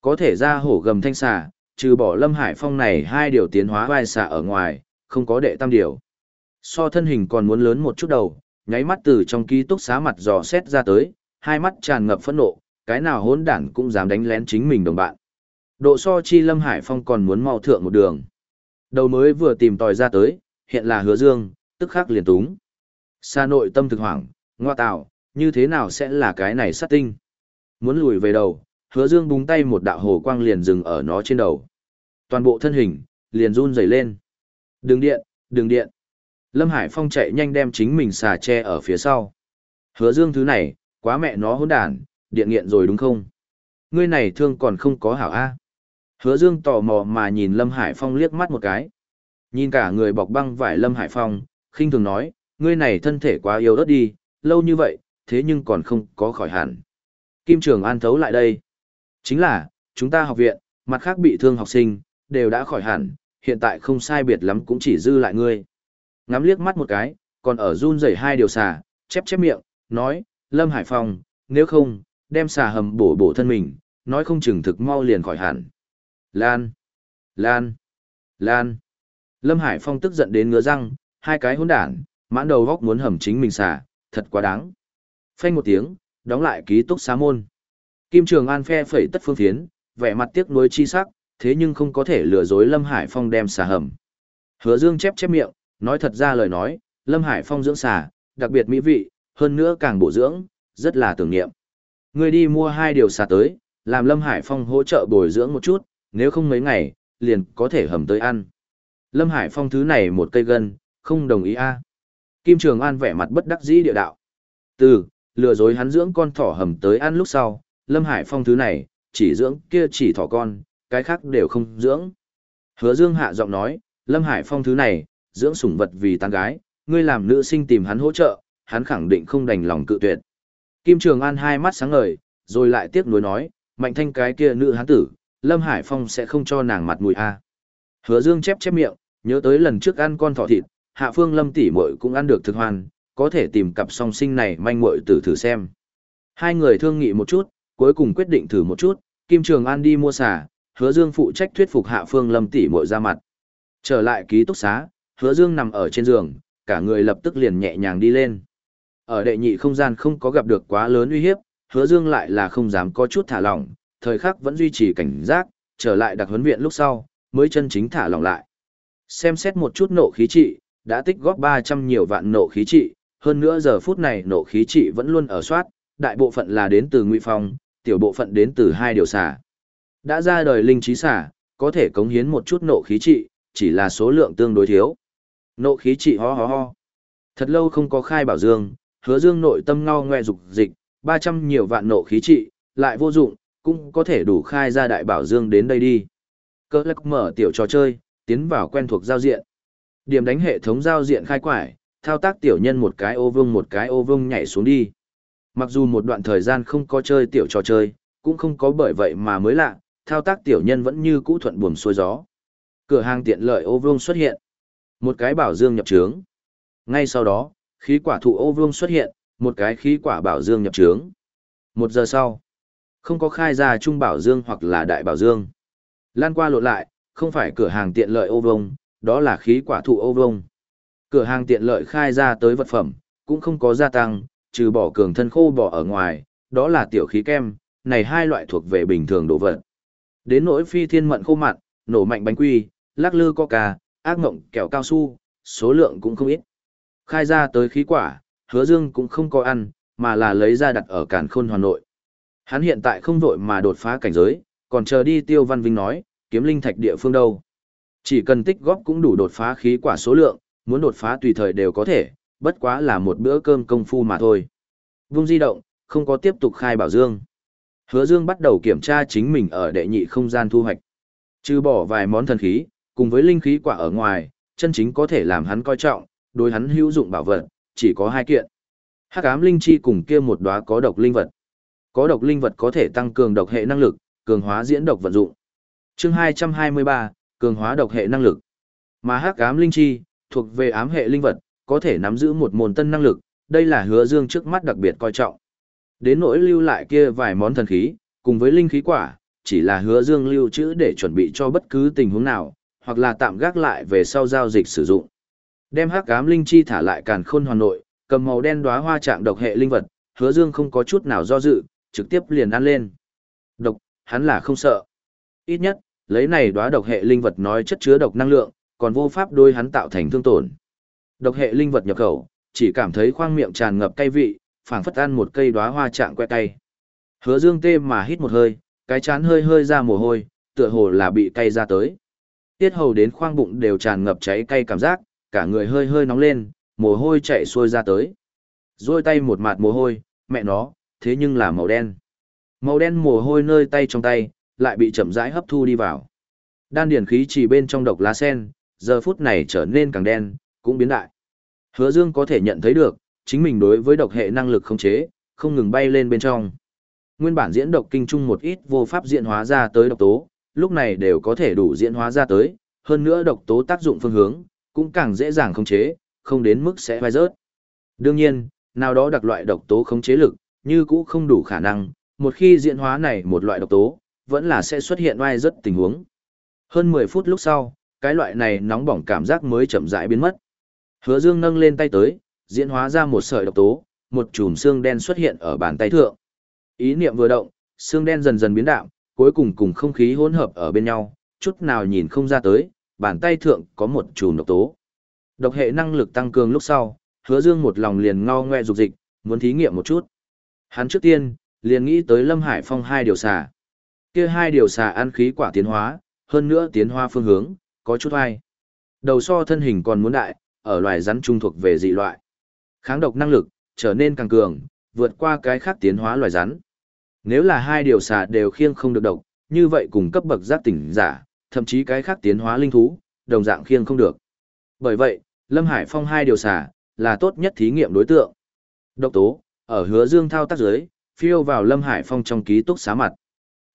Có thể ra hổ gầm thanh xà, trừ bỏ Lâm Hải Phong này hai điều tiến hóa vai xà ở ngoài, không có đệ tam điều. So thân hình còn muốn lớn một chút đầu, nháy mắt từ trong ký túc xá mặt dò xét ra tới, hai mắt tràn ngập phẫn nộ, cái nào hỗn đản cũng dám đánh lén chính mình đồng bạn. Độ so chi Lâm Hải Phong còn muốn mau thượng một đường. Đầu mới vừa tìm tòi ra tới, hiện là hứa dương, tức khắc liền túng. Xa nội tâm thực hoảng, ngoa tạo, như thế nào sẽ là cái này sát tinh? Muốn lùi về đầu, hứa dương búng tay một đạo hồ quang liền dừng ở nó trên đầu. Toàn bộ thân hình, liền run rẩy lên. đường điện, đường điện. Lâm Hải Phong chạy nhanh đem chính mình xà che ở phía sau. Hứa dương thứ này, quá mẹ nó hỗn đản, điện nghiện rồi đúng không? Ngươi này thương còn không có hảo A. Hứa dương tò mò mà nhìn Lâm Hải Phong liếc mắt một cái. Nhìn cả người bọc băng vải Lâm Hải Phong, khinh thường nói, ngươi này thân thể quá yếu đất đi, lâu như vậy, thế nhưng còn không có khỏi hẳn. Kim Trường An thấu lại đây. Chính là, chúng ta học viện, mặt khác bị thương học sinh, đều đã khỏi hẳn, hiện tại không sai biệt lắm cũng chỉ dư lại ngươi. Ngắm liếc mắt một cái, còn ở run rẩy hai điều xà, chép chép miệng, nói, Lâm Hải Phong, nếu không, đem xà hầm bổ bổ thân mình, nói không chừng thực mau liền khỏi hẳn. Lan, Lan, Lan. Lâm Hải Phong tức giận đến ngứa răng, hai cái hỗn đản, mãn đầu góc muốn hầm chính mình xà, thật quá đáng. Phanh một tiếng, đóng lại ký túc xá môn. Kim Trường An phe phẩy tất phương phiến, vẻ mặt tiếc nuối chi sắc, thế nhưng không có thể lừa dối Lâm Hải Phong đem xà hầm. Hứa Dương chép chép miệng, nói thật ra lời nói, Lâm Hải Phong dưỡng xà, đặc biệt mỹ vị, hơn nữa càng bổ dưỡng, rất là tưởng niệm. Người đi mua hai điều xà tới, làm Lâm Hải Phong hỗ trợ bồi dưỡng một chút, nếu không mấy ngày, liền có thể hầm tới ăn. Lâm Hải Phong thứ này một cây gân, không đồng ý a. Kim Trường An vẻ mặt bất đắc dĩ địa đạo. Từ, lừa dối hắn dưỡng con thỏ hầm tới ăn lúc sau, Lâm Hải Phong thứ này, chỉ dưỡng kia chỉ thỏ con, cái khác đều không dưỡng. Hứa Dương hạ giọng nói, Lâm Hải Phong thứ này, dưỡng sủng vật vì tán gái, ngươi làm nữ sinh tìm hắn hỗ trợ, hắn khẳng định không đành lòng cự tuyệt. Kim Trường An hai mắt sáng ngời, rồi lại tiếc nuối nói, mạnh thanh cái kia nữ hắn tử, Lâm Hải Phong sẽ không cho nàng mặt mũi a. Hứa Dương chép chép miệng, nhớ tới lần trước ăn con thỏ thịt, Hạ Phương Lâm tỷ muội cũng ăn được thực hoàn, có thể tìm cặp song sinh này manh muội tử thử xem. Hai người thương nghị một chút, cuối cùng quyết định thử một chút, Kim Trường An đi mua xả, Hứa Dương phụ trách thuyết phục Hạ Phương Lâm tỷ muội ra mặt. Trở lại ký túc xá, Hứa Dương nằm ở trên giường, cả người lập tức liền nhẹ nhàng đi lên. Ở đệ nhị không gian không có gặp được quá lớn uy hiếp, Hứa Dương lại là không dám có chút thả lỏng, thời khắc vẫn duy trì cảnh giác, trở lại đặc huấn viện lúc sau, mới chân chính thả lỏng lại. Xem xét một chút nộ khí trị, đã tích góp 300 nhiều vạn nộ khí trị, hơn nữa giờ phút này nộ khí trị vẫn luôn ở soát, đại bộ phận là đến từ Ngụy Phong, tiểu bộ phận đến từ hai điều xả. Đã ra đời linh trí xả, có thể cống hiến một chút nộ khí trị, chỉ là số lượng tương đối thiếu. Nộ khí trị ho ho ho. Thật lâu không có khai bảo dương, hứa dương nội tâm ngao ngoe dục dịch, 300 nhiều vạn nộ khí trị, lại vô dụng, cũng có thể đủ khai ra đại bảo dương đến đây đi. Cơ lắc mở tiểu trò chơi, tiến vào quen thuộc giao diện. Điểm đánh hệ thống giao diện khai quải, thao tác tiểu nhân một cái ô vương một cái ô vương nhảy xuống đi. Mặc dù một đoạn thời gian không có chơi tiểu trò chơi, cũng không có bởi vậy mà mới lạ, thao tác tiểu nhân vẫn như cũ thuận buồm xuôi gió. Cửa hàng tiện lợi ô vương xuất hiện. Một cái bảo dương nhập trướng. Ngay sau đó, khí quả thụ ô vương xuất hiện, một cái khí quả bảo dương nhập trướng. Một giờ sau, không có khai ra trung bảo dương hoặc là đại bảo dương. Lan qua lộn lại, không phải cửa hàng tiện lợi ô vương đó là khí quả thụ ô vương Cửa hàng tiện lợi khai ra tới vật phẩm, cũng không có gia tăng, trừ bỏ cường thân khô bỏ ở ngoài, đó là tiểu khí kem, này hai loại thuộc về bình thường đồ vật. Đến nỗi phi thiên mận khô mặn, nổ mạnh bánh quy, lắc lư coca, ác Mộng kẹo cao su, số lượng cũng không ít. Khai ra tới khí quả, hứa dương cũng không có ăn, mà là lấy ra đặt ở cản khôn hoàn nội. Hắn hiện tại không vội mà đột phá cảnh giới, còn chờ đi tiêu văn vinh nói, kiếm linh thạch địa phương đâu. Chỉ cần tích góp cũng đủ đột phá khí quả số lượng, muốn đột phá tùy thời đều có thể, bất quá là một bữa cơm công phu mà thôi. Vung di động, không có tiếp tục khai bảo dương. Hứa Dương bắt đầu kiểm tra chính mình ở đệ nhị không gian thu hoạch. Trừ bỏ vài món thần khí, cùng với linh khí quả ở ngoài, chân chính có thể làm hắn coi trọng, đối hắn hữu dụng bảo vật, chỉ có hai kiện. Hắc ám linh chi cùng kia một đóa có độc linh vật. Có độc linh vật có thể tăng cường độc hệ năng lực, cường hóa diễn độc vận dụng. Chương 223, cường hóa độc hệ năng lực. Mà hắc ám linh chi thuộc về ám hệ linh vật, có thể nắm giữ một môn tân năng lực, đây là Hứa Dương trước mắt đặc biệt coi trọng. Đến nỗi lưu lại kia vài món thần khí, cùng với linh khí quả, chỉ là Hứa Dương lưu trữ để chuẩn bị cho bất cứ tình huống nào, hoặc là tạm gác lại về sau giao dịch sử dụng. Đem hắc ám linh chi thả lại càn khôn hoàn nội, cầm màu đen đóa hoa trạng độc hệ linh vật, Hứa Dương không có chút nào do dự, trực tiếp liền ăn lên. Độc, hắn là không sợ. Ít nhất, lấy này đóa độc hệ linh vật nói chất chứa độc năng lượng, còn vô pháp đôi hắn tạo thành thương tổn. Độc hệ linh vật nhập khẩu, chỉ cảm thấy khoang miệng tràn ngập cay vị, phảng phất ăn một cây đóa hoa trạng que cay. Hứa Dương tê mà hít một hơi, cái chán hơi hơi ra mồ hôi, tựa hồ là bị cay ra tới. Tiết hầu đến khoang bụng đều tràn ngập cháy cay cảm giác, cả người hơi hơi nóng lên, mồ hôi chạy xuôi ra tới. Rồi tay một mạt mồ hôi, mẹ nó, thế nhưng là màu đen. Màu đen mồ hôi nơi tay trong tay, lại bị chậm rãi hấp thu đi vào. Đan điển khí chỉ bên trong độc lá sen, giờ phút này trở nên càng đen, cũng biến đại. Hứa Dương có thể nhận thấy được, chính mình đối với độc hệ năng lực khống chế, không ngừng bay lên bên trong. Nguyên bản diễn độc kinh trung một ít vô pháp diễn hóa ra tới độc tố, lúc này đều có thể đủ diễn hóa ra tới, hơn nữa độc tố tác dụng phương hướng, cũng càng dễ dàng khống chế, không đến mức sẽ vai rớt. Đương nhiên, nào đó đặc loại độc tố khống chế lực, như cũ không đủ khả năng, một khi diễn hóa này một loại độc tố, vẫn là sẽ xuất hiện vai rất tình huống. Hơn 10 phút lúc sau, cái loại này nóng bỏng cảm giác mới chậm rãi biến mất. Hứa Dương nâng lên tay tới, diễn hóa ra một sợi độc tố, một chùm xương đen xuất hiện ở bàn tay thượng. Ý niệm vừa động, xương đen dần dần biến đạm, cuối cùng cùng không khí hỗn hợp ở bên nhau, chút nào nhìn không ra tới, bàn tay thượng có một chùm độc tố. Độc hệ năng lực tăng cường lúc sau, Hứa Dương một lòng liền ngao ngoe dục dịch, muốn thí nghiệm một chút. Hắn trước tiên, liền nghĩ tới Lâm Hải Phong hai điều xà. Kia hai điều xà ăn khí quả tiến hóa, hơn nữa tiến hóa phương hướng, có chút hay. Đầu so thân hình còn muốn đại, ở loài rắn trung thuộc về dị loại. Kháng độc năng lực, trở nên càng cường, vượt qua cái khác tiến hóa loài rắn. Nếu là hai điều xà đều khiêng không được độc, như vậy cùng cấp bậc giác tỉnh giả, thậm chí cái khác tiến hóa linh thú, đồng dạng khiêng không được. Bởi vậy, Lâm Hải Phong hai điều xà, là tốt nhất thí nghiệm đối tượng. Độc tố, ở hứa dương thao tác dưới phiêu vào Lâm Hải Phong trong ký túc xá mặt.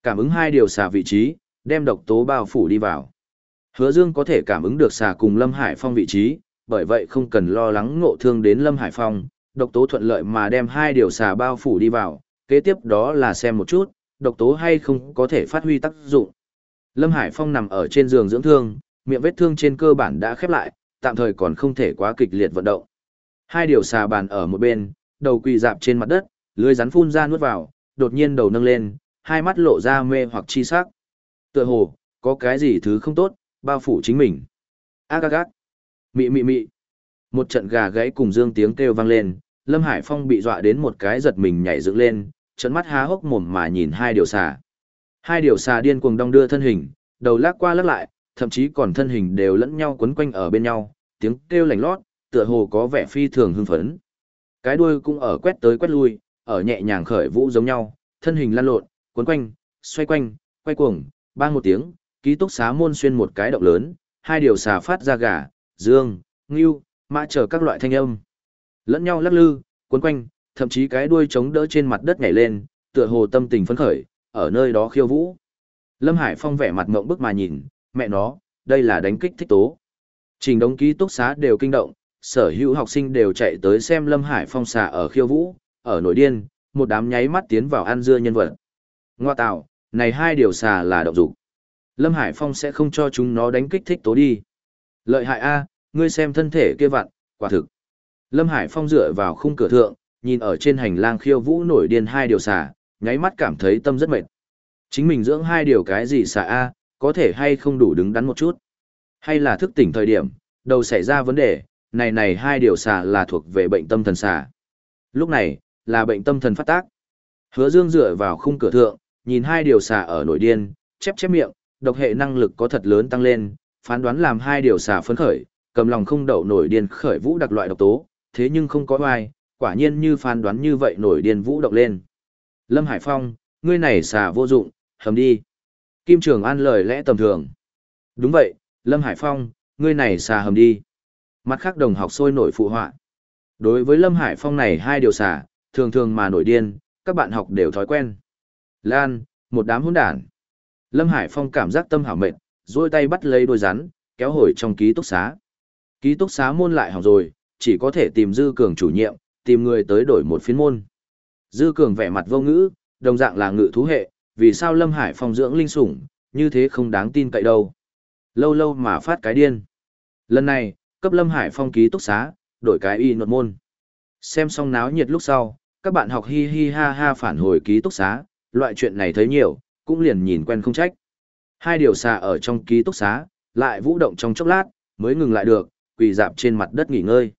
Cảm ứng hai điều xà vị trí, đem độc tố bao phủ đi vào. Hứa Dương có thể cảm ứng được xà cùng Lâm Hải Phong vị trí, bởi vậy không cần lo lắng ngộ thương đến Lâm Hải Phong, độc tố thuận lợi mà đem hai điều xà bao phủ đi vào, kế tiếp đó là xem một chút, độc tố hay không có thể phát huy tác dụng. Lâm Hải Phong nằm ở trên giường dưỡng thương, miệng vết thương trên cơ bản đã khép lại, tạm thời còn không thể quá kịch liệt vận động. Hai điều xà bàn ở một bên, đầu quỳ dạp trên mặt đất, lưỡi rắn phun ra nuốt vào, đột nhiên đầu nâng lên, hai mắt lộ ra mê hoặc chi sắc. Tựa hồ, có cái gì thứ không tốt, bao phủ chính mình. Ác ác ác. Mị mị mị. Một trận gà gáy cùng dương tiếng kêu vang lên, Lâm Hải Phong bị dọa đến một cái giật mình nhảy dựng lên, trận mắt há hốc mồm mà nhìn hai điều xà. Hai điều xà điên cuồng đong đưa thân hình, đầu lắc qua lắc lại, thậm chí còn thân hình đều lẫn nhau quấn quanh ở bên nhau, tiếng kêu lành lót, tựa hồ có vẻ phi thường hưng phấn. Cái đuôi cũng ở quét tới quét lui, ở nhẹ nhàng khởi vũ giống nhau, thân hình lăn lộn, quấn quanh, xoay quanh, quay cuồng, bang một tiếng, ký túc xá môn xuyên một cái động lớn, hai điều xà phát ra gà, dương, ngưu, mã chờ các loại thanh âm. Lẫn nhau lắc lư, quấn quanh, thậm chí cái đuôi chống đỡ trên mặt đất nhảy lên, tựa hồ tâm tình phấn khởi, ở nơi đó khiêu vũ. Lâm Hải Phong vẻ mặt ngộng bức mà nhìn, mẹ nó, đây là đánh kích thích tố. Trình đống ký túc xá đều kinh động, sở hữu học sinh đều chạy tới xem Lâm Hải Phong xà ở khiêu vũ, ở nổi điên, một đám nháy mắt tiến vào ăn dưa nhân vật. Ngoa tạo, này hai điều xà là động dục. Lâm Hải Phong sẽ không cho chúng nó đánh kích thích tố đi. Lợi hại A, ngươi xem thân thể kia vặn, quả thực. Lâm Hải Phong dựa vào khung cửa thượng, nhìn ở trên hành lang khiêu vũ nổi điên hai điều xà, nháy mắt cảm thấy tâm rất mệt. Chính mình dưỡng hai điều cái gì xà A, có thể hay không đủ đứng đắn một chút. Hay là thức tỉnh thời điểm, đầu xảy ra vấn đề, này này hai điều xà là thuộc về bệnh tâm thần xà. Lúc này, là bệnh tâm thần phát tác. Hứa Dương dựa vào khung cửa thượng, nhìn hai điều xà ở nổi điên, chép chép miệng, độc hệ năng lực có thật lớn tăng lên, phán đoán làm hai điều xà phấn khởi, cầm lòng không đậu nổi điên khởi vũ đặc loại độc tố, thế nhưng không có ai, quả nhiên như phán đoán như vậy nổi điên vũ động lên. Lâm Hải Phong, ngươi này xà vô dụng, hầm đi. Kim Trường An lời lẽ tầm thường. Đúng vậy, Lâm Hải Phong, ngươi này xà hầm đi. Mặt khác đồng học sôi nổi phụ họa. Đối với Lâm Hải Phong này hai điều xà, thường thường mà nổi điên, các bạn học đều thói quen. Lan, một đám hỗn đản. Lâm Hải Phong cảm giác tâm hảo mệt, duỗi tay bắt lấy đôi rắn, kéo hồi trong ký túc xá. Ký túc xá môn lại hỏng rồi, chỉ có thể tìm Dư Cường chủ nhiệm, tìm người tới đổi một phiên môn. Dư Cường vẻ mặt vô ngữ, đồng dạng là ngự thú hệ, vì sao Lâm Hải Phong dưỡng linh sủng, như thế không đáng tin cậy đâu. Lâu lâu mà phát cái điên. Lần này, cấp Lâm Hải Phong ký túc xá, đổi cái y nột môn. Xem xong náo nhiệt lúc sau, các bạn học hi hi ha ha phản hồi ký túc xá, loại chuyện này thấy nhiều, cũng liền nhìn quen không trách. Hai điều xà ở trong ký túc xá, lại vũ động trong chốc lát, mới ngừng lại được, quỳ dạp trên mặt đất nghỉ ngơi.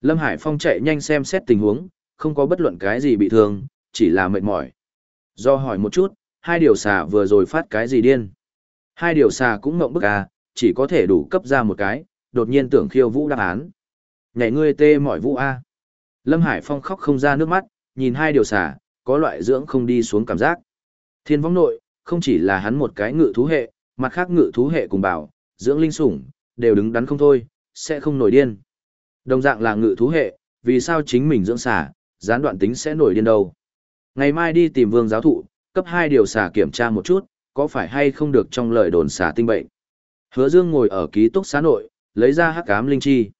Lâm Hải Phong chạy nhanh xem xét tình huống, không có bất luận cái gì bị thương, chỉ là mệt mỏi. Do hỏi một chút, hai điều xà vừa rồi phát cái gì điên. Hai điều xà cũng ngộng bức à, chỉ có thể đủ cấp ra một cái, đột nhiên tưởng khiêu vũ đáp án. Nhảy ngươi tê mỏi vũ A. Lâm Hải Phong khóc không ra nước mắt, nhìn hai điều xà, có loại dưỡng không đi xuống cảm giác. Thiên võng nội, không chỉ là hắn một cái ngự thú hệ, mặt khác ngự thú hệ cùng bảo, dưỡng linh sủng, đều đứng đắn không thôi, sẽ không nổi điên. Đồng dạng là ngự thú hệ, vì sao chính mình dưỡng xà, gián đoạn tính sẽ nổi điên đâu. Ngày mai đi tìm vương giáo thụ, cấp hai điều xà kiểm tra một chút, có phải hay không được trong lời đồn xà tinh bệnh. Hứa Dương ngồi ở ký túc xá nội, lấy ra hắc ám linh chi.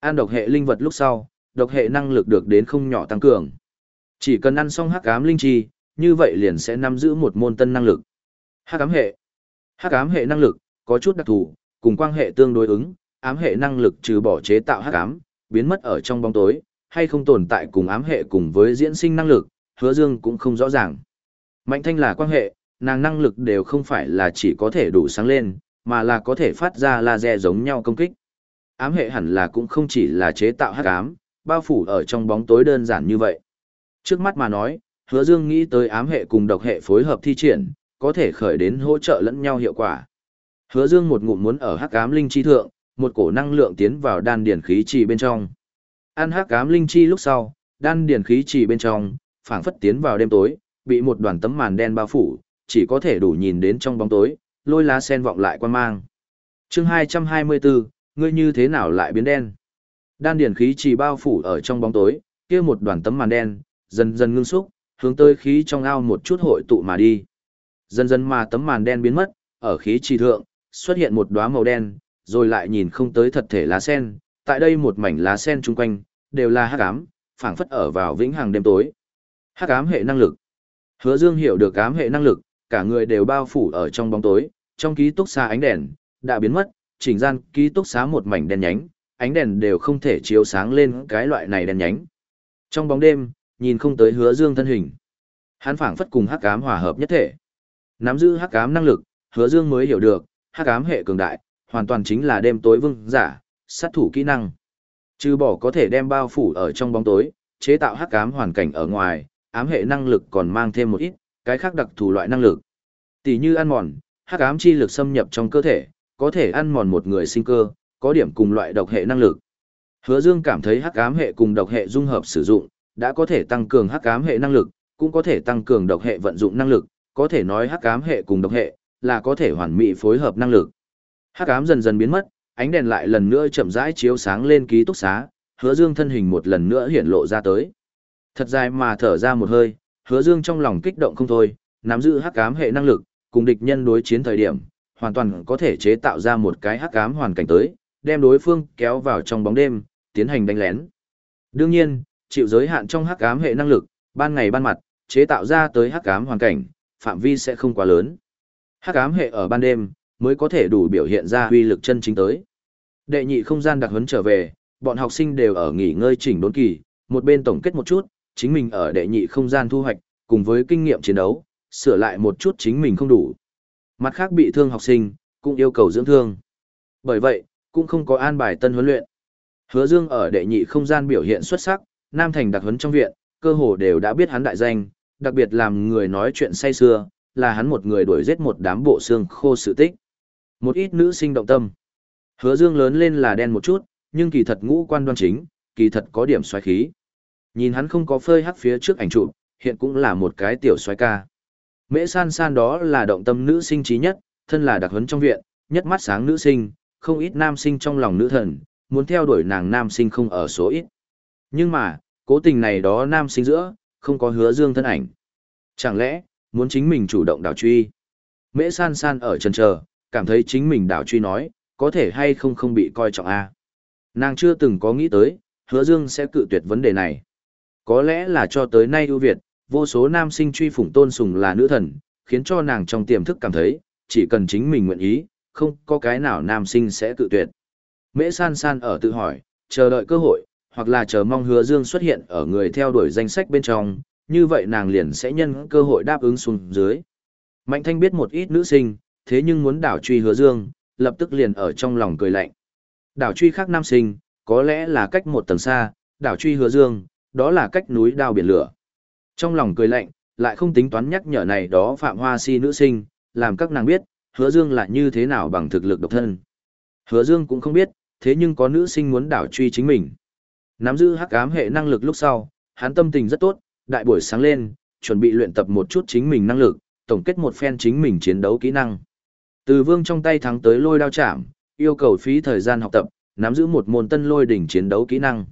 Ăn độc hệ linh vật lúc sau, độc hệ năng lực được đến không nhỏ tăng cường. Chỉ cần ăn xong hắc ám linh chi, như vậy liền sẽ nắm giữ một môn tân năng lực. Hắc ám hệ. Hắc ám hệ năng lực có chút đặc thù, cùng quang hệ tương đối ứng, ám hệ năng lực trừ bỏ chế tạo hắc ám, biến mất ở trong bóng tối, hay không tồn tại cùng ám hệ cùng với diễn sinh năng lực, Hứa Dương cũng không rõ ràng. Mạnh Thanh là quan hệ, nàng năng lực đều không phải là chỉ có thể đủ sáng lên, mà là có thể phát ra laser giống nhau công kích. Ám hệ hẳn là cũng không chỉ là chế tạo hắc ám, bao phủ ở trong bóng tối đơn giản như vậy. Trước mắt mà nói, hứa dương nghĩ tới ám hệ cùng độc hệ phối hợp thi triển, có thể khởi đến hỗ trợ lẫn nhau hiệu quả. Hứa dương một ngụm muốn ở hắc ám linh chi thượng, một cổ năng lượng tiến vào đan điển khí trì bên trong. Ăn hắc ám linh chi lúc sau, đan điển khí trì bên trong, phảng phất tiến vào đêm tối, bị một đoàn tấm màn đen bao phủ, chỉ có thể đủ nhìn đến trong bóng tối, lôi lá sen vọng lại quan mang. chương 224, ngươi như thế nào lại biến đen? Đan điển khí trì bao phủ ở trong bóng tối, kia một đoàn tấm màn đen, dần dần ngưng xúc, hướng tới khí trong ao một chút hội tụ mà đi. Dần dần mà tấm màn đen biến mất, ở khí trì thượng, xuất hiện một đóa màu đen, rồi lại nhìn không tới thật thể lá sen, tại đây một mảnh lá sen chung quanh, đều là hắc ám, phảng phất ở vào vĩnh hằng đêm tối. Hắc ám hệ năng lực. Hứa Dương hiểu được ám hệ năng lực, cả người đều bao phủ ở trong bóng tối, trong ký túc xá ánh đèn đã biến mất, chỉnh gian ký túc xá một mảnh đen nhánh, ánh đèn đều không thể chiếu sáng lên cái loại này đen nhánh. Trong bóng đêm, nhìn không tới Hứa Dương thân hình. Hắn phảng phất cùng hắc ám hòa hợp nhất thể. Nắm giữ hắc ám năng lực, Hứa Dương mới hiểu được, hắc ám hệ cường đại, hoàn toàn chính là đêm tối vương giả, sát thủ kỹ năng. Trừ bỏ có thể đem bao phủ ở trong bóng tối, chế tạo hắc ám hoàn cảnh ở ngoài, ám hệ năng lực còn mang thêm một ít, cái khác đặc thù loại năng lực. Tỷ như ăn mòn, hắc ám chi lực xâm nhập trong cơ thể, có thể ăn mòn một người sinh cơ, có điểm cùng loại độc hệ năng lực. Hứa Dương cảm thấy hắc ám hệ cùng độc hệ dung hợp sử dụng, đã có thể tăng cường hắc ám hệ năng lực, cũng có thể tăng cường độc hệ vận dụng năng lực, có thể nói hắc ám hệ cùng độc hệ là có thể hoàn mỹ phối hợp năng lực. Hắc ám dần dần biến mất, ánh đèn lại lần nữa chậm rãi chiếu sáng lên ký túc xá, Hứa Dương thân hình một lần nữa hiện lộ ra tới. Thật dài mà thở ra một hơi, Hứa Dương trong lòng kích động không thôi, nắm giữ hắc ám hệ năng lực, cùng địch nhân đối chiến thời điểm, hoàn toàn có thể chế tạo ra một cái hắc ám hoàn cảnh tới, đem đối phương kéo vào trong bóng đêm, tiến hành đánh lén. Đương nhiên, chịu giới hạn trong hắc ám hệ năng lực, ban ngày ban mặt, chế tạo ra tới hắc ám hoàn cảnh, phạm vi sẽ không quá lớn. Hắc ám hệ ở ban đêm, mới có thể đủ biểu hiện ra uy lực chân chính tới. Đệ nhị không gian đặc huấn trở về, bọn học sinh đều ở nghỉ ngơi chỉnh đốn kỳ, một bên tổng kết một chút, chính mình ở đệ nhị không gian thu hoạch, cùng với kinh nghiệm chiến đấu, sửa lại một chút chính mình không đủ. Mặt khác bị thương học sinh, cũng yêu cầu dưỡng thương. Bởi vậy, cũng không có an bài tân huấn luyện. Hứa Dương ở đệ nhị không gian biểu hiện xuất sắc, Nam Thành đặc huấn trong viện, cơ hồ đều đã biết hắn đại danh, đặc biệt làm người nói chuyện say xưa, là hắn một người đuổi giết một đám bộ xương khô sự tích. Một ít nữ sinh động tâm. Hứa Dương lớn lên là đen một chút, nhưng kỳ thật ngũ quan đoan chính, kỳ thật có điểm xoáy khí. Nhìn hắn không có phơi hắc phía trước ảnh chụp, hiện cũng là một cái tiểu xoáy ca. Mễ san san đó là động tâm nữ sinh trí nhất, thân là đặc huấn trong viện, nhất mắt sáng nữ sinh, không ít nam sinh trong lòng nữ thần, muốn theo đuổi nàng nam sinh không ở số ít. Nhưng mà, cố tình này đó nam sinh giữa, không có hứa dương thân ảnh. Chẳng lẽ, muốn chính mình chủ động đào truy? Mễ san san ở trần chờ cảm thấy chính mình đảo truy nói, có thể hay không không bị coi trọng a Nàng chưa từng có nghĩ tới, hứa dương sẽ cự tuyệt vấn đề này. Có lẽ là cho tới nay ưu việt, vô số nam sinh truy phủng tôn sùng là nữ thần, khiến cho nàng trong tiềm thức cảm thấy, chỉ cần chính mình nguyện ý, không có cái nào nam sinh sẽ cự tuyệt. Mễ san san ở tự hỏi, chờ đợi cơ hội, hoặc là chờ mong hứa dương xuất hiện ở người theo đuổi danh sách bên trong, như vậy nàng liền sẽ nhân cơ hội đáp ứng xuống dưới. Mạnh thanh biết một ít nữ sinh, thế nhưng muốn đảo truy hứa dương, lập tức liền ở trong lòng cười lạnh. Đảo truy khác nam sinh, có lẽ là cách một tầng xa, đảo truy hứa dương, đó là cách núi đao biển lửa. Trong lòng cười lạnh, lại không tính toán nhắc nhở này đó phạm hoa si nữ sinh, làm các nàng biết, hứa dương là như thế nào bằng thực lực độc thân. Hứa dương cũng không biết, thế nhưng có nữ sinh muốn đảo truy chính mình. Nắm giữ hắc ám hệ năng lực lúc sau, hắn tâm tình rất tốt, đại buổi sáng lên, chuẩn bị luyện tập một chút chính mình năng lực, tổng kết một phen chính mình chiến đấu kỹ năng. Từ vương trong tay thắng tới lôi đao chạm, yêu cầu phí thời gian học tập, nắm giữ một môn tân lôi đỉnh chiến đấu kỹ năng.